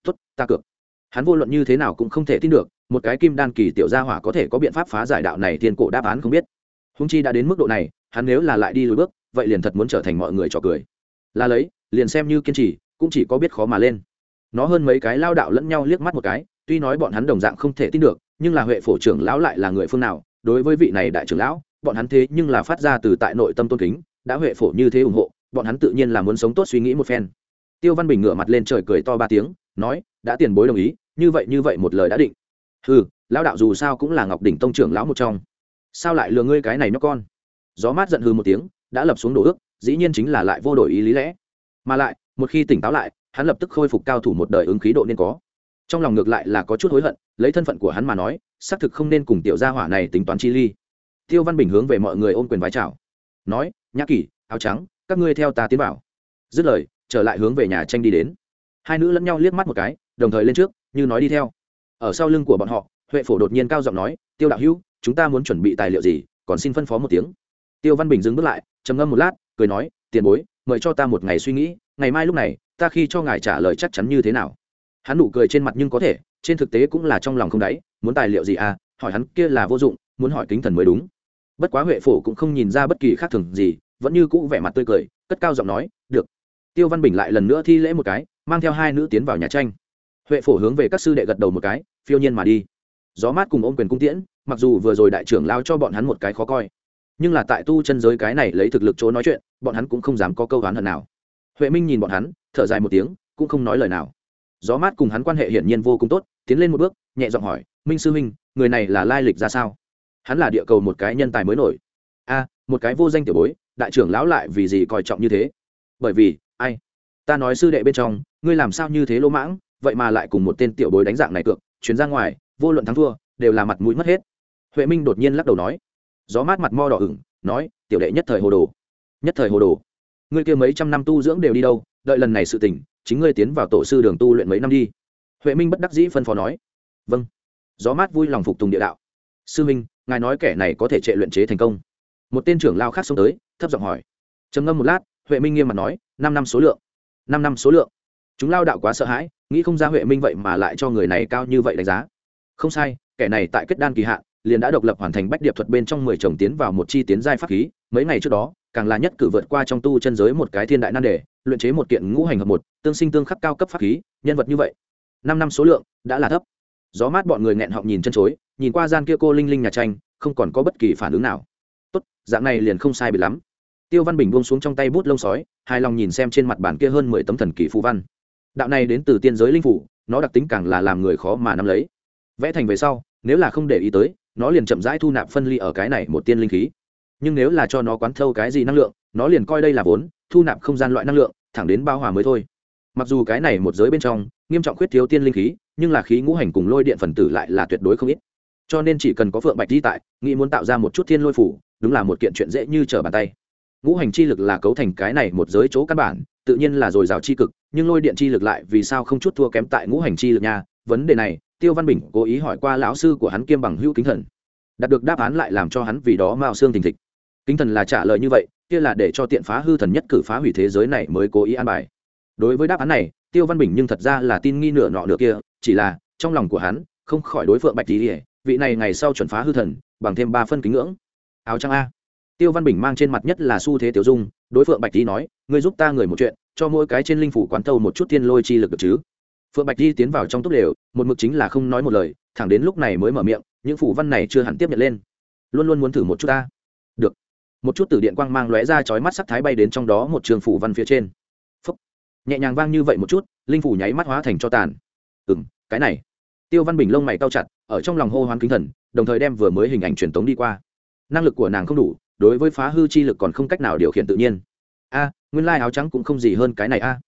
t ố t ta cược. Hắn vô luận như thế nào cũng không thể tin được, một cái kim đan kỳ tiểu gia hỏa có thể có biện pháp phá giải đạo này thiên cổ đáp án không biết. Húng chi đã đến mức độ này, hắn nếu là lại đi lùi bước vậy liền thật muốn trở thành mọi người trò cười. Là lấy, liền xem như kiên trì, cũng chỉ có biết khó mà lên. Nó hơn mấy cái lao đạo lẫn nhau liếc mắt một cái, tuy nói bọn hắn đồng dạng không thể tin được, nhưng là huệ phổ trưởng lão lại là người phương nào, đối với vị này đại trưởng lão, bọn hắn thế nhưng là phát ra từ tại nội tâm tôn kính, đã huệ phổ như thế ủng hộ, bọn hắn tự nhiên là muốn sống tốt suy nghĩ một phen. Tiêu văn bình ngửa mặt lên trời cười to ba tiếng, nói, đã tiền bối đồng ý, như vậy như vậy một lời đã định. Ừ lão đạo dù sao cũng là ngọc đỉnh tông trưởng lão một trong. Sao lại lừa ngươi cái này nó con? Gió mát giận hư một tiếng đã lập xuống đồ ước, dĩ nhiên chính là lại vô đổi ý lý lẽ. Mà lại, một khi tỉnh táo lại, hắn lập tức khôi phục cao thủ một đời ứng khí độ nên có. Trong lòng ngược lại là có chút hối hận, lấy thân phận của hắn mà nói, xác thực không nên cùng tiểu gia hỏa này tính toán chi ly. Tiêu văn bình hướng về mọi người ôm quyền vái chào. Nói, nhã kỷ, áo trắng, các ngươi theo ta tiến bảo dứt lời, trở lại hướng về nhà tranh đi đến. Hai nữ lẫn nhau liếc mắt một cái, đồng thời lên trước, như nói đi theo. Ở sau lưng của bọn họ, huệ phổ đột nhiên cao giọng nói, tiêu đạo hữu, chúng ta muốn chuẩn bị tài liệu gì, còn xin phân phó một tiếng tiêu văn bình dừng bước lại, trầm ngâm một lát, cười nói, tiền bối, mời cho ta một ngày suy nghĩ, ngày mai lúc này, ta khi cho ngài trả lời chắc chắn như thế nào? Hắn nụ cười trên mặt nhưng có thể, trên thực tế cũng là trong lòng không đáy, muốn tài liệu gì à? Hỏi hắn kia là vô dụng, muốn hỏi kính thần mới đúng. Bất quá huệ phổ cũng không nhìn ra bất kỳ khác thường gì, vẫn như cũ vẻ mặt tươi cười, cất cao giọng nói, được. Tiêu văn bình lại lần nữa thi lễ một cái, mang theo hai nữ tiến vào nhà tranh. Huệ phổ hướng về các sư đệ gật đầu một cái, phiêu nhiên mà đi. Gió mát cùng ôm quyền cung tiễn, mặc dù vừa rồi đại trưởng lao cho bọn hắn một cái khó coi nhưng là tại tu chân giới cái này lấy thực lực chỗ nói chuyện, bọn hắn cũng không dám có câu oán hận nào. Huệ minh nhìn bọn hắn, thở dài một tiếng, cũng không nói lời nào. Gió mát cùng hắn quan hệ hiển nhiên vô cùng tốt, tiến lên một bước, nhẹ giọng hỏi, minh sư minh người này là lai lịch ra sao? Hắn là địa cầu một cái nhân tài mới nổi. A, một cái vô danh tiểu bối, đại trưởng lão lại vì gì coi trọng như thế? Bởi vì, ai? Ta nói sư đệ bên trong, ngươi làm sao như thế lỗ mãng, vậy mà lại cùng một tên tiểu bối đánh dạng này cược chuyến ra ngoài, vô luận thắng thua, đều là mặt mũi mất hết. Huệ minh đột nhiên lắc đầu nói gió mát mặt mo đỏ ửng, nói, tiểu đệ nhất thời hồ đồ. Nhất thời hồ đồ. Ngươi kia mấy trăm năm tu dưỡng đều đi đâu, đợi lần này sự tỉnh, chính ngươi tiến vào tổ sư đường tu luyện mấy năm đi. Huệ minh bất đắc dĩ phân phó nói vâng. Gió mát vui lòng phục tùng địa đạo. Sư minh, ngài nói kẻ này có thể trệ luyện chế thành công. Một tên trưởng lao khác xông tới, thấp giọng hỏi. Trầm ngâm một lát, huệ minh nghiêm mặt nói, năm năm số lượng. Năm năm số lượng. Chúng lao đạo quá sợ hãi, nghĩ không ra huệ minh vậy mà lại cho người này cao như vậy đánh giá. Không sai, kẻ này tại kết đan kỳ hạn liền đã độc lập hoàn thành bách điệp thuật bên trong mười chồng tiến vào một chi tiến giai pháp khí, mấy ngày trước đó, càng là nhất cử vượt qua trong tu chân giới một cái thiên đại nan đề, luyện chế một kiện ngũ hành hợp một, tương sinh tương khắc cao cấp pháp khí, nhân vật như vậy. Năm năm số lượng, đã là thấp. Gió mát bọn người nghẹn họng nhìn chân chối, nhìn qua gian kia cô linh linh nhà tranh, không còn có bất kỳ phản ứng nào. Tốt, dạng này liền không sai bị lắm. Tiêu văn bình buông xuống trong tay bút lông sói, hài lòng nhìn xem trên mặt bản kia hơn mười tấm thần kỳ phù văn. Đạo này đến từ tiên giới linh phủ nó đặc tính càng là làm người khó mà nắm lấy. Vẽ thành về sau, nếu là không để ý tới nó liền chậm rãi thu nạp phân ly ở cái này một tiên linh khí. Nhưng nếu là cho nó quán thâu cái gì năng lượng, nó liền coi đây là vốn, thu nạp không gian loại năng lượng, thẳng đến bao hòa mới thôi. Mặc dù cái này một giới bên trong, nghiêm trọng khuyết thiếu tiên linh khí, nhưng là khí ngũ hành cùng lôi điện phần tử lại là tuyệt đối không ít. Cho nên chỉ cần có phượng bạch di tại, nghĩ muốn tạo ra một chút thiên lôi phủ, đúng là một kiện chuyện dễ như trở bàn tay. Ngũ hành chi lực là cấu thành cái này một giới chỗ căn bản, tự nhiên là dồi dào chi cực, nhưng lôi điện chi lực lại vì sao không chút thua kém tại ngũ hành chi lực nha? Vấn đề này tiêu văn bình cố ý hỏi qua lão sư của hắn kiêm bằng hữu kính thần. Đạt được đáp án lại làm cho hắn vì đó mao xương thình thịch. Kính thần là trả lời như vậy, kia là để cho tiện phá hư thần nhất cử phá hủy thế giới này mới cố ý an bài. Đối với đáp án này, tiêu văn bình nhưng thật ra là tin nghi nửa nọ nửa kia, chỉ là, trong lòng của hắn, không khỏi đối phượng bạch tỉ vị này ngày sau chuẩn phá hư thần, bằng thêm ba phân kính ngưỡng. Áo trắng a. Tiêu văn bình mang trên mặt nhất là xu thế tiểu dung, đối phượng bạch tỉ nói, ngươi giúp ta người một chuyện, cho mỗi cái trên linh phủ quán thâu một chút thiên lôi chi lực được chứ? Phượng bạch di tiến vào trong túp lều, một mực chính là không nói một lời, thẳng đến lúc này mới mở miệng, những phủ văn này chưa hẳn tiếp nhận lên. Luôn luôn muốn thử một chút ta. Được. Một chút từ điện quang mang lóe ra chói mắt sắc thái bay đến trong đó một trường phủ văn phía trên. Phúc. nhẹ nhàng vang như vậy một chút, linh phủ nháy mắt hóa thành cho tàn. Ừ m cái này. Tiêu văn bình lông mày cao chặt, ở trong lòng hô hoán kính thần, đồng thời đem vừa mới hình ảnh truyền tống đi qua. Năng lực của nàng không đủ, đối với phá hư chi lực còn không cách nào điều khiển tự nhiên. A, nguyên lai áo trắng cũng không gì hơn cái này a.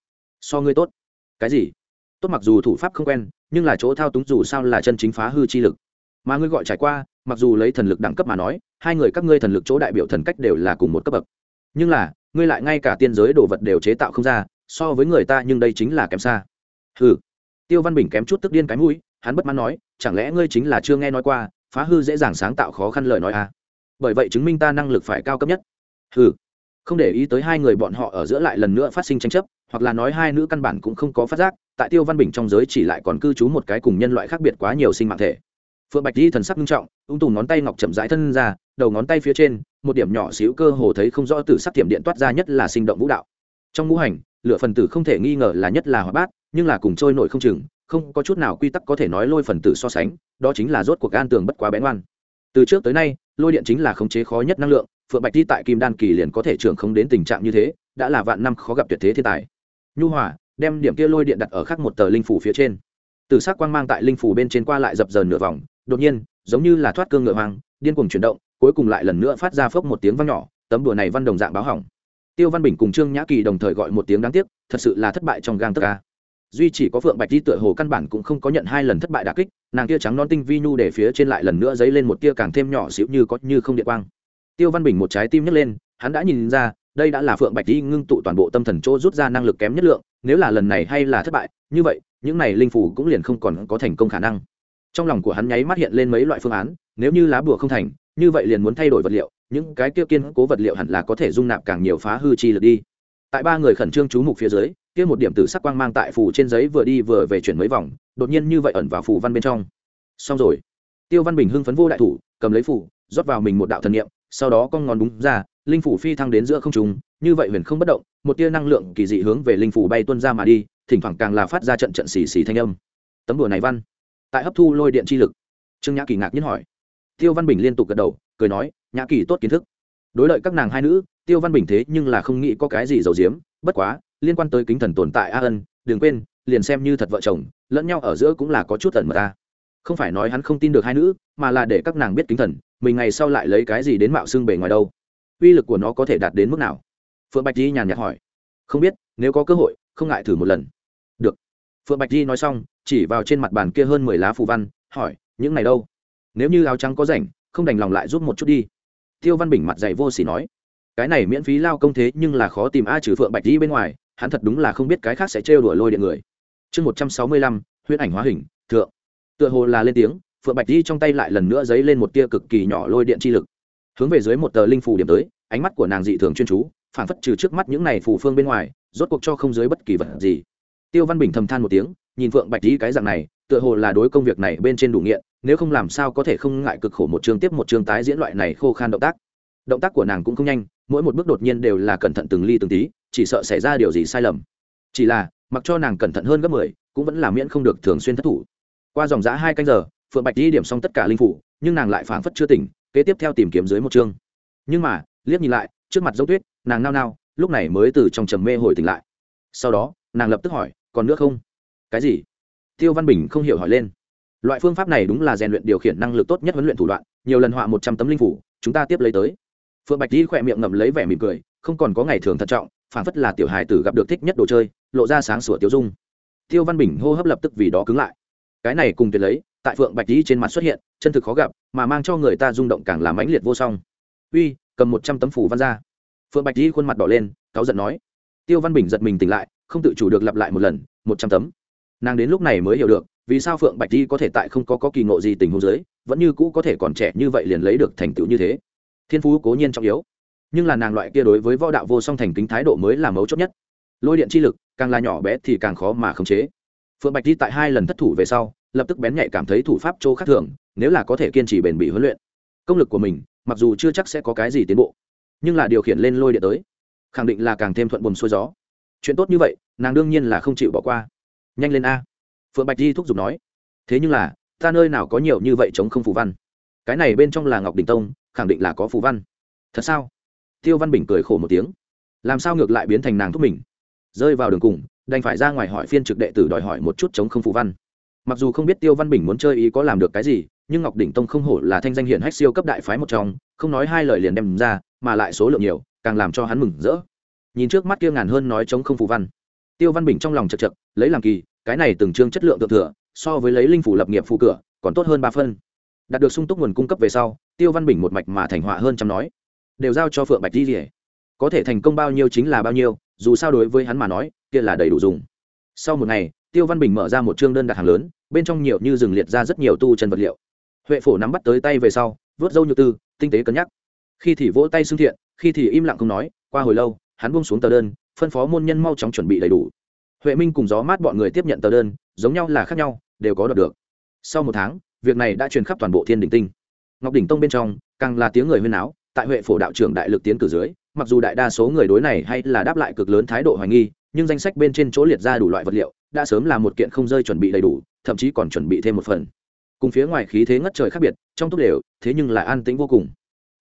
So ngươi tốt. Cái gì? Tốt mặc dù thủ pháp không quen, nhưng là chỗ thao túng dù sao là chân chính phá hư chi lực. Mà ngươi gọi trải qua, mặc dù lấy thần lực đẳng cấp mà nói, hai người các ngươi thần lực chỗ đại biểu thần cách đều là cùng một cấp bậc. Nhưng là, ngươi lại ngay cả tiên giới đồ vật đều chế tạo không ra, so với người ta nhưng đây chính là kém xa. Ừ tiêu văn bình kém chút tức điên cái mũi, hắn bất mãn nói, chẳng lẽ ngươi chính là chưa nghe nói qua, phá hư dễ dàng sáng tạo khó khăn lời nói à? Bởi vậy chứng minh ta năng lực phải cao cấp nhất. Ừ không để ý tới hai người bọn họ ở giữa lại lần nữa phát sinh tranh chấp, hoặc là nói hai nữ căn bản cũng không có phát giác tại tiêu văn bình trong giới chỉ lại còn cư trú một cái cùng nhân loại khác biệt quá nhiều sinh mạng thể. Phượng bạch di thần sắc nghiêm trọng, ung tùm ngón tay ngọc chậm rãi thân ra, đầu ngón tay phía trên, một điểm nhỏ xíu cơ hồ thấy không rõ từ sắc tiệm điện toát ra nhất là sinh động vũ đạo. Trong ngũ hành, lửa phần tử không thể nghi ngờ là nhất là hóa bát, nhưng là cùng trôi nổi không chừng, không có chút nào quy tắc có thể nói lôi phần tử so sánh, đó chính là rốt cuộc gan tường bất quá bén ngoan. Từ trước tới nay, lôi điện chính là khống chế khó nhất năng lượng, phượng bạch đi tại kim đan kỳ liền có thể trưởng không đến tình trạng như thế, đã là vạn năm khó gặp tuyệt thế thiên tài. Nhu hòa đem điểm kia lôi điện đặt ở khắc một tờ linh phủ phía trên. Từ sắc quang mang tại linh phủ bên trên qua lại dập dờn nửa vòng, đột nhiên, giống như là thoát cương ngựa hoang, điên cuồng chuyển động, cuối cùng lại lần nữa phát ra phốc một tiếng vang nhỏ, tấm đùa này văn đồng dạng báo hỏng. Tiêu văn bình cùng trương nhã kỳ đồng thời gọi một tiếng đáng tiếc, thật sự là thất bại trong gang tất ca duy chỉ có phượng bạch đi tựa hồ căn bản cũng không có nhận hai lần thất bại đà kích, nàng tia trắng non tinh vi nhu để phía trên lại lần nữa dấy lên một tia càng thêm nhỏ xíu như có như không điện quang. Tiêu văn bình một trái tim nhấc lên hắn đã nhìn ra, đây đã là phượng bạch di ngưng tụ toàn bộ tâm thần chỗ rút ra năng lực kém nhất lượng, nếu là lần này hay là thất bại, như vậy, những này linh phủ cũng liền không còn có thành công khả năng. Trong lòng của hắn nháy mắt hiện lên mấy loại phương án, nếu như lá bùa không thành, như vậy liền muốn thay đổi vật liệu, những cái kia kiên cố vật liệu hẳn là có thể dung nạp càng nhiều phá hư chi lực đi. Tại ba người khẩn trương chú mục phía dưới, kia một điểm tử sắc quang mang tại phủ trên giấy vừa đi vừa về chuyển mấy vòng, đột nhiên như vậy ẩn vào phủ văn bên trong. Xong rồi. Tiêu văn bình hưng phấn vô đại thủ, cầm lấy phủ, rót vào mình một đạo thần niệm, sau đó con ngón đúng ra linh phủ phi thăng đến giữa không trung, như vậy huyền không bất động, một tia năng lượng kỳ dị hướng về linh phủ bay tuân ra mà đi, thỉnh thoảng càng là phát ra trận trận xì xì thanh âm. Tấm đùa này văn, tại hấp thu lôi điện chi lực. Trương nhã kỳ ngạc nhiên hỏi. Tiêu văn bình liên tục gật đầu, cười nói, nhã kỳ tốt kiến thức. Đối lợi các nàng hai nữ, tiêu văn bình thế nhưng là không nghĩ có cái gì giàu diếm bất quá, liên quan tới kính thần tồn tại a ân, đừng quên, liền xem như thật vợ chồng, lẫn nhau ở giữa cũng là có chút tần mật ta. Không phải nói hắn không tin được hai nữ, mà là để các nàng biết kính thần, mình ngày sau lại lấy cái gì đến mạo xương bề ngoài đâu uy lực của nó có thể đạt đến mức nào? Phượng bạch di nhàn nhạt hỏi. Không biết, nếu có cơ hội, không ngại thử một lần. Được. Phượng bạch di nói xong, chỉ vào trên mặt bàn kia hơn mười lá phù văn, hỏi, những này đâu? Nếu như áo trắng có rảnh, không đành lòng lại giúp một chút đi. Tiêu văn bình mặt dày vô xỉ nói, cái này miễn phí lao công thế nhưng là khó tìm a trừ phượng bạch di bên ngoài, hắn thật đúng là không biết cái khác sẽ trêu đuổi lôi điện người. Chương một trăm sáu mươi lăm, huyễn ảnh hóa hình, thượng. Tựa hồ là lên tiếng, phượng bạch di trong tay lại lần nữa dấy lên một tia cực kỳ nhỏ lôi điện chi lực hướng về dưới một tờ linh phủ điểm tới, ánh mắt của nàng dị thường chuyên chú phản phất trừ trước mắt những này phù phương bên ngoài, rốt cuộc cho không dưới bất kỳ vật gì. Tiêu văn bình thầm than một tiếng, nhìn phượng bạch lý cái dạng này, tựa hồ là đối công việc này bên trên đủ nghiện, nếu không làm sao có thể không ngại cực khổ một chương tiếp một chương tái diễn loại này khô khan động tác. Động tác của nàng cũng không nhanh, mỗi một bước đột nhiên đều là cẩn thận từng ly từng tí, chỉ sợ xảy ra điều gì sai lầm. Chỉ là, mặc cho nàng cẩn thận hơn gấp mười, cũng vẫn là miễn không được thường xuyên thất thủ. Qua dòng giã hai canh giờ, phượng bạch đi điểm xong tất cả linh phủ nhưng nàng lại phảng phất chưa tỉnh kế tiếp theo tìm kiếm dưới một chương. Nhưng mà, liếc nhìn lại, trước mặt dấu tuyết, nàng nao nao, lúc này mới từ trong trầm mê hồi tỉnh lại. Sau đó, nàng lập tức hỏi, còn nước không? Cái gì? Tiêu văn bình không hiểu hỏi lên. Loại phương pháp này đúng là rèn luyện điều khiển năng lực tốt nhất huấn luyện thủ đoạn, nhiều lần họa một trăm tấm linh phủ, chúng ta tiếp lấy tới. Phượng bạch di khỏe miệng ngậm lấy vẻ mỉm cười, không còn có ngày thường thận trọng, phản phất là tiểu hài tử gặp được thích nhất đồ chơi, lộ ra sáng sủa tiêu dung. Tiêu văn bình hô hấp lập tức vì đó cứng lại. Cái này cùng tuyệt lấy tại phượng bạch di trên mặt xuất hiện chân thực khó gặp mà mang cho người ta rung động càng làm mãnh liệt vô song. Uy cầm một trăm tấm phủ văn ra. Phượng bạch di khuôn mặt đỏ lên cáu giận nói. Tiêu văn bình giật mình tỉnh lại không tự chủ được lặp lại một lần một trăm tấm. Nàng đến lúc này mới hiểu được vì sao phượng bạch di có thể tại không có, có kỳ ngộ gì tình huống giới vẫn như cũ có thể còn trẻ như vậy liền lấy được thành tựu như thế. Thiên phú cố nhiên trọng yếu nhưng là nàng loại kia đối với võ đạo vô song thành kính thái độ mới là mấu chốt nhất. Lôi điện chi lực càng là nhỏ bé thì càng khó mà khống chế. Phượng bạch đi tại hai lần thất thủ về sau lập tức bén nhạy cảm thấy thủ pháp chỗ khác thường, nếu là có thể kiên trì bền bỉ huấn luyện. Công lực của mình, mặc dù chưa chắc sẽ có cái gì tiến bộ, nhưng là điều khiển lên lôi điện tới, khẳng định là càng thêm thuận buồm xuôi gió. Chuyện tốt như vậy, nàng đương nhiên là không chịu bỏ qua. Nhanh lên a. Phượng bạch di thúc giục nói. Thế nhưng là, ta nơi nào có nhiều như vậy chống không phù văn? Cái này bên trong là ngọc đình tông, khẳng định là có phù văn. Thật sao? Tiêu văn bình cười khổ một tiếng. Làm sao ngược lại biến thành nàng thúc mình? Rơi vào đường cùng, đành phải ra ngoài hỏi phiên trực đệ tử đòi hỏi một chút chống không phù văn mặc dù không biết tiêu văn bình muốn chơi ý có làm được cái gì, nhưng ngọc đỉnh tông không hổ là thanh danh hiển hách siêu cấp đại phái một trong, không nói hai lời liền đem ra, mà lại số lượng nhiều, càng làm cho hắn mừng rỡ. Nhìn trước mắt kia ngàn hơn nói chống không phù văn. Tiêu văn bình trong lòng chật chật, lấy làm kỳ, cái này từng chương chất lượng tự thừa, so với lấy linh phủ lập nghiệp phù cửa, còn tốt hơn ba phân. Đạt được sung túc nguồn cung cấp về sau, tiêu văn bình một mạch mà thành họa hơn trăm nói. Đều giao cho phượng bạch di rỉa có thể thành công bao nhiêu chính là bao nhiêu, dù sao đối với hắn mà nói, kia là đầy đủ dùng. Sau một ngày tiêu văn bình mở ra một chương đơn đặt hàng lớn, bên trong nhiều như rừng liệt ra rất nhiều tu chân vật liệu. Huệ phổ nắm bắt tới tay về sau, vớt dâu như tư, tinh tế cân nhắc. Khi thì vỗ tay xưng thiện, khi thì im lặng không nói, qua hồi lâu, hắn buông xuống tờ đơn, phân phó môn nhân mau chóng chuẩn bị đầy đủ. Huệ minh cùng gió mát bọn người tiếp nhận tờ đơn, giống nhau là khác nhau, đều có đọc được. Sau một tháng, việc này đã truyền khắp toàn bộ thiên đình tinh. Ngọc đỉnh tông bên trong, càng là tiếng người huyên áo tại huệ phổ đạo trưởng đại lực tiến cử dưới, mặc dù đại đa số người đối này hay là đáp lại cực lớn thái độ hoài nghi, nhưng danh sách bên trên chỗ liệt ra đủ loại vật liệu đã sớm là một kiện không rơi chuẩn bị đầy đủ, thậm chí còn chuẩn bị thêm một phần. Cùng phía ngoài khí thế ngất trời khác biệt, trong túc đều, thế nhưng lại an tĩnh vô cùng.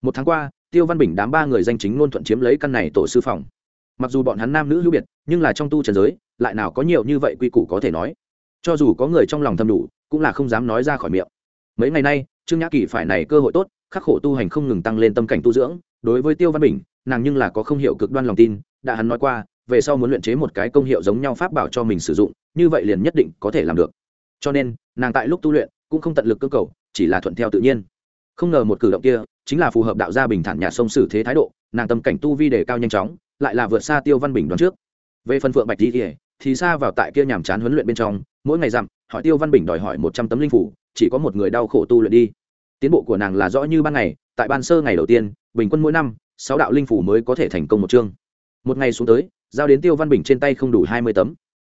Một tháng qua, tiêu văn bình đám ba người danh chính ngôn thuận chiếm lấy căn này tổ sư phòng. Mặc dù bọn hắn nam nữ hữu biệt, nhưng là trong tu trần giới, lại nào có nhiều như vậy quy củ có thể nói. Cho dù có người trong lòng thầm đủ, cũng là không dám nói ra khỏi miệng. Mấy ngày nay, trương nhã kỳ phải này cơ hội tốt, khắc khổ tu hành không ngừng tăng lên tâm cảnh tu dưỡng. Đối với tiêu văn bình, nàng nhưng là có không hiểu cực đoan lòng tin, đã hắn nói qua về sau muốn luyện chế một cái công hiệu giống nhau pháp bảo cho mình sử dụng, như vậy liền nhất định có thể làm được. Cho nên, nàng tại lúc tu luyện cũng không tận lực cơ cầu, chỉ là thuận theo tự nhiên. Không ngờ một cử động kia chính là phù hợp đạo gia bình thản nhà sông xử thế thái độ, nàng tâm cảnh tu vi đề cao nhanh chóng, lại là vượt xa tiêu văn bình đoán trước. Về phần phượng bạch di kể thì xa vào tại kia nhàm chán huấn luyện bên trong, mỗi ngày dặm, hỏi tiêu văn bình đòi hỏi một trăm tấm linh phủ, chỉ có một người đau khổ tu luyện đi. Tiến bộ của nàng là rõ như ban ngày, tại ban sơ ngày đầu tiên, bình quân mỗi năm, sáu đạo linh phủ mới có thể thành công một chương. Một ngày xuống tới giao đến tiêu văn bình trên tay không đủ hai mươi tấm.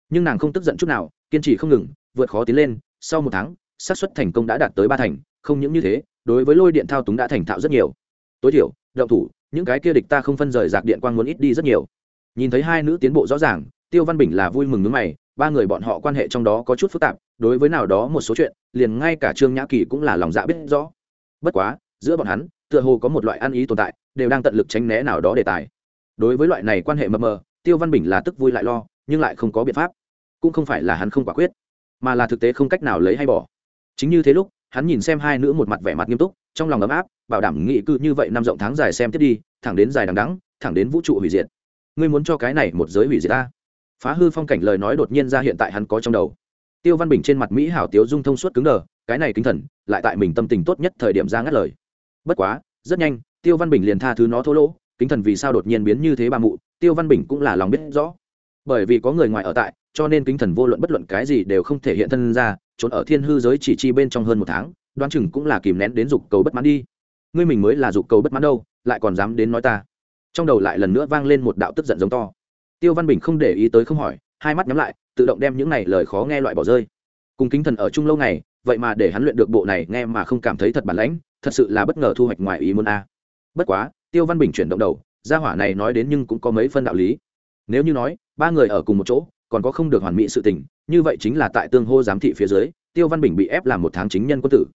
Nhưng nàng không tức giận chút nào, kiên trì không ngừng, vượt khó tiến lên, sau một tháng, xác suất thành công đã đạt tới ba thành, không những như thế, đối với lôi điện thao túng đã thành thạo rất nhiều. Tối thiểu, động thủ, những cái kia địch ta không phân rời giạc điện quang muốn ít đi rất nhiều. Nhìn thấy hai nữ tiến bộ rõ ràng, tiêu văn bình là vui mừng nước mày, ba người bọn họ quan hệ trong đó có chút phức tạp, đối với nào đó một số chuyện, liền ngay cả trương nhã kỳ cũng là lòng dạ biết rõ. Bất quá, giữa bọn hắn, tựa hồ có một loại ăn ý tồn tại, đều đang tận lực tránh né nào đó đề tài. Đối với loại này quan hệ mập mờ tiêu văn bình là tức vui lại lo, nhưng lại không có biện pháp. Cũng không phải là hắn không quả quyết, mà là thực tế không cách nào lấy hay bỏ. Chính như thế lúc, hắn nhìn xem hai nữ một mặt vẻ mặt nghiêm túc, trong lòng ấm áp, bảo đảm nghị cư như vậy năm rộng tháng dài xem tiếp đi, thẳng đến dài đằng đắng thẳng đến vũ trụ hủy diệt. Ngươi muốn cho cái này một giới hủy diệt ta? Phá hư phong cảnh lời nói đột nhiên ra hiện tại hắn có trong đầu. Tiêu văn bình trên mặt mỹ hảo tiếu dung thông suốt cứng đờ, cái này kính thần, lại tại mình tâm tình tốt nhất thời điểm ra ngắt lời. Bất quá, rất nhanh, tiêu văn bình liền tha thứ nó thô lỗ, kính thần vì sao đột nhiên biến như thế ba mụ tiêu văn bình cũng là lòng biết rõ. Bởi vì có người ngoài ở tại, cho nên kính thần vô luận bất luận cái gì đều không thể hiện thân ra, trốn ở thiên hư giới chỉ chi bên trong hơn một tháng Đoan chừng cũng là kìm nén đến dục cầu bất mãn đi. Ngươi mình mới là dục cầu bất mãn đâu, lại còn dám đến nói ta. Trong đầu lại lần nữa vang lên một đạo tức giận giống to. Tiêu văn bình không để ý tới không hỏi, hai mắt nhắm lại, tự động đem những này lời khó nghe loại bỏ rơi. Cùng kính thần ở chung lâu ngày, vậy mà để hắn luyện được bộ này nghe mà không cảm thấy thật bản lãnh, thật sự là bất ngờ thu hoạch ngoài ý muốn a. Bất quá, tiêu văn bình chuyển động đầu gia hỏa này nói đến nhưng cũng có mấy phân đạo lý. Nếu như nói, ba người ở cùng một chỗ, còn có không được hoàn mỹ sự tình, như vậy chính là tại tương hô giám thị phía dưới, tiêu văn bình bị ép làm một tháng chính nhân quân tử.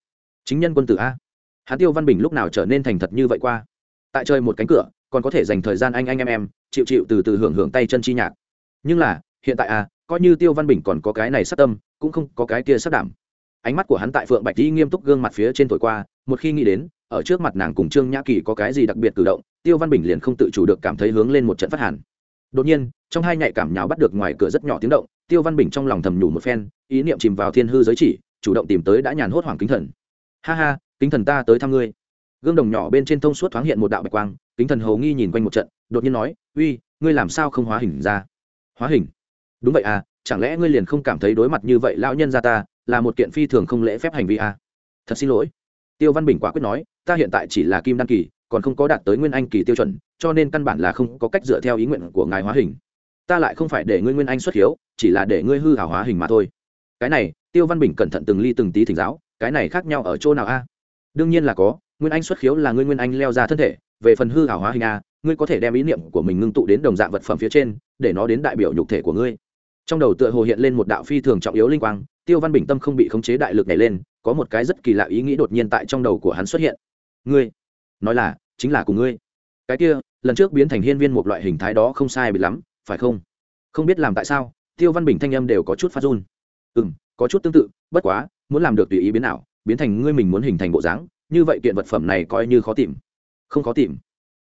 Chính nhân quân tử a? Hắn tiêu văn bình lúc nào trở nên thành thật như vậy qua? Tại chơi một cánh cửa, còn có thể dành thời gian anh anh em em, chịu chịu từ từ hưởng hưởng tay chân chi nhạc. Nhưng là, hiện tại a, coi như tiêu văn bình còn có cái này sát tâm, cũng không có cái kia sát đảm. Ánh mắt của hắn tại phượng bạch đi nghiêm túc gương mặt phía trên thổi qua, một khi nghĩ đến ở trước mặt nàng cùng trương nhã kỳ có cái gì đặc biệt cử động, tiêu văn bình liền không tự chủ được cảm thấy hướng lên một trận phát hàn. Đột nhiên, trong hai nhạy cảm nhào bắt được ngoài cửa rất nhỏ tiếng động, tiêu văn bình trong lòng thầm nhủ một phen, ý niệm chìm vào thiên hư giới chỉ, chủ động tìm tới đã nhàn hốt hoàng kính thần. Ha ha, kính thần ta tới thăm ngươi. Gương đồng nhỏ bên trên thông suốt thoáng hiện một đạo bạch quang, kính thần hầu nghi nhìn quanh một trận, đột nhiên nói, uy, ngươi làm sao không hóa hình ra? Hóa hình? Đúng vậy à chẳng lẽ ngươi liền không cảm thấy đối mặt như vậy lão nhân ra ta là một kiện phi thường không lễ phép hành vi à? thật xin lỗi tiêu văn bình quả quyết nói, ta hiện tại chỉ là kim đăng kỳ, còn không có đạt tới nguyên anh kỳ tiêu chuẩn, cho nên căn bản là không có cách dựa theo ý nguyện của ngài hóa hình. Ta lại không phải để ngươi nguyên anh xuất hiếu, chỉ là để ngươi hư hảo hóa hình mà thôi. Cái này, tiêu văn bình cẩn thận từng ly từng tí thỉnh giáo, cái này khác nhau ở chỗ nào a? Đương nhiên là có, nguyên anh xuất khiếu là ngươi nguyên anh leo ra thân thể, về phần hư hảo hóa hình a, ngươi có thể đem ý niệm của mình ngưng tụ đến đồng dạng vật phẩm phía trên, để nó đến đại biểu nhục thể của ngươi. Trong đầu tựa hồ hiện lên một đạo phi thường trọng yếu linh quang, tiêu văn bình tâm không bị khống chế đại lực này lên có một cái rất kỳ lạ ý nghĩ đột nhiên tại trong đầu của hắn xuất hiện. Ngươi, nói là, chính là cùng ngươi. Cái kia, lần trước biến thành hiên viên một loại hình thái đó không sai bị lắm, phải không? Không biết làm tại sao, tiêu văn bình thanh âm đều có chút phát run. Ừ m có chút tương tự, bất quá, muốn làm được tùy ý biến nào biến thành ngươi mình muốn hình thành bộ dáng, như vậy kiện vật phẩm này coi như khó tìm. Không khó tìm.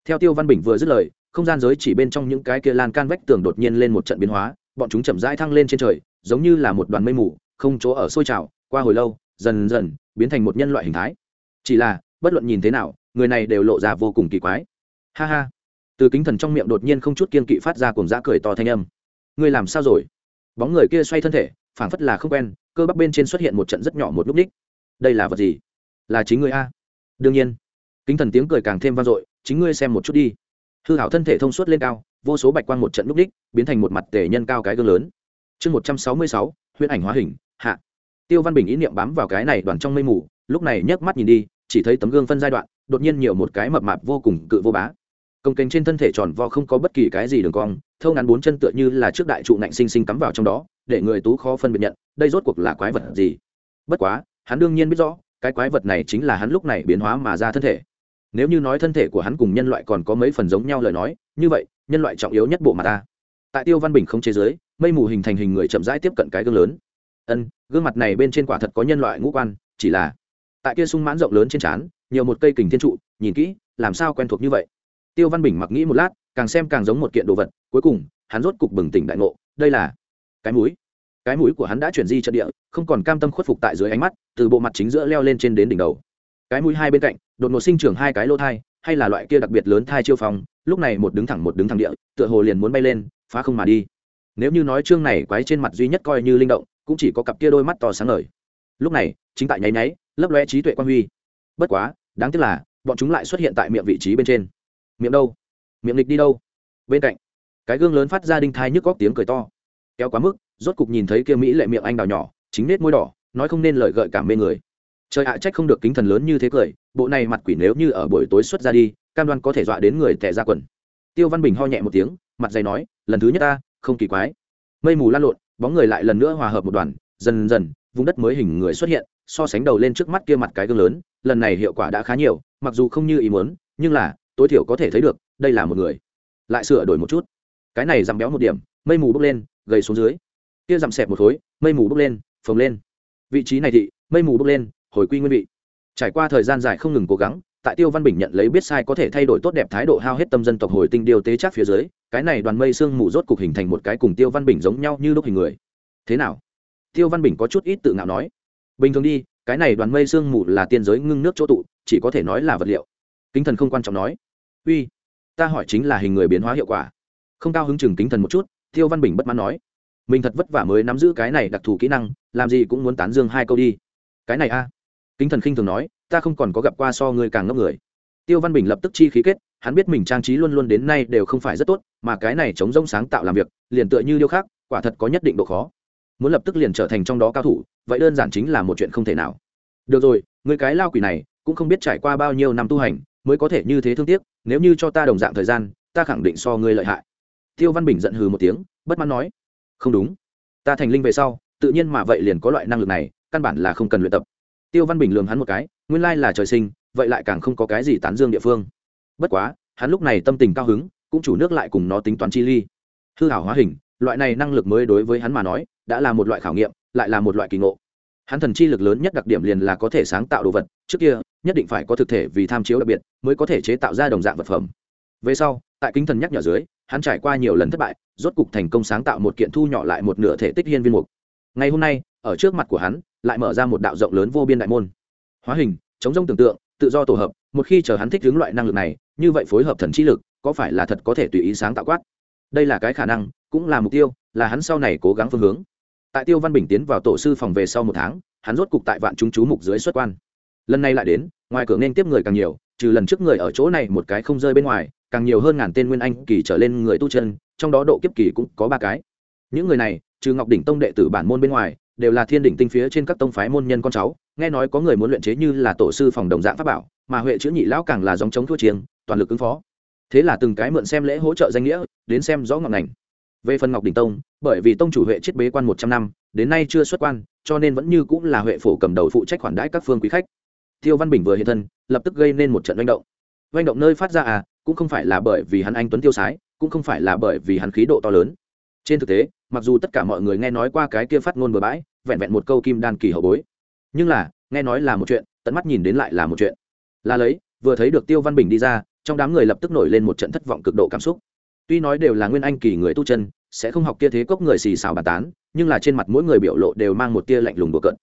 Theo tiêu văn bình vừa dứt lời, không gian giới chỉ bên trong những cái kia lan can vách tường đột nhiên lên một trận biến hóa, bọn chúng chậm rãi thăng lên trên trời, giống như là một đoàn mây mù, không chỗ ở sôi trào, qua hồi lâu dần dần biến thành một nhân loại hình thái. Chỉ là, bất luận nhìn thế nào, người này đều lộ ra vô cùng kỳ quái. Ha ha. Từ kính thần trong miệng đột nhiên không chút kiên kỵ phát ra cùng dã cười to thanh âm. Ngươi làm sao rồi? Bóng người kia xoay thân thể, phảng phất là không quen, cơ bắp bên trên xuất hiện một trận rất nhỏ một núp ních. Đây là vật gì? Là chính ngươi a? Đương nhiên. Kính thần tiếng cười càng thêm vang dội, chính ngươi xem một chút đi. Hư hảo thân thể thông suốt lên cao, vô số bạch quang một trận núp ních, biến thành một mặt tể nhân cao cái gương lớn. Chương một trăm sáu mươi sáu, huyễn ảnh hóa hình, hạ tiêu văn bình ý niệm bám vào cái này đoàn trong mây mù, lúc này nhấc mắt nhìn đi, chỉ thấy tấm gương phân giai đoạn, đột nhiên nhiều một cái mập mạp vô cùng cự vô bá. Công kênh trên thân thể tròn vo không có bất kỳ cái gì đường cong, thâu ngắn bốn chân tựa như là trước đại trụ nạnh sinh sinh cắm vào trong đó, để người tú khó phân biệt nhận, đây rốt cuộc là quái vật gì? Bất quá, hắn đương nhiên biết rõ, cái quái vật này chính là hắn lúc này biến hóa mà ra thân thể. Nếu như nói thân thể của hắn cùng nhân loại còn có mấy phần giống nhau lời nói, như vậy, nhân loại trọng yếu nhất bộ mà ta. Tại tiêu văn bình không chế giới, mây mù hình thành hình người chậm rãi tiếp cận cái gương lớn. Ân gương mặt này bên trên quả thật có nhân loại ngũ quan, chỉ là tại kia sung mãn rộng lớn trên trán, nhiều một cây kình thiên trụ, nhìn kỹ, làm sao quen thuộc như vậy. Tiêu văn bình mặc nghĩ một lát, càng xem càng giống một kiện đồ vật, cuối cùng, hắn rốt cục bừng tỉnh đại ngộ, đây là cái mũi. Cái mũi của hắn đã chuyển di trận địa, không còn cam tâm khuất phục tại dưới ánh mắt, từ bộ mặt chính giữa leo lên trên đến đỉnh đầu. Cái mũi hai bên cạnh, đột ngột sinh trưởng hai cái lỗ thai, hay là loại kia đặc biệt lớn thai chiêu phong, lúc này một đứng thẳng một đứng thẳng địa, tựa hồ liền muốn bay lên, phá không mà đi. Nếu như nói chương này quái trên mặt duy nhất coi như linh động cũng chỉ có cặp kia đôi mắt to sáng ngời. Lúc này, chính tại nháy nháy, lấp lóe trí tuệ quan huy. Bất quá, đáng tiếc là, bọn chúng lại xuất hiện tại miệng vị trí bên trên. Miệng đâu? Miệng lịch đi đâu? Bên cạnh, cái gương lớn phát ra đinh thai nhức góc tiếng cười to. Kéo quá mức, rốt cục nhìn thấy kia mỹ lệ miệng anh đào nhỏ, chính nết môi đỏ, nói không nên lời gợi cảm mê người. Trời ạ, trách không được kính thần lớn như thế cười, bộ này mặt quỷ nếu như ở buổi tối xuất ra đi, cam đoan có thể dọa đến người tẻ ra quần. Tiêu văn bình ho nhẹ một tiếng, mặt dày nói, lần thứ nhất ta, không kỳ quái. Mây mù lan lộn bóng người lại lần nữa hòa hợp một đoàn, dần dần, vùng đất mới hình người xuất hiện, so sánh đầu lên trước mắt kia mặt cái gương lớn, lần này hiệu quả đã khá nhiều, mặc dù không như ý muốn, nhưng là, tối thiểu có thể thấy được, đây là một người. Lại sửa đổi một chút. Cái này dằm béo một điểm, mây mù bốc lên, gầy xuống dưới. Kia dằm xẹp một khối, mây mù bốc lên, phồng lên. Vị trí này thị, mây mù bốc lên, hồi quy nguyên vị. Trải qua thời gian dài không ngừng cố gắng, tại tiêu văn bình nhận lấy biết sai có thể thay đổi tốt đẹp thái độ hao hết tâm dân tộc hồi tinh điều tế chắc phía dưới cái này đoàn mây sương mù rốt cục hình thành một cái cùng tiêu văn bình giống nhau như lúc hình người. Thế nào? Tiêu văn bình có chút ít tự ngạo nói. Bình thường đi, cái này đoàn mây sương mù là tiên giới ngưng nước chỗ tụ, chỉ có thể nói là vật liệu. Kính thần không quan trọng nói. Uy, ta hỏi chính là hình người biến hóa hiệu quả. Không cao hứng chừng kính thần một chút, tiêu văn bình bất mãn nói. Mình thật vất vả mới nắm giữ cái này đặc thù kỹ năng, làm gì cũng muốn tán dương hai câu đi. Cái này a. Kính thần khinh thường nói, ta không còn có gặp qua so người càng ngốc người tiêu văn bình lập tức chi khí kết, hắn biết mình trang trí luôn luôn đến nay đều không phải rất tốt, mà cái này chống rông sáng tạo làm việc, liền tựa như điêu khác quả thật có nhất định độ khó. Muốn lập tức liền trở thành trong đó cao thủ, vậy đơn giản chính là một chuyện không thể nào. Được rồi, người cái lao quỷ này, cũng không biết trải qua bao nhiêu năm tu hành, mới có thể như thế thương tiếc, nếu như cho ta đồng dạng thời gian, ta khẳng định so ngươi lợi hại. Tiêu văn bình giận hừ một tiếng, bất mãn nói, không đúng. Ta thành linh về sau, tự nhiên mà vậy liền có loại năng lực này, căn bản là không cần luyện tập. Tiêu văn bình lường hắn một cái, nguyên lai là trời sinh vậy lại càng không có cái gì tán dương địa phương. Bất quá, hắn lúc này tâm tình cao hứng, cũng chủ nước lại cùng nó tính toán chi ly. Hư hảo hóa hình, loại này năng lực mới đối với hắn mà nói, đã là một loại khảo nghiệm, lại là một loại kỳ ngộ. Hắn thần chi lực lớn nhất đặc điểm liền là có thể sáng tạo đồ vật, trước kia, nhất định phải có thực thể vì tham chiếu đặc biệt, mới có thể chế tạo ra đồng dạng vật phẩm. Về sau, tại kính thần nhắc nhở dưới, hắn trải qua nhiều lần thất bại, rốt cục thành công sáng tạo một kiện thu nhỏ lại một nửa thể tích hiên viên mục. Ngày hôm nay, ở trước mặt của hắn, lại mở ra một đạo rộng lớn vô biên đại môn. Hóa hình, chống rông tưởng tượng tự do tổ hợp, một khi chờ hắn thích hướng loại năng lực này, như vậy phối hợp thần trí lực, có phải là thật có thể tùy ý sáng tạo quát? Đây là cái khả năng, cũng là mục tiêu, là hắn sau này cố gắng phương hướng. Tại tiêu văn bình tiến vào tổ sư phòng về sau một tháng, hắn rốt cục tại vạn chúng chú mục dưới xuất quan. Lần này lại đến, ngoài cửa nên tiếp người càng nhiều, trừ lần trước người ở chỗ này một cái không rơi bên ngoài, càng nhiều hơn ngàn tên nguyên anh kỳ trở lên người tu chân, trong đó độ kiếp kỳ cũng có ba cái. Những người này, trừ ngọc đỉnh tông đệ tử bản môn bên ngoài, đều là thiên đỉnh tinh phía trên các tông phái môn nhân con cháu nghe nói có người muốn luyện chế như là tổ sư phòng đồng dạng pháp bảo, mà huệ chữ nhị lão càng là dòng chống thua chiêng, toàn lực ứng phó. Thế là từng cái mượn xem lễ hỗ trợ danh nghĩa, đến xem rõ ngọn ngành. Về phần ngọc đỉnh tông, bởi vì tông chủ huệ chết bế quan một trăm năm, đến nay chưa xuất quan, cho nên vẫn như cũng là huệ phổ cầm đầu phụ trách khoản đãi các phương quý khách. Tiêu văn bình vừa hiện thân, lập tức gây nên một trận manh động. Manh động nơi phát ra à cũng không phải là bởi vì hắn anh tuấn tiêu sái, cũng không phải là bởi vì hắn khí độ to lớn. Trên thực tế, mặc dù tất cả mọi người nghe nói qua cái kia phát ngôn bừa bãi, vẹn vẹn một câu kim đan kỳ hậu bối nhưng là, nghe nói là một chuyện, tận mắt nhìn đến lại là một chuyện. Là lấy, vừa thấy được tiêu văn bình đi ra, trong đám người lập tức nổi lên một trận thất vọng cực độ cảm xúc. Tuy nói đều là nguyên anh kỳ người tu chân, sẽ không học kia thế cốc người xì xào bàn tán, nhưng là trên mặt mỗi người biểu lộ đều mang một tia lạnh lùng bừa cận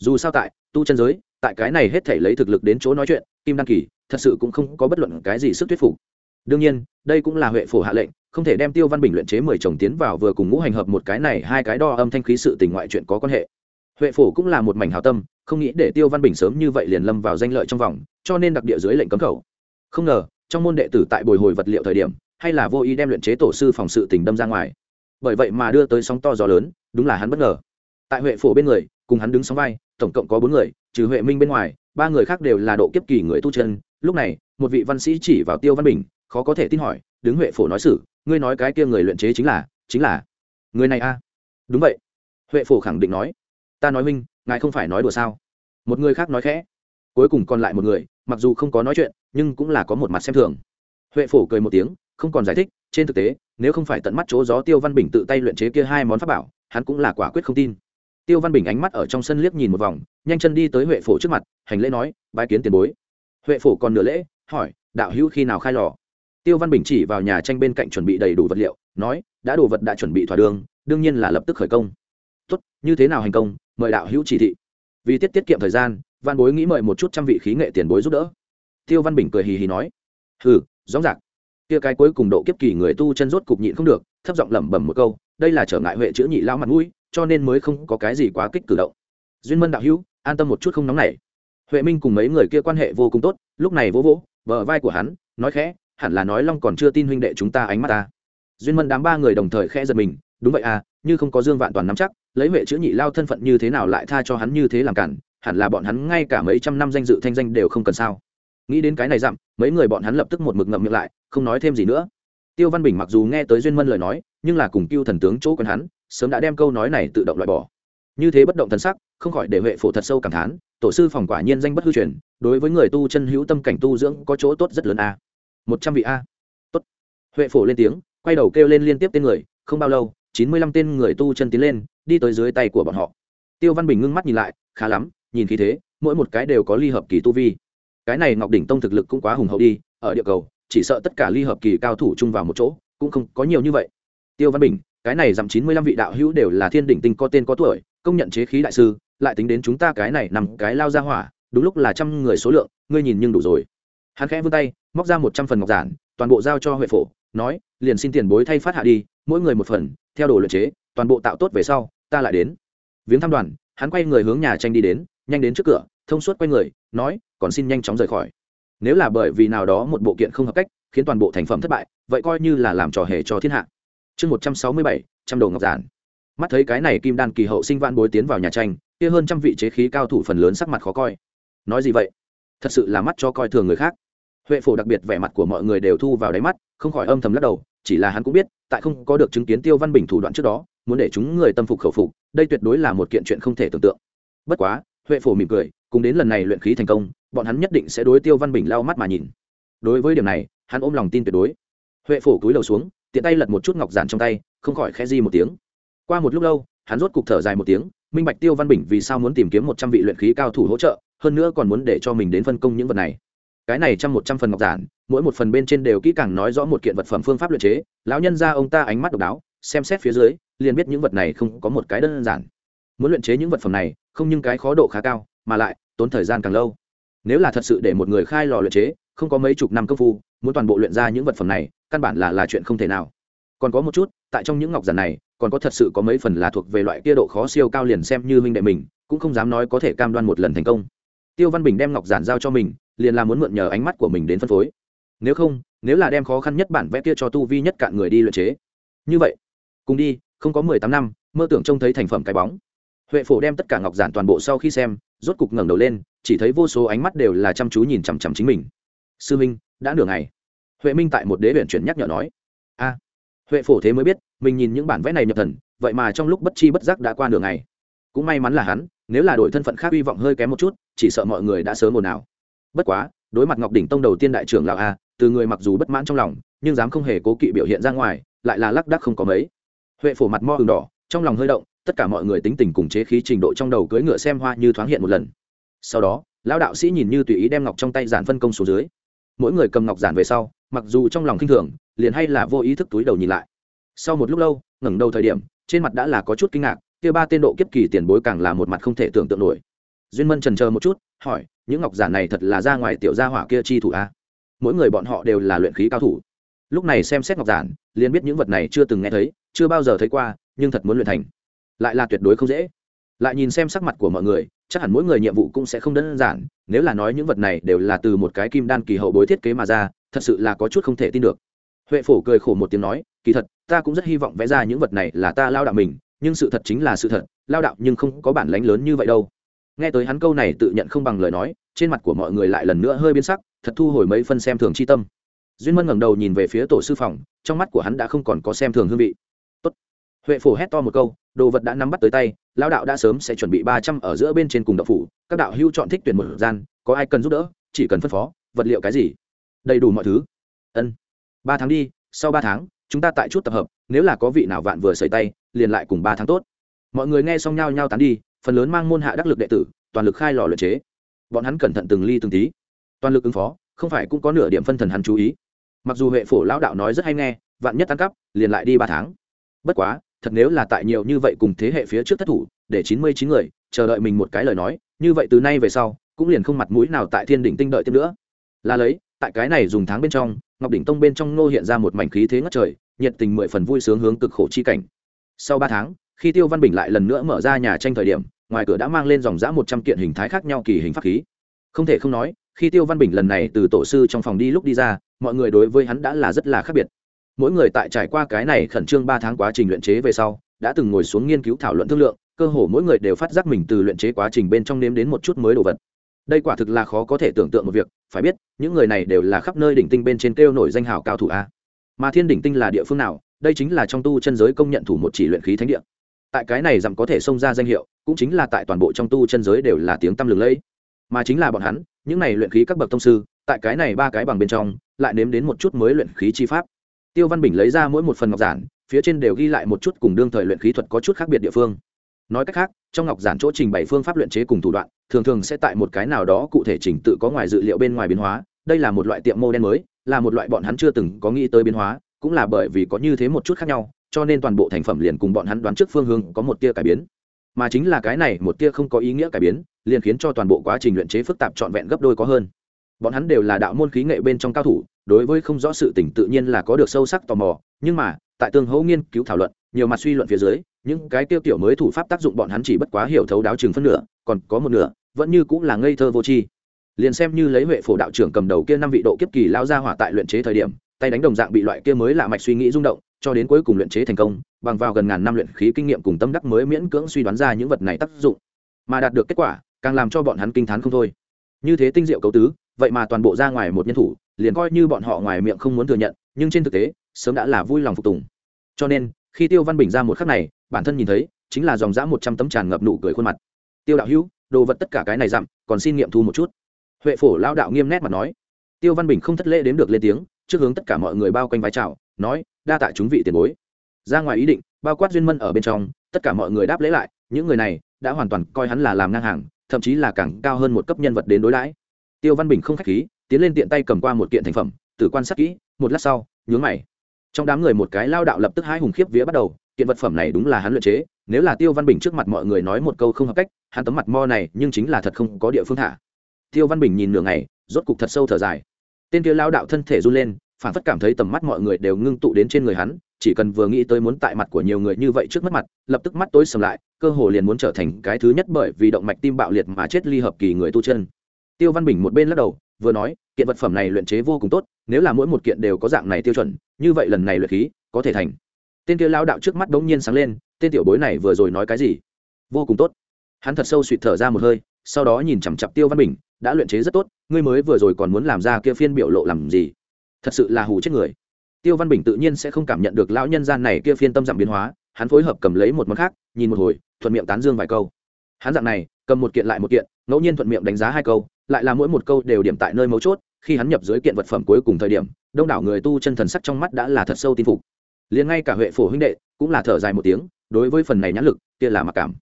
dù sao tại, tu chân giới, tại cái này hết thể lấy thực lực đến chỗ nói chuyện, kim đăng kỳ, thật sự cũng không có bất luận cái gì sức thuyết phục. Đương nhiên, đây cũng là huệ phổ hạ lệnh, không thể đem tiêu văn bình luyện chế mười chồng tiến vào vừa cùng ngũ hành hợp một cái này hai cái đo âm thanh khí sự tình ngoại chuyện có quan hệ. Huệ phổ cũng là một mảnh hào tâm không nghĩ để tiêu văn bình sớm như vậy liền lâm vào danh lợi trong vòng, cho nên đặc địa dưới lệnh cấm khẩu. Không ngờ, trong môn đệ tử tại bồi hồi vật liệu thời điểm, hay là vô ý đem luyện chế tổ sư phòng sự tình đâm ra ngoài. Bởi vậy mà đưa tới sóng to gió lớn, đúng là hắn bất ngờ. Tại huệ phổ bên người, cùng hắn đứng sóng vai, tổng cộng có bốn người, trừ huệ minh bên ngoài, ba người khác đều là độ kiếp kỳ người tu chân. Lúc này, một vị văn sĩ chỉ vào tiêu văn bình, khó có thể tin hỏi, đứng huệ phổ nói xử, ngươi nói cái kia người luyện chế chính là chính là người này a? À? đúng vậy. Huệ phổ khẳng định nói, ta nói minh ngài không phải nói đùa sao? Một người khác nói khẽ. Cuối cùng còn lại một người, mặc dù không có nói chuyện, nhưng cũng là có một mặt xem thường. Huệ phổ cười một tiếng, không còn giải thích, trên thực tế, nếu không phải tận mắt chỗ gió tiêu văn bình tự tay luyện chế kia hai món pháp bảo, hắn cũng là quả quyết không tin. Tiêu văn bình ánh mắt ở trong sân liếc nhìn một vòng, nhanh chân đi tới huệ phổ trước mặt, hành lễ nói, bái kiến tiền bối. Huệ phổ còn nửa lễ, hỏi, đạo hữu khi nào khai lò? Tiêu văn bình chỉ vào nhà tranh bên cạnh chuẩn bị đầy đủ vật liệu, nói, đã đồ vật đã chuẩn bị thỏa đường, đương nhiên là lập tức khởi công như thế nào hành công, mời đạo hữu chỉ thị. Vì tiết tiết kiệm thời gian, văn bối nghĩ mời một chút trăm vị khí nghệ tiền bối giúp đỡ. Tiêu văn bình cười hì hì nói, hừ rõ ràng kia cái cuối cùng độ kiếp kỳ người tu chân rốt cục nhịn không được, thấp giọng lẩm bẩm một câu, đây là trở ngại huệ chữa nhị lao mặt mũi, cho nên mới không có cái gì quá kích cử động. Duyên mân đạo hữu, an tâm một chút không nóng nảy. Huệ minh cùng mấy người kia quan hệ vô cùng tốt, lúc này vỗ vỗ, bờ vai của hắn, nói khẽ, hẳn là nói long còn chưa tin huynh đệ chúng ta ánh mắt ta. Duyên mân đám ba người đồng thời khẽ giật mình, đúng vậy à như không có dương vạn toàn nắm chắc lấy huệ chữ nhị lao thân phận như thế nào lại tha cho hắn như thế làm cản, hẳn là bọn hắn ngay cả mấy trăm năm danh dự thanh danh đều không cần sao. Nghĩ đến cái này dặm, mấy người bọn hắn lập tức một mực ngậm miệng lại, không nói thêm gì nữa. Tiêu văn bình mặc dù nghe tới duyên mân lời nói, nhưng là cùng cưu thần tướng chỗ quen hắn, sớm đã đem câu nói này tự động loại bỏ. Như thế bất động thần sắc, không khỏi để huệ phổ thật sâu cảm thán, tổ sư phòng quả nhiên danh bất hư truyền, đối với người tu chân hữu tâm cảnh tu dưỡng có chỗ tốt rất lớn a. Một trăm vị a. Tốt. Huệ phổ lên tiếng, quay đầu kêu lên liên tiếp tên người, không bao lâu, chín mươi lăm tên người tu chân tiến lên đi tới dưới tay của bọn họ. Tiêu văn bình ngưng mắt nhìn lại, khá lắm, nhìn khí thế, mỗi một cái đều có ly hợp kỳ tu vi. Cái này ngọc đỉnh tông thực lực cũng quá hùng hậu đi, ở địa cầu, chỉ sợ tất cả ly hợp kỳ cao thủ chung vào một chỗ, cũng không có nhiều như vậy. Tiêu văn bình, cái này dặm chín mươi lăm vị đạo hữu đều là thiên đỉnh tinh có tên có tuổi, công nhận chế khí đại sư, lại tính đến chúng ta cái này nằm cái lao ra hỏa, đúng lúc là trăm người số lượng, ngươi nhìn nhưng đủ rồi. Hắn khẽ vươn tay, móc ra một trăm phần ngọc giản, toàn bộ giao cho huệ phổ, nói, liền xin tiền bối thay phát hạ đi, mỗi người một phần, theo đồ luyện chế, toàn bộ tạo tốt về sau ta lại đến. Viếng thăm đoàn, hắn quay người hướng nhà tranh đi đến, nhanh đến trước cửa, thông suốt quay người, nói, còn xin nhanh chóng rời khỏi. Nếu là bởi vì nào đó một bộ kiện không hợp cách, khiến toàn bộ thành phẩm thất bại, vậy coi như là làm trò hề cho thiên hạ. Chương một trăm sáu mươi bảy, trăm đồ ngọc giản. Mắt thấy cái này kim đan kỳ hậu sinh vạn bối tiến vào nhà tranh, kia hơn trăm vị chế khí cao thủ phần lớn sắc mặt khó coi. Nói gì vậy? Thật sự là mắt cho coi thường người khác. Huệ phổ đặc biệt vẻ mặt của mọi người đều thu vào đáy mắt, không khỏi âm thầm lắc đầu, chỉ là hắn cũng biết, tại không có được chứng kiến tiêu văn bình thủ đoạn trước đó muốn để chúng người tâm phục khẩu phục, đây tuyệt đối là một kiện chuyện không thể tưởng tượng. Bất quá, huệ phổ mỉm cười, cùng đến lần này luyện khí thành công, bọn hắn nhất định sẽ đối tiêu văn bình lau mắt mà nhìn. Đối với điểm này, hắn ôm lòng tin tuyệt đối. Huệ phổ cúi đầu xuống, tiện tay lật một chút ngọc giản trong tay, không khỏi khẽ di một tiếng. Qua một lúc lâu, hắn rốt cục thở dài một tiếng, minh bạch tiêu văn bình vì sao muốn tìm kiếm một trăm vị luyện khí cao thủ hỗ trợ, hơn nữa còn muốn để cho mình đến phân công những vật này. Cái này trăm một trăm phần ngọc giản, mỗi một phần bên trên đều kỹ càng nói rõ một kiện vật phẩm phương pháp luyện chế, lão nhân ra ông ta ánh mắt độc đáo xem xét phía dưới, liền biết những vật này không có một cái đơn giản. Muốn luyện chế những vật phẩm này, không nhưng cái khó độ khá cao, mà lại, tốn thời gian càng lâu. Nếu là thật sự để một người khai lò luyện chế, không có mấy chục năm công phu, muốn toàn bộ luyện ra những vật phẩm này, căn bản là là chuyện không thể nào. Còn có một chút, tại trong những ngọc giản này, còn có thật sự có mấy phần là thuộc về loại kia độ khó siêu cao liền xem như minh đệ mình, cũng không dám nói có thể cam đoan một lần thành công. Tiêu văn bình đem ngọc giản giao cho mình, liền là muốn mượn nhờ ánh mắt của mình đến phân phối. Nếu không, nếu là đem khó khăn nhất bản vẽ kia cho tu vi nhất cạn người đi luyện chế. Như vậy cùng đi, không có mười tám năm, mơ tưởng trông thấy thành phẩm cái bóng. Huệ phổ đem tất cả ngọc giản toàn bộ sau khi xem, rốt cục ngẩng đầu lên, chỉ thấy vô số ánh mắt đều là chăm chú nhìn chằm chằm chính mình. Sư minh, đã nửa ngày. Huệ minh tại một đế huyện chuyển nhắc nhở nói. A. Huệ phổ thế mới biết, mình nhìn những bản vẽ này nhập thần, vậy mà trong lúc bất chi bất giác đã qua nửa ngày. Cũng may mắn là hắn, nếu là đổi thân phận khác hy vọng hơi kém một chút, chỉ sợ mọi người đã sớm ồn ào. Bất quá, đối mặt ngọc đỉnh tông đầu tiên đại trưởng lão a, từ người mặc dù bất mãn trong lòng, nhưng dám không hề cố kỵ biểu hiện ra ngoài, lại là lắc đắc không có mấy huệ phổ mặt mo hừng đỏ, trong lòng hơi động, tất cả mọi người tính tình cùng chế khí trình độ trong đầu cưỡi ngựa xem hoa như thoáng hiện một lần. Sau đó, lão đạo sĩ nhìn như tùy ý đem ngọc trong tay giản phân công xuống dưới. Mỗi người cầm ngọc giản về sau, mặc dù trong lòng khinh thường, liền hay là vô ý thức túi đầu nhìn lại. Sau một lúc lâu, ngẩng đầu thời điểm, trên mặt đã là có chút kinh ngạc, kia ba tên độ kiếp kỳ tiền bối càng là một mặt không thể tưởng tượng nổi. Duyên mân trần chờ một chút, hỏi, những ngọc giản này thật là ra ngoài tiểu gia hỏa kia chi thủ a? Mỗi người bọn họ đều là luyện khí cao thủ. Lúc này xem xét ngọc giản, liền biết những vật này chưa từng nghe thấy chưa bao giờ thấy qua, nhưng thật muốn luyện thành. Lại là tuyệt đối không dễ. Lại nhìn xem sắc mặt của mọi người, chắc hẳn mỗi người nhiệm vụ cũng sẽ không đơn giản, nếu là nói những vật này đều là từ một cái kim đan kỳ hậu bối thiết kế mà ra, thật sự là có chút không thể tin được. Huệ phổ cười khổ một tiếng nói, kỳ thật, ta cũng rất hy vọng vẽ ra những vật này là ta lao đạo mình, nhưng sự thật chính là sự thật, lao đạo nhưng không có bản lánh lớn như vậy đâu. Nghe tới hắn câu này tự nhận không bằng lời nói, trên mặt của mọi người lại lần nữa hơi biến sắc, thật thu hồi mấy phân xem thường c h i tâm. Duyên mân ngẩng đầu nhìn về phía tổ sư phòng, trong mắt của hắn đã không còn có xem thường hương vị huệ phổ hét to một câu, đồ vật đã nắm bắt tới tay lao đạo đã sớm sẽ chuẩn bị ba trăm ở giữa bên trên cùng đạo phủ, các đạo hưu chọn thích tuyển một gian, có ai cần giúp đỡ, chỉ cần phân phó, vật liệu cái gì? Đầy đủ mọi thứ. Ân. Ba tháng đi, sau ba tháng, chúng ta tại chút tập hợp, nếu là có vị nào vạn vừa xảy tay, liền lại cùng ba tháng tốt. Mọi người nghe xong nhau nhau tán đi, phần lớn mang môn hạ đắc lực đệ tử, toàn lực khai lò luyện chế. Bọn hắn cẩn thận từng ly từng tí. Toàn lực ứng phó, không phải cũng có nửa điểm phân thần hắn chú ý. Mặc dù hệ phổ lão đạo nói rất hay nghe, vạn nhất tăng cấp liền lại đi ba tháng. Bất quá thật nếu là tại nhiều như vậy cùng thế hệ phía trước thất thủ, để chín mươi chín người, chờ đợi mình một cái lời nói, như vậy từ nay về sau, cũng liền không mặt mũi nào tại thiên đỉnh tinh đợi tiếp nữa. Là lấy, tại cái này dùng tháng bên trong, ngọc đỉnh tông bên trong nô hiện ra một mảnh khí thế ngất trời, nhiệt tình mười phần vui sướng hướng cực khổ chi cảnh. Sau ba tháng, khi tiêu văn bình lại lần nữa mở ra nhà tranh thời điểm, ngoài cửa đã mang lên dòng dã một trăm kiện hình thái khác nhau kỳ hình pháp khí. Không thể không nói, khi tiêu văn bình lần này từ tổ sư trong phòng đi lúc đi ra, mọi người đối với hắn đã là rất là khác biệt mỗi người tại trải qua cái này khẩn trương ba tháng quá trình luyện chế về sau, đã từng ngồi xuống nghiên cứu thảo luận thương lượng, cơ hồ mỗi người đều phát giác mình từ luyện chế quá trình bên trong nếm đến một chút mới đồ vật. Đây quả thực là khó có thể tưởng tượng một việc, phải biết, những người này đều là khắp nơi đỉnh tinh bên trên kêu nổi danh hào cao thủ a. Mà thiên đỉnh tinh là địa phương nào? Đây chính là trong tu chân giới công nhận thủ một chỉ luyện khí thánh địa. Tại cái này dặm có thể xông ra danh hiệu, cũng chính là tại toàn bộ trong tu chân giới đều là tiếng tăm lừng lẫy. Mà chính là bọn hắn, những này luyện khí các bậc tông sư, tại cái này ba cái bằng bên trong, lại nếm đến một chút mới luyện khí chi pháp tiêu văn bình lấy ra mỗi một phần ngọc giản, phía trên đều ghi lại một chút cùng đương thời luyện khí thuật có chút khác biệt địa phương. Nói cách khác, trong ngọc giản chỗ trình bày phương pháp luyện chế cùng thủ đoạn, thường thường sẽ tại một cái nào đó cụ thể trình tự có ngoài dự liệu bên ngoài biến hóa. Đây là một loại tiệm mô đen mới, là một loại bọn hắn chưa từng có nghĩ tới biến hóa, cũng là bởi vì có như thế một chút khác nhau, cho nên toàn bộ thành phẩm liền cùng bọn hắn đoán trước phương hướng có một tia cải biến. Mà chính là cái này một tia không có ý nghĩa cải biến, liền khiến cho toàn bộ quá trình luyện chế phức tạp trọn vẹn gấp đôi có hơn. Bọn hắn đều là đạo môn khí nghệ bên trong cao thủ đối với không rõ sự tình tự nhiên là có được sâu sắc tò mò, nhưng mà, tại tương hỗ nghiên cứu thảo luận, nhiều mặt suy luận phía dưới, những cái tiêu tiểu mới thủ pháp tác dụng bọn hắn chỉ bất quá hiểu thấu đáo chừng phân nửa, còn có một nửa, vẫn như cũng là ngây thơ vô tri. Liền xem như lấy huệ phổ đạo trưởng cầm đầu kia năm vị độ kiếp kỳ lao ra hỏa tại luyện chế thời điểm, tay đánh đồng dạng bị loại kia mới lạ mạch suy nghĩ rung động, cho đến cuối cùng luyện chế thành công, bằng vào gần ngàn năm luyện khí kinh nghiệm cùng tâm đắc mới miễn cưỡng suy đoán ra những vật này tác dụng. Mà đạt được kết quả, càng làm cho bọn hắn kinh t h á n không thôi. Như thế tinh diệu cấu tứ, vậy mà toàn bộ ra ngoài một nhân thủ liền coi như bọn họ ngoài miệng không muốn thừa nhận, nhưng trên thực tế, sớm đã là vui lòng phục tùng. Cho nên, khi tiêu văn bình ra một khắc này, bản thân nhìn thấy, chính là dòng dã một trăm tấm tràn ngập nụ cười khuôn mặt. Tiêu đạo hữu, đồ vật tất cả cái này dặm, còn xin nghiệm thu một chút. Huệ phổ lao đạo nghiêm nét mặt nói. Tiêu văn bình không thất lễ đến được lên tiếng, trước hướng tất cả mọi người bao quanh vai trào nói, đa tạ chúng vị tiền bối. Ra ngoài ý định, bao quát duyên mân ở bên trong, tất cả mọi người đáp lễ lại, những người này đã hoàn toàn coi hắn là làm ngang hàng, thậm chí là càng cao hơn một cấp nhân vật đến đối đãi. Tiêu văn bình không khách khí tiến lên tiện tay cầm qua một kiện thành phẩm, tử quan sát kỹ, một lát sau, nhướng mày. Trong đám người một cái lao đạo lập tức hai hùng khiếp vía bắt đầu, kiện vật phẩm này đúng là hắn luyện chế, nếu là tiêu văn bình trước mặt mọi người nói một câu không hợp cách, hắn tấm mặt mo này nhưng chính là thật không có địa phương thả. Tiêu văn bình nhìn nửa ngày, rốt cục thật sâu thở dài. Tên kia lao đạo thân thể run lên, phản phất cảm thấy tầm mắt mọi người đều ngưng tụ đến trên người hắn, chỉ cần vừa nghĩ tới muốn tại mặt của nhiều người như vậy trước mắt mặt, lập tức mắt tối sầm lại, cơ hồ liền muốn trở thành cái thứ nhất bởi vì động mạch tim bạo liệt mà chết ly hợp kỳ người tu chân. Tiêu văn bình một bên lắc đầu vừa nói, kiện vật phẩm này luyện chế vô cùng tốt, nếu là mỗi một kiện đều có dạng này tiêu chuẩn, như vậy lần này luyện khí, có thể thành. Tên kia lao đạo trước mắt đ ố n g nhiên sáng lên, tên tiểu bối này vừa rồi nói cái gì? Vô cùng tốt. Hắn thật sâu suỵt thở ra một hơi, sau đó nhìn chằm chặp tiêu văn bình, đã luyện chế rất tốt, ngươi mới vừa rồi còn muốn làm ra kia phiên biểu lộ làm gì? Thật sự là hù chết người. Tiêu văn bình tự nhiên sẽ không cảm nhận được lão nhân gian này kia phiên tâm giảm biến hóa, hắn phối hợp cầm lấy một món khác, nhìn một hồi, thuận miệng tán dương vài câu. Hắn dạng này, cầm một kiện lại một kiện, ngẫu nhiên thuận miệng đánh giá hai câu lại là mỗi một câu đều điểm tại nơi mấu chốt, khi hắn nhập dưới kiện vật phẩm cuối cùng thời điểm, đông đảo người tu chân thần sắc trong mắt đã là thật sâu tin phục. Liền ngay cả huệ phổ huynh đệ cũng là thở dài một tiếng, đối với phần này nhãn lực, kia là mặc cảm.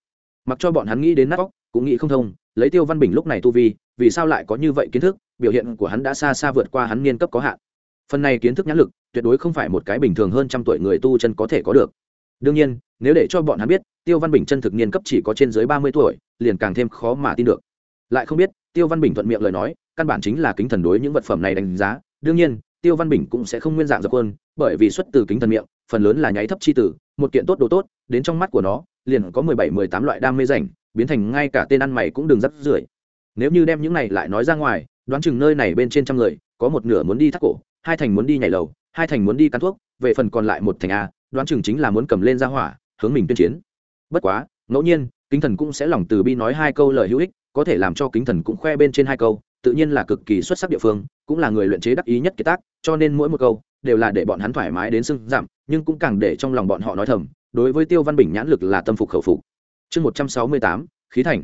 Mặc cho bọn hắn nghĩ đến nát óc, cũng nghĩ không thông, lấy tiêu văn bình lúc này tu vi, vì sao lại có như vậy kiến thức, biểu hiện của hắn đã xa xa vượt qua hắn niên cấp có hạn. Phần này kiến thức nhãn lực, tuyệt đối không phải một cái bình thường hơn trăm tuổi người tu chân có thể có được. Đương nhiên, nếu để cho bọn hắn biết, tiêu văn bình chân thực niên cấp chỉ có trên dưới ba mươi tuổi, liền càng thêm khó mà tin được. Lại không biết tiêu văn bình thuận miệng lời nói, căn bản chính là kính thần đối những vật phẩm này đánh giá. Đương nhiên, tiêu văn bình cũng sẽ không nguyên dạng dập quân bởi vì xuất từ kính thần miệng, phần lớn là nháy thấp chi tử, một kiện tốt đồ tốt, đến trong mắt của nó, liền có mười bảy, mười tám loại đam mê rảnh, biến thành ngay cả tên ăn mày cũng đừng rất rưởi. Nếu như đem những này lại nói ra ngoài, đoán chừng nơi này bên trên trăm người, có một nửa muốn đi thắt cổ, hai thành muốn đi nhảy lầu, hai thành muốn đi cắn thuốc, về phần còn lại một thành a, đoán chừng chính là muốn cầm lên ra hỏa, hướng mình tuyên chiến. Bất quá, ngẫu nhiên kính thần cũng sẽ lòng từ bi nói hai câu lời hữu ích, có thể làm cho kính thần cũng khoe bên trên hai câu, tự nhiên là cực kỳ xuất sắc địa phương, cũng là người luyện chế đắc ý nhất kiệt tác, cho nên mỗi một câu đều là để bọn hắn thoải mái đến sưng giảm, nhưng cũng càng để trong lòng bọn họ nói thầm, đối với tiêu văn bình nhãn lực là tâm phục khẩu phục. Chương một trăm sáu mươi tám, khí thành.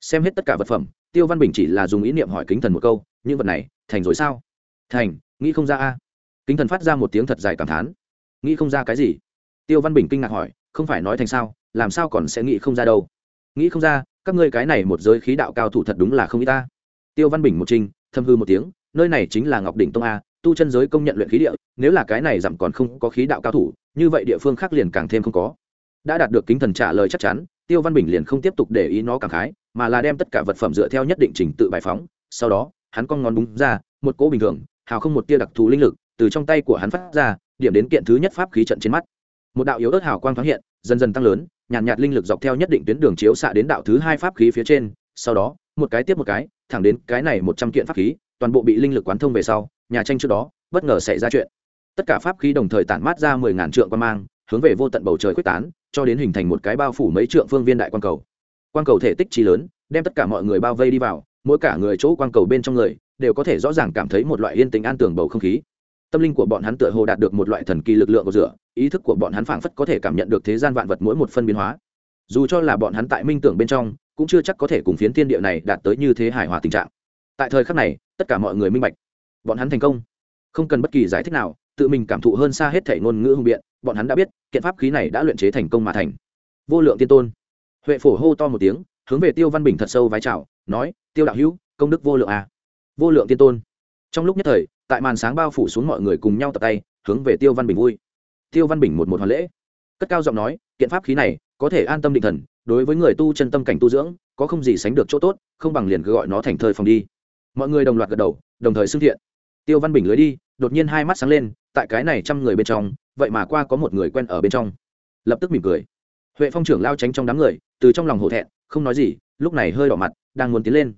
Xem hết tất cả vật phẩm, tiêu văn bình chỉ là dùng ý niệm hỏi kính thần một câu, những vật này, thành rồi sao? Thành, nghĩ không ra a. Kính thần phát ra một tiếng thật dài cảm thán. Nghĩ không ra cái gì? Tiêu văn bình kinh ngạc hỏi, không phải nói thành sao, làm sao còn sẽ nghĩ không ra đâu? Nghĩ không ra, các ngươi cái này một giới khí đạo cao thủ thật đúng là không y ta. Tiêu văn bình một trinh thâm hư một tiếng, nơi này chính là ngọc đỉnh tông a, tu chân giới công nhận luyện khí địa, nếu là cái này giảm còn không có khí đạo cao thủ, như vậy địa phương khác liền càng thêm không có. Đã đạt được kính thần trả lời chắc chắn, tiêu văn bình liền không tiếp tục để ý nó cảm khái, mà là đem tất cả vật phẩm dựa theo nhất định trình tự bài phóng, sau đó, hắn con ngón búng ra, một cỗ bình thường, hào không một tia đặc thù linh lực, từ trong tay của hắn phát ra, điểm đến kiện thứ nhất pháp khí trận trên mắt. Một đạo yếu ớt hào quang thoáng hiện, dần dần tăng lớn nhàn nhạt, nhạt linh lực dọc theo nhất định tuyến đường chiếu xạ đến đạo thứ hai pháp khí phía trên sau đó một cái tiếp một cái thẳng đến cái này một trăm kiện pháp khí toàn bộ bị linh lực quán thông về sau nhà tranh trước đó bất ngờ xảy ra chuyện. Tất cả pháp khí đồng thời tản mát ra mười ngàn trượng quan mang hướng về vô tận bầu trời quyết tán cho đến hình thành một cái bao phủ mấy trượng phương viên đại quan cầu. Quan cầu thể tích trí lớn đem tất cả mọi người bao vây đi vào mỗi cả người chỗ quan cầu bên trong người đều có thể rõ ràng cảm thấy một loại yên tĩnh an tường bầu không khí tâm linh của bọn hắn tựa hồ đạt được một loại thần kỳ lực lượng của rửa ý thức của bọn hắn phảng phất có thể cảm nhận được thế gian vạn vật mỗi một phân biến hóa. Dù cho là bọn hắn tại minh tưởng bên trong, cũng chưa chắc có thể cùng phiến thiên địa này đạt tới như thế hài hòa tình trạng. Tại thời khắc này, tất cả mọi người minh bạch. Bọn hắn thành công. Không cần bất kỳ giải thích nào, tự mình cảm thụ hơn xa hết thể ngôn ngữ hùng biện, bọn hắn đã biết, kiện pháp khí này đã luyện chế thành công mà thành. Vô lượng tiên tôn. Huệ phổ hô to một tiếng, hướng về tiêu văn bình thật sâu vái chào, nói, tiêu đạo hữu, công đức vô lượng à. vô lượng tiên tôn trong lúc nhất thời, tại màn sáng bao phủ xuống mọi người cùng nhau tập tay, hướng về tiêu văn bình vui. Tiêu văn bình một một hoàn lễ. Cất cao giọng nói, kiện pháp khí này, có thể an tâm định thần, đối với người tu chân tâm cảnh tu dưỡng, có không gì sánh được chỗ tốt, không bằng liền cứ gọi nó thành thời phòng đi. Mọi người đồng loạt gật đầu, đồng thời xưng thiện. Tiêu văn bình lưới đi, đột nhiên hai mắt sáng lên, tại cái này trăm người bên trong, vậy mà qua có một người quen ở bên trong. Lập tức mỉm cười. Huệ phong trưởng lao tránh trong đám người, từ trong lòng hổ thẹn, không nói gì, lúc này hơi đỏ mặt, đang muốn tiến lên.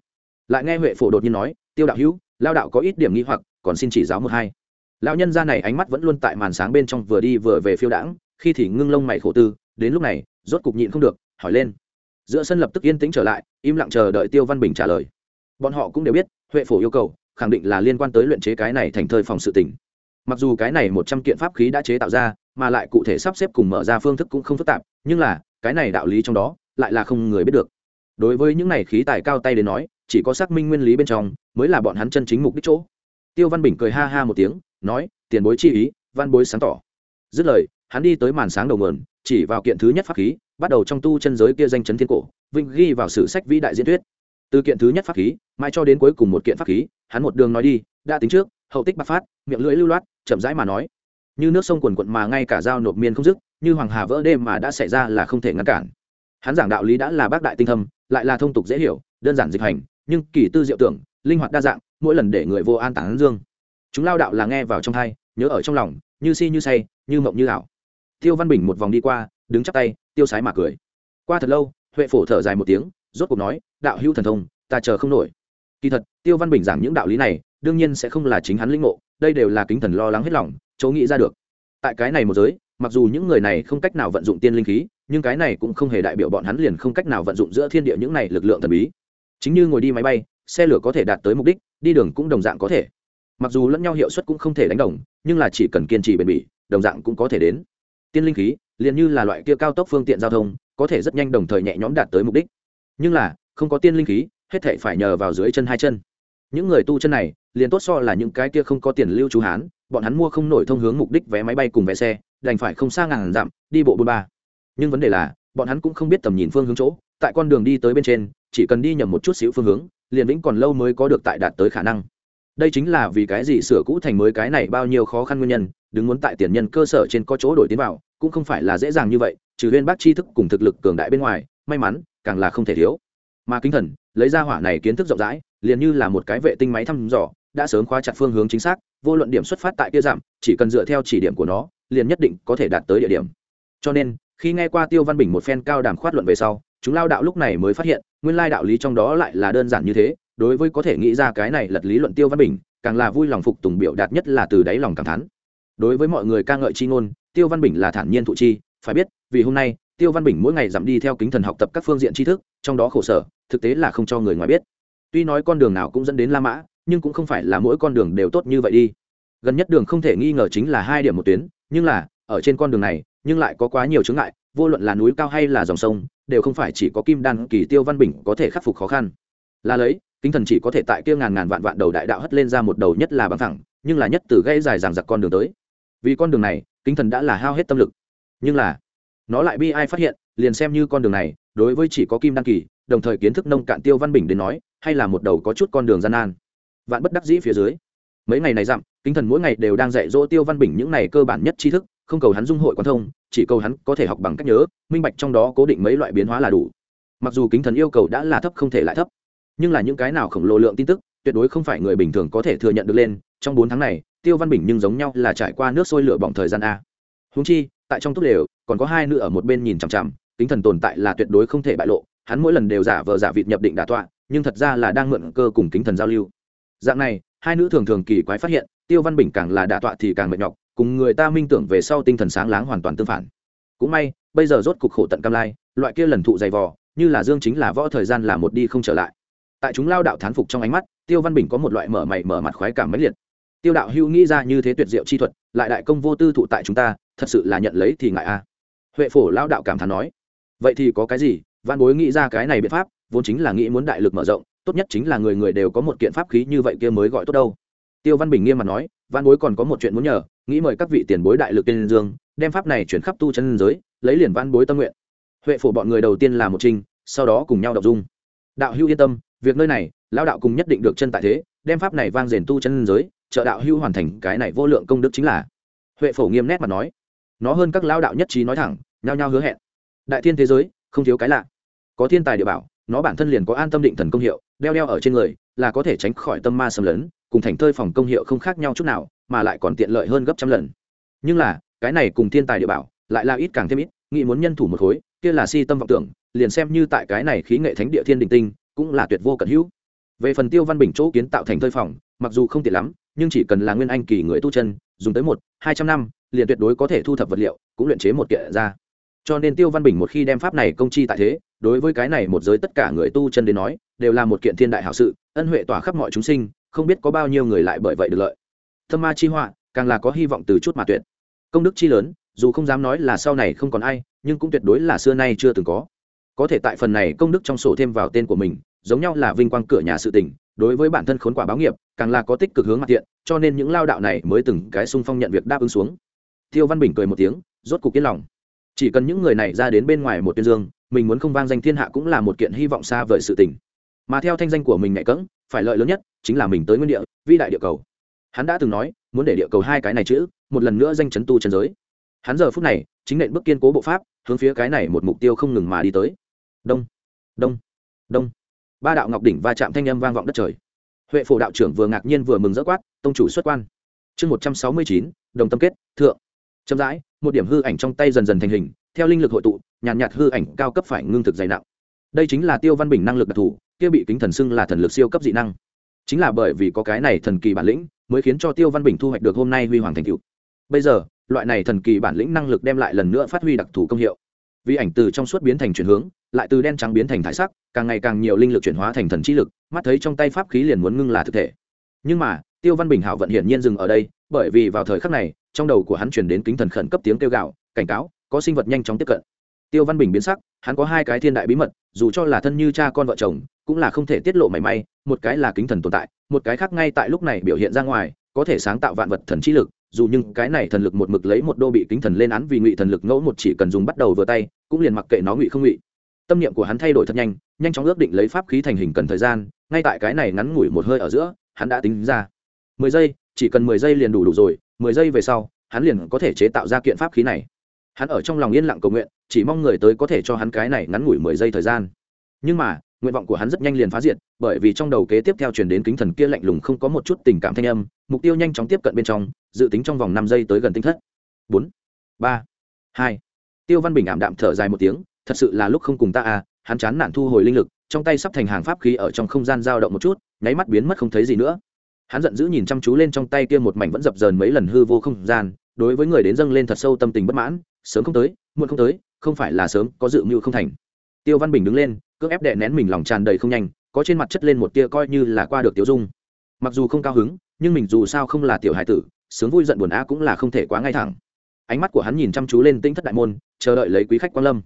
Lại nghe huệ phổ đột nhiên nói, tiêu đạo hữu lao đạo có ít điểm nghi hoặc, còn xin chỉ giáo một hai. Lão nhân gia này ánh mắt vẫn luôn tại màn sáng bên trong vừa đi vừa về phiêu đãng, khi thì ngưng lông mày khổ tư, đến lúc này, rốt cục nhịn không được, hỏi lên. Giữa sân lập tức yên tĩnh trở lại, im lặng chờ đợi tiêu văn bình trả lời. Bọn họ cũng đều biết, huệ phổ yêu cầu, khẳng định là liên quan tới luyện chế cái này thành thơi phòng sự tỉnh mặc dù cái này một trăm kiện pháp khí đã chế tạo ra, mà lại cụ thể sắp xếp cùng mở ra phương thức cũng không phức tạp, nhưng là, cái này đạo lý trong đó, lại là không người biết được. Đối với những này khí tài cao tay đến nói chỉ có xác minh nguyên lý bên trong, mới là bọn hắn chân chính mục đích chỗ. Tiêu văn bình cười ha ha một tiếng, nói, tiền bối chi ý, văn bối sáng tỏ. Dứt lời, hắn đi tới màn sáng đầu mườn chỉ vào kiện thứ nhất pháp khí, bắt đầu trong tu chân giới kia danh chấn thiên cổ, vinh ghi vào sử sách vĩ đại diễn thuyết. Từ kiện thứ nhất pháp khí mai cho đến cuối cùng một kiện pháp khí, hắn một đường nói đi, đã tính trước, hậu tích bạc phát, miệng lưỡi lưu loát, chậm rãi mà nói. Như nước sông quần quận mà ngay cả dao nộp miên không dứt, như hoàng hà vỡ đêm mà đã xảy ra là không thể ngăn cản. Hắn giảng đạo lý đã là bác đại tinh thâm, lại là thông tục dễ hiểu, đơn giản dịch hành nhưng kỳ tư diệu tưởng, linh hoạt đa dạng, mỗi lần để người vô an tản dương. Chúng lao đạo là nghe vào trong thai, nhớ ở trong lòng, như si như say, như mộng như ảo. Tiêu văn bình một vòng đi qua, đứng chắp tay, tiêu sái mà cười. Qua thật lâu, huệ phổ thở dài một tiếng, rốt cuộc nói, đạo hữu thần thông, ta chờ không nổi. Kỳ thật, tiêu văn bình giảng những đạo lý này, đương nhiên sẽ không là chính hắn linh ngộ, đây đều là kính thần lo lắng hết lòng, chỗ nghĩ ra được. Tại cái này một giới, mặc dù những người này không cách nào vận dụng tiên linh khí, nhưng cái này cũng không hề đại biểu bọn hắn liền không cách nào vận dụng giữa thiên địa những này lực lượng thần bí chính như ngồi đi máy bay, xe lửa có thể đạt tới mục đích, đi đường cũng đồng dạng có thể. Mặc dù lẫn nhau hiệu suất cũng không thể đánh đồng, nhưng là chỉ cần kiên trì bền bỉ, đồng dạng cũng có thể đến. Tiên linh khí, liền như là loại kia cao tốc phương tiện giao thông, có thể rất nhanh đồng thời nhẹ nhõm đạt tới mục đích. Nhưng là, không có tiên linh khí, hết thể phải nhờ vào dưới chân hai chân. Những người tu chân này, liền tốt so là những cái kia không có tiền lưu trú hán, bọn hắn mua không nổi thông hướng mục đích vé máy bay cùng vé xe, đành phải không xa ngàn dặm, đi bộ bôn ba. Nhưng vấn đề là, bọn hắn cũng không biết tầm nhìn phương hướng chỗ, tại con đường đi tới bên trên chỉ cần đi nhầm một chút xíu phương hướng, liền vĩnh còn lâu mới có được tại đạt tới khả năng. Đây chính là vì cái gì sửa cũ thành mới cái này bao nhiêu khó khăn nguyên nhân, đứng muốn tại tiền nhân cơ sở trên có chỗ đổi tiến vào, cũng không phải là dễ dàng như vậy, trừ huyên bác tri thức cùng thực lực cường đại bên ngoài, may mắn, càng là không thể thiếu. Mà kính thần, lấy ra hỏa này kiến thức rộng rãi, liền như là một cái vệ tinh máy thăm dò, đã sớm khóa chặt phương hướng chính xác, vô luận điểm xuất phát tại kia giảm, chỉ cần dựa theo chỉ điểm của nó, liền nhất định có thể đạt tới địa điểm. Cho nên, khi nghe qua tiêu văn bình một phen cao đàm khoát luận về sau, chúng lao đạo lúc này mới phát hiện nguyên lai đạo lý trong đó lại là đơn giản như thế, đối với có thể nghĩ ra cái này lật lý luận tiêu văn bình, càng là vui lòng phục tùng biểu đạt nhất là từ đáy lòng cảm thán. Đối với mọi người ca ngợi chi ngôn, tiêu văn bình là thản nhiên thụ chi, phải biết, vì hôm nay, tiêu văn bình mỗi ngày dặm đi theo kính thần học tập các phương diện tri thức, trong đó khổ sở, thực tế là không cho người ngoài biết. Tuy nói con đường nào cũng dẫn đến la mã, nhưng cũng không phải là mỗi con đường đều tốt như vậy đi. Gần nhất đường không thể nghi ngờ chính là hai điểm một tuyến, nhưng là, ở trên con đường này, nhưng lại có quá nhiều chướng ngại, vô luận là núi cao hay là dòng sông đều không phải chỉ có kim đan kỳ tiêu văn bình có thể khắc phục khó khăn. Là lấy, kính thần chỉ có thể tại kia ngàn ngàn vạn vạn đầu đại đạo hất lên ra một đầu nhất là bằng thẳng, nhưng là nhất từ gây dài dằng dặc con đường tới. Vì con đường này, kính thần đã là hao hết tâm lực. Nhưng là, nó lại bi ai phát hiện, liền xem như con đường này, đối với chỉ có kim đan kỳ, đồng thời kiến thức nông cạn tiêu văn bình đến nói, hay là một đầu có chút con đường gian nan. Vạn bất đắc dĩ phía dưới. Mấy ngày này dặm, kính thần mỗi ngày đều đang dạy dỗ tiêu văn bình những này cơ bản nhất tri thức không cầu hắn dung hội quan thông, chỉ cầu hắn có thể học bằng cách nhớ, minh bạch trong đó cố định mấy loại biến hóa là đủ. Mặc dù kính thần yêu cầu đã là thấp không thể lại thấp, nhưng là những cái nào khổng lồ lượng tin tức, tuyệt đối không phải người bình thường có thể thừa nhận được lên, trong bốn tháng này, tiêu văn bình nhưng giống nhau là trải qua nước sôi lửa bỏng thời gian a. Húng chi, tại trong túc lều, còn có hai nữ ở một bên nhìn chằm chằm, kính thần tồn tại là tuyệt đối không thể bại lộ, hắn mỗi lần đều giả vờ giả vịt nhập định đà tọa, nhưng thật ra là đang mượn cơ cùng kính thần giao lưu. Dạng này, hai nữ thường thường kỳ quái phát hiện, tiêu văn bình càng là đà tọa thì càng mệt nhọc cùng người ta minh tưởng về sau tinh thần sáng láng hoàn toàn tương phản. Cũng may, bây giờ rốt cục khổ tận cam lai, loại kia lần thụ dày vò, như là dương chính là võ thời gian là một đi không trở lại. Tại chúng lao đạo thán phục trong ánh mắt, tiêu văn bình có một loại mở mày mở mặt khoái cảm mãnh liệt. Tiêu đạo hữu nghĩ ra như thế tuyệt diệu chi thuật, lại đại công vô tư thụ tại chúng ta, thật sự là nhận lấy thì ngại a. Huệ phổ lao đạo cảm thán nói, vậy thì có cái gì? Văn bối nghĩ ra cái này biện pháp, vốn chính là nghĩ muốn đại lực mở rộng, tốt nhất chính là người người đều có một kiện pháp khí như vậy kia mới gọi tốt đâu. Tiêu văn bình nghiêm mặt nói văn bối còn có một chuyện muốn nhờ, nghĩ mời các vị tiền bối đại lực tiên dương, đem pháp này chuyển khắp tu chân giới, lấy liền văn bối tâm nguyện. Huệ phổ bọn người đầu tiên là một trinh sau đó cùng nhau đọc dung. Đạo hữu yên tâm, việc nơi này, lão đạo cùng nhất định được chân tại thế, đem pháp này vang rền tu chân giới, trợ đạo hữu hoàn thành cái này vô lượng công đức chính là. Huệ phổ nghiêm nét mà nói. Nó hơn các lão đạo nhất trí nói thẳng, nhao nhao hứa hẹn. Đại thiên thế giới, không thiếu cái lạ. Có thiên tài địa bảo, nó bản thân liền có an tâm định thần công hiệu, đeo đeo ở trên người, là có thể tránh khỏi tâm ma xâm lấn cùng thành thơi phòng công hiệu không khác nhau chút nào, mà lại còn tiện lợi hơn gấp trăm lần. Nhưng là, cái này cùng thiên tài địa bảo, lại là ít càng thêm ít, nghĩ muốn nhân thủ một khối, kia là si tâm vọng tưởng, liền xem như tại cái này khí nghệ thánh địa thiên đình tinh, cũng là tuyệt vô cận hữu. Về phần tiêu văn bình chỗ kiến tạo thành thơi phòng, mặc dù không tiện lắm, nhưng chỉ cần là nguyên anh kỳ người tu chân, dùng tới một, hai trăm năm, liền tuyệt đối có thể thu thập vật liệu, cũng luyện chế một kiện ra. Cho nên tiêu văn bình một khi đem pháp này công chi tại thế, đối với cái này một giới tất cả người tu chân đến nói, đều là một kiện thiên đại hảo sự, ân huệ tỏa khắp mọi chúng sinh không biết có bao nhiêu người lại bởi vậy được lợi. Thâm ma chi họa, càng là có hy vọng từ chút mà tuyệt. Công đức chi lớn, dù không dám nói là sau này không còn ai, nhưng cũng tuyệt đối là xưa nay chưa từng có. Có thể tại phần này công đức trong sổ thêm vào tên của mình, giống nhau là vinh quang cửa nhà sự tình, đối với bản thân khốn quả báo nghiệp, càng là có tích cực hướng mặt thiện, cho nên những lao đạo này mới từng cái sung phong nhận việc đáp ứng xuống. Tiêu văn bình cười một tiếng, rốt cục yên lòng. Chỉ cần những người này ra đến bên ngoài một tuyên dương, mình muốn không vang danh thiên hạ cũng là một kiện hy vọng xa vời sự tình mà theo thanh danh của mình nhạy cỡng phải lợi lớn nhất chính là mình tới nguyên địa vĩ đại địa cầu. Hắn đã từng nói muốn để địa cầu hai cái này chữ một lần nữa danh chấn tu chân giới. Hắn giờ phút này chính nện bước kiên cố bộ pháp hướng phía cái này một mục tiêu không ngừng mà đi tới. Đông đông đông. Ba đạo ngọc đỉnh va chạm thanh âm vang vọng đất trời. Huệ phổ đạo trưởng vừa ngạc nhiên vừa mừng rỡ quát tông chủ xuất quan. Chương một trăm sáu mươi chín đồng tâm kết thượng. Chậm rãi một điểm hư ảnh trong tay dần dần thành hình theo linh lực hội tụ nhàn nhạt, nhạt hư ảnh cao cấp phải ngưng thực dày nặng. Đây chính là tiêu văn bình năng lực đặc thù kia bị kính thần xưng là thần lực siêu cấp dị năng. Chính là bởi vì có cái này thần kỳ bản lĩnh, mới khiến cho tiêu văn bình thu hoạch được hôm nay huy hoàng thành cựu bây giờ, loại này thần kỳ bản lĩnh năng lực đem lại lần nữa phát huy đặc thù công hiệu. Vì ảnh từ trong suốt biến thành chuyển hướng, lại từ đen trắng biến thành thải sắc, càng ngày càng nhiều linh lực chuyển hóa thành thần trí lực, mắt thấy trong tay pháp khí liền muốn ngưng là thực thể. Nhưng mà, tiêu văn bình hảo vận hiển nhiên dừng ở đây, bởi vì vào thời khắc này, trong đầu của hắn chuyển đến kính thần khẩn cấp tiếng kêu gạo, cảnh cáo, có sinh vật nhanh chóng tiếp cận. Tiêu văn bình biến sắc, hắn có hai cái thiên đại bí mật, dù cho là thân như cha con vợ chồng cũng là không thể tiết lộ mảy may, một cái là kính thần tồn tại, một cái khác ngay tại lúc này biểu hiện ra ngoài, có thể sáng tạo vạn vật thần trí lực, dù nhưng cái này thần lực một mực lấy một đô bị kính thần lên án vì ngụy thần lực ngẫu một chỉ cần dùng bắt đầu vừa tay, cũng liền mặc kệ nó ngụy không ngụy. Tâm niệm của hắn thay đổi thật nhanh nhanh chóng ước định lấy pháp khí thành hình cần thời gian, ngay tại cái này ngắn ngủi một hơi ở giữa, hắn đã tính ra. Mười giây, chỉ cần mười giây liền đủ đủ rồi, mười giây về sau, hắn liền có thể chế tạo ra kiện pháp khí này. Hắn ở trong lòng yên lặng cầu nguyện, chỉ mong người tới có thể cho hắn cái này ngắn ngủi mười giây thời gian. Nhưng mà nguyện vọng của hắn rất nhanh liền phá diệt, bởi vì trong đầu kế tiếp theo truyền đến kính thần kia lạnh lùng không có một chút tình cảm thanh âm, mục tiêu nhanh chóng tiếp cận bên trong, dự tính trong vòng năm giây tới gần tinh thất. Bốn, ba, hai. Tiêu văn bình ảm đạm thở dài một tiếng, thật sự là lúc không cùng ta à hắn chán nản thu hồi linh lực, trong tay sắp thành hàng pháp khí ở trong không gian dao động một chút, nháy mắt biến mất không thấy gì nữa. Hắn giận dữ nhìn chăm chú lên trong tay kia một mảnh vẫn dập dờn mấy lần hư vô không gian, đối với người đến dâng lên thật sâu tâm tình bất mãn, sớm không tới, muộn không tới, không phải là sớm, có dự mưu không thành. Tiêu văn bình đứng lên cưỡng ép đè nén mình lòng tràn đầy không nhanh, có trên mặt chất lên một tia coi như là qua được tiểu dung. Mặc dù không cao hứng, nhưng mình dù sao không là tiểu hải tử, sướng vui giận buồn á cũng là không thể quá ngay thẳng. Ánh mắt của hắn nhìn chăm chú lên tinh thất đại môn, chờ đợi lấy quý khách quan lâm.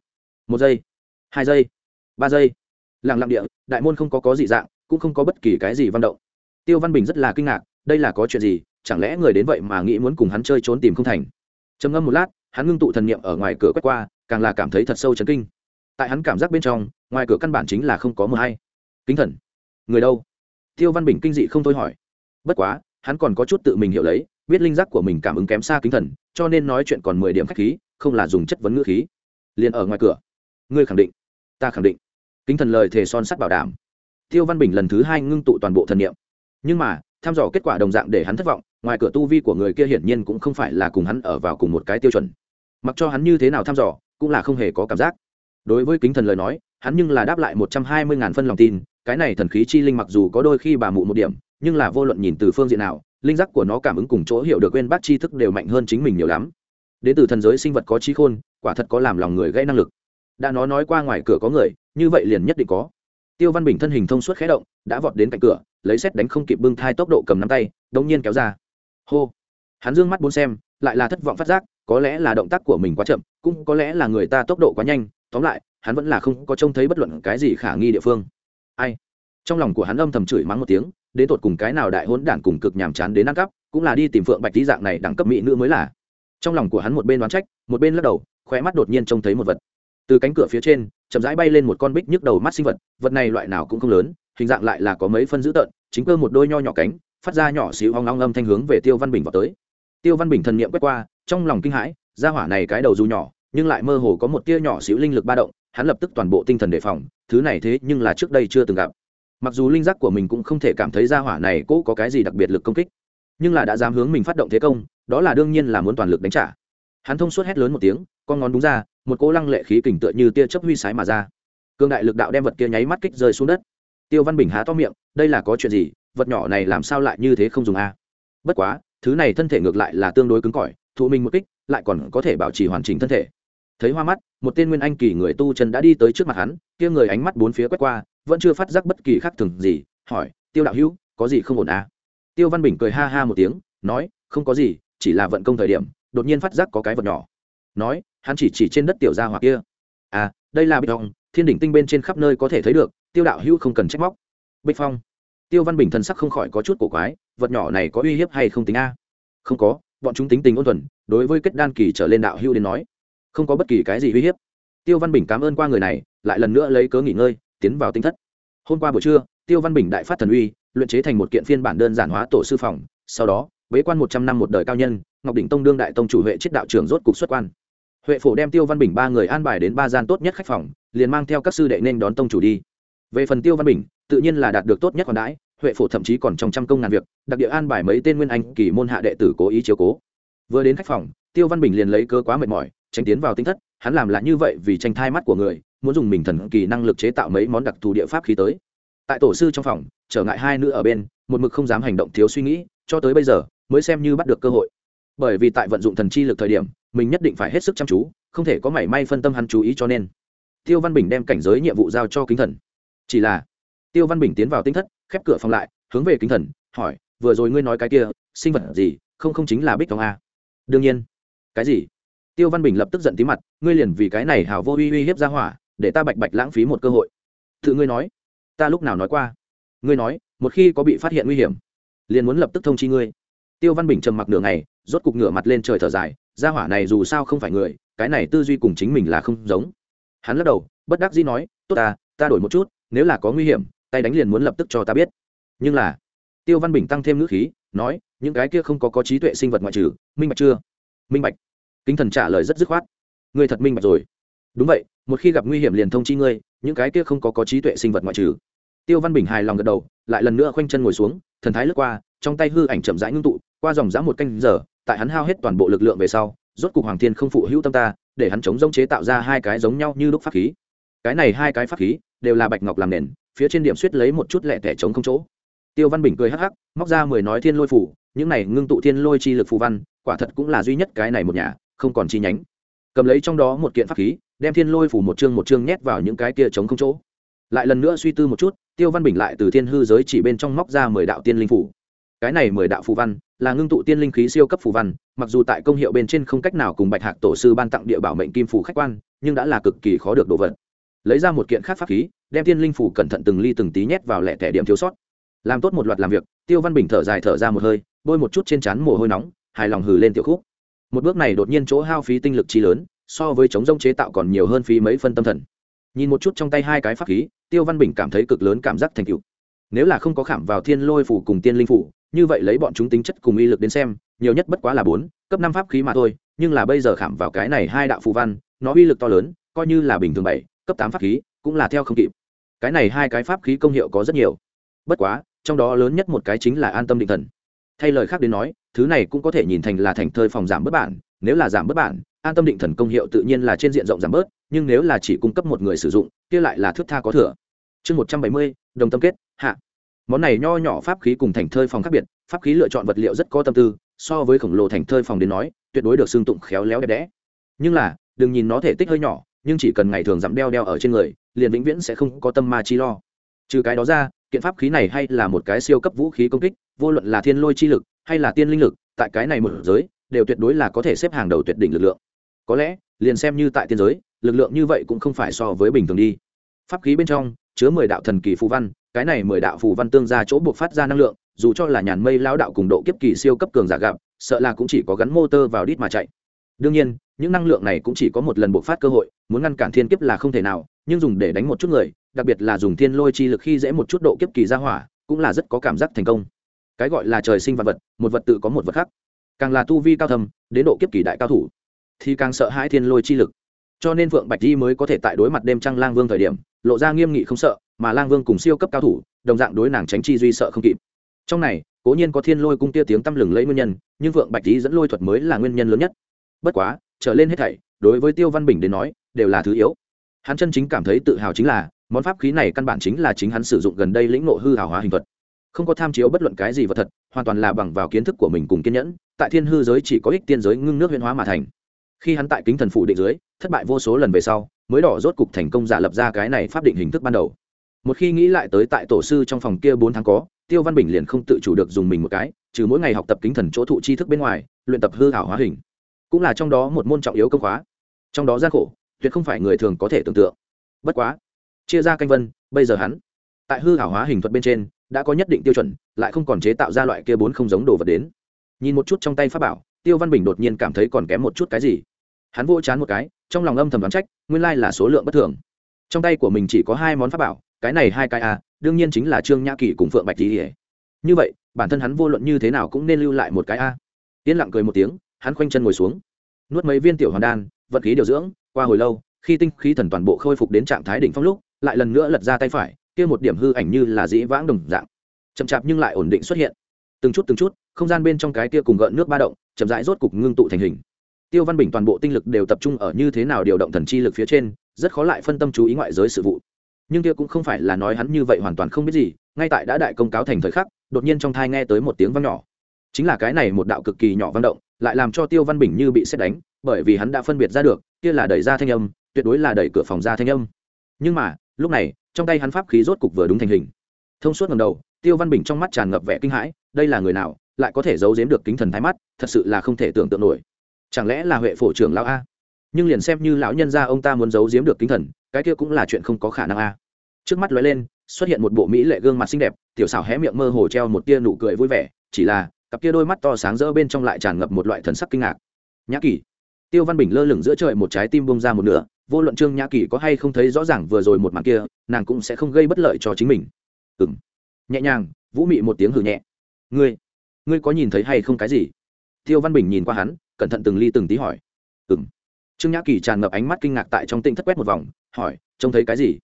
Một giây, hai giây, ba giây. Lặng lặng địa, đại môn không có có dị dạng, cũng không có bất kỳ cái gì văn động. Tiêu văn bình rất là kinh ngạc, đây là có chuyện gì, chẳng lẽ người đến vậy mà nghĩ muốn cùng hắn chơi trốn tìm không thành? Trầm ngâm một lát, hắn ngưng tụ thần niệm ở ngoài cửa quét qua, càng là cảm thấy thật sâu chấn kinh tại hắn cảm giác bên trong, ngoài cửa căn bản chính là không có mờ hay. Kính thần, người đâu? Tiêu văn bình kinh dị không thôi hỏi. Bất quá, hắn còn có chút tự mình hiểu lấy, biết linh giác của mình cảm ứng kém xa kính thần, cho nên nói chuyện còn mười điểm khách khí, không là dùng chất vấn ngữ khí. Liền ở ngoài cửa. Ngươi khẳng định. Ta khẳng định. Kính thần lời thề son sắt bảo đảm. Tiêu văn bình lần thứ hai ngưng tụ toàn bộ thần niệm. Nhưng mà thăm dò kết quả đồng dạng để hắn thất vọng, ngoài cửa tu vi của người kia hiển nhiên cũng không phải là cùng hắn ở vào cùng một cái tiêu chuẩn. Mặc cho hắn như thế nào thăm dò, cũng là không hề có cảm giác đối với kính thần lời nói, hắn nhưng là đáp lại một trăm hai mươi ngàn phân lòng tin, cái này thần khí chi linh mặc dù có đôi khi bà mụ một điểm, nhưng là vô luận nhìn từ phương diện nào, linh giác của nó cảm ứng cùng chỗ hiểu được quên bác tri thức đều mạnh hơn chính mình nhiều lắm. Đến từ thần giới sinh vật có trí khôn, quả thật có làm lòng người gây năng lực. Đã nó nói qua ngoài cửa có người, như vậy liền nhất định có. Tiêu văn bình thân hình thông suốt khé động, đã vọt đến cạnh cửa, lấy xét đánh không kịp bưng thai tốc độ cầm nắm tay, đống nhiên kéo ra. Hô! Hắn dương mắt bốn xem, lại là thất vọng phát giác, có lẽ là động tác của mình quá chậm, cũng có lẽ là người ta tốc độ quá nhanh tóm lại, hắn vẫn là không có trông thấy bất luận cái gì khả nghi địa phương. Ai? Trong lòng của hắn âm thầm chửi mắng một tiếng, đến tột cùng cái nào đại hỗn đản cùng cực nhàm chán đến ăn cắp, cũng là đi tìm phượng bạch tí dạng này đẳng cấp mỹ nữ mới là. Trong lòng của hắn một bên đoán trách, một bên lắc đầu, khóe mắt đột nhiên trông thấy một vật. Từ cánh cửa phía trên, chậm rãi bay lên một con bích nhức đầu mắt sinh vật vật này loại nào cũng không lớn, hình dạng lại là có mấy phân dữ tợn, chính cơ một đôi nho nhỏ cánh, phát ra nhỏ xíu hoang long âm thanh hướng về tiêu văn bình vào tới. Tiêu văn bình thần niệm quét qua, trong lòng kinh hãi ra hỏa này cái đầu dù nhỏ nhưng lại mơ hồ có một tia nhỏ xíu linh lực ba động, hắn lập tức toàn bộ tinh thần đề phòng, thứ này thế nhưng là trước đây chưa từng gặp. Mặc dù linh giác của mình cũng không thể cảm thấy ra hỏa này cố có cái gì đặc biệt lực công kích, nhưng là đã dám hướng mình phát động thế công, đó là đương nhiên là muốn toàn lực đánh trả. Hắn thông suốt hét lớn một tiếng, con ngón đúng ra, một cỗ lăng lệ khí kình tựa như tia chớp huy sái mà ra. Cương đại lực đạo đem vật kia nháy mắt kích rơi xuống đất. Tiêu văn bình há to miệng, đây là có chuyện gì, vật nhỏ này làm sao lại như thế không dùng a? Bất quá, thứ này thân thể ngược lại là tương đối cứng cỏi, thụ mình một kích, lại còn có thể bảo trì hoàn chỉnh thân thể thấy hoa mắt, một tên nguyên anh kỳ người tu chân đã đi tới trước mặt hắn, kia người ánh mắt bốn phía quét qua, vẫn chưa phát giác bất kỳ khác thường gì, hỏi, tiêu đạo hữu, có gì không ổn à? Tiêu văn bình cười ha ha một tiếng, nói, không có gì, chỉ là vận công thời điểm, đột nhiên phát giác có cái vật nhỏ. Nói, hắn chỉ chỉ trên đất tiểu gia hoặc kia. À đây là bích phong thiên đỉnh tinh bên trên khắp nơi có thể thấy được, tiêu đạo hữu không cần trách móc. Bích phong. Tiêu văn bình thần sắc không khỏi có chút cổ quái, vật nhỏ này có uy hiếp hay không tính a? Không có, bọn chúng tính tình ôn thuần, đối với kết đan kỳ trở lên đạo hữu đến nói không có bất kỳ cái gì uy hiếp. Tiêu văn bình cảm ơn qua người này, lại lần nữa lấy cớ nghỉ ngơi, tiến vào tinh thất. Hôm qua buổi trưa, tiêu văn bình đại phát thần uy, luyện chế thành một kiện phiên bản đơn giản hóa tổ sư phòng, sau đó, bế quan một trăm năm một đời cao nhân, ngọc đỉnh tông đương đại tông chủ huệ chiết đạo trưởng rốt cục xuất quan. Huệ phổ đem tiêu văn bình ba người an bài đến ba gian tốt nhất khách phòng, liền mang theo các sư đệ nên đón tông chủ đi. Về phần tiêu văn bình, tự nhiên là đạt được tốt nhất còn đãi, huệ phổ thậm chí còn trong trăm công ngàn việc, đặc địa an bài mấy tên nguyên anh kỳ môn hạ đệ tử cố ý chiếu cố. Vừa đến khách phòng, tiêu văn bình liền lấy cơ quá mệt mỏi tránh tiến vào tinh thất, hắn làm là như vậy vì tranh thai mắt của người, muốn dùng mình thần kỳ năng lực chế tạo mấy món đặc thù địa pháp khí tới. Tại tổ sư trong phòng, trở ngại hai nữ ở bên, một mực không dám hành động thiếu suy nghĩ, cho tới bây giờ mới xem như bắt được cơ hội. Bởi vì tại vận dụng thần chi lực thời điểm, mình nhất định phải hết sức chăm chú, không thể có mảy may phân tâm hắn chú ý cho nên, tiêu văn bình đem cảnh giới nhiệm vụ giao cho kính thần. Chỉ là, tiêu văn bình tiến vào tinh thất, khép cửa phòng lại, hướng về kính thần, hỏi, vừa rồi ngươi nói cái kia, sinh vật gì? Không không chính là bích thong a. Đương nhiên. Cái gì? Tiêu văn bình lập tức giận tí mặt, ngươi liền vì cái này hào vô uy uy hiếp ra hỏa, để ta bạch bạch lãng phí một cơ hội. Tự ngươi nói, ta lúc nào nói qua? Ngươi nói, một khi có bị phát hiện nguy hiểm, liền muốn lập tức thông chi ngươi. Tiêu văn bình trầm mặc nửa ngày, rốt cục ngửa mặt lên trời thở dài, gia hỏa này dù sao không phải người, cái này tư duy cùng chính mình là không giống. Hắn lắc đầu, bất đắc dĩ nói, tốt ta ta đổi một chút, nếu là có nguy hiểm, tay đánh liền muốn lập tức cho ta biết. Nhưng là, tiêu văn bình tăng thêm ngữ khí, nói, những cái kia không có có trí tuệ sinh vật ngoại trừ, minh bạch chưa? Minh bạch kính thần trả lời rất dứt khoát. Ngươi thật minh bạch rồi. Đúng vậy, một khi gặp nguy hiểm liền thông chi ngươi, những cái kia không có có trí tuệ sinh vật ngoại trừ. Tiêu văn bình hài lòng gật đầu, lại lần nữa khoanh chân ngồi xuống, thần thái lướt qua, trong tay hư ảnh chậm rãi ngưng tụ, qua dòng dã một canh giờ, tại hắn hao hết toàn bộ lực lượng về sau, rốt cục hoàng thiên không phụ hữu tâm ta, để hắn chống giống chế tạo ra hai cái giống nhau như đúc pháp khí. Cái này hai cái pháp khí đều là bạch ngọc làm nền, phía trên điểm suýt lấy một chút lẹ tẻ chống không chỗ. Tiêu văn bình cười hắc hắc, móc ra mười nói thiên lôi phủ, những này ngưng tụ thiên lôi chi lực phù văn, quả thật cũng là duy nhất cái này một nhà không còn chi nhánh. Cầm lấy trong đó một kiện pháp khí, đem thiên lôi phủ một chương một chương nhét vào những cái kia chống không chỗ. Lại lần nữa suy tư một chút, tiêu văn bình lại từ thiên hư giới chỉ bên trong móc ra mười đạo tiên linh phủ. Cái này mười đạo phù văn, là ngưng tụ tiên linh khí siêu cấp phù văn, mặc dù tại công hiệu bên trên không cách nào cùng bạch hạc tổ sư ban tặng địa bảo mệnh kim phủ khách quan, nhưng đã là cực kỳ khó được đồ vật. Lấy ra một kiện khác pháp khí, đem tiên linh phủ cẩn thận từng ly từng tí nhét vào lẻ thẻ điểm thiếu sót. Làm tốt một loạt làm việc, tiêu văn bình thở dài thở ra một hơi, bôi một chút trên trán mồ hôi nóng, hài lòng hừ lên tiểu khúc một bước này đột nhiên chỗ hao phí tinh lực chi lớn, so với chống rông chế tạo còn nhiều hơn phí mấy phân tâm thần. Nhìn một chút trong tay hai cái pháp khí, tiêu văn bình cảm thấy cực lớn cảm giác thành cựu nếu là không có khảm vào thiên lôi phủ cùng tiên linh phủ, như vậy lấy bọn chúng tính chất cùng uy lực đến xem, nhiều nhất bất quá là bốn, cấp năm pháp khí mà thôi, nhưng là bây giờ khảm vào cái này hai đạo phù văn, nó uy lực to lớn, coi như là bình thường bảy, cấp tám pháp khí, cũng là theo không kịp. Cái này hai cái pháp khí công hiệu có rất nhiều. Bất quá, trong đó lớn nhất một cái chính là an tâm định thần. Thay lời khác đến nói thứ này cũng có thể nhìn thành là thành thơi phòng giảm bất bản, nếu là giảm bất bản, an tâm định thần công hiệu tự nhiên là trên diện rộng giảm bớt, nhưng nếu là chỉ cung cấp một người sử dụng, kia lại là thước tha có thừa. Chương một trăm bảy mươi, đồng tâm kết, hạ. Món này nho nhỏ pháp khí cùng thành thơi phòng khác biệt, pháp khí lựa chọn vật liệu rất có tâm tư, so với khổng lồ thành thơi phòng đến nói, tuyệt đối được xương tụng khéo léo đẹp đẽ. Nhưng là, đừng nhìn nó thể tích hơi nhỏ, nhưng chỉ cần ngày thường dặm đeo đeo ở trên người, liền vĩnh viễn sẽ không có tâm ma chi lo. Trừ cái đó ra, kiện pháp khí này hay là một cái siêu cấp vũ khí công kích, vô luận là thiên lôi chi lực hay là tiên linh lực, tại cái này một giới, đều tuyệt đối là có thể xếp hàng đầu tuyệt đỉnh lực lượng. Có lẽ, liền xem như tại tiên giới, lực lượng như vậy cũng không phải so với bình thường đi. Pháp khí bên trong, chứa mười đạo thần kỳ phù văn, cái này mười đạo phù văn tương ra chỗ buộc phát ra năng lượng, dù cho là nhàn mây lao đạo cùng độ kiếp kỳ siêu cấp cường giả gặp, sợ là cũng chỉ có gắn motor vào đít mà chạy. Đương nhiên, những năng lượng này cũng chỉ có một lần buộc phát cơ hội, muốn ngăn cản thiên kiếp là không thể nào, nhưng dùng để đánh một chút người, đặc biệt là dùng thiên lôi chi lực khi dễ một chút độ kiếp kỳ ra hỏa, cũng là rất có cảm giác thành công cái gọi là trời sinh vật vật, một vật tự có một vật khác. Càng là tu vi cao thầm đến độ kiếp kỳ đại cao thủ, thì càng sợ hãi thiên lôi chi lực. Cho nên phượng bạch di mới có thể tại đối mặt đêm trăng lang vương thời điểm, lộ ra nghiêm nghị không sợ, mà lang vương cùng siêu cấp cao thủ, đồng dạng đối nàng tránh chi duy sợ không kịp. Trong này, cố nhiên có thiên lôi cung tia tiếng tăm lừng lấy nguyên nhân, nhưng phượng bạch di dẫn lôi thuật mới là nguyên nhân lớn nhất. Bất quá, trở lên hết thảy, đối với tiêu văn bình đến nói, đều là thứ yếu. Hắn chân chính cảm thấy tự hào chính là, món pháp khí này căn bản chính là chính hắn sử dụng gần đây lĩnh ngộ hư hào hóa hình thuật không có tham chiếu bất luận cái gì vật thật, hoàn toàn là bằng vào kiến thức của mình cùng kiên nhẫn, tại thiên hư giới chỉ có ích tiên giới ngưng nước huyên hóa mà thành. Khi hắn tại kính thần phụ định giới, thất bại vô số lần về sau, mới đỏ rốt cục thành công giả lập ra cái này pháp định hình thức ban đầu. Một khi nghĩ lại tới tại tổ sư trong phòng kia bốn tháng có, tiêu văn bình liền không tự chủ được dùng mình một cái, trừ mỗi ngày học tập kính thần chỗ thụ tri thức bên ngoài, luyện tập hư hảo hóa hình. Cũng là trong đó một môn trọng yếu công khóa. Trong đó gian khổ, tuyệt không phải người thường có thể tưởng tượng. Bất quá, chia ra canh vân, bây giờ hắn, tại hư hảo hóa hình thuật bên trên đã có nhất định tiêu chuẩn lại không còn chế tạo ra loại kia bốn không giống đồ vật đến. Nhìn một chút trong tay pháp bảo tiêu văn bình đột nhiên cảm thấy còn kém một chút cái gì. Hắn vô chán một cái trong lòng âm thầm đoán trách nguyên lai là số lượng bất thường. Trong tay của mình chỉ có hai món pháp bảo cái này hai cái a à, đương nhiên chính là trương nhã kỳ cùng phượng bạch tỉ như vậy bản thân hắn vô luận như thế nào cũng nên lưu lại một cái a. À. yên lặng cười một tiếng hắn khoanh chân ngồi xuống. Nuốt mấy viên tiểu hoàn đan vật khí điều dưỡng qua hồi lâu khi tinh khí thần toàn bộ khôi phục đến trạng thái đỉnh phong lúc lại lần nữa lật ra tay phải kia một điểm hư ảnh như là dĩ vãng đồng dạng, chậm chạp nhưng lại ổn định xuất hiện. Từng chút từng chút, không gian bên trong cái kia cùng gợn nước ba động, chậm rãi rốt cục ngưng tụ thành hình. Tiêu văn bình toàn bộ tinh lực đều tập trung ở như thế nào điều động thần chi lực phía trên, rất khó lại phân tâm chú ý ngoại giới sự vụ. Nhưng kia cũng không phải là nói hắn như vậy hoàn toàn không biết gì, ngay tại đã đại công cáo thành thời khắc, đột nhiên trong thai nghe tới một tiếng vang nhỏ. Chính là cái này một đạo cực kỳ nhỏ vang động, lại làm cho tiêu văn bình như bị xét đánh, bởi vì hắn đã phân biệt ra được, kia là đẩy ra thanh âm, tuyệt đối là đẩy cửa phòng ra thanh âm. Nhưng mà, lúc này trong tay hắn pháp khí rốt cục vừa đúng thành hình. Thông suốt ngầm đầu, tiêu văn bình trong mắt tràn ngập vẻ kinh hãi, đây là người nào, lại có thể giấu giếm được kính thần thái mắt, thật sự là không thể tưởng tượng nổi. Chẳng lẽ là huệ phổ trưởng lão a? Nhưng liền xem như lão nhân gia ông ta muốn giấu giếm được kính thần, cái kia cũng là chuyện không có khả năng a. Trước mắt lóe lên, xuất hiện một bộ mỹ lệ gương mặt xinh đẹp, tiểu xảo hé miệng mơ hồ treo một tia nụ cười vui vẻ, chỉ là, cặp kia đôi mắt to sáng rỡ bên trong lại tràn ngập một loại thần sắc kinh ngạc. Nhã kỳ tiêu văn bình lơ lửng giữa trời một trái tim bông ra một nửa vô luận trương nhã kỳ có hay không thấy rõ ràng vừa rồi một màn kia, nàng cũng sẽ không gây bất lợi cho chính mình. Ừ m nhẹ nhàng, vũ mị một tiếng hử nhẹ. Ngươi ngươi có nhìn thấy hay không cái gì? Tiêu văn bình nhìn qua hắn, cẩn thận từng ly từng tí hỏi. Ừ m trương nhã kỳ tràn ngập ánh mắt kinh ngạc tại trong tinh thất quét một vòng, hỏi, trông thấy cái gì?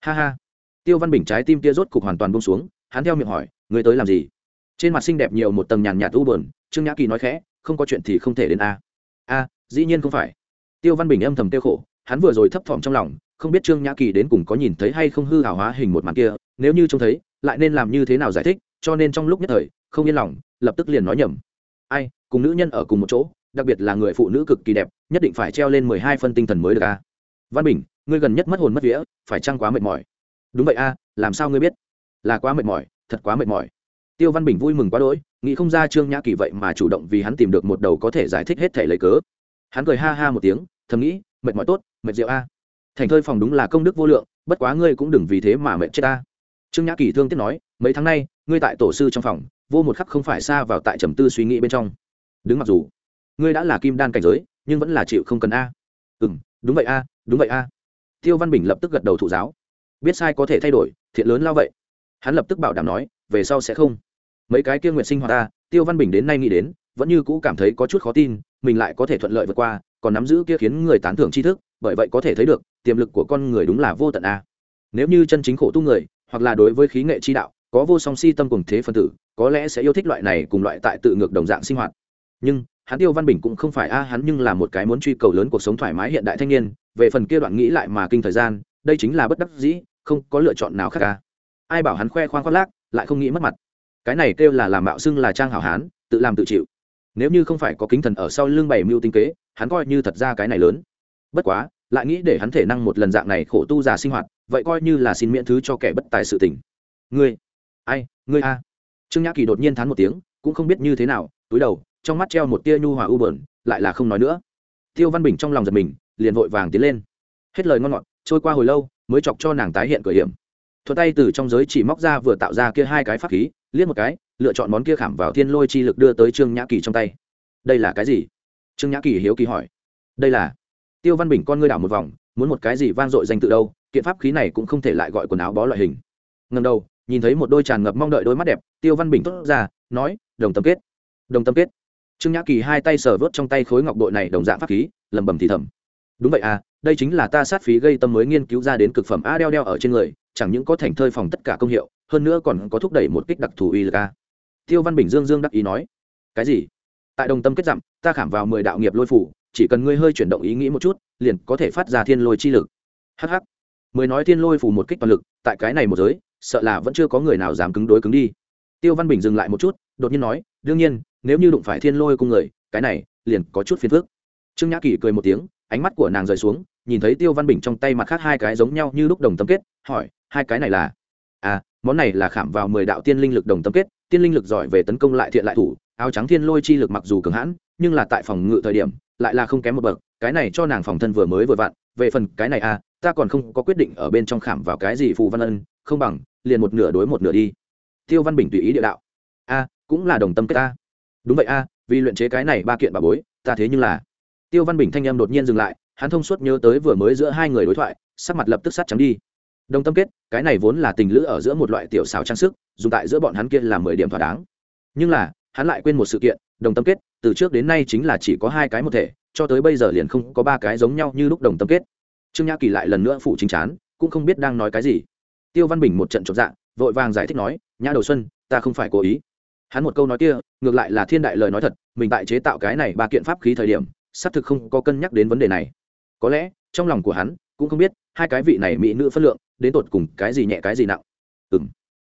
Ha ha. Tiêu văn bình trái tim tia rốt cục hoàn toàn bông xuống, hắn theo miệng hỏi, ngươi tới làm gì? Trên mặt xinh đẹp nhiều một tầng nhàn nhạt u bờn trương nhã kỳ nói khẽ, không có chuyện thì không thể đến a. A, dĩ nhiên không phải. Tiêu văn bình âm thầm tiêu khổ hắn vừa rồi thấp thỏm trong lòng, không biết trương nhã kỳ đến cùng có nhìn thấy hay không hư hảo hóa hình một màn kia, nếu như trông thấy, lại nên làm như thế nào giải thích, cho nên trong lúc nhất thời, không yên lòng, lập tức liền nói nhầm. Ai, cùng nữ nhân ở cùng một chỗ, đặc biệt là người phụ nữ cực kỳ đẹp, nhất định phải treo lên mười hai phân tinh thần mới được a văn bình, ngươi gần nhất mất hồn mất vía, phải chăng quá mệt mỏi? Đúng vậy a, làm sao ngươi biết? Là quá mệt mỏi, thật quá mệt mỏi. Tiêu văn bình vui mừng quá đỗi, nghĩ không ra trương nhã kỳ vậy mà chủ động vì hắn tìm được một đầu có thể giải thích hết thể lấy cớ. Hắn cười ha ha một tiếng, thầm nghĩ, mệt mỏi tốt mệt rượu a. Thành thơi phòng đúng là công đức vô lượng, bất quá ngươi cũng đừng vì thế mà mệt chết ta. Trương nhã kỳ thương tiếc nói, mấy tháng nay, ngươi tại tổ sư trong phòng, vô một khắc không phải xa vào tại trầm tư suy nghĩ bên trong. Đứng mặc dù, ngươi đã là kim đan cảnh giới, nhưng vẫn là chịu không cần a. Ừ m đúng vậy a, đúng vậy a. Tiêu văn bình lập tức gật đầu thụ giáo. Biết sai có thể thay đổi, thiện lớn lao vậy. Hắn lập tức bảo đảm nói, về sau sẽ không. Mấy cái kia nguyện sinh hoạt ta, tiêu văn bình đến nay nghĩ đến, vẫn như cũ cảm thấy có chút khó tin, mình lại có thể thuận lợi vượt qua, còn nắm giữ kia khiến người tán thưởng tri thức bởi vậy có thể thấy được, tiềm lực của con người đúng là vô tận a. Nếu như chân chính khổ tu người, hoặc là đối với khí nghệ chi đạo, có vô song si tâm cùng thế phân tử, có lẽ sẽ yêu thích loại này cùng loại tại tự ngược đồng dạng sinh hoạt. Nhưng, hắn tiêu văn bình cũng không phải a, hắn nhưng là một cái muốn truy cầu lớn cuộc sống thoải mái hiện đại thanh niên, về phần kia đoạn nghĩ lại mà kinh thời gian, đây chính là bất đắc dĩ, không có lựa chọn nào khác cả ai bảo hắn khoe khoang khoác lác, lại không nghĩ mất mặt. Cái này kêu là làm mạo xưng là trang hảo hán, tự làm tự chịu. Nếu như không phải có kính thần ở sau lưng bảy mưu tinh kế, hắn coi như thật ra cái này lớn bất quá, lại nghĩ để hắn thể năng một lần dạng này khổ tu già sinh hoạt, vậy coi như là xin miễn thứ cho kẻ bất tài sự tình. Ngươi, ai, ngươi a? Trương nhã kỳ đột nhiên thán một tiếng, cũng không biết như thế nào, túi đầu, trong mắt treo một tia nhu hòa u bờn lại là không nói nữa. Tiêu văn bình trong lòng giật mình, liền vội vàng tiến lên. Hết lời ngon ngọt, trôi qua hồi lâu, mới chọc cho nàng tái hiện cửa hiểm. Thuật tay từ trong giới chỉ móc ra vừa tạo ra kia hai cái pháp khí, liếc một cái, lựa chọn món kia khảm vào thiên lôi chi lực đưa tới trương nhã kỳ trong tay. Đây là cái gì? Trương nhã kỳ hiếu kỳ hỏi. Đây là tiêu văn bình con ngươi đảo một vòng, muốn một cái gì vang dội danh tự đâu, kiện pháp khí này cũng không thể lại gọi quần áo bó loại hình. Ngần đầu, nhìn thấy một đôi tràn ngập mong đợi đôi mắt đẹp, tiêu văn bình tốt ra, nói, đồng tâm kết, đồng tâm kết. Trương nhã kỳ hai tay sờ vớt trong tay khối ngọc bội này đồng dạng pháp khí lầm bầm thì thầm, đúng vậy à đây chính là ta sát phí gây tâm mới nghiên cứu ra đến cực phẩm a đeo đeo ở trên người, chẳng những có thành thơi phòng tất cả công hiệu, hơn nữa còn có thúc đẩy một kích đặc thù uy lực a. Tiêu văn bình dương dương đắc ý nói, cái gì? Tại đồng tâm kết dặm, ta khảm vào mười đạo nghiệp lôi phủ chỉ cần ngươi hơi chuyển động ý nghĩ một chút, liền có thể phát ra thiên lôi chi lực. Hh mới nói thiên lôi phủ một kích toàn lực, tại cái này một giới, sợ là vẫn chưa có người nào dám cứng đối cứng đi. Tiêu văn bình dừng lại một chút, đột nhiên nói, đương nhiên, nếu như đụng phải thiên lôi cung người, cái này liền có chút phiền phức. Trương nhã kỳ cười một tiếng, ánh mắt của nàng rời xuống, nhìn thấy tiêu văn bình trong tay mặt khác hai cái giống nhau như lúc đồng tâm kết, hỏi, hai cái này là? À món này là khảm vào mười đạo tiên linh lực đồng tâm kết, tiên linh lực giỏi về tấn công lại thiện lại thủ áo trắng thiên lôi chi lực mặc dù cường hãn, nhưng là tại phòng ngự thời điểm, lại là không kém một bậc, cái này cho nàng phòng thân vừa mới vừa vặn, về phần cái này à ta còn không có quyết định ở bên trong khảm vào cái gì phù văn ân, không bằng, liền một nửa đối một nửa đi. Tiêu văn bình tùy ý địa đạo. A cũng là đồng tâm kết ta. Đúng vậy a vì luyện chế cái này ba kiện bà bối, ta thế nhưng là. Tiêu văn bình thanh em đột nhiên dừng lại, hắn thông suốt nhớ tới vừa mới giữa hai người đối thoại, sắc mặt lập tức sắt trắng đi. Đồng tâm kết, cái này vốn là tình lữ ở giữa một loại tiểu xào trang sức, dùng tại giữa bọn hắn kia là mười điểm thỏa đáng. Nhưng là hắn lại quên một sự kiện, đồng tâm kết, từ trước đến nay chính là chỉ có hai cái một thể, cho tới bây giờ liền không có ba cái giống nhau như lúc đồng tâm kết. Trương nhã kỳ lại lần nữa phụ chính chán, cũng không biết đang nói cái gì. Tiêu văn bình một trận chột dạ vội vàng giải thích nói, nhã đầu xuân, ta không phải cố ý. Hắn một câu nói kia, ngược lại là thiên đại lời nói thật, mình tại chế tạo cái này ba kiện pháp khí thời điểm, xác thực không có cân nhắc đến vấn đề này. Có lẽ, trong lòng của hắn, cũng không biết, hai cái vị này mỹ nữ phân lượng, đến tột cùng cái gì nhẹ cái gì nặng. Ừ m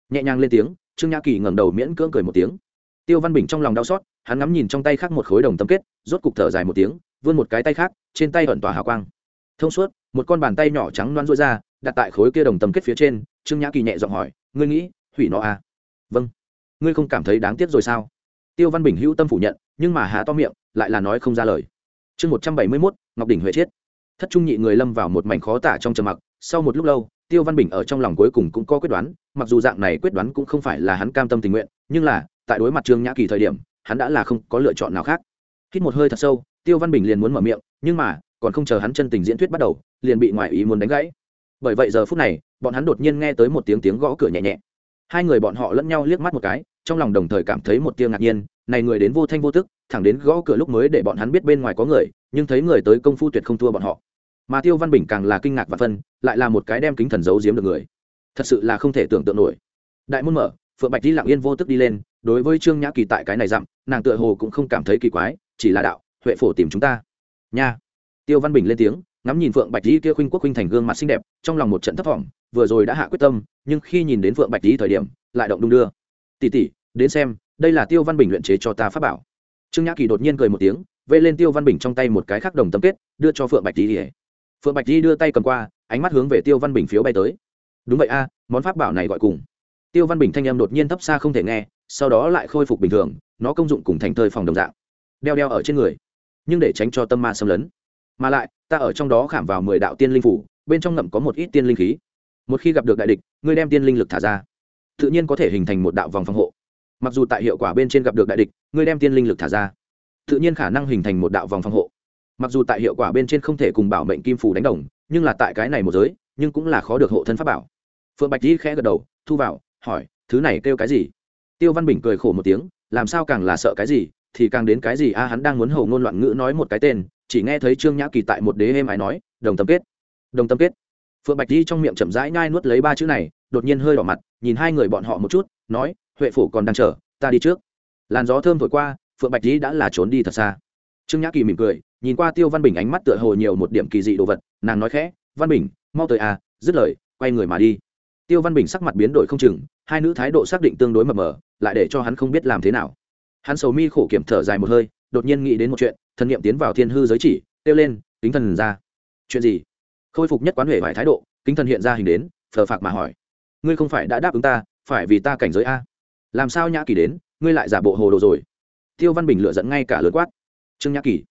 nhẹ nhàng lên tiếng, trương nhã kỳ ngẩng đầu miễn cưỡng cười một tiếng tiêu văn bình trong lòng đau xót, hắn ngắm nhìn trong tay khác một khối đồng tâm kết, rốt cục thở dài một tiếng, vươn một cái tay khác, trên tay ẩn tỏa hào quang. Thông suốt, một con bàn tay nhỏ trắng loan rối ra, đặt tại khối kia đồng tâm kết phía trên, trương nhã kỳ nhẹ giọng hỏi, ngươi nghĩ, hủy nó à? Vâng. Ngươi không cảm thấy đáng tiếc rồi sao? Tiêu văn bình hữu tâm phủ nhận, nhưng mà há to miệng, lại là nói không ra lời. Chương một trăm bảy mươi mốt, ngọc đỉnh huệ chiết thất trung nhị người lâm vào một mảnh khó tả trong trầm mặc, sau một lúc lâu, tiêu văn bình ở trong lòng cuối cùng cũng có quyết đoán, mặc dù dạng này quyết đoán cũng không phải là hắn cam tâm tình nguyện, nhưng là tại đối mặt trương nhã kỳ thời điểm, hắn đã là không có lựa chọn nào khác. Hít một hơi thật sâu, tiêu văn bình liền muốn mở miệng, nhưng mà, còn không chờ hắn chân tình diễn thuyết bắt đầu, liền bị ngoại ý muốn đánh gãy. Bởi vậy giờ phút này, bọn hắn đột nhiên nghe tới một tiếng tiếng gõ cửa nhẹ nhẹ. Hai người bọn họ lẫn nhau liếc mắt một cái, trong lòng đồng thời cảm thấy một tiếng ngạc nhiên, này người đến vô thanh vô tức, thẳng đến gõ cửa lúc mới để bọn hắn biết bên ngoài có người, nhưng thấy người tới công phu tuyệt không thua bọn họ. Mà tiêu văn bình càng là kinh ngạc và phân, lại là một cái đem kính thần giấu giếm được người. Thật sự là không thể tưởng tượng nổi. Đại môn mở, phượng bạch đi lặng yên vô tức đi lên đối với trương nhã kỳ tại cái này dặm, nàng tựa hồ cũng không cảm thấy kỳ quái, chỉ là đạo, huệ phổ tìm chúng ta. Nha. Tiêu văn bình lên tiếng, ngắm nhìn phượng bạch di kia khuynh quốc khuynh thành gương mặt xinh đẹp, trong lòng một trận thất vọng, vừa rồi đã hạ quyết tâm, nhưng khi nhìn đến phượng bạch di thời điểm, lại động đung đưa. Tỉ tỉ đến xem, đây là tiêu văn bình luyện chế cho ta pháp bảo. Trương nhã kỳ đột nhiên cười một tiếng, vây lên tiêu văn bình trong tay một cái khắc đồng tâm kết, đưa cho phượng bạch di phượng bạch di đưa tay cầm qua, ánh mắt hướng về tiêu văn bình phiếu bay tới. Đúng vậy a, món pháp bảo này gọi cùng. Tiêu văn bình thanh em đột nhiên thấp xa không thể nghe sau đó lại khôi phục bình thường, nó công dụng cùng thành thơi phòng đồng dạng, đeo đeo ở trên người, nhưng để tránh cho tâm ma xâm lấn. Mà lại, ta ở trong đó khảm vào mười đạo tiên linh phủ, bên trong ngậm có một ít tiên linh khí. Một khi gặp được đại địch, ngươi đem tiên linh lực thả ra, tự nhiên có thể hình thành một đạo vòng phòng hộ. Mặc dù tại hiệu quả bên trên gặp được đại địch, ngươi đem tiên linh lực thả ra, tự nhiên khả năng hình thành một đạo vòng phòng hộ. Mặc dù tại hiệu quả bên trên không thể cùng bảo mệnh kim phủ đánh đồng, nhưng là tại cái này một giới, nhưng cũng là khó được hộ thân pháp bảo. Phượng bạch di khẽ gật đầu, thu vào, hỏi, thứ này kêu cái gì? Tiêu văn bình cười khổ một tiếng, làm sao càng là sợ cái gì, thì càng đến cái gì a, hắn đang muốn hầu ngôn loạn ngữ nói một cái tên, chỉ nghe thấy trương nhã kỳ tại một đế êm ái nói, đồng tâm kết, đồng tâm kết. Phượng bạch đi trong miệng chậm rãi nhai nuốt lấy ba chữ này, đột nhiên hơi đỏ mặt, nhìn hai người bọn họ một chút, nói, huệ phủ còn đang chờ, ta đi trước. Làn gió thơm thổi qua, phượng bạch đi đã là trốn đi thật xa. Trương nhã kỳ mỉm cười, nhìn qua tiêu văn bình ánh mắt tựa hồ nhiều một điểm kỳ dị đồ vật, nàng nói khẽ, văn bình, mau tới à dứt lời, quay người mà đi. Tiêu văn bình sắc mặt biến đổi không chừng, hai nữ thái độ xác định tương đối mập mờ lại để cho hắn không biết làm thế nào. Hắn sầu mi khổ kiểm thở dài một hơi, đột nhiên nghĩ đến một chuyện, thần nghiệm tiến vào thiên hư giới chỉ, kêu lên, kính thần ra. Chuyện gì? Khôi phục nhất quán huệ vài thái độ, kính thần hiện ra hình đến, phờ phạc mà hỏi. Ngươi không phải đã đáp ứng ta, phải vì ta cảnh giới a. Làm sao nhã kỳ đến, ngươi lại giả bộ hồ đồ rồi? Tiêu văn bình lựa dẫn ngay cả lớn quát. Trương nhã kỳ.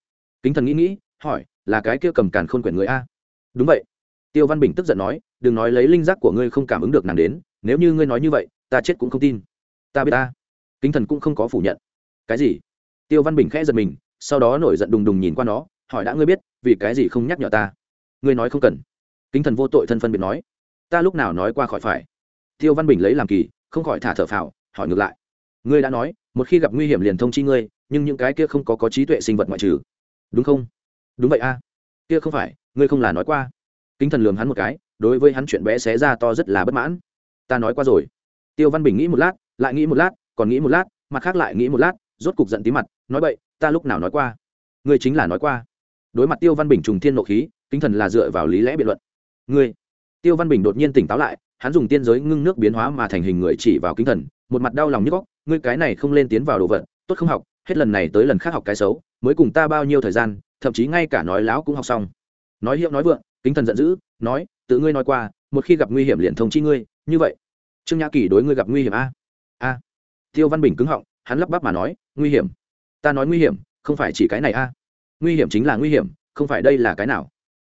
Kính thần nghĩ nghĩ, hỏi, là cái kia cầm càn khôn quyển người a? Đúng vậy. Tiêu văn bình tức giận nói, đừng nói lấy linh giác của ngươi không cảm ứng được nàng đến, nếu như ngươi nói như vậy, ta chết cũng không tin ta biết ta. Kính thần cũng không có phủ nhận. Cái gì? Tiêu văn bình khẽ giật mình, sau đó nổi giận đùng đùng nhìn qua nó, hỏi đã ngươi biết, vì cái gì không nhắc nhở ta? Ngươi nói không cần. Kính thần vô tội thân phân biệt nói, ta lúc nào nói qua khỏi phải? Tiêu văn bình lấy làm kỳ, không khỏi thả thở phào, hỏi ngược lại, ngươi đã nói, một khi gặp nguy hiểm liền thông chi ngươi, nhưng những cái kia không có có trí tuệ sinh vật ngoại trừ. Đúng không? Đúng vậy a. Kia không phải, ngươi không là nói qua. Kính thần lường hắn một cái, đối với hắn chuyện bé xé ra to rất là bất mãn. Ta nói qua rồi. Tiêu văn bình nghĩ một lát lại nghĩ một lát còn nghĩ một lát mặt khác lại nghĩ một lát rốt cục giận tí mặt nói bậy, ta lúc nào nói qua? Ngươi chính là nói qua. Đối mặt tiêu văn bình trùng thiên nộ khí tinh thần là dựa vào lý lẽ biện luận. Ngươi. Tiêu văn bình đột nhiên tỉnh táo lại hắn dùng tiên giới ngưng nước biến hóa mà thành hình người chỉ vào kinh thần một mặt đau lòng như góc ngươi cái này không lên tiến vào đồ vật tốt không học hết lần này tới lần khác học cái xấu mới cùng ta bao nhiêu thời gian thậm chí ngay cả nói láo cũng học xong. Nói hiệu nói vượng kính thần giận dữ nói tự ngươi nói qua một khi gặp nguy hiểm liền thông chi ngươi như vậy. Trương nhã kỳ đối ngươi gặp nguy hiểm a a? Tiêu văn bình cứng họng, hắn lắp bắp mà nói, nguy hiểm. Ta nói nguy hiểm, không phải chỉ cái này a. Nguy hiểm chính là nguy hiểm, không phải đây là cái nào.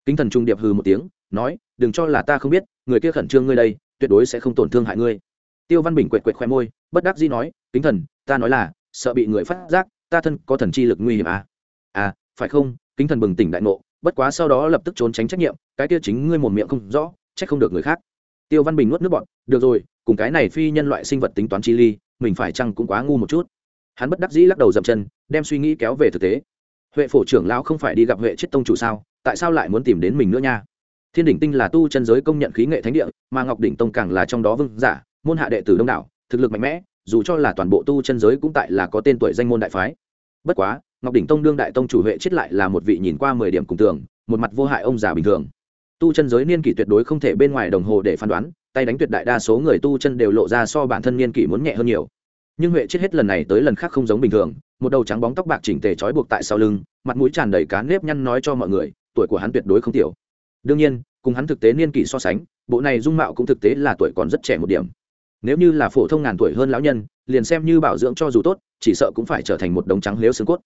Kính thần trung điệp hừ một tiếng, nói, đừng cho là ta không biết, người kia khẩn trương ngươi đây, tuyệt đối sẽ không tổn thương hại ngươi. Tiêu văn bình quệt quệt khoe môi, bất đắc dĩ nói, kính thần, ta nói là, sợ bị người phát giác, ta thân có thần chi lực nguy hiểm à? À phải không? Kính thần bừng tỉnh đại ngộ, bất quá sau đó lập tức trốn tránh trách nhiệm, cái kia chính ngươi mồm miệng không rõ, trách không được người khác. Tiêu văn bình nuốt nước bọn được rồi, cùng cái này phi nhân loại sinh vật tính toán chi ly mình phải chăng cũng quá ngu một chút. Hắn bất đắc dĩ lắc đầu dậm chân, đem suy nghĩ kéo về thực tế. Huệ phổ trưởng lão không phải đi gặp huệ chết tông chủ sao? Tại sao lại muốn tìm đến mình nữa nha? Thiên đỉnh tinh là tu chân giới công nhận khí nghệ thánh địa, mà ngọc đỉnh tông càng là trong đó vương giả, môn hạ đệ tử đông đảo, thực lực mạnh mẽ, dù cho là toàn bộ tu chân giới cũng tại là có tên tuổi danh môn đại phái. Bất quá, ngọc đỉnh tông đương đại tông chủ huệ chết lại là một vị nhìn qua mười điểm cùng tường, một mặt vô hại ông già bình thường. Tu chân giới niên kỷ tuyệt đối không thể bên ngoài đồng hồ để phán đoán tay đánh tuyệt đại đa số người tu chân đều lộ ra so bản thân niên kỷ muốn nhẹ hơn nhiều. Nhưng huệ chết hết lần này tới lần khác không giống bình thường, một đầu trắng bóng tóc bạc chỉnh tề trói buộc tại sau lưng, mặt mũi tràn đầy cá nếp nhăn nói cho mọi người, tuổi của hắn tuyệt đối không tiểu. Đương nhiên, cùng hắn thực tế niên kỷ so sánh, bộ này dung mạo cũng thực tế là tuổi còn rất trẻ một điểm. Nếu như là phổ thông ngàn tuổi hơn lão nhân, liền xem như bảo dưỡng cho dù tốt, chỉ sợ cũng phải trở thành một đống trắng lếu xương cốt.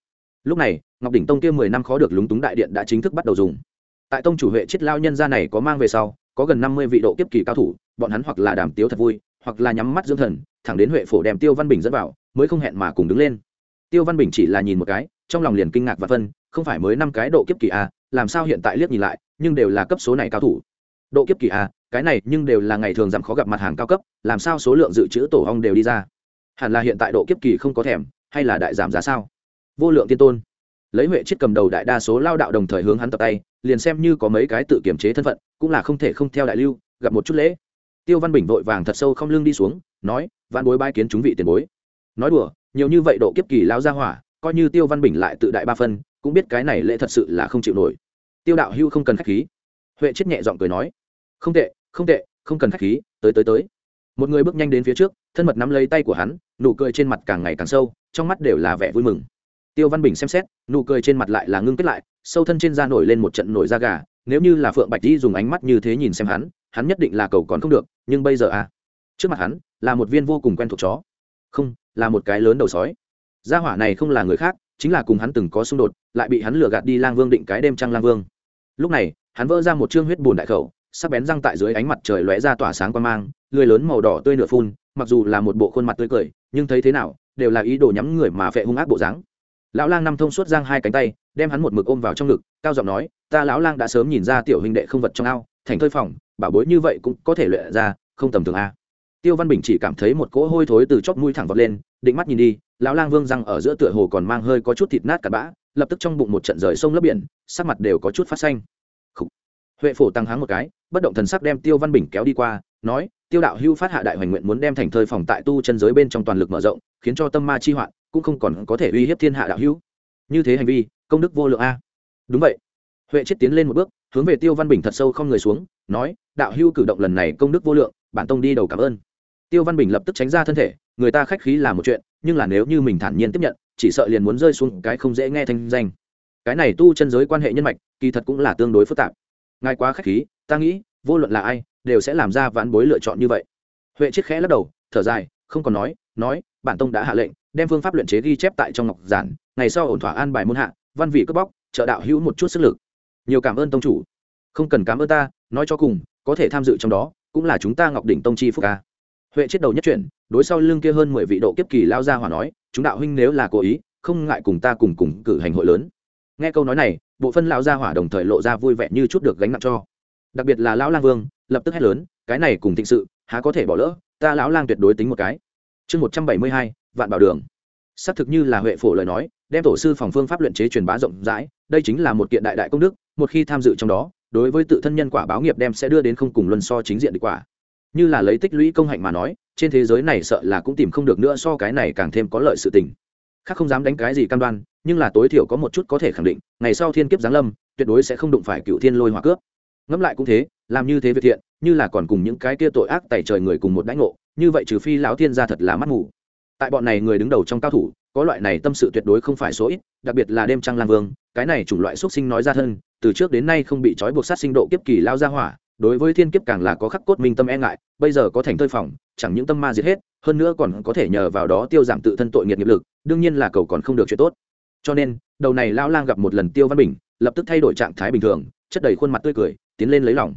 Lúc này, ngọc đỉnh tông kia mười năm khó được lúng túng đại điện đã chính thức bắt đầu dùng. Tại tông chủ huệ chết lao nhân gia này có mang về sau, có gần năm mươi vị độ kiếp kỳ cao thủ bọn hắn hoặc là đàm tiếu thật vui, hoặc là nhắm mắt dưỡng thần, thẳng đến huệ phổ đem tiêu văn bình dẫn vào, mới không hẹn mà cùng đứng lên. Tiêu văn bình chỉ là nhìn một cái, trong lòng liền kinh ngạc và phân, không phải mới năm cái độ kiếp kỳ a làm sao hiện tại liếc nhìn lại, nhưng đều là cấp số này cao thủ. Độ kiếp kỳ a cái này nhưng đều là ngày thường giảm khó gặp mặt hàng cao cấp, làm sao số lượng dự trữ tổ ong đều đi ra? Hẳn là hiện tại độ kiếp kỳ không có thèm, hay là đại giảm giá sao? Vô lượng tiên tôn. Lấy huệ chiết cầm đầu đại đa số lao đạo đồng thời hướng hắn tập tay, liền xem như có mấy cái tự kiểm chế thân phận, cũng là không thể không theo đại lưu, gặp một chút lễ tiêu văn bình vội vàng thật sâu không lưng đi xuống, nói văn bối bai kiến chúng vị tiền bối. Nói đùa, nhiều như vậy độ kiếp kỳ lao ra hỏa, coi như tiêu văn bình lại tự đại ba phân, cũng biết cái này lễ thật sự là không chịu nổi. Tiêu đạo hưu không cần khách khí. Huệ chết nhẹ giọng cười nói, không tệ không tệ, không cần khách khí, tới tới tới. Một người bước nhanh đến phía trước, thân mật nắm lấy tay của hắn, nụ cười trên mặt càng ngày càng sâu, trong mắt đều là vẻ vui mừng. Tiêu văn bình xem xét, nụ cười trên mặt lại là ngưng kết lại, sâu thân trên da nổi lên một trận nổi da gà nếu như là phượng bạch di dùng ánh mắt như thế nhìn xem hắn hắn nhất định là cầu còn không được, nhưng bây giờ à trước mặt hắn là một viên vô cùng quen thuộc chó. Không, là một cái lớn đầu sói. Gia hỏa này không là người khác, chính là cùng hắn từng có xung đột, lại bị hắn lừa gạt đi lang vương định cái đêm trăng lang vương. Lúc này, hắn vỡ ra một chương huyết bùn đại khẩu, sắc bén răng tại dưới ánh mặt trời lóe ra tỏa sáng quan mang lưới lớn màu đỏ tươi nửa phun, mặc dù là một bộ khuôn mặt tươi cười, nhưng thấy thế nào, đều là ý đồ nhắm người mà phệ hung ác bộ dáng lão lang năm thông suốt giang hai cánh tay, đem hắn một mực ôm vào trong ngực, cao giọng nói, ta lão lang đã sớm nhìn ra tiểu huynh đệ không vật trong ao, thành thơi phòng, bảo bối như vậy cũng có thể luyện ra, không tầm thường a. Tiêu văn bình chỉ cảm thấy một cỗ hôi thối từ chóp mũi thẳng vọt lên, định mắt nhìn đi, lão lang vương răng ở giữa tựa hồ còn mang hơi có chút thịt nát cả bã, lập tức trong bụng một trận rời sông lấp biển, sắc mặt đều có chút phát xanh. Huệ phổ tăng háng một cái, bất động thần sắc đem tiêu văn bình kéo đi qua, nói, tiêu đạo hưu phát hạ đại hoành nguyện muốn đem thành thơi phòng tại tu chân giới bên trong toàn lực mở rộng, khiến cho tâm ma chi hoạn cũng không còn có thể uy hiếp thiên hạ đạo hữu. Như thế hành vi, công đức vô lượng a. Đúng vậy. Huệ chết tiến lên một bước, hướng về tiêu văn bình thật sâu không người xuống, nói, đạo hưu cử động lần này công đức vô lượng, bản tông đi đầu cảm ơn. Tiêu văn bình lập tức tránh ra thân thể, người ta khách khí là một chuyện, nhưng là nếu như mình thản nhiên tiếp nhận, chỉ sợ liền muốn rơi xuống cái không dễ nghe thanh danh. Cái này tu chân giới quan hệ nhân mạch, kỳ thật cũng là tương đối phức tạp. Ngài quá khách khí, ta nghĩ, vô luận là ai, đều sẽ làm ra vãn bối lựa chọn như vậy. Huệ chết khẽ lắc đầu, thở dài không còn nói nói, bản tông đã hạ lệnh, đem phương pháp luyện chế ghi chép tại trong ngọc giản, ngày sau ổn thỏa an bài môn hạ, văn vị cướp bóc, trợ đạo hữu một chút sức lực. Nhiều cảm ơn tông chủ. Không cần cảm ơn ta, nói cho cùng, có thể tham dự trong đó, cũng là chúng ta ngọc đỉnh tông chi phúc ca huệ chết đầu nhất chuyển đối sau lưng kia hơn mười vị độ kiếp kỳ lao ra hỏa nói, chúng đạo huynh nếu là cố ý, không ngại cùng ta cùng cùng cử hành hội lớn. Nghe câu nói này, bộ phân lão gia hỏa đồng thời lộ ra vui vẻ như chút được gánh nặng cho. Đặc biệt là lão lang vương, lập tức hét lớn, cái này cùng thịnh sự, há có thể bỏ lỡ ta lão lang tuyệt đối tính một cái. Chương một trăm bảy mươi hai, vạn bảo đường. Xác thực như là huệ phổ lời nói, đem tổ sư phòng phương pháp luyện chế truyền bá rộng rãi, đây chính là một kiện đại đại công đức, một khi tham dự trong đó, đối với tự thân nhân quả báo nghiệp đem sẽ đưa đến không cùng luân so chính diện địch quả. Như là lấy tích lũy công hạnh mà nói, trên thế giới này sợ là cũng tìm không được nữa so cái này càng thêm có lợi sự tình. Khác không dám đánh cái gì cam đoan, nhưng là tối thiểu có một chút có thể khẳng định, ngày sau thiên kiếp giáng lâm, tuyệt đối sẽ không đụng phải cựu thiên lôi hòa cướp. Ngẫm lại cũng thế, làm như thế việc thiện như là còn cùng những cái kia tội ác tẩy trời người cùng một đãi ngộ, như vậy trừ phi lão thiên gia thật là mắt mù. Tại bọn này người đứng đầu trong cao thủ, có loại này tâm sự tuyệt đối không phải số ít, đặc biệt là đêm trăng lang vương, cái này chủng loại xuất sinh nói ra thân, từ trước đến nay không bị trói buộc sát sinh độ kiếp kỳ lao ra hỏa, đối với thiên kiếp càng là có khắc cốt minh tâm e ngại, bây giờ có thành thơi phòng, chẳng những tâm ma diệt hết, hơn nữa còn có thể nhờ vào đó tiêu giảm tự thân tội nghiệp nghiệp lực, đương nhiên là cầu còn không được chuyện tốt. Cho nên, đầu này lão lang gặp một lần tiêu văn bình, lập tức thay đổi trạng thái bình thường, chất đầy khuôn mặt tươi cười, tiến lên lấy lòng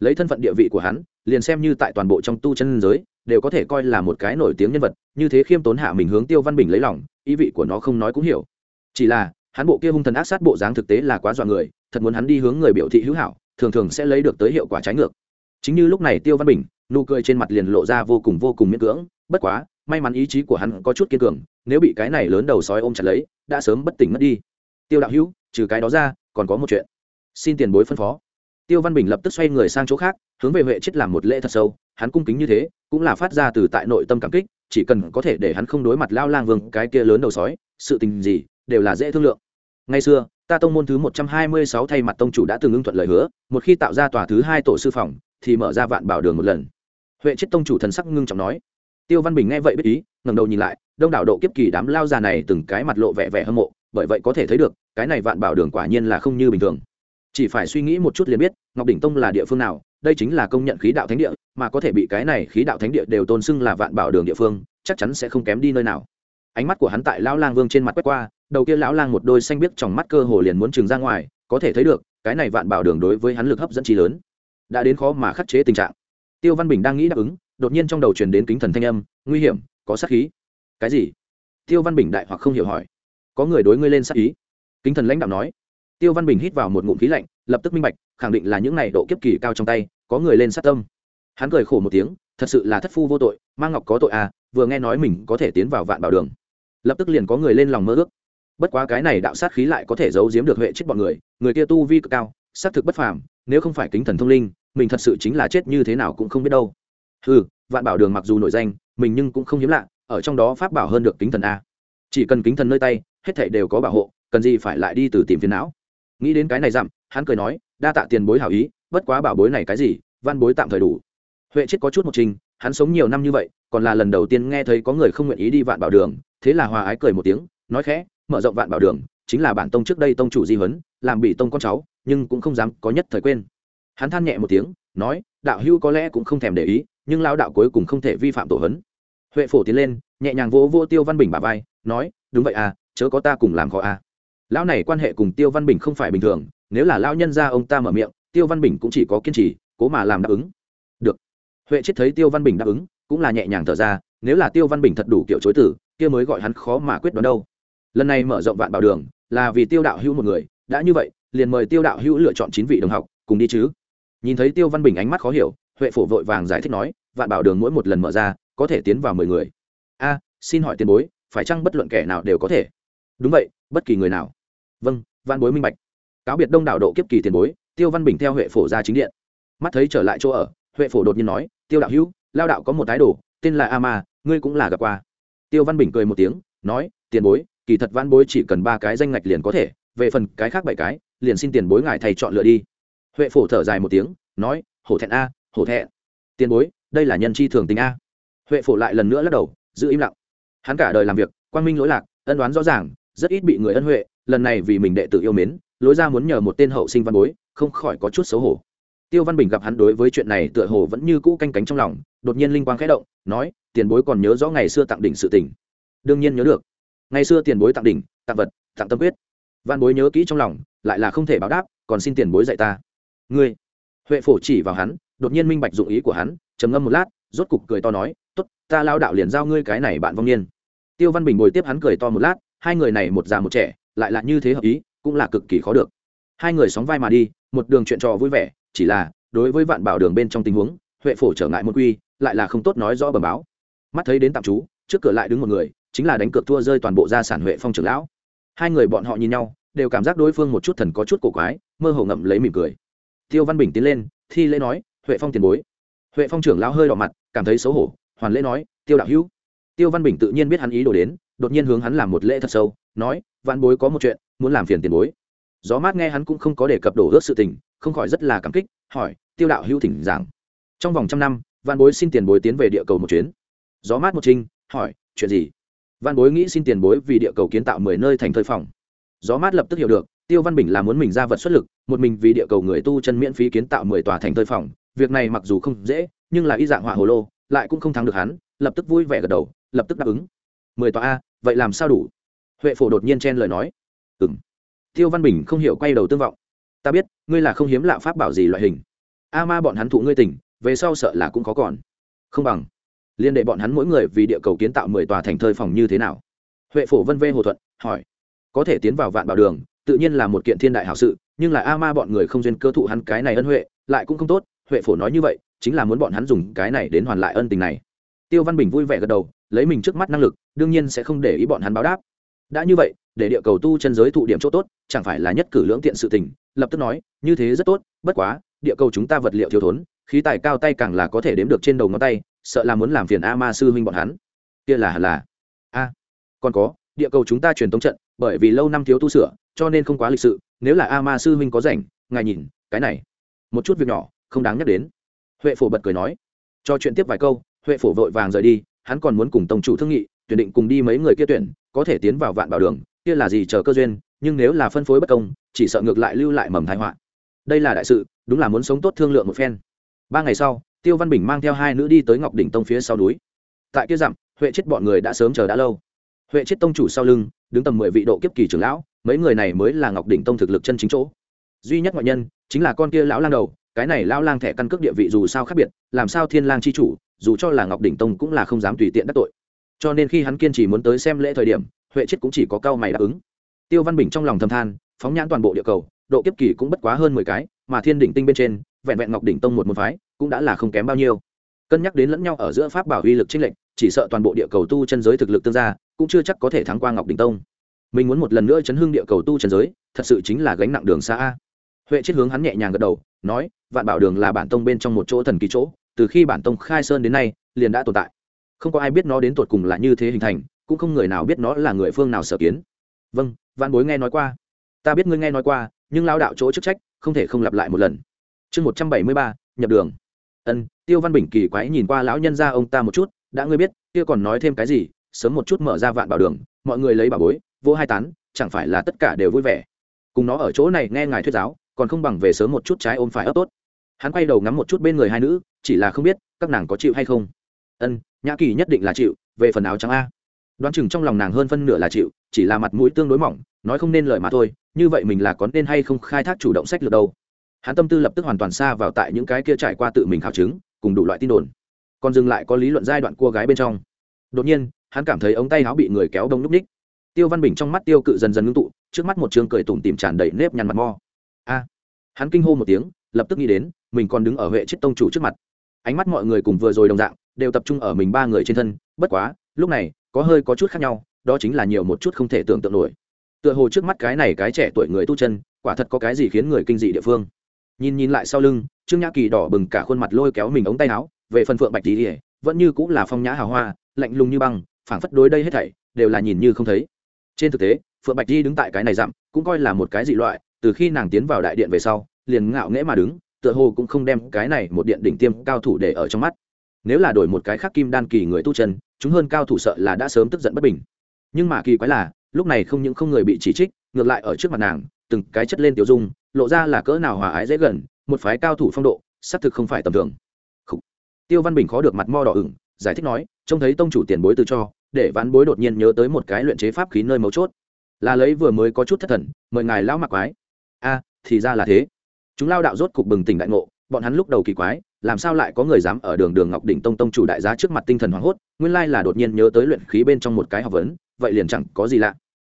lấy thân phận địa vị của hắn, liền xem như tại toàn bộ trong tu chân giới, đều có thể coi là một cái nổi tiếng nhân vật, như thế khiêm tốn hạ mình hướng tiêu văn bình lấy lòng, ý vị của nó không nói cũng hiểu. Chỉ là, hắn bộ kia hung thần ác sát bộ dáng thực tế là quá dọa người, thật muốn hắn đi hướng người biểu thị hữu hảo, thường thường sẽ lấy được tới hiệu quả trái ngược. Chính như lúc này tiêu văn bình, nụ cười trên mặt liền lộ ra vô cùng vô cùng miễn cưỡng, bất quá, may mắn ý chí của hắn có chút kiên cường, nếu bị cái này lớn đầu sói ôm chặt lấy, đã sớm bất tỉnh mất đi. Tiêu đạo hữu, trừ cái đó ra, còn có một chuyện. Xin tiền bối phân phó tiêu văn bình lập tức xoay người sang chỗ khác, hướng về huệ chết làm một lễ thật sâu, hắn cung kính như thế, cũng là phát ra từ tại nội tâm cảm kích, chỉ cần có thể để hắn không đối mặt lao lang vương, cái kia lớn đầu sói, sự tình gì, đều là dễ thương lượng. Ngày xưa, ta tông môn thứ một trăm hai mươi sáu thay mặt tông chủ đã từng ưng thuận lời hứa, một khi tạo ra tòa thứ hai tổ sư phòng, thì mở ra vạn bảo đường một lần. Huệ chết tông chủ thần sắc ngưng trọng nói. Tiêu văn bình nghe vậy biết ý, ngẩng đầu nhìn lại, đông đảo độ kiếp kỳ đám lao già này từng cái mặt lộ vẻ vẻ hâm mộ, bởi vậy có thể thấy được, cái này vạn bảo đường quả nhiên là không như bình thường chỉ phải suy nghĩ một chút liền biết, ngọc đỉnh tông là địa phương nào, đây chính là công nhận khí đạo thánh địa, mà có thể bị cái này khí đạo thánh địa đều tôn xưng là vạn bảo đường địa phương, chắc chắn sẽ không kém đi nơi nào. Ánh mắt của hắn tại lão lang vương trên mặt quét qua, đầu kia lão lang một đôi xanh biếc trong mắt cơ hồ liền muốn trừng ra ngoài, có thể thấy được, cái này vạn bảo đường đối với hắn lực hấp dẫn trí lớn. Đã đến khó mà khắc chế tình trạng. Tiêu văn bình đang nghĩ đáp ứng, đột nhiên trong đầu truyền đến kính thần thanh âm, nguy hiểm, có sát khí. Cái gì? Tiêu văn bình đại hoặc không hiểu hỏi. Có người đối ngươi lên sát ý? Kính thần lãnh đạo nói tiêu văn bình hít vào một ngụm khí lạnh, lập tức minh bạch, khẳng định là những này độ kiếp kỳ cao trong tay, có người lên sát tâm. Hắn cười khổ một tiếng, thật sự là thất phu vô tội, mang ngọc có tội à vừa nghe nói mình có thể tiến vào vạn bảo đường. Lập tức liền có người lên lòng mơ ước. Bất quá cái này đạo sát khí lại có thể giấu giếm được huệ chết bọn người người kia tu vi cực cao xác thực bất phàm, nếu không phải kính thần thông linh, mình thật sự chính là chết như thế nào cũng không biết đâu. Ừ vạn bảo đường mặc dù nổi danh, mình nhưng cũng không hiếm lạ, ở trong đó pháp bảo hơn được kính thần a. Chỉ cần kính thần nơi tay, hết thảy đều có bảo hộ, cần gì phải lại đi từ tìm phiền não? Nghĩ đến cái này dặm, hắn cười nói, đa tạ tiền bối hảo ý, bất quá bảo bối này cái gì, văn bối tạm thời đủ. Huệ chết có chút một trình, hắn sống nhiều năm như vậy, còn là lần đầu tiên nghe thấy có người không nguyện ý đi vạn bảo đường, thế là hòa ái cười một tiếng, nói khẽ, mở rộng vạn bảo đường, chính là bản tông trước đây tông chủ di huấn, làm bị tông con cháu, nhưng cũng không dám có nhất thời quên. Hắn than nhẹ một tiếng, nói, đạo hưu có lẽ cũng không thèm để ý, nhưng lao đạo cuối cùng không thể vi phạm tổ hấn huệ phổ tiến lên, nhẹ nhàng vỗ vô tiêu văn bình bà vai, nói, đúng vậy à chớ có ta cùng làm khó à lão này quan hệ cùng tiêu văn bình không phải bình thường, nếu là lão nhân ra ông ta mở miệng, tiêu văn bình cũng chỉ có kiên trì, cố mà làm đáp ứng. Được. Huệ chết thấy tiêu văn bình đáp ứng, cũng là nhẹ nhàng thở ra, nếu là tiêu văn bình thật đủ kiểu chối tử, kia mới gọi hắn khó mà quyết đoán đâu. Lần này mở rộng vạn bảo đường, là vì tiêu đạo hữu một người, đã như vậy, liền mời tiêu đạo hữu lựa chọn chín vị đồng học, cùng đi chứ. Nhìn thấy tiêu văn bình ánh mắt khó hiểu, huệ phổ vội vàng giải thích nói, vạn bảo đường mỗi một lần mở ra, có thể tiến vào mười người. A, xin hỏi tiền bối, phải chăng bất luận kẻ nào đều có thể? Đúng vậy, bất kỳ người nào vâng văn bối minh bạch. Cáo biệt đông đảo độ kiếp kỳ tiền bối, tiêu văn bình theo huệ phổ ra chính điện. Mắt thấy trở lại chỗ ở, huệ phổ đột nhiên nói, tiêu đạo hữu, lao đạo có một thái đồ, tên là a ma, ngươi cũng là gặp qua. Tiêu văn bình cười một tiếng, nói, tiền bối, kỳ thật văn bối chỉ cần ba cái danh ngạch liền có thể, về phần cái khác bảy cái, liền xin tiền bối ngài thầy chọn lựa đi. Huệ phổ thở dài một tiếng, nói, hổ thẹn a, hổ thẹn. Tiền bối, đây là nhân chi thường tình a. Huệ phổ lại lần nữa lắc đầu, giữ im lặng. Hắn cả đời làm việc, quang minh lỗi lạc, ân đoán rõ ràng, rất ít bị người ân huệ lần này vì mình đệ tử yêu mến, lối ra muốn nhờ một tên hậu sinh văn bối, không khỏi có chút xấu hổ. Tiêu văn bình gặp hắn đối với chuyện này tựa hồ vẫn như cũ canh cánh trong lòng, đột nhiên linh quang khẽ động, nói, tiền bối còn nhớ rõ ngày xưa tặng đỉnh sự tình? Đương nhiên nhớ được. Ngày xưa tiền bối tặng đỉnh, tặng vật, tặng tâm quyết. Văn bối nhớ kỹ trong lòng, lại là không thể báo đáp, còn xin tiền bối dạy ta. Ngươi? Huệ phổ chỉ vào hắn, đột nhiên minh bạch dụng ý của hắn, trầm ngâm một lát, rốt cục cười to nói t ố t ta lao đạo liền giao ngươi cái này bạn vong niên. Tiêu văn bình bồi tiếp hắn cười to một lát, hai người này một già một trẻ lại là như thế hợp ý, cũng là cực kỳ khó được. Hai người sóng vai mà đi, một đường chuyện trò vui vẻ, chỉ là, đối với vạn bảo đường bên trong tình huống, huệ phổ trở ngại một quy, lại là không tốt nói rõ bờ báo. Mắt thấy đến tạm trú, trước cửa lại đứng một người, chính là đánh cược thua rơi toàn bộ gia sản huệ phong trưởng lão. Hai người bọn họ nhìn nhau, đều cảm giác đối phương một chút thần có chút cổ quái, mơ hồ ngậm lấy mỉm cười. Tiêu văn bình tiến lên, thi lễ nói, huệ phong tiền bối. Huệ phong trưởng lão hơi đỏ mặt, cảm thấy xấu hổ, hoàn lễ nói, tiêu đạo hữu. Tiêu văn bình tự nhiên biết hắn ý đồ đến đột nhiên hướng hắn làm một lễ thật sâu, nói văn bối có một chuyện, muốn làm phiền tiền bối. Gió mát nghe hắn cũng không có đề cập đổ ước sự tình, không khỏi rất là cảm kích, hỏi, tiêu đạo hữu thỉnh giảng. Trong vòng trăm năm văn bối xin tiền bối tiến về địa cầu một chuyến. Gió mát một trinh, hỏi, chuyện gì? Văn bối nghĩ xin tiền bối vì địa cầu kiến tạo mười nơi thành thơi phòng. Gió mát lập tức hiểu được, tiêu văn bình là muốn mình ra vật xuất lực, một mình vì địa cầu người tu chân miễn phí kiến tạo mười tòa thành thơi phòng. Việc này mặc dù không dễ, nhưng là y dạng họa hồ lô, lại cũng không thắng được hắn, lập tức vui vẻ gật đầu, lập tức đáp ứng. Mười tòa a vậy làm sao đủ? Huệ phổ đột nhiên chen lời nói. Ừ m tiêu văn bình không hiểu quay đầu tương vọng. Ta biết, ngươi là không hiếm lạ pháp bảo gì loại hình. A ma bọn hắn thụ ngươi tỉnh về sau sợ là cũng có còn. Không bằng. Liên đệ bọn hắn mỗi người vì địa cầu kiến tạo mười tòa thành thơi phòng như thế nào? Huệ phổ vân vê hồ thuận, hỏi. Có thể tiến vào vạn bảo đường, tự nhiên là một kiện thiên đại hảo sự, nhưng là a ma bọn người không duyên cơ thụ hắn cái này ân huệ, lại cũng không tốt. Huệ phổ nói như vậy, chính là muốn bọn hắn dùng cái này đến hoàn lại ân tình này tiêu văn bình vui vẻ gật đầu, lấy mình trước mắt năng lực, đương nhiên sẽ không để ý bọn hắn báo đáp. Đã như vậy, để địa cầu tu chân giới thụ điểm chỗ tốt, chẳng phải là nhất cử lưỡng tiện sự tình, lập tức nói, như thế rất tốt, bất quá, địa cầu chúng ta vật liệu thiếu thốn, khí tài cao tay càng là có thể đếm được trên đầu ngón tay, sợ là muốn làm phiền a ma sư huynh bọn hắn. Kia là là. A, còn có, địa cầu chúng ta truyền tống trận, bởi vì lâu năm thiếu tu sửa, cho nên không quá lịch sự, nếu là a ma sư huynh có rảnh, ngài nhìn, cái này. Một chút việc nhỏ, không đáng nhắc đến. Huệ phổ bật cười nói. Cho chuyện tiếp vài câu huệ phổ vội vàng rời đi, hắn còn muốn cùng tổng chủ thương nghị, tuyển định cùng đi mấy người kia tuyển, có thể tiến vào vạn bảo đường, kia là gì chờ cơ duyên, nhưng nếu là phân phối bất công, chỉ sợ ngược lại lưu lại mầm thái họa. Đây là đại sự, đúng là muốn sống tốt thương lượng một phen. Ba ngày sau, tiêu văn bình mang theo hai nữ đi tới ngọc đỉnh tông phía sau núi. Tại kia dặm, huệ chết bọn người đã sớm chờ đã lâu. Huệ chết tông chủ sau lưng, đứng tầm mười vị độ kiếp kỳ trưởng lão, mấy người này mới là ngọc đỉnh tông thực lực chân chính chỗ. Duy nhất ngoại nhân, chính là con kia lão lang đầu, cái này lão lang thẻ căn cước địa vị dù sao khác biệt, làm sao thiên lang chi chủ dù cho là ngọc đỉnh tông cũng là không dám tùy tiện đắc tội. Cho nên khi hắn kiên trì muốn tới xem lễ thời điểm, huệ chết cũng chỉ có cao mày đáp ứng. Tiêu văn bình trong lòng thầm than, phóng nhãn toàn bộ địa cầu, độ kiếp kỳ cũng bất quá hơn mười cái, mà thiên đỉnh tinh bên trên, vẹn vẹn ngọc đỉnh tông một môn phái, cũng đã là không kém bao nhiêu. Cân nhắc đến lẫn nhau ở giữa pháp bảo uy lực chênh lệch, chỉ sợ toàn bộ địa cầu tu chân giới thực lực tương gia, cũng chưa chắc có thể thắng qua ngọc đỉnh tông. Mình muốn một lần nữa chấn hưng địa cầu tu chân giới, thật sự chính là gánh nặng đường xa a. Huệ chết hướng hắn nhẹ nhàng gật đầu, nói, vạn bảo đường là bản tông bên trong một chỗ thần kỳ chỗ từ khi bản tông khai sơn đến nay, liền đã tồn tại. Không có ai biết nó đến tột cùng là như thế hình thành, cũng không người nào biết nó là người phương nào sở kiến. Vâng văn bối nghe nói qua. Ta biết ngươi nghe nói qua, nhưng lao đạo chỗ chức trách, không thể không lặp lại một lần. Chương một trăm bảy mươi ba, nhập đường. Ân, tiêu văn bình kỳ quái nhìn qua lão nhân ra ông ta một chút, đã ngươi biết, kia còn nói thêm cái gì, sớm một chút mở ra vạn bảo đường, mọi người lấy bảo bối, vô hai tán, chẳng phải là tất cả đều vui vẻ. Cùng nó ở chỗ này nghe ngài thuyết giáo, còn không bằng về sớm một chút trái ôm phải ấp tốt hắn quay đầu ngắm một chút bên người hai nữ, chỉ là không biết, các nàng có chịu hay không. Ân, nhã kỳ nhất định là chịu, về phần áo trắng a. Đoán chừng trong lòng nàng hơn phân nửa là chịu, chỉ là mặt mũi tương đối mỏng, nói không nên lời mà thôi, như vậy mình là có nên hay không khai thác chủ động sách lược đâu. Hắn tâm tư lập tức hoàn toàn xa vào tại những cái kia trải qua tự mình khảo chứng, cùng đủ loại tin đồn. Còn dừng lại có lý luận giai đoạn cua gái bên trong. Đột nhiên, hắn cảm thấy ống tay áo bị người kéo đông núp ních. Tiêu văn bình trong mắt tiêu cự dần dần ngưng tụ, trước mắt một trường cười tủm tìm tràn đầy nếp nhăn mặt mo. A. Hắn kinh hô một tiếng, lập tức nghĩ đến mình còn đứng ở huệ chết tông chủ trước mặt. Ánh mắt mọi người cùng vừa rồi đồng dạng, đều tập trung ở mình ba người trên thân, bất quá, lúc này, có hơi có chút khác nhau, đó chính là nhiều một chút không thể tưởng tượng nổi. Tựa hồ trước mắt cái này cái trẻ tuổi người tu chân, quả thật có cái gì khiến người kinh dị địa phương. Nhìn nhìn lại sau lưng, trương nhã kỳ đỏ bừng cả khuôn mặt lôi kéo mình ống tay áo, về phần phượng bạch tỉ ỉa vẫn như cũng là phong nhã hào hoa, lạnh lùng như băng, phảng phất đối đây hết thảy, đều là nhìn như không thấy. Trên thực tế, phượng bạch di đứng tại cái này dặm, cũng coi là một cái dị loại, từ khi nàng tiến vào đại điện về sau, liền ngạo nghễ mà đứng tựa hồ cũng không đem cái này một điện đỉnh tiêm cao thủ để ở trong mắt. Nếu là đổi một cái khác kim đan kỳ người tu chân, chúng hơn cao thủ sợ là đã sớm tức giận bất bình. Nhưng mà kỳ quái là, lúc này không những không người bị chỉ trích, ngược lại ở trước mặt nàng, từng cái chất lên tiểu dung, lộ ra là cỡ nào hòa ái dễ gần, một phái cao thủ phong độ, xác thực không phải tầm thường. Tiêu văn bình khó được mặt mo đỏ ửng, giải thích nói, trông thấy tông chủ tiền bối từ cho, để ván bối đột nhiên nhớ tới một cái luyện chế pháp khí nơi mấu chốt. Là lấy vừa mới có chút thất thần, mời ngài lão mặc quái. A, thì ra là thế chúng lao đạo rốt cục bừng tỉnh đại ngộ, bọn hắn lúc đầu kỳ quái, làm sao lại có người dám ở đường đường ngọc đỉnh tông tông chủ đại giá trước mặt tinh thần hoảng hốt, nguyên lai là đột nhiên nhớ tới luyện khí bên trong một cái học vấn, vậy liền chẳng có gì lạ.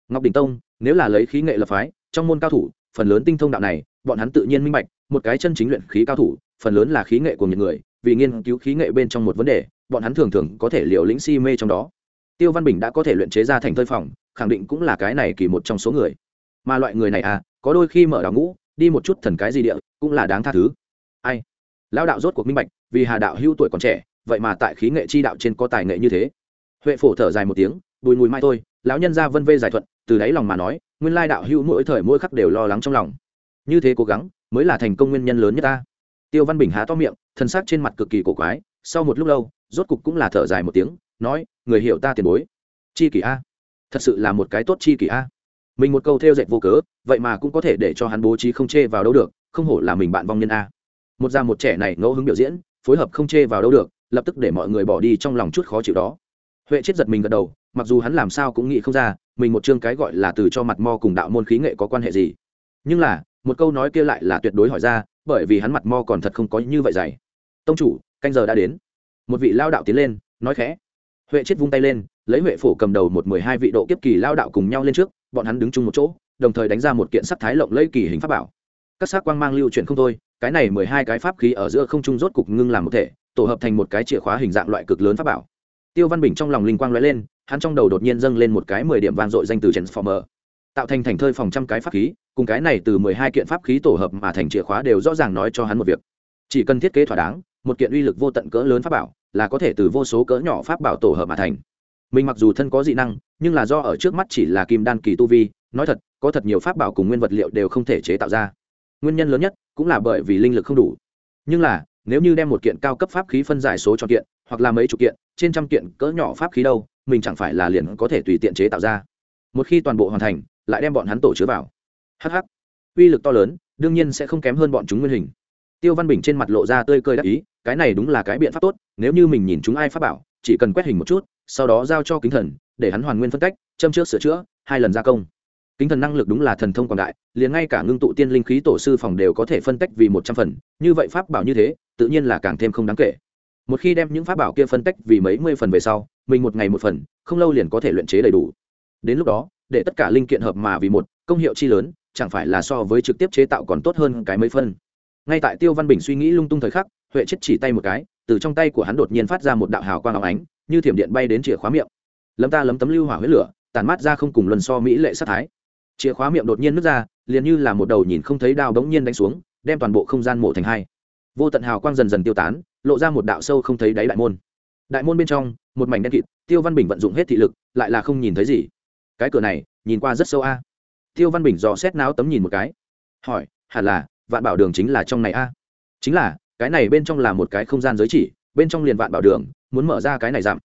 Ngọc đỉnh tông, nếu là lấy khí nghệ lập phái, trong môn cao thủ, phần lớn tinh thông đạo này, bọn hắn tự nhiên minh bạch, một cái chân chính luyện khí cao thủ, phần lớn là khí nghệ của những người, vì nghiên cứu khí nghệ bên trong một vấn đề, bọn hắn thường thường có thể liều lĩnh si mê trong đó. Tiêu văn bình đã có thể luyện chế ra thành thơi phòng, khẳng định cũng là cái này kỳ một trong số người. Mà loại người này à có đôi khi mở đào ngũ đi một chút thần cái gì địa, cũng là đáng tha thứ. Ai? Lão đạo rốt cuộc minh bạch, vì hà đạo hưu tuổi còn trẻ, vậy mà tại khí nghệ chi đạo trên có tài nghệ như thế. Huệ phổ thở dài một tiếng, bùi mùi mai thôi, lão nhân ra vân vê giải thuận, từ đáy lòng mà nói, nguyên lai đạo hưu mỗi thời mỗi khắc đều lo lắng trong lòng. Như thế cố gắng, mới là thành công nguyên nhân lớn nhất ta. Tiêu văn bình há to miệng, thân xác trên mặt cực kỳ cổ quái, sau một lúc lâu, rốt cục cũng là thở dài một tiếng, nói, người hiểu ta tiền bối. Chi kỷ a. Thật sự là một cái tốt chi kỷ a mình một câu theo dệt vô cớ, vậy mà cũng có thể để cho hắn bố trí không chê vào đâu được, không hổ là mình bạn vong nhân a. Một già một trẻ này ngẫu hứng biểu diễn, phối hợp không chê vào đâu được, lập tức để mọi người bỏ đi trong lòng chút khó chịu đó. Huệ chết giật mình gật đầu, mặc dù hắn làm sao cũng nghĩ không ra, mình một chương cái gọi là từ cho mặt mo cùng đạo môn khí nghệ có quan hệ gì. Nhưng là, một câu nói kia lại là tuyệt đối hỏi ra, bởi vì hắn mặt mo còn thật không có như vậy dày. Tông chủ, canh giờ đã đến. Một vị lao đạo tiến lên, nói khẽ. Huệ chết vung tay lên, lấy huệ phổ cầm đầu một mười hai vị độ kiếp kỳ lao đạo cùng nhau lên trước bọn hắn đứng chung một chỗ, đồng thời đánh ra một kiện sắc thái lộng lẫy kỳ hình pháp bảo. Các sắc quang mang lưu chuyển không thôi, cái này mười hai cái pháp khí ở giữa không trung rốt cục ngưng làm một thể, tổ hợp thành một cái chìa khóa hình dạng loại cực lớn pháp bảo. Tiêu văn bình trong lòng linh quang lóe lên, hắn trong đầu đột nhiên dâng lên một cái mười điểm vang dội danh từ transformer. Tạo thành thành thơi phòng trăm cái pháp khí, cùng cái này từ mười hai kiện pháp khí tổ hợp mà thành chìa khóa đều rõ ràng nói cho hắn một việc. Chỉ cần thiết kế thỏa đáng, một kiện uy lực vô tận cỡ lớn pháp bảo, là có thể từ vô số cỡ nhỏ pháp bảo tổ hợp mà thành mình mặc dù thân có dị năng, nhưng là do ở trước mắt chỉ là kim đan kỳ tu vi, nói thật, có thật nhiều pháp bảo cùng nguyên vật liệu đều không thể chế tạo ra. Nguyên nhân lớn nhất cũng là bởi vì linh lực không đủ. Nhưng là, nếu như đem một kiện cao cấp pháp khí phân giải số cho kiện, hoặc là mấy chục kiện, trên trăm kiện cỡ nhỏ pháp khí đâu, mình chẳng phải là liền có thể tùy tiện chế tạo ra. Một khi toàn bộ hoàn thành, lại đem bọn hắn tổ chứa vào. Hh uy lực to lớn, đương nhiên sẽ không kém hơn bọn chúng nguyên hình. Tiêu văn bình trên mặt lộ ra tươi cơi đắc ý, cái này đúng là cái biện pháp tốt, nếu như mình nhìn chúng ai pháp bảo, chỉ cần quét hình một chút sau đó giao cho kính thần, để hắn hoàn nguyên phân cách, châm trước sửa chữa, hai lần gia công. Kính thần năng lực đúng là thần thông quảng đại, liền ngay cả ngưng tụ tiên linh khí tổ sư phòng đều có thể phân tách vì một trăm phần, như vậy pháp bảo như thế, tự nhiên là càng thêm không đáng kể. Một khi đem những pháp bảo kia phân tách vì mấy mươi phần về sau, mình một ngày một phần, không lâu liền có thể luyện chế đầy đủ. Đến lúc đó, để tất cả linh kiện hợp mà vì một, công hiệu chi lớn, chẳng phải là so với trực tiếp chế tạo còn tốt hơn cái mấy phân ngay tại tiêu văn bình suy nghĩ lung tung thời khắc, huệ chết chỉ tay một cái, từ trong tay của hắn đột nhiên phát ra một đạo hào quang áo ánh như thiểm điện bay đến chìa khóa miệng. Lấm ta lấm tấm lưu hỏa huyết lửa tàn mát ra không cùng luân so mỹ lệ sát thái. Chìa khóa miệng đột nhiên nứt ra, liền như là một đầu nhìn không thấy đao bỗng nhiên đánh xuống, đem toàn bộ không gian mổ thành hai. Vô tận hào quang dần dần tiêu tán, lộ ra một đạo sâu không thấy đáy đại môn. Đại môn bên trong, một mảnh đen kịt, tiêu văn bình vận dụng hết thị lực, lại là không nhìn thấy gì. Cái cửa này, nhìn qua rất sâu a. Tiêu văn bình dò xét náo tấm nhìn một cái. Hỏi, hẳn là, vạn bảo đường chính là trong này a? Chính là, cái này bên trong là một cái không gian giới chỉ bên trong liền vạn bảo đường, muốn mở ra cái này giảm.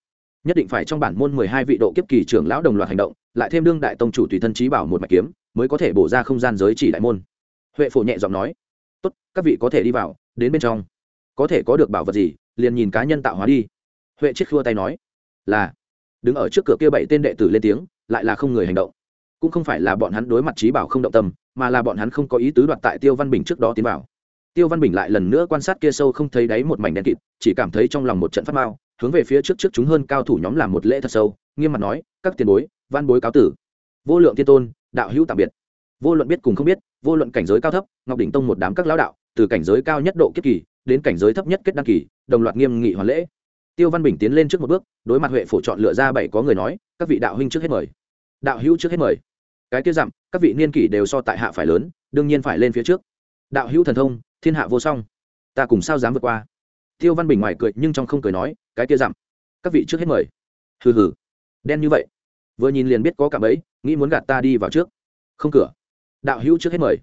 Nhất định phải trong bản môn mười hai vị độ kiếp kỳ trưởng lão đồng loạt hành động, lại thêm đương đại tông chủ tùy thân trí bảo một mạch kiếm, mới có thể bổ ra không gian giới chỉ đại môn. Huệ phổ nhẹ giọng nói, tốt, các vị có thể đi vào, đến bên trong. Có thể có được bảo vật gì, liền nhìn cá nhân tạo hóa đi. Huệ chiết khua tay nói, là. Đứng ở trước cửa kia bảy tên đệ tử lên tiếng, lại là không người hành động. Cũng không phải là bọn hắn đối mặt trí bảo không động tâm, mà là bọn hắn không có ý tứ đoạt tại tiêu văn bình trước đó tiến vào tiêu văn bình lại lần nữa quan sát kia sâu không thấy đáy một mảnh đen kịt, chỉ cảm thấy trong lòng một trận phát mao hướng về phía trước trước chúng hơn cao thủ nhóm làm một lễ thật sâu, nghiêm mặt nói, các tiền bối, văn bối cáo tử. Vô lượng tiên tôn, đạo hữu tạm biệt. Vô luận biết cùng không biết, vô luận cảnh giới cao thấp, ngọc đỉnh tông một đám các lão đạo, từ cảnh giới cao nhất độ kiếp kỳ, đến cảnh giới thấp nhất kết đăng kỳ, đồng loạt nghiêm nghị hoàn lễ. Tiêu văn bình tiến lên trước một bước, đối mặt huệ phổ chọn lựa ra bảy có người nói, các vị đạo huynh trước hết mời. Đạo hữu trước hết mời. Cái kia dặm, các vị niên kỷ đều so tại hạ phải lớn, đương nhiên phải lên phía trước. Đạo hữu thần thông thiên hạ vô song. Ta cùng sao dám vượt qua? Tiêu văn bình ngoài cười nhưng trong không cười nói, cái kia dặm các vị trước hết mời. Hừ hừ. Đen như vậy. Vừa nhìn liền biết có cả bấy nghĩ muốn gạt ta đi vào trước. Không cửa. Đạo hữu trước hết mời.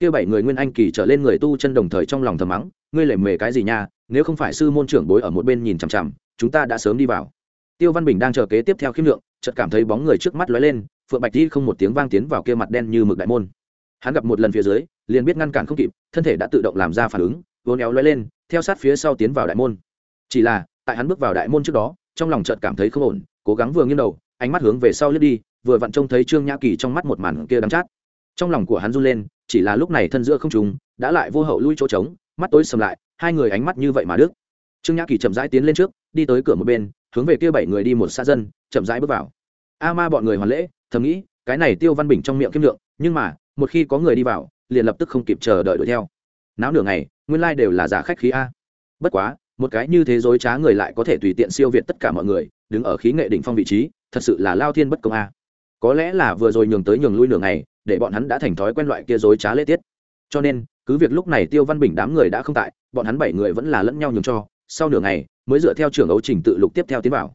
Kia bảy người nguyên anh kỳ trở lên người tu chân đồng thời trong lòng thầm mắng, ngươi lệ mề cái gì nha, nếu không phải sư môn trưởng bối ở một bên nhìn chằm chằm, chúng ta đã sớm đi vào. Tiêu văn bình đang chờ kế tiếp theo khiêm lượng, chợt cảm thấy bóng người trước mắt lóe lên, phượng bạch đi không một tiếng vang tiến vào kia mặt đen như mực đại môn. Hắn gặp một lần phía dưới liền biết ngăn cản không kịp, thân thể đã tự động làm ra phản ứng, vốn éo lóe lên, theo sát phía sau tiến vào đại môn. Chỉ là, tại hắn bước vào đại môn trước đó, trong lòng chợt cảm thấy không ổn, cố gắng vừa nghiêng đầu, ánh mắt hướng về sau lướt đi, vừa vặn trông thấy trương nhã kỳ trong mắt một màn kia đắng chát. Trong lòng của hắn run lên, chỉ là lúc này thân giữa không trùng đã lại vô hậu lui chỗ trống, mắt tối sầm lại, hai người ánh mắt như vậy mà đức trương nhã kỳ chậm rãi tiến lên trước, đi tới cửa một bên, hướng về kia bảy người đi một xa dân, chậm rãi bước vào. A ma bọn người hoàn lễ, thầm nghĩ, cái này tiêu văn bình trong miệng kiêm lượng, nhưng mà, một khi có người đi vào liền lập tức không kịp chờ đợi đuổi theo. Náo nửa ngày, nguyên lai đều là giả khách khí a. Bất quá, một cái như thế dối trá người lại có thể tùy tiện siêu việt tất cả mọi người, đứng ở khí nghệ đỉnh phong vị trí, thật sự là lao thiên bất công a. Có lẽ là vừa rồi nhường tới nhường lui nửa ngày, để bọn hắn đã thành thói quen loại kia dối trá lễ tiết. Cho nên, cứ việc lúc này tiêu văn bình đám người đã không tại, bọn hắn bảy người vẫn là lẫn nhau nhường cho, sau nửa ngày, mới dựa theo trường ấu trình tự lục tiếp theo tiến vào.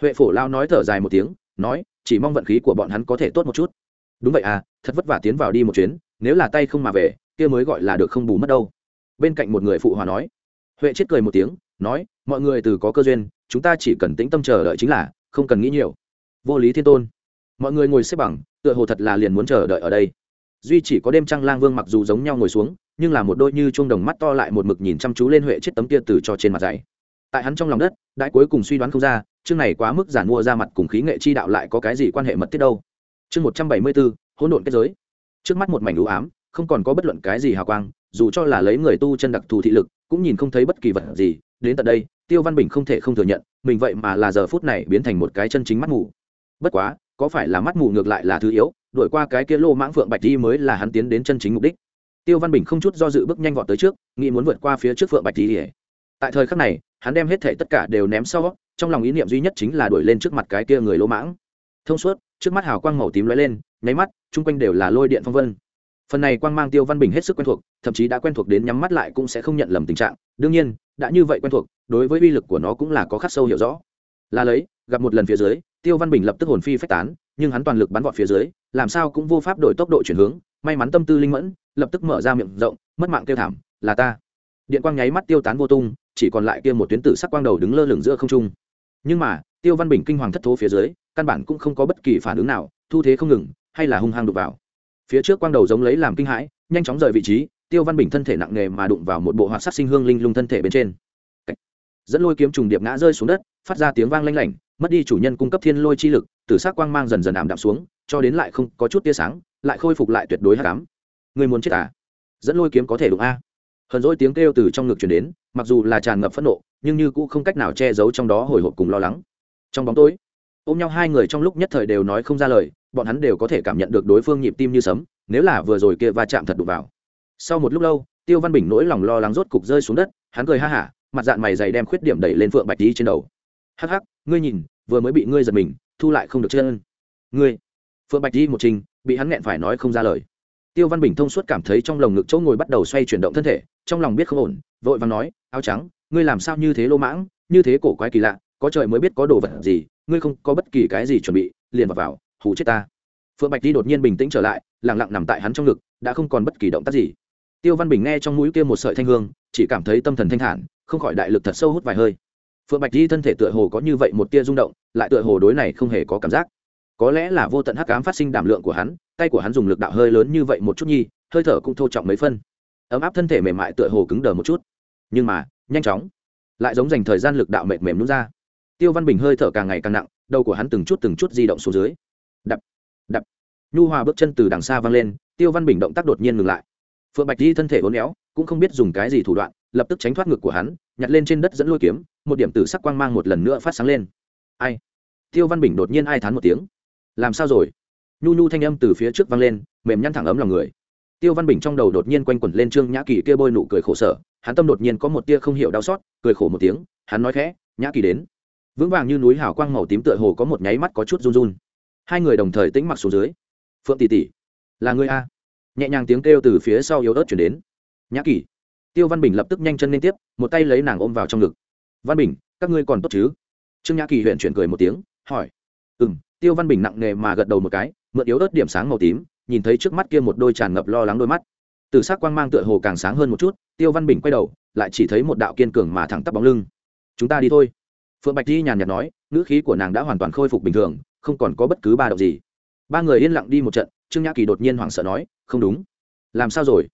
Huệ phổ lao nói thở dài một tiếng, nói, chỉ mong vận khí của bọn hắn có thể tốt một chút. Đúng vậy à thật vất vả tiến vào đi một chuyến nếu là tay không mà về, kia mới gọi là được không bù mất đâu. Bên cạnh một người phụ hòa nói. Huệ chết cười một tiếng, nói, mọi người từ có cơ duyên, chúng ta chỉ cần tĩnh tâm chờ đợi chính là, không cần nghĩ nhiều. Vô lý thiên tôn. Mọi người ngồi xếp bằng, tựa hồ thật là liền muốn chờ đợi ở đây. Duy chỉ có đêm trăng lang vương mặc dù giống nhau ngồi xuống, nhưng là một đôi như chuông đồng mắt to lại một mực nhìn chăm chú lên huệ chết tấm kia từ cho trên mặt dày. Tại hắn trong lòng đất, đại cuối cùng suy đoán không ra, chương này quá mức giản mua ra mặt cùng khí nghệ chi đạo lại có cái gì quan hệ mật thiết đâu. Chương một trăm bảy mươi bốn hỗn độn kết giới trước mắt một mảnh ưu ám, không còn có bất luận cái gì hào quang, dù cho là lấy người tu chân đặc thù thị lực, cũng nhìn không thấy bất kỳ vật gì, đến tận đây, tiêu văn bình không thể không thừa nhận, mình vậy mà là giờ phút này biến thành một cái chân chính mắt mù. Bất quá, có phải là mắt mù ngược lại là thứ yếu đổi qua cái kia lô mãng phượng bạch di mới là hắn tiến đến chân chính mục đích. Tiêu văn bình không chút do dự bước nhanh vọt tới trước, nghĩ muốn vượt qua phía trước phượng bạch di tại thời khắc này, hắn đem hết thể tất cả đều ném sau, trong lòng ý niệm duy nhất chính là đuổi lên trước mặt cái kia người lô mãng. Thông suốt, trước mắt hào quang màu tím lóe lên nháy mắt, chung quanh đều là lôi điện phong vân. Phần này quang mang tiêu văn bình hết sức quen thuộc, thậm chí đã quen thuộc đến nhắm mắt lại cũng sẽ không nhận lầm tình trạng. Đương nhiên, đã như vậy quen thuộc, đối với uy lực của nó cũng là có khắc sâu hiểu rõ. Là lấy, gặp một lần phía dưới, tiêu văn bình lập tức hồn phi phách tán, nhưng hắn toàn lực bắn vọt phía dưới, làm sao cũng vô pháp đổi tốc độ chuyển hướng, may mắn tâm tư linh mẫn, lập tức mở ra miệng rộng, mất mạng kêu thảm, là ta. Điện quang nháy mắt tiêu tán vô tung, chỉ còn lại kia một tuyến tử sắc quang đầu đứng lơ lửng giữa không trung. Nhưng mà, tiêu văn bình kinh hoàng thất thố phía dưới, căn bản cũng không có bất kỳ phản ứng nào, thu thế không ngừng hay là hung hăng đụng vào. Phía trước quang đầu giống lấy làm kinh hãi, nhanh chóng rời vị trí, tiêu văn bình thân thể nặng nề mà đụng vào một bộ hoạt sắc sinh hương linh lung thân thể bên trên. Dẫn lôi kiếm trùng điệp ngã rơi xuống đất, phát ra tiếng vang lanh lảnh, mất đi chủ nhân cung cấp thiên lôi chi lực, tử sắc quang mang dần dần ảm đạm xuống, cho đến lại không có chút tia sáng, lại khôi phục lại tuyệt đối hạ cám người muốn chết à? Dẫn lôi kiếm có thể đụng a? Hờn dỗi tiếng kêu từ trong ngực chuyển đến, mặc dù là tràn ngập phẫn nộ, nhưng như cũng không cách nào che giấu trong đó hồi hộp cùng lo lắng. Trong bóng tối, ôm nhau hai người trong lúc nhất thời đều nói không ra lời bọn hắn đều có thể cảm nhận được đối phương nhịp tim như sấm, nếu là vừa rồi kia va chạm thật đụng vào. Sau một lúc lâu, tiêu văn bình nỗi lòng lo lắng rốt cục rơi xuống đất, hắn cười ha hả, mặt dạng mày dày đem khuyết điểm đẩy lên phượng bạch đi trên đầu. Hắc hắc, ngươi nhìn, vừa mới bị ngươi giật mình, thu lại không được chân. Ngươi? Phượng bạch đi một trình, bị hắn nghẹn phải nói không ra lời. Tiêu văn bình thông suốt cảm thấy trong lồng ngực chỗ ngồi bắt đầu xoay chuyển động thân thể, trong lòng biết không ổn, vội vàng nói, áo trắng, ngươi làm sao như thế lô mãng, như thế cổ quái kỳ lạ, có trời mới biết có đồ vật gì, ngươi không có bất kỳ cái gì chuẩn bị, liền vào vào hù chết ta. Phượng bạch đi đột nhiên bình tĩnh trở lại lẳng lặng nằm tại hắn trong ngực, đã không còn bất kỳ động tác gì. Tiêu văn bình nghe trong mũi kia một sợi thanh hương, chỉ cảm thấy tâm thần thanh thản, không khỏi đại lực thật sâu hút vài hơi. Phượng bạch đi thân thể tựa hồ có như vậy một tia rung động, lại tựa hồ đối này không hề có cảm giác. Có lẽ là vô tận hắc ám phát sinh đảm lượng của hắn, tay của hắn dùng lực đạo hơi lớn như vậy một chút nhi, hơi thở cũng thô trọng mấy phân. Ấm áp thân thể mềm mại tựa hồ cứng đờ một chút. Nhưng mà, nhanh chóng. Lại giống dành thời gian lực đạo mệt mềm nút ra. Tiêu văn bình hơi thở càng ngày càng nặng, đầu của hắn từng chút từng chút di động xuống dưới nhu hòa bước chân từ đằng xa văng lên, tiêu văn bình động tác đột nhiên ngừng lại. Phượng bạch di thân thể uốn éo, cũng không biết dùng cái gì thủ đoạn, lập tức tránh thoát ngực của hắn, nhặt lên trên đất dẫn lôi kiếm, một điểm tử sắc quang mang một lần nữa phát sáng lên. Ai? Tiêu văn bình đột nhiên ai thán một tiếng. Làm sao rồi? Nhu nhu thanh âm từ phía trước vang lên, mềm nhăn thẳng ấm lòng người. Tiêu văn bình trong đầu đột nhiên quanh quẩn lên trương nhã kỳ kia bôi nụ cười khổ sở, hắn tâm đột nhiên có một tia không hiểu đau xót, cười khổ một tiếng, hắn nói khẽ, nhã kỳ đến. Vững vàng như núi hào quang màu tím tựa hồ có một nháy mắt có chút run run. Hai người đồng thời tĩnh mặc xuống dưới phượng tỷ tỷ. Là người a? Nhẹ nhàng tiếng kêu từ phía sau yếu ớt chuyển đến. Nhã kỳ tiêu văn bình lập tức nhanh chân lên tiếp, một tay lấy nàng ôm vào trong ngực. Văn bình, các ngươi còn tốt chứ? Trương nhã kỳ huyện chuyển cười một tiếng, hỏi. Ừ m tiêu văn bình nặng nề mà gật đầu một cái, mượn yếu ớt điểm sáng màu tím, nhìn thấy trước mắt kia một đôi tràn ngập lo lắng đôi mắt. Từ s ắ c quang mang tựa hồ càng sáng hơn một chút, tiêu văn bình quay đầu, lại chỉ thấy một đạo kiên cường mà thẳng tắp bóng lưng. Chúng ta đi thôi. Phượng bạch di nhàn nhạt nói, ngữ khí của nàng đã hoàn toàn khôi phục bình thường, không còn có bất cứ ba động gì ba người yên lặng đi một trận, trương nhã kỳ đột nhiên hoảng sợ nói, không đúng. Làm sao rồi?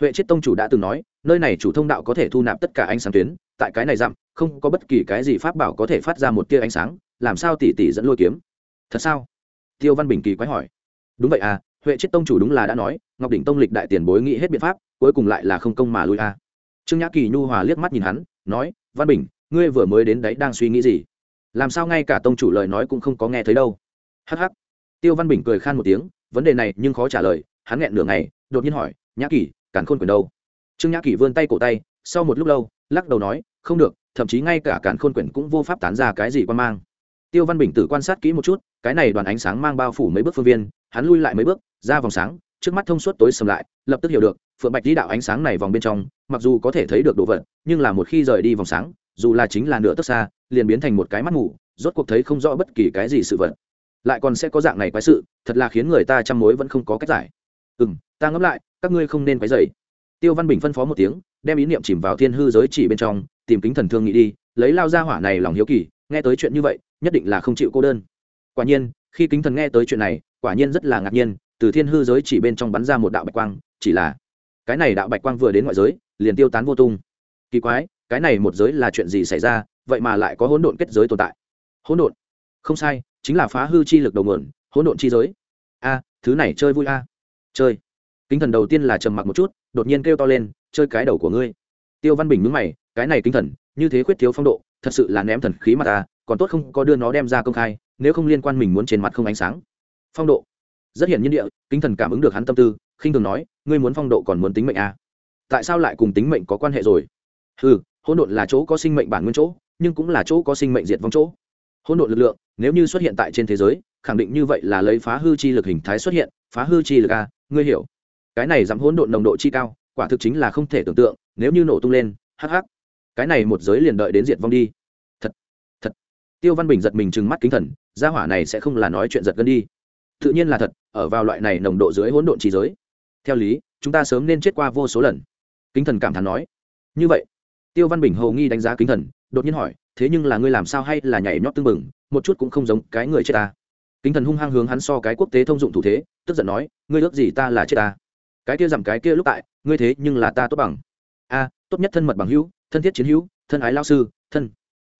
Huệ chết tông chủ đã từng nói, nơi này chủ thông đạo có thể thu nạp tất cả ánh sáng tuyến, tại cái này dặm, không có bất kỳ cái gì pháp bảo có thể phát ra một tia ánh sáng, làm sao tỷ tỷ dẫn lôi kiếm? Thật sao? Tiêu văn bình kỳ quái hỏi. Đúng vậy à huệ chết tông chủ đúng là đã nói, ngọc đỉnh tông lịch đại tiền bối nghĩ hết biện pháp, cuối cùng lại là không công mà lui à. trương nhã kỳ nhu hòa liếc mắt nhìn hắn, nói, văn bình, ngươi vừa mới đến đấy đang suy nghĩ gì? Làm sao ngay cả tông chủ lời nói cũng không có nghe thấy đâu? Hh tiêu văn bình cười khan một tiếng, vấn đề này nhưng khó trả lời, hắn nghẹn nửa ngày, đột nhiên hỏi, nhã kỳ cản khôn quyền đâu? Trương nhã kỳ vươn tay cổ tay, sau một lúc lâu, lắc đầu nói, không được, thậm chí ngay cả cản khôn quyển cũng vô pháp tán ra cái gì quan mang. Tiêu văn bình tử quan sát kỹ một chút, cái này đoàn ánh sáng mang bao phủ mấy bước phương viên, hắn lui lại mấy bước, ra vòng sáng, trước mắt thông suốt tối sầm lại, lập tức hiểu được, phượng bạch đi đạo ánh sáng này vòng bên trong, mặc dù có thể thấy được đồ vật, nhưng là một khi rời đi vòng sáng, dù là chính là nửa tấc xa, liền biến thành một cái mắt ngủ rốt cuộc thấy không rõ bất kỳ cái gì sự vật lại còn sẽ có dạng này quái sự, thật là khiến người ta chăm mối vẫn không có cách giải. Ừ m ta ngẫm lại, các ngươi không nên quái dày tiêu văn bình phân phó một tiếng, đem ý niệm chìm vào thiên hư giới chỉ bên trong, tìm kính thần thương nghĩ đi, lấy lao ra hỏa này lòng hiếu kỳ, nghe tới chuyện như vậy, nhất định là không chịu cô đơn. Quả nhiên, khi kính thần nghe tới chuyện này, quả nhiên rất là ngạc nhiên, từ thiên hư giới chỉ bên trong bắn ra một đạo bạch quang, chỉ là cái này đạo bạch quang vừa đến ngoại giới, liền tiêu tán vô tung. Kỳ quái, cái này một giới là chuyện gì xảy ra, vậy mà lại có hỗn độn kết giới tồn tại. Hỗn độn không sai, chính là phá hư chi lực đầu nguồn, hỗn độn chi giới. A, thứ này chơi vui a. Chơi. Kính thần đầu tiên là trầm mặc một chút, đột nhiên kêu to lên, chơi cái đầu của ngươi. Tiêu văn bình mướn mày, cái này kính thần, như thế khuyết thiếu phong độ, thật sự là ném thần khí mà ta, còn tốt không có đưa nó đem ra công khai, nếu không liên quan mình muốn trên mặt không ánh sáng. Phong độ. Rất hiển nhiên địa, kính thần cảm ứng được hắn tâm tư, khinh thường nói, ngươi muốn phong độ còn muốn tính mệnh à? tại sao lại cùng tính mệnh có quan hệ rồi? Ừ hỗn độn là chỗ có sinh mệnh bản nguyên chỗ, nhưng cũng là chỗ có sinh mệnh diệt vong chỗ hỗn độn lực lượng, nếu như xuất hiện tại trên thế giới, khẳng định như vậy là lấy phá hư chi lực hình thái xuất hiện. Phá hư chi lực a ngươi hiểu. Cái này giảm hỗn độn nồng độ chi cao, quả thực chính là không thể tưởng tượng, nếu như nổ tung lên, hắc hắc. Cái này một giới liền đợi đến diệt vong đi. Thật thật. Tiêu văn bình giật mình trừng mắt kính thần, gia hỏa này sẽ không là nói chuyện giật gân đi. Tự nhiên là thật, ở vào loại này nồng độ dưới hỗn độn trí giới. Theo lý, chúng ta sớm nên chết qua vô số lần. Kính thần cảm thán nói. Như vậy, tiêu văn bình hầu nghi đánh giá kính thần, đột nhiên hỏi thế nhưng là ngươi làm sao hay là nhảy nhót tương bừng, một chút cũng không giống cái người chết ta. Kính thần hung hăng hướng hắn so cái quốc tế thông dụng thủ thế, tức giận nói, ngươi ước gì ta là chết ta? Cái kia giảm cái kia lúc tại, ngươi thế nhưng là ta tốt bằng. A, tốt nhất thân mật bằng hữu, thân thiết chiến hữu, thân ái lao sư, thân.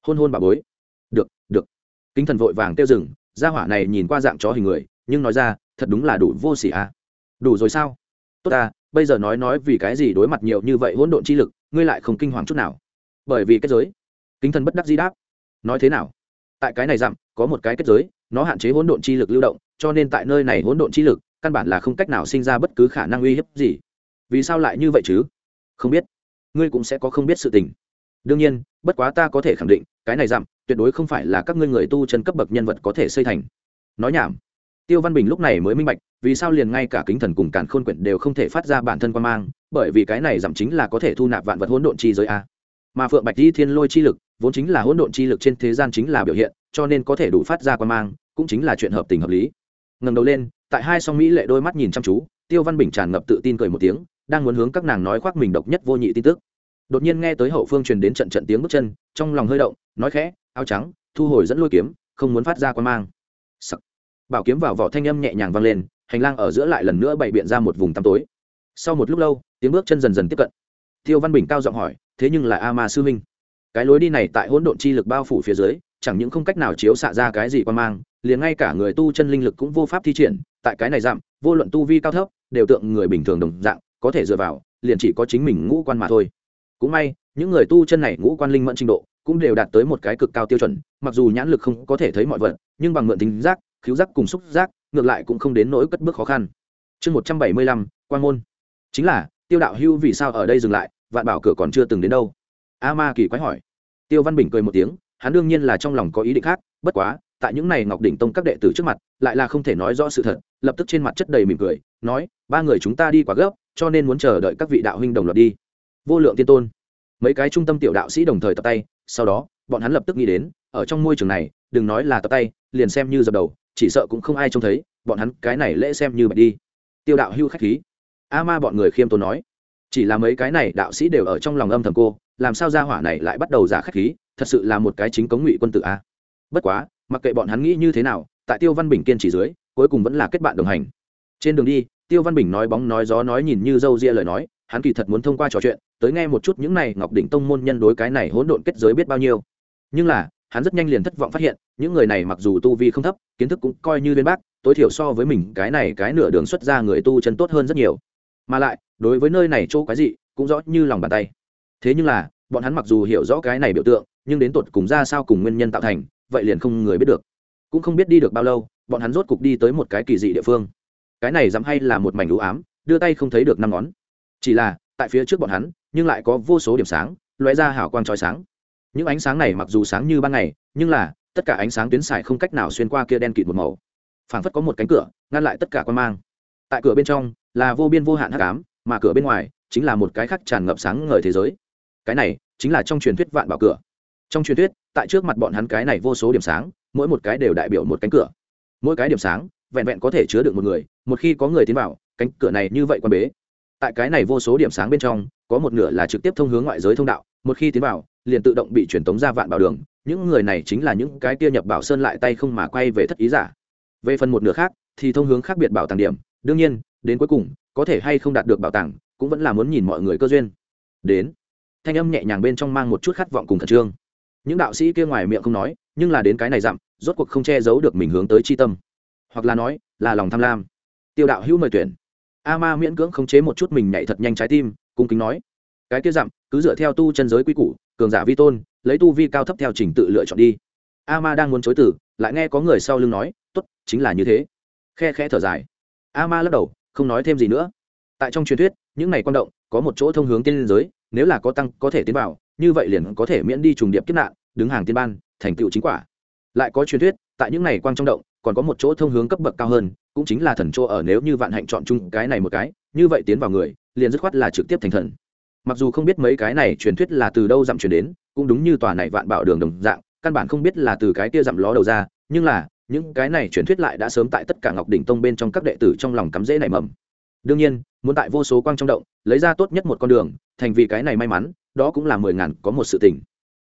Hôn hôn bà bối. Được được. Kính thần vội vàng tiêu rừng gia hỏa này nhìn qua dạng chó hình người, nhưng nói ra, thật đúng là đủ vô sỉ a. Đủ rồi sao? Tốt ta, bây giờ nói nói vì cái gì đối mặt nhiều như vậy hỗn độn chi lực, ngươi lại không kinh hoàng chút nào. Bởi vì kết giới kính thần bất đắc di đáp. Nói thế nào? Tại cái này dặm, có một cái kết giới, nó hạn chế hỗn độn chi lực lưu động, cho nên tại nơi này hỗn độn chi lực, căn bản là không cách nào sinh ra bất cứ khả năng uy hiếp gì. Vì sao lại như vậy chứ? Không biết. Ngươi cũng sẽ có không biết sự tình. Đương nhiên, bất quá ta có thể khẳng định, cái này dặm, tuyệt đối không phải là các ngươi người tu chân cấp bậc nhân vật có thể xây thành. Nói nhảm. Tiêu văn bình lúc này mới minh bạch, vì sao liền ngay cả kính thần cùng càn khôn quyển đều không thể phát ra bản thân quan mang, bởi vì cái này dặm chính là có thể thu nạp vạn vật hỗn độn chi giới a mà phượng bạch di thiên lôi chi lực, vốn chính là hỗn độn chi lực trên thế gian chính là biểu hiện, cho nên có thể đủ phát ra quan mang, cũng chính là chuyện hợp tình hợp lý. Ngẩng đầu lên, tại hai song mỹ lệ đôi mắt nhìn chăm chú, tiêu văn bình tràn ngập tự tin cười một tiếng, đang muốn hướng các nàng nói khoác mình độc nhất vô nhị tin tức. Đột nhiên nghe tới hậu phương truyền đến trận trận tiếng bước chân, trong lòng hơi động, nói khẽ, áo trắng, thu hồi dẫn lôi kiếm, không muốn phát ra quan mang. Sắc. bảo kiếm vào vỏ thanh âm nhẹ nhàng vang lên, hành lang ở giữa lại lần nữa bày biện ra một vùng tăm tối. Sau một lúc lâu, tiếng bước chân dần dần tiếp cận. Tiêu văn bình cao giọng hỏi thế nhưng là a ma sư huynh. Cái lối đi này tại hỗn độn chi lực bao phủ phía dưới, chẳng những không cách nào chiếu xạ ra cái gì quan mang, liền ngay cả người tu chân linh lực cũng vô pháp thi triển, tại cái này giảm, vô luận tu vi cao thấp, đều tượng người bình thường đồng dạng, có thể dựa vào, liền chỉ có chính mình ngũ quan mà thôi. Cũng may, những người tu chân này ngũ quan linh mẫn trình độ, cũng đều đạt tới một cái cực cao tiêu chuẩn, mặc dù nhãn lực không có thể thấy mọi vật, nhưng bằng mượn tính giác, khiếu giác cùng xúc giác, ngược lại cũng không đến nỗi cất bước khó khăn. Chương một trăm bảy mươi lăm, quan môn. Chính là, tiêu đạo hưu vì sao ở đây dừng lại? Vạn bảo cửa còn chưa từng đến đâu. A ma kỳ quái hỏi. Tiêu văn bình cười một tiếng, hắn đương nhiên là trong lòng có ý định khác, bất quá, tại những này ngọc đỉnh tông các đệ tử trước mặt, lại là không thể nói rõ sự thật, lập tức trên mặt chất đầy mỉm cười, nói, ba người chúng ta đi quá gấp, cho nên muốn chờ đợi các vị đạo huynh đồng loạt đi. Vô lượng tiên tôn. Mấy cái trung tâm tiểu đạo sĩ đồng thời tập tay, sau đó, bọn hắn lập tức nghĩ đến, ở trong môi trường này, đừng nói là tập tay, liền xem như dập đầu, chỉ sợ cũng không ai trông thấy, bọn hắn cái này lễ xem như bạch đi. Tiêu đạo hưu khách khí. A ma bọn người khiêm tốn nói chỉ là mấy cái này đạo sĩ đều ở trong lòng âm thầm cô, làm sao ra hỏa này lại bắt đầu giả khách khí, thật sự là một cái chính cống ngụy quân tử a. Bất quá, mặc kệ bọn hắn nghĩ như thế nào, tại tiêu văn bình kiên trì dưới, cuối cùng vẫn là kết bạn đồng hành. Trên đường đi, tiêu văn bình nói bóng nói gió nói nhìn như dâu ria lời nói, hắn kỳ thật muốn thông qua trò chuyện, tới nghe một chút những này ngọc đỉnh tông môn nhân đối cái này hỗn độn kết giới biết bao nhiêu. Nhưng là, hắn rất nhanh liền thất vọng phát hiện, những người này mặc dù tu vi không thấp, kiến thức cũng coi như bên bác, tối thiểu so với mình cái này cái nửa đường xuất ra người tu chân tốt hơn rất nhiều mà lại, đối với nơi này chỗ cái gì cũng rõ như lòng bàn tay. Thế nhưng là, bọn hắn mặc dù hiểu rõ cái này biểu tượng, nhưng đến tột cùng ra sao cùng nguyên nhân tạo thành, vậy liền không người biết được. Cũng không biết đi được bao lâu, bọn hắn rốt cục đi tới một cái kỳ dị địa phương. Cái này dám hay là một mảnh lũ ám, đưa tay không thấy được năm ngón. Chỉ là, tại phía trước bọn hắn, nhưng lại có vô số điểm sáng, lóe ra hào quang trói sáng. Những ánh sáng này mặc dù sáng như ban ngày, nhưng là, tất cả ánh sáng tuyến xài không cách nào xuyên qua kia đen kịt một màu. Phảng phất có một cánh cửa, ngăn lại tất cả quan mang. Tại cửa bên trong là vô biên vô hạn hắc ám, mà cửa bên ngoài chính là một cái khắc tràn ngập sáng ngời thế giới. Cái này chính là trong truyền thuyết vạn bảo cửa. Trong truyền thuyết, tại trước mặt bọn hắn cái này vô số điểm sáng, mỗi một cái đều đại biểu một cánh cửa. Mỗi cái điểm sáng, vẹn vẹn có thể chứa được một người, một khi có người tiến vào, cánh cửa này như vậy quan bế. Tại cái này vô số điểm sáng bên trong, có một nửa là trực tiếp thông hướng ngoại giới thông đạo, một khi tiến vào, liền tự động bị truyền tống ra vạn bảo đường. Những người này chính là những cái kia nhập bảo sơn lại tay không mà quay về thất ý giả. Về phần một nửa khác, thì thông hướng khác biệt bảo tàng điểm. Đương nhiên đến cuối cùng, có thể hay không đạt được bảo tàng, cũng vẫn là muốn nhìn mọi người cơ duyên. Đến, thanh âm nhẹ nhàng bên trong mang một chút khát vọng cùng khẩn trương. Những đạo sĩ kia ngoài miệng không nói, nhưng là đến cái này dặm, rốt cuộc không che giấu được mình hướng tới c h i tâm. Hoặc là nói, là lòng tham lam. Tiêu đạo hữu mời tuyển. A ma miễn cưỡng khống chế một chút mình nhảy thật nhanh trái tim, cung kính nói. Cái kia dặm, cứ dựa theo tu chân giới quy củ, cường giả vi tôn, lấy tu vi cao thấp theo trình tự lựa chọn đi. A ma đang muốn chối tử lại nghe có người sau lưng nói t ố t chính là như thế. Khe khe thở dài. A ma lắc đầu không nói thêm gì nữa. Tại trong truyền thuyết, những này quan động, có một chỗ thông hướng tiên liên giới, nếu là có tăng, có thể tiến vào, như vậy liền có thể miễn đi trùng điệp kiếp nạn, đứng hàng tiên ban, thành tựu chính quả. Lại có truyền thuyết, tại những này quang trong động, còn có một chỗ thông hướng cấp bậc cao hơn, cũng chính là thần chỗ ở nếu như vạn hạnh chọn chung cái này một cái, như vậy tiến vào người, liền dứt khoát là trực tiếp thành thần. Mặc dù không biết mấy cái này truyền thuyết là từ đâu dặm truyền đến, cũng đúng như tòa này vạn bảo đường đồng dạng, căn bản không biết là từ cái kia dặm ló đầu ra, nhưng là những cái này truyền thuyết lại đã sớm tại tất cả ngọc đỉnh tông bên trong các đệ tử trong lòng cắm rễ nảy mầm. Đương nhiên, muốn tại vô số quang trong động, lấy ra tốt nhất một con đường, thành vì cái này may mắn, đó cũng là mười ngàn có một sự tình.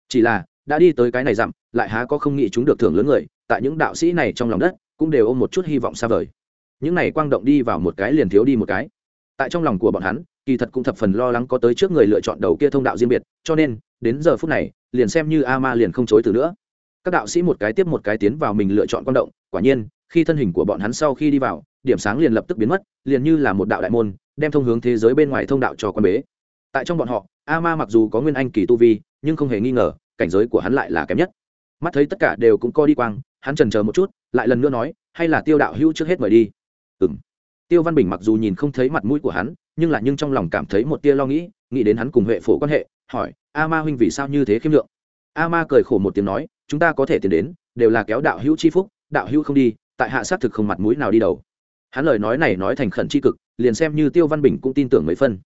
Chỉ là, đã đi tới cái này dặm, lại há có không nghĩ chúng được thưởng lớn người, tại những đạo sĩ này trong lòng đất, cũng đều ôm một chút hy vọng xa vời. Những này quang động đi vào một cái liền thiếu đi một cái. Tại trong lòng của bọn hắn, kỳ thật cũng thập phần lo lắng có tới trước người lựa chọn đầu kia thông đạo riêng biệt, cho nên, đến giờ phút này, liền xem như a ma liền không chối từ nữa các đạo sĩ một cái tiếp một cái tiến vào mình lựa chọn quan động, quả nhiên, khi thân hình của bọn hắn sau khi đi vào, điểm sáng liền lập tức biến mất, liền như là một đạo đại môn, đem thông hướng thế giới bên ngoài thông đạo cho quan bế. Tại trong bọn họ a ma mặc dù có nguyên anh kỳ tu vi, nhưng không hề nghi ngờ, cảnh giới của hắn lại là kém nhất. Mắt thấy tất cả đều cũng co đi quang, hắn trần chờ một chút, lại lần nữa nói, hay là tiêu đạo hữu trước hết mời đi. Ừ m tiêu văn bình mặc dù nhìn không thấy mặt mũi của hắn, nhưng là nhưng trong lòng cảm thấy một tia lo nghĩ nghĩ đến hắn cùng huệ phổ quan hệ, hỏi a ma huynh vì sao như thế khiêm lượng? A ma cười khổ một tiếng nói chúng ta có thể tiến đến, đều là kéo đạo hữu chi phúc, đạo hữu không đi, tại hạ xác thực không mặt mũi nào đi đầu. Hắn lời nói này nói thành khẩn c h i cực, liền xem như tiêu văn bình cũng tin tưởng mấy phân.